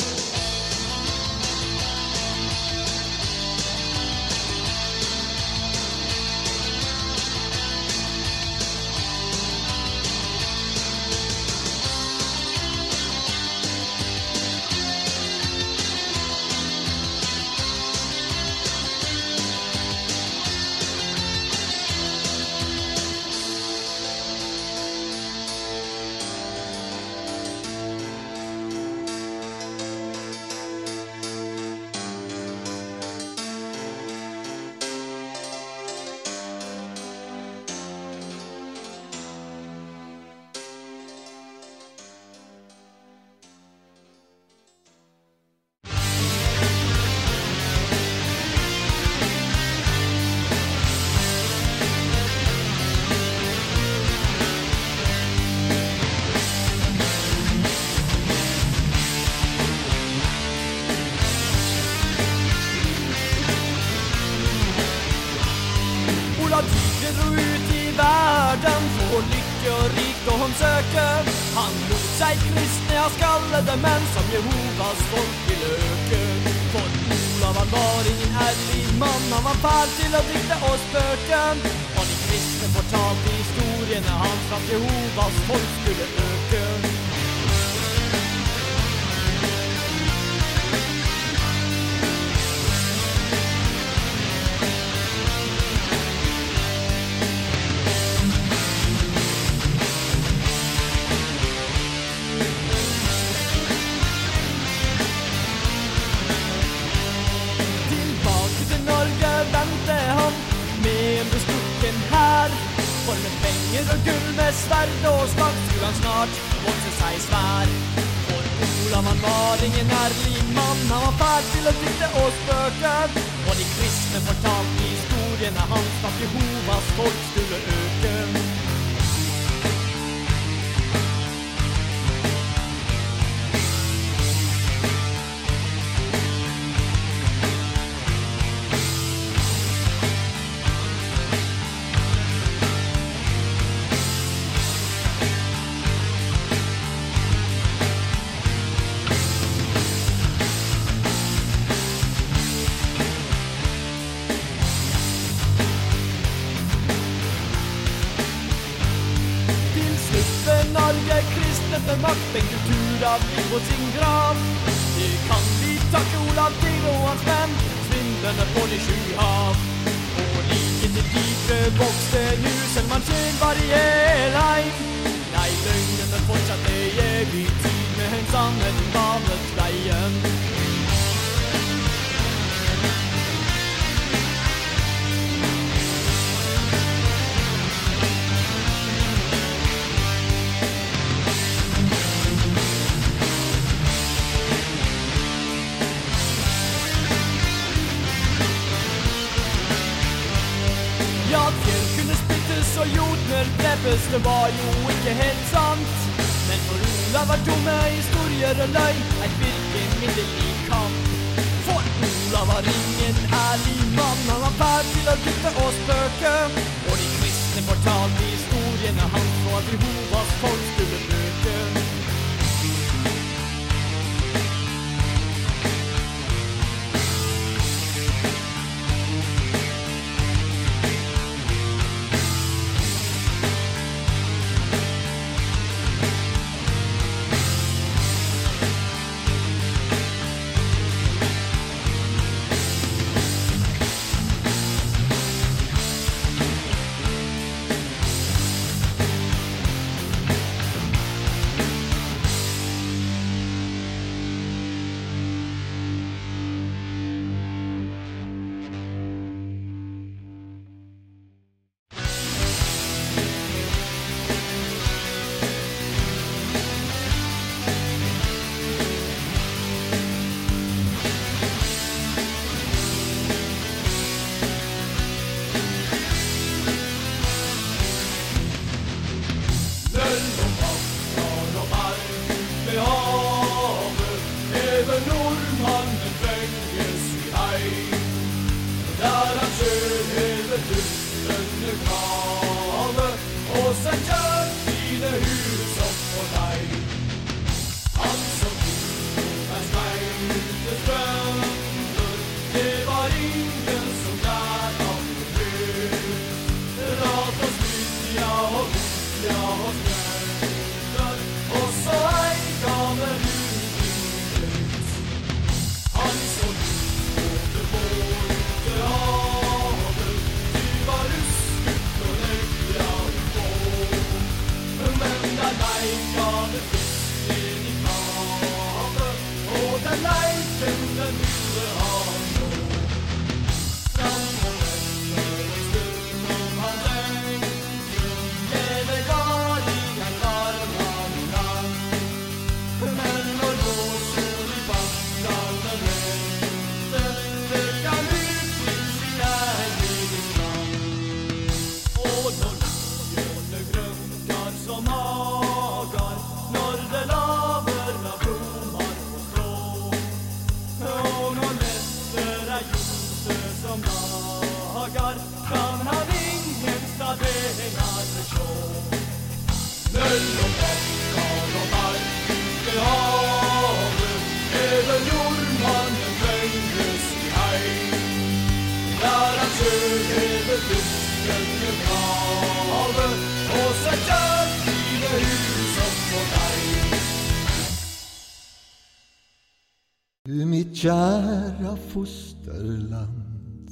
Du mitt kära fosterland.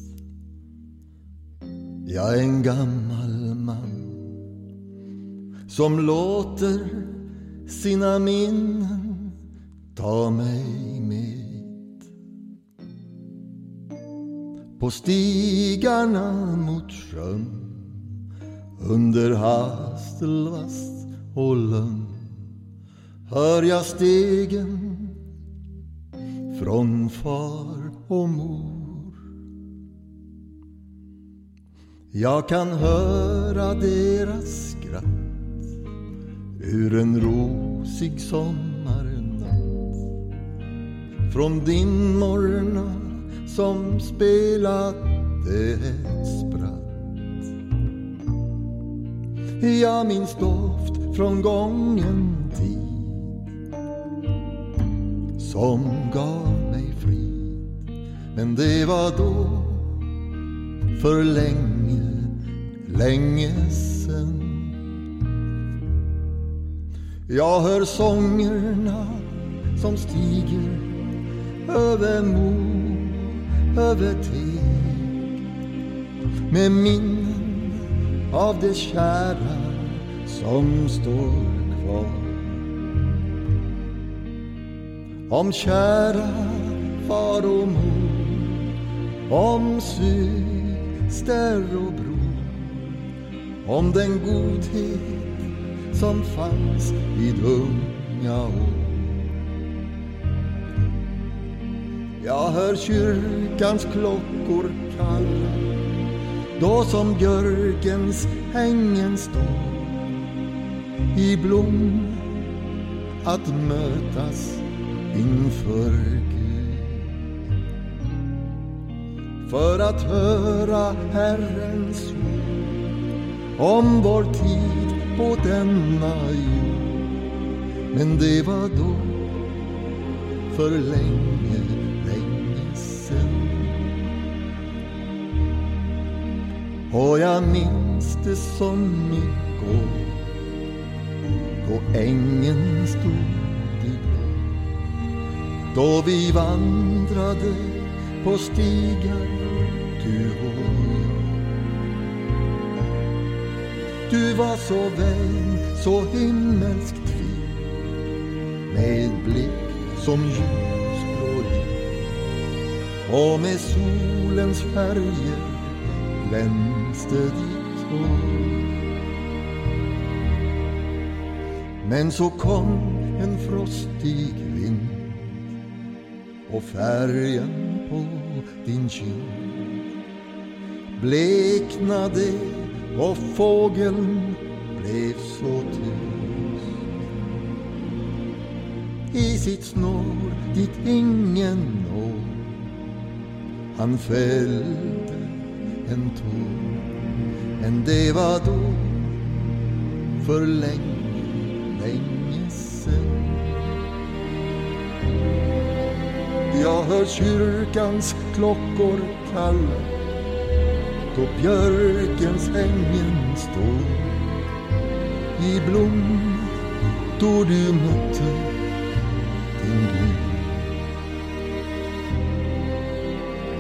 Jag är en gammal man som låter sina minnen ta mig med. På stigarna mot sjön under Hasselvast och Lönn hör jag stegen från far och mor. Jag kan höra deras skratt ur en rosig sommarnatt. Från dimmorna som spelade ett spratt. Jag minns doft från gången tid som gav mig frid. Men det var då för länge, länge sen. Jag hör sångerna som stiger över mor, över teg med minnen av det kära som står kvar. Om kära far och mor, om syster och bror, om den godhet som fanns vid unga år. Jag hör kyrkans klockor kalla då som björkens hängen står i blom att mötas inför Gud. För att höra Herrens ord om vår tid på denna jord. Men det var då för länge, länge sen. Och jag minns det som igår då ängen stod. Då vi vandrade på stigar, du och jag. Du var så vän, så himmelskt fin med blick som ljusblå och med solens färger glänste ditt hår. Men så kom en frostig vind och färgen på din kind bleknade och fågeln blev så tyst. I sitt snår dit ingen når han fällde en tår. Men det var då för länge, länge Jag hör kyrkans klockor kalla då björkens hängen står i blom då du mötte din Gud.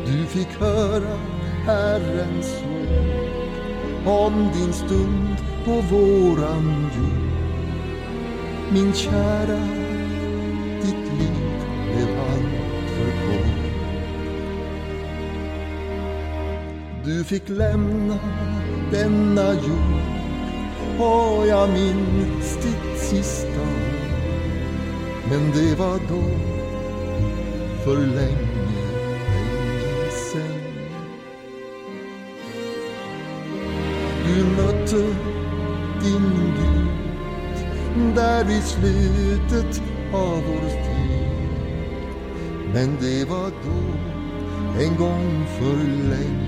Du fick höra Herrens ord om din stund på våran jord. Min kära, fick lämna denna jord och jag minns ditt sista. Men det var då för länge, länge sen. Du mötte din Gud där i slutet av vår tid. Men det var då en gång för länge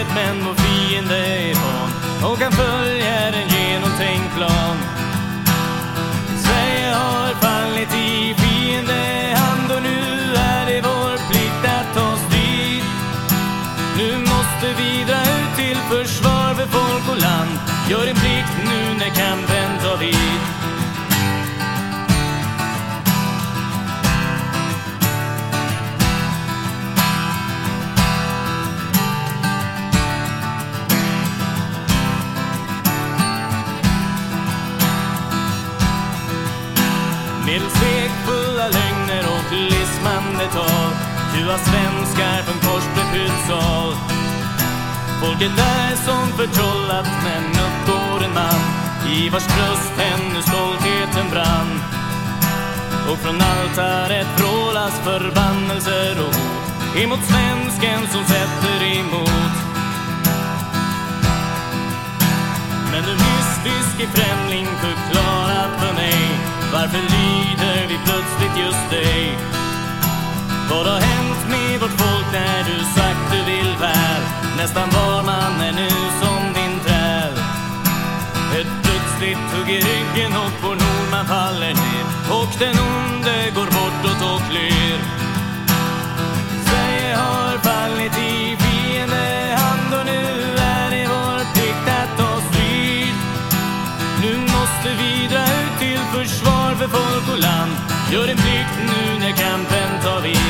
hoppet men vår fiende är van och kan följa den genomtänkt plan. Sverige har fallit i fiendehand och nu är det vår plikt att ta strid. Nu måste vi dra ut till försvar för folk och land. Gör din plikt Du har svenskar från korsbefylld sal Folket är som förtrollat men uppgår en man. I vars bröst ännu stoltheten brann. Och från altaret vrålas förbannelser och hot. Emot svensken som sätter emot. Men du mystiske främling förklara för mig. Varför lyder vi plötsligt just dig? Vad har hänt med vårt folk när du sagt du vill väl? Nästan var man är nu som din träl. Ett plötsligt hugg i ryggen och vår nordman faller ner. Och den onde går bortåt och flyr. Sverige har fallit i fiendehand och nu är det vår plikt att ta strid. Nu måste vi dra ut till försvar för folk och land. Gör din plikt nu när kampen tar vid.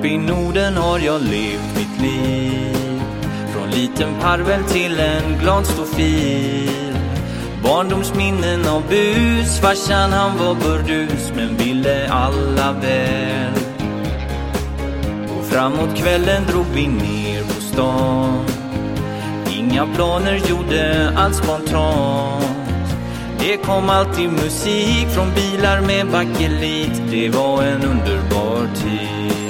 Upp i Norden har jag levt mitt liv. Från liten parvel till en glad stofil. Barndomsminnen av bus Farsan han var burdus men ville alla väl. Och framåt kvällen drog vi ner på stan. Inga planer, gjorde allt spontant. Det kom alltid musik från bilar med bakelit. Det var en underbar tid.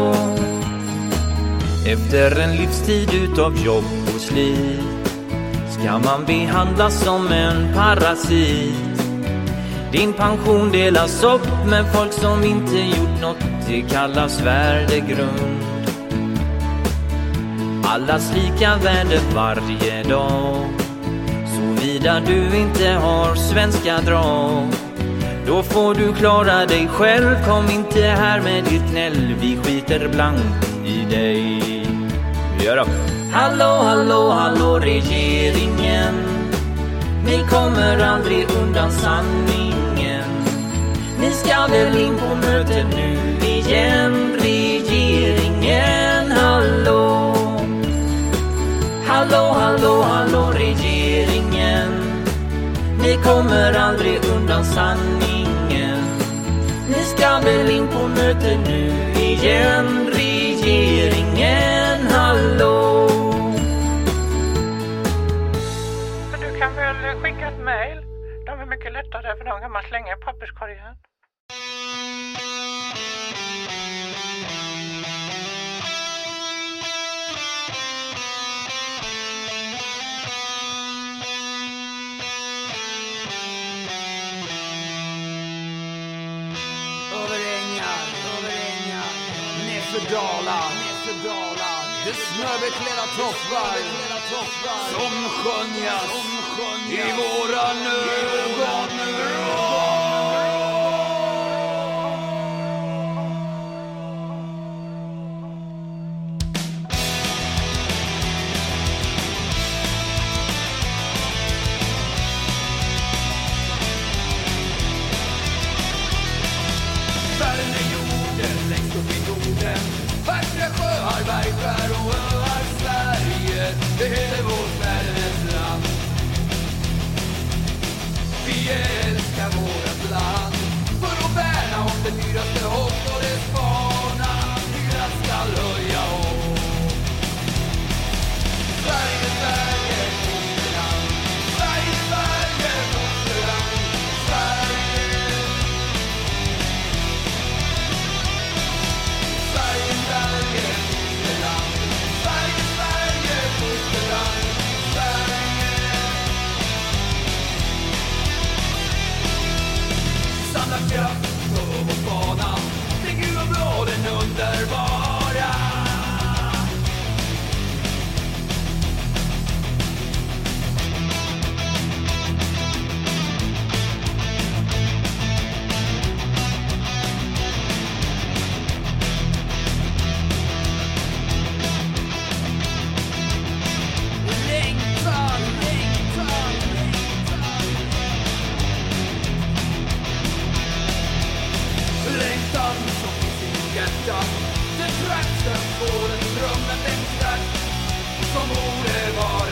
Efter en livstid utav jobb och slit ska man behandlas som en parasit. Din pension delas upp med folk som inte gjort något, det kallas värdegrund. Allas lika värde varje dag. Såvida du inte har svenska drag. Då får du klara dig själv, kom inte här med ditt gnäll. Vi skiter blankt i dig. Gör då. Hallå, hallå, hallå regeringen. Ni kommer aldrig undan sanningen. Ni ska väl in på möte nu igen, regeringen, hallå. Hallå, hallå, hallå regeringen. Ni kommer aldrig undan sanningen. Ni ska väl in på möte nu igen, regeringen, hallå. Du kan väl skicka ett mejl? De är mycket lättare för de kan man slänga i papperskorgen. Över ängar, nerför dalar, nerför dalar. Det snöbeklädda toppar som skönjas i våran ögon. Mitt hjärta Den trakten får en drömmen den trakt Som borde vara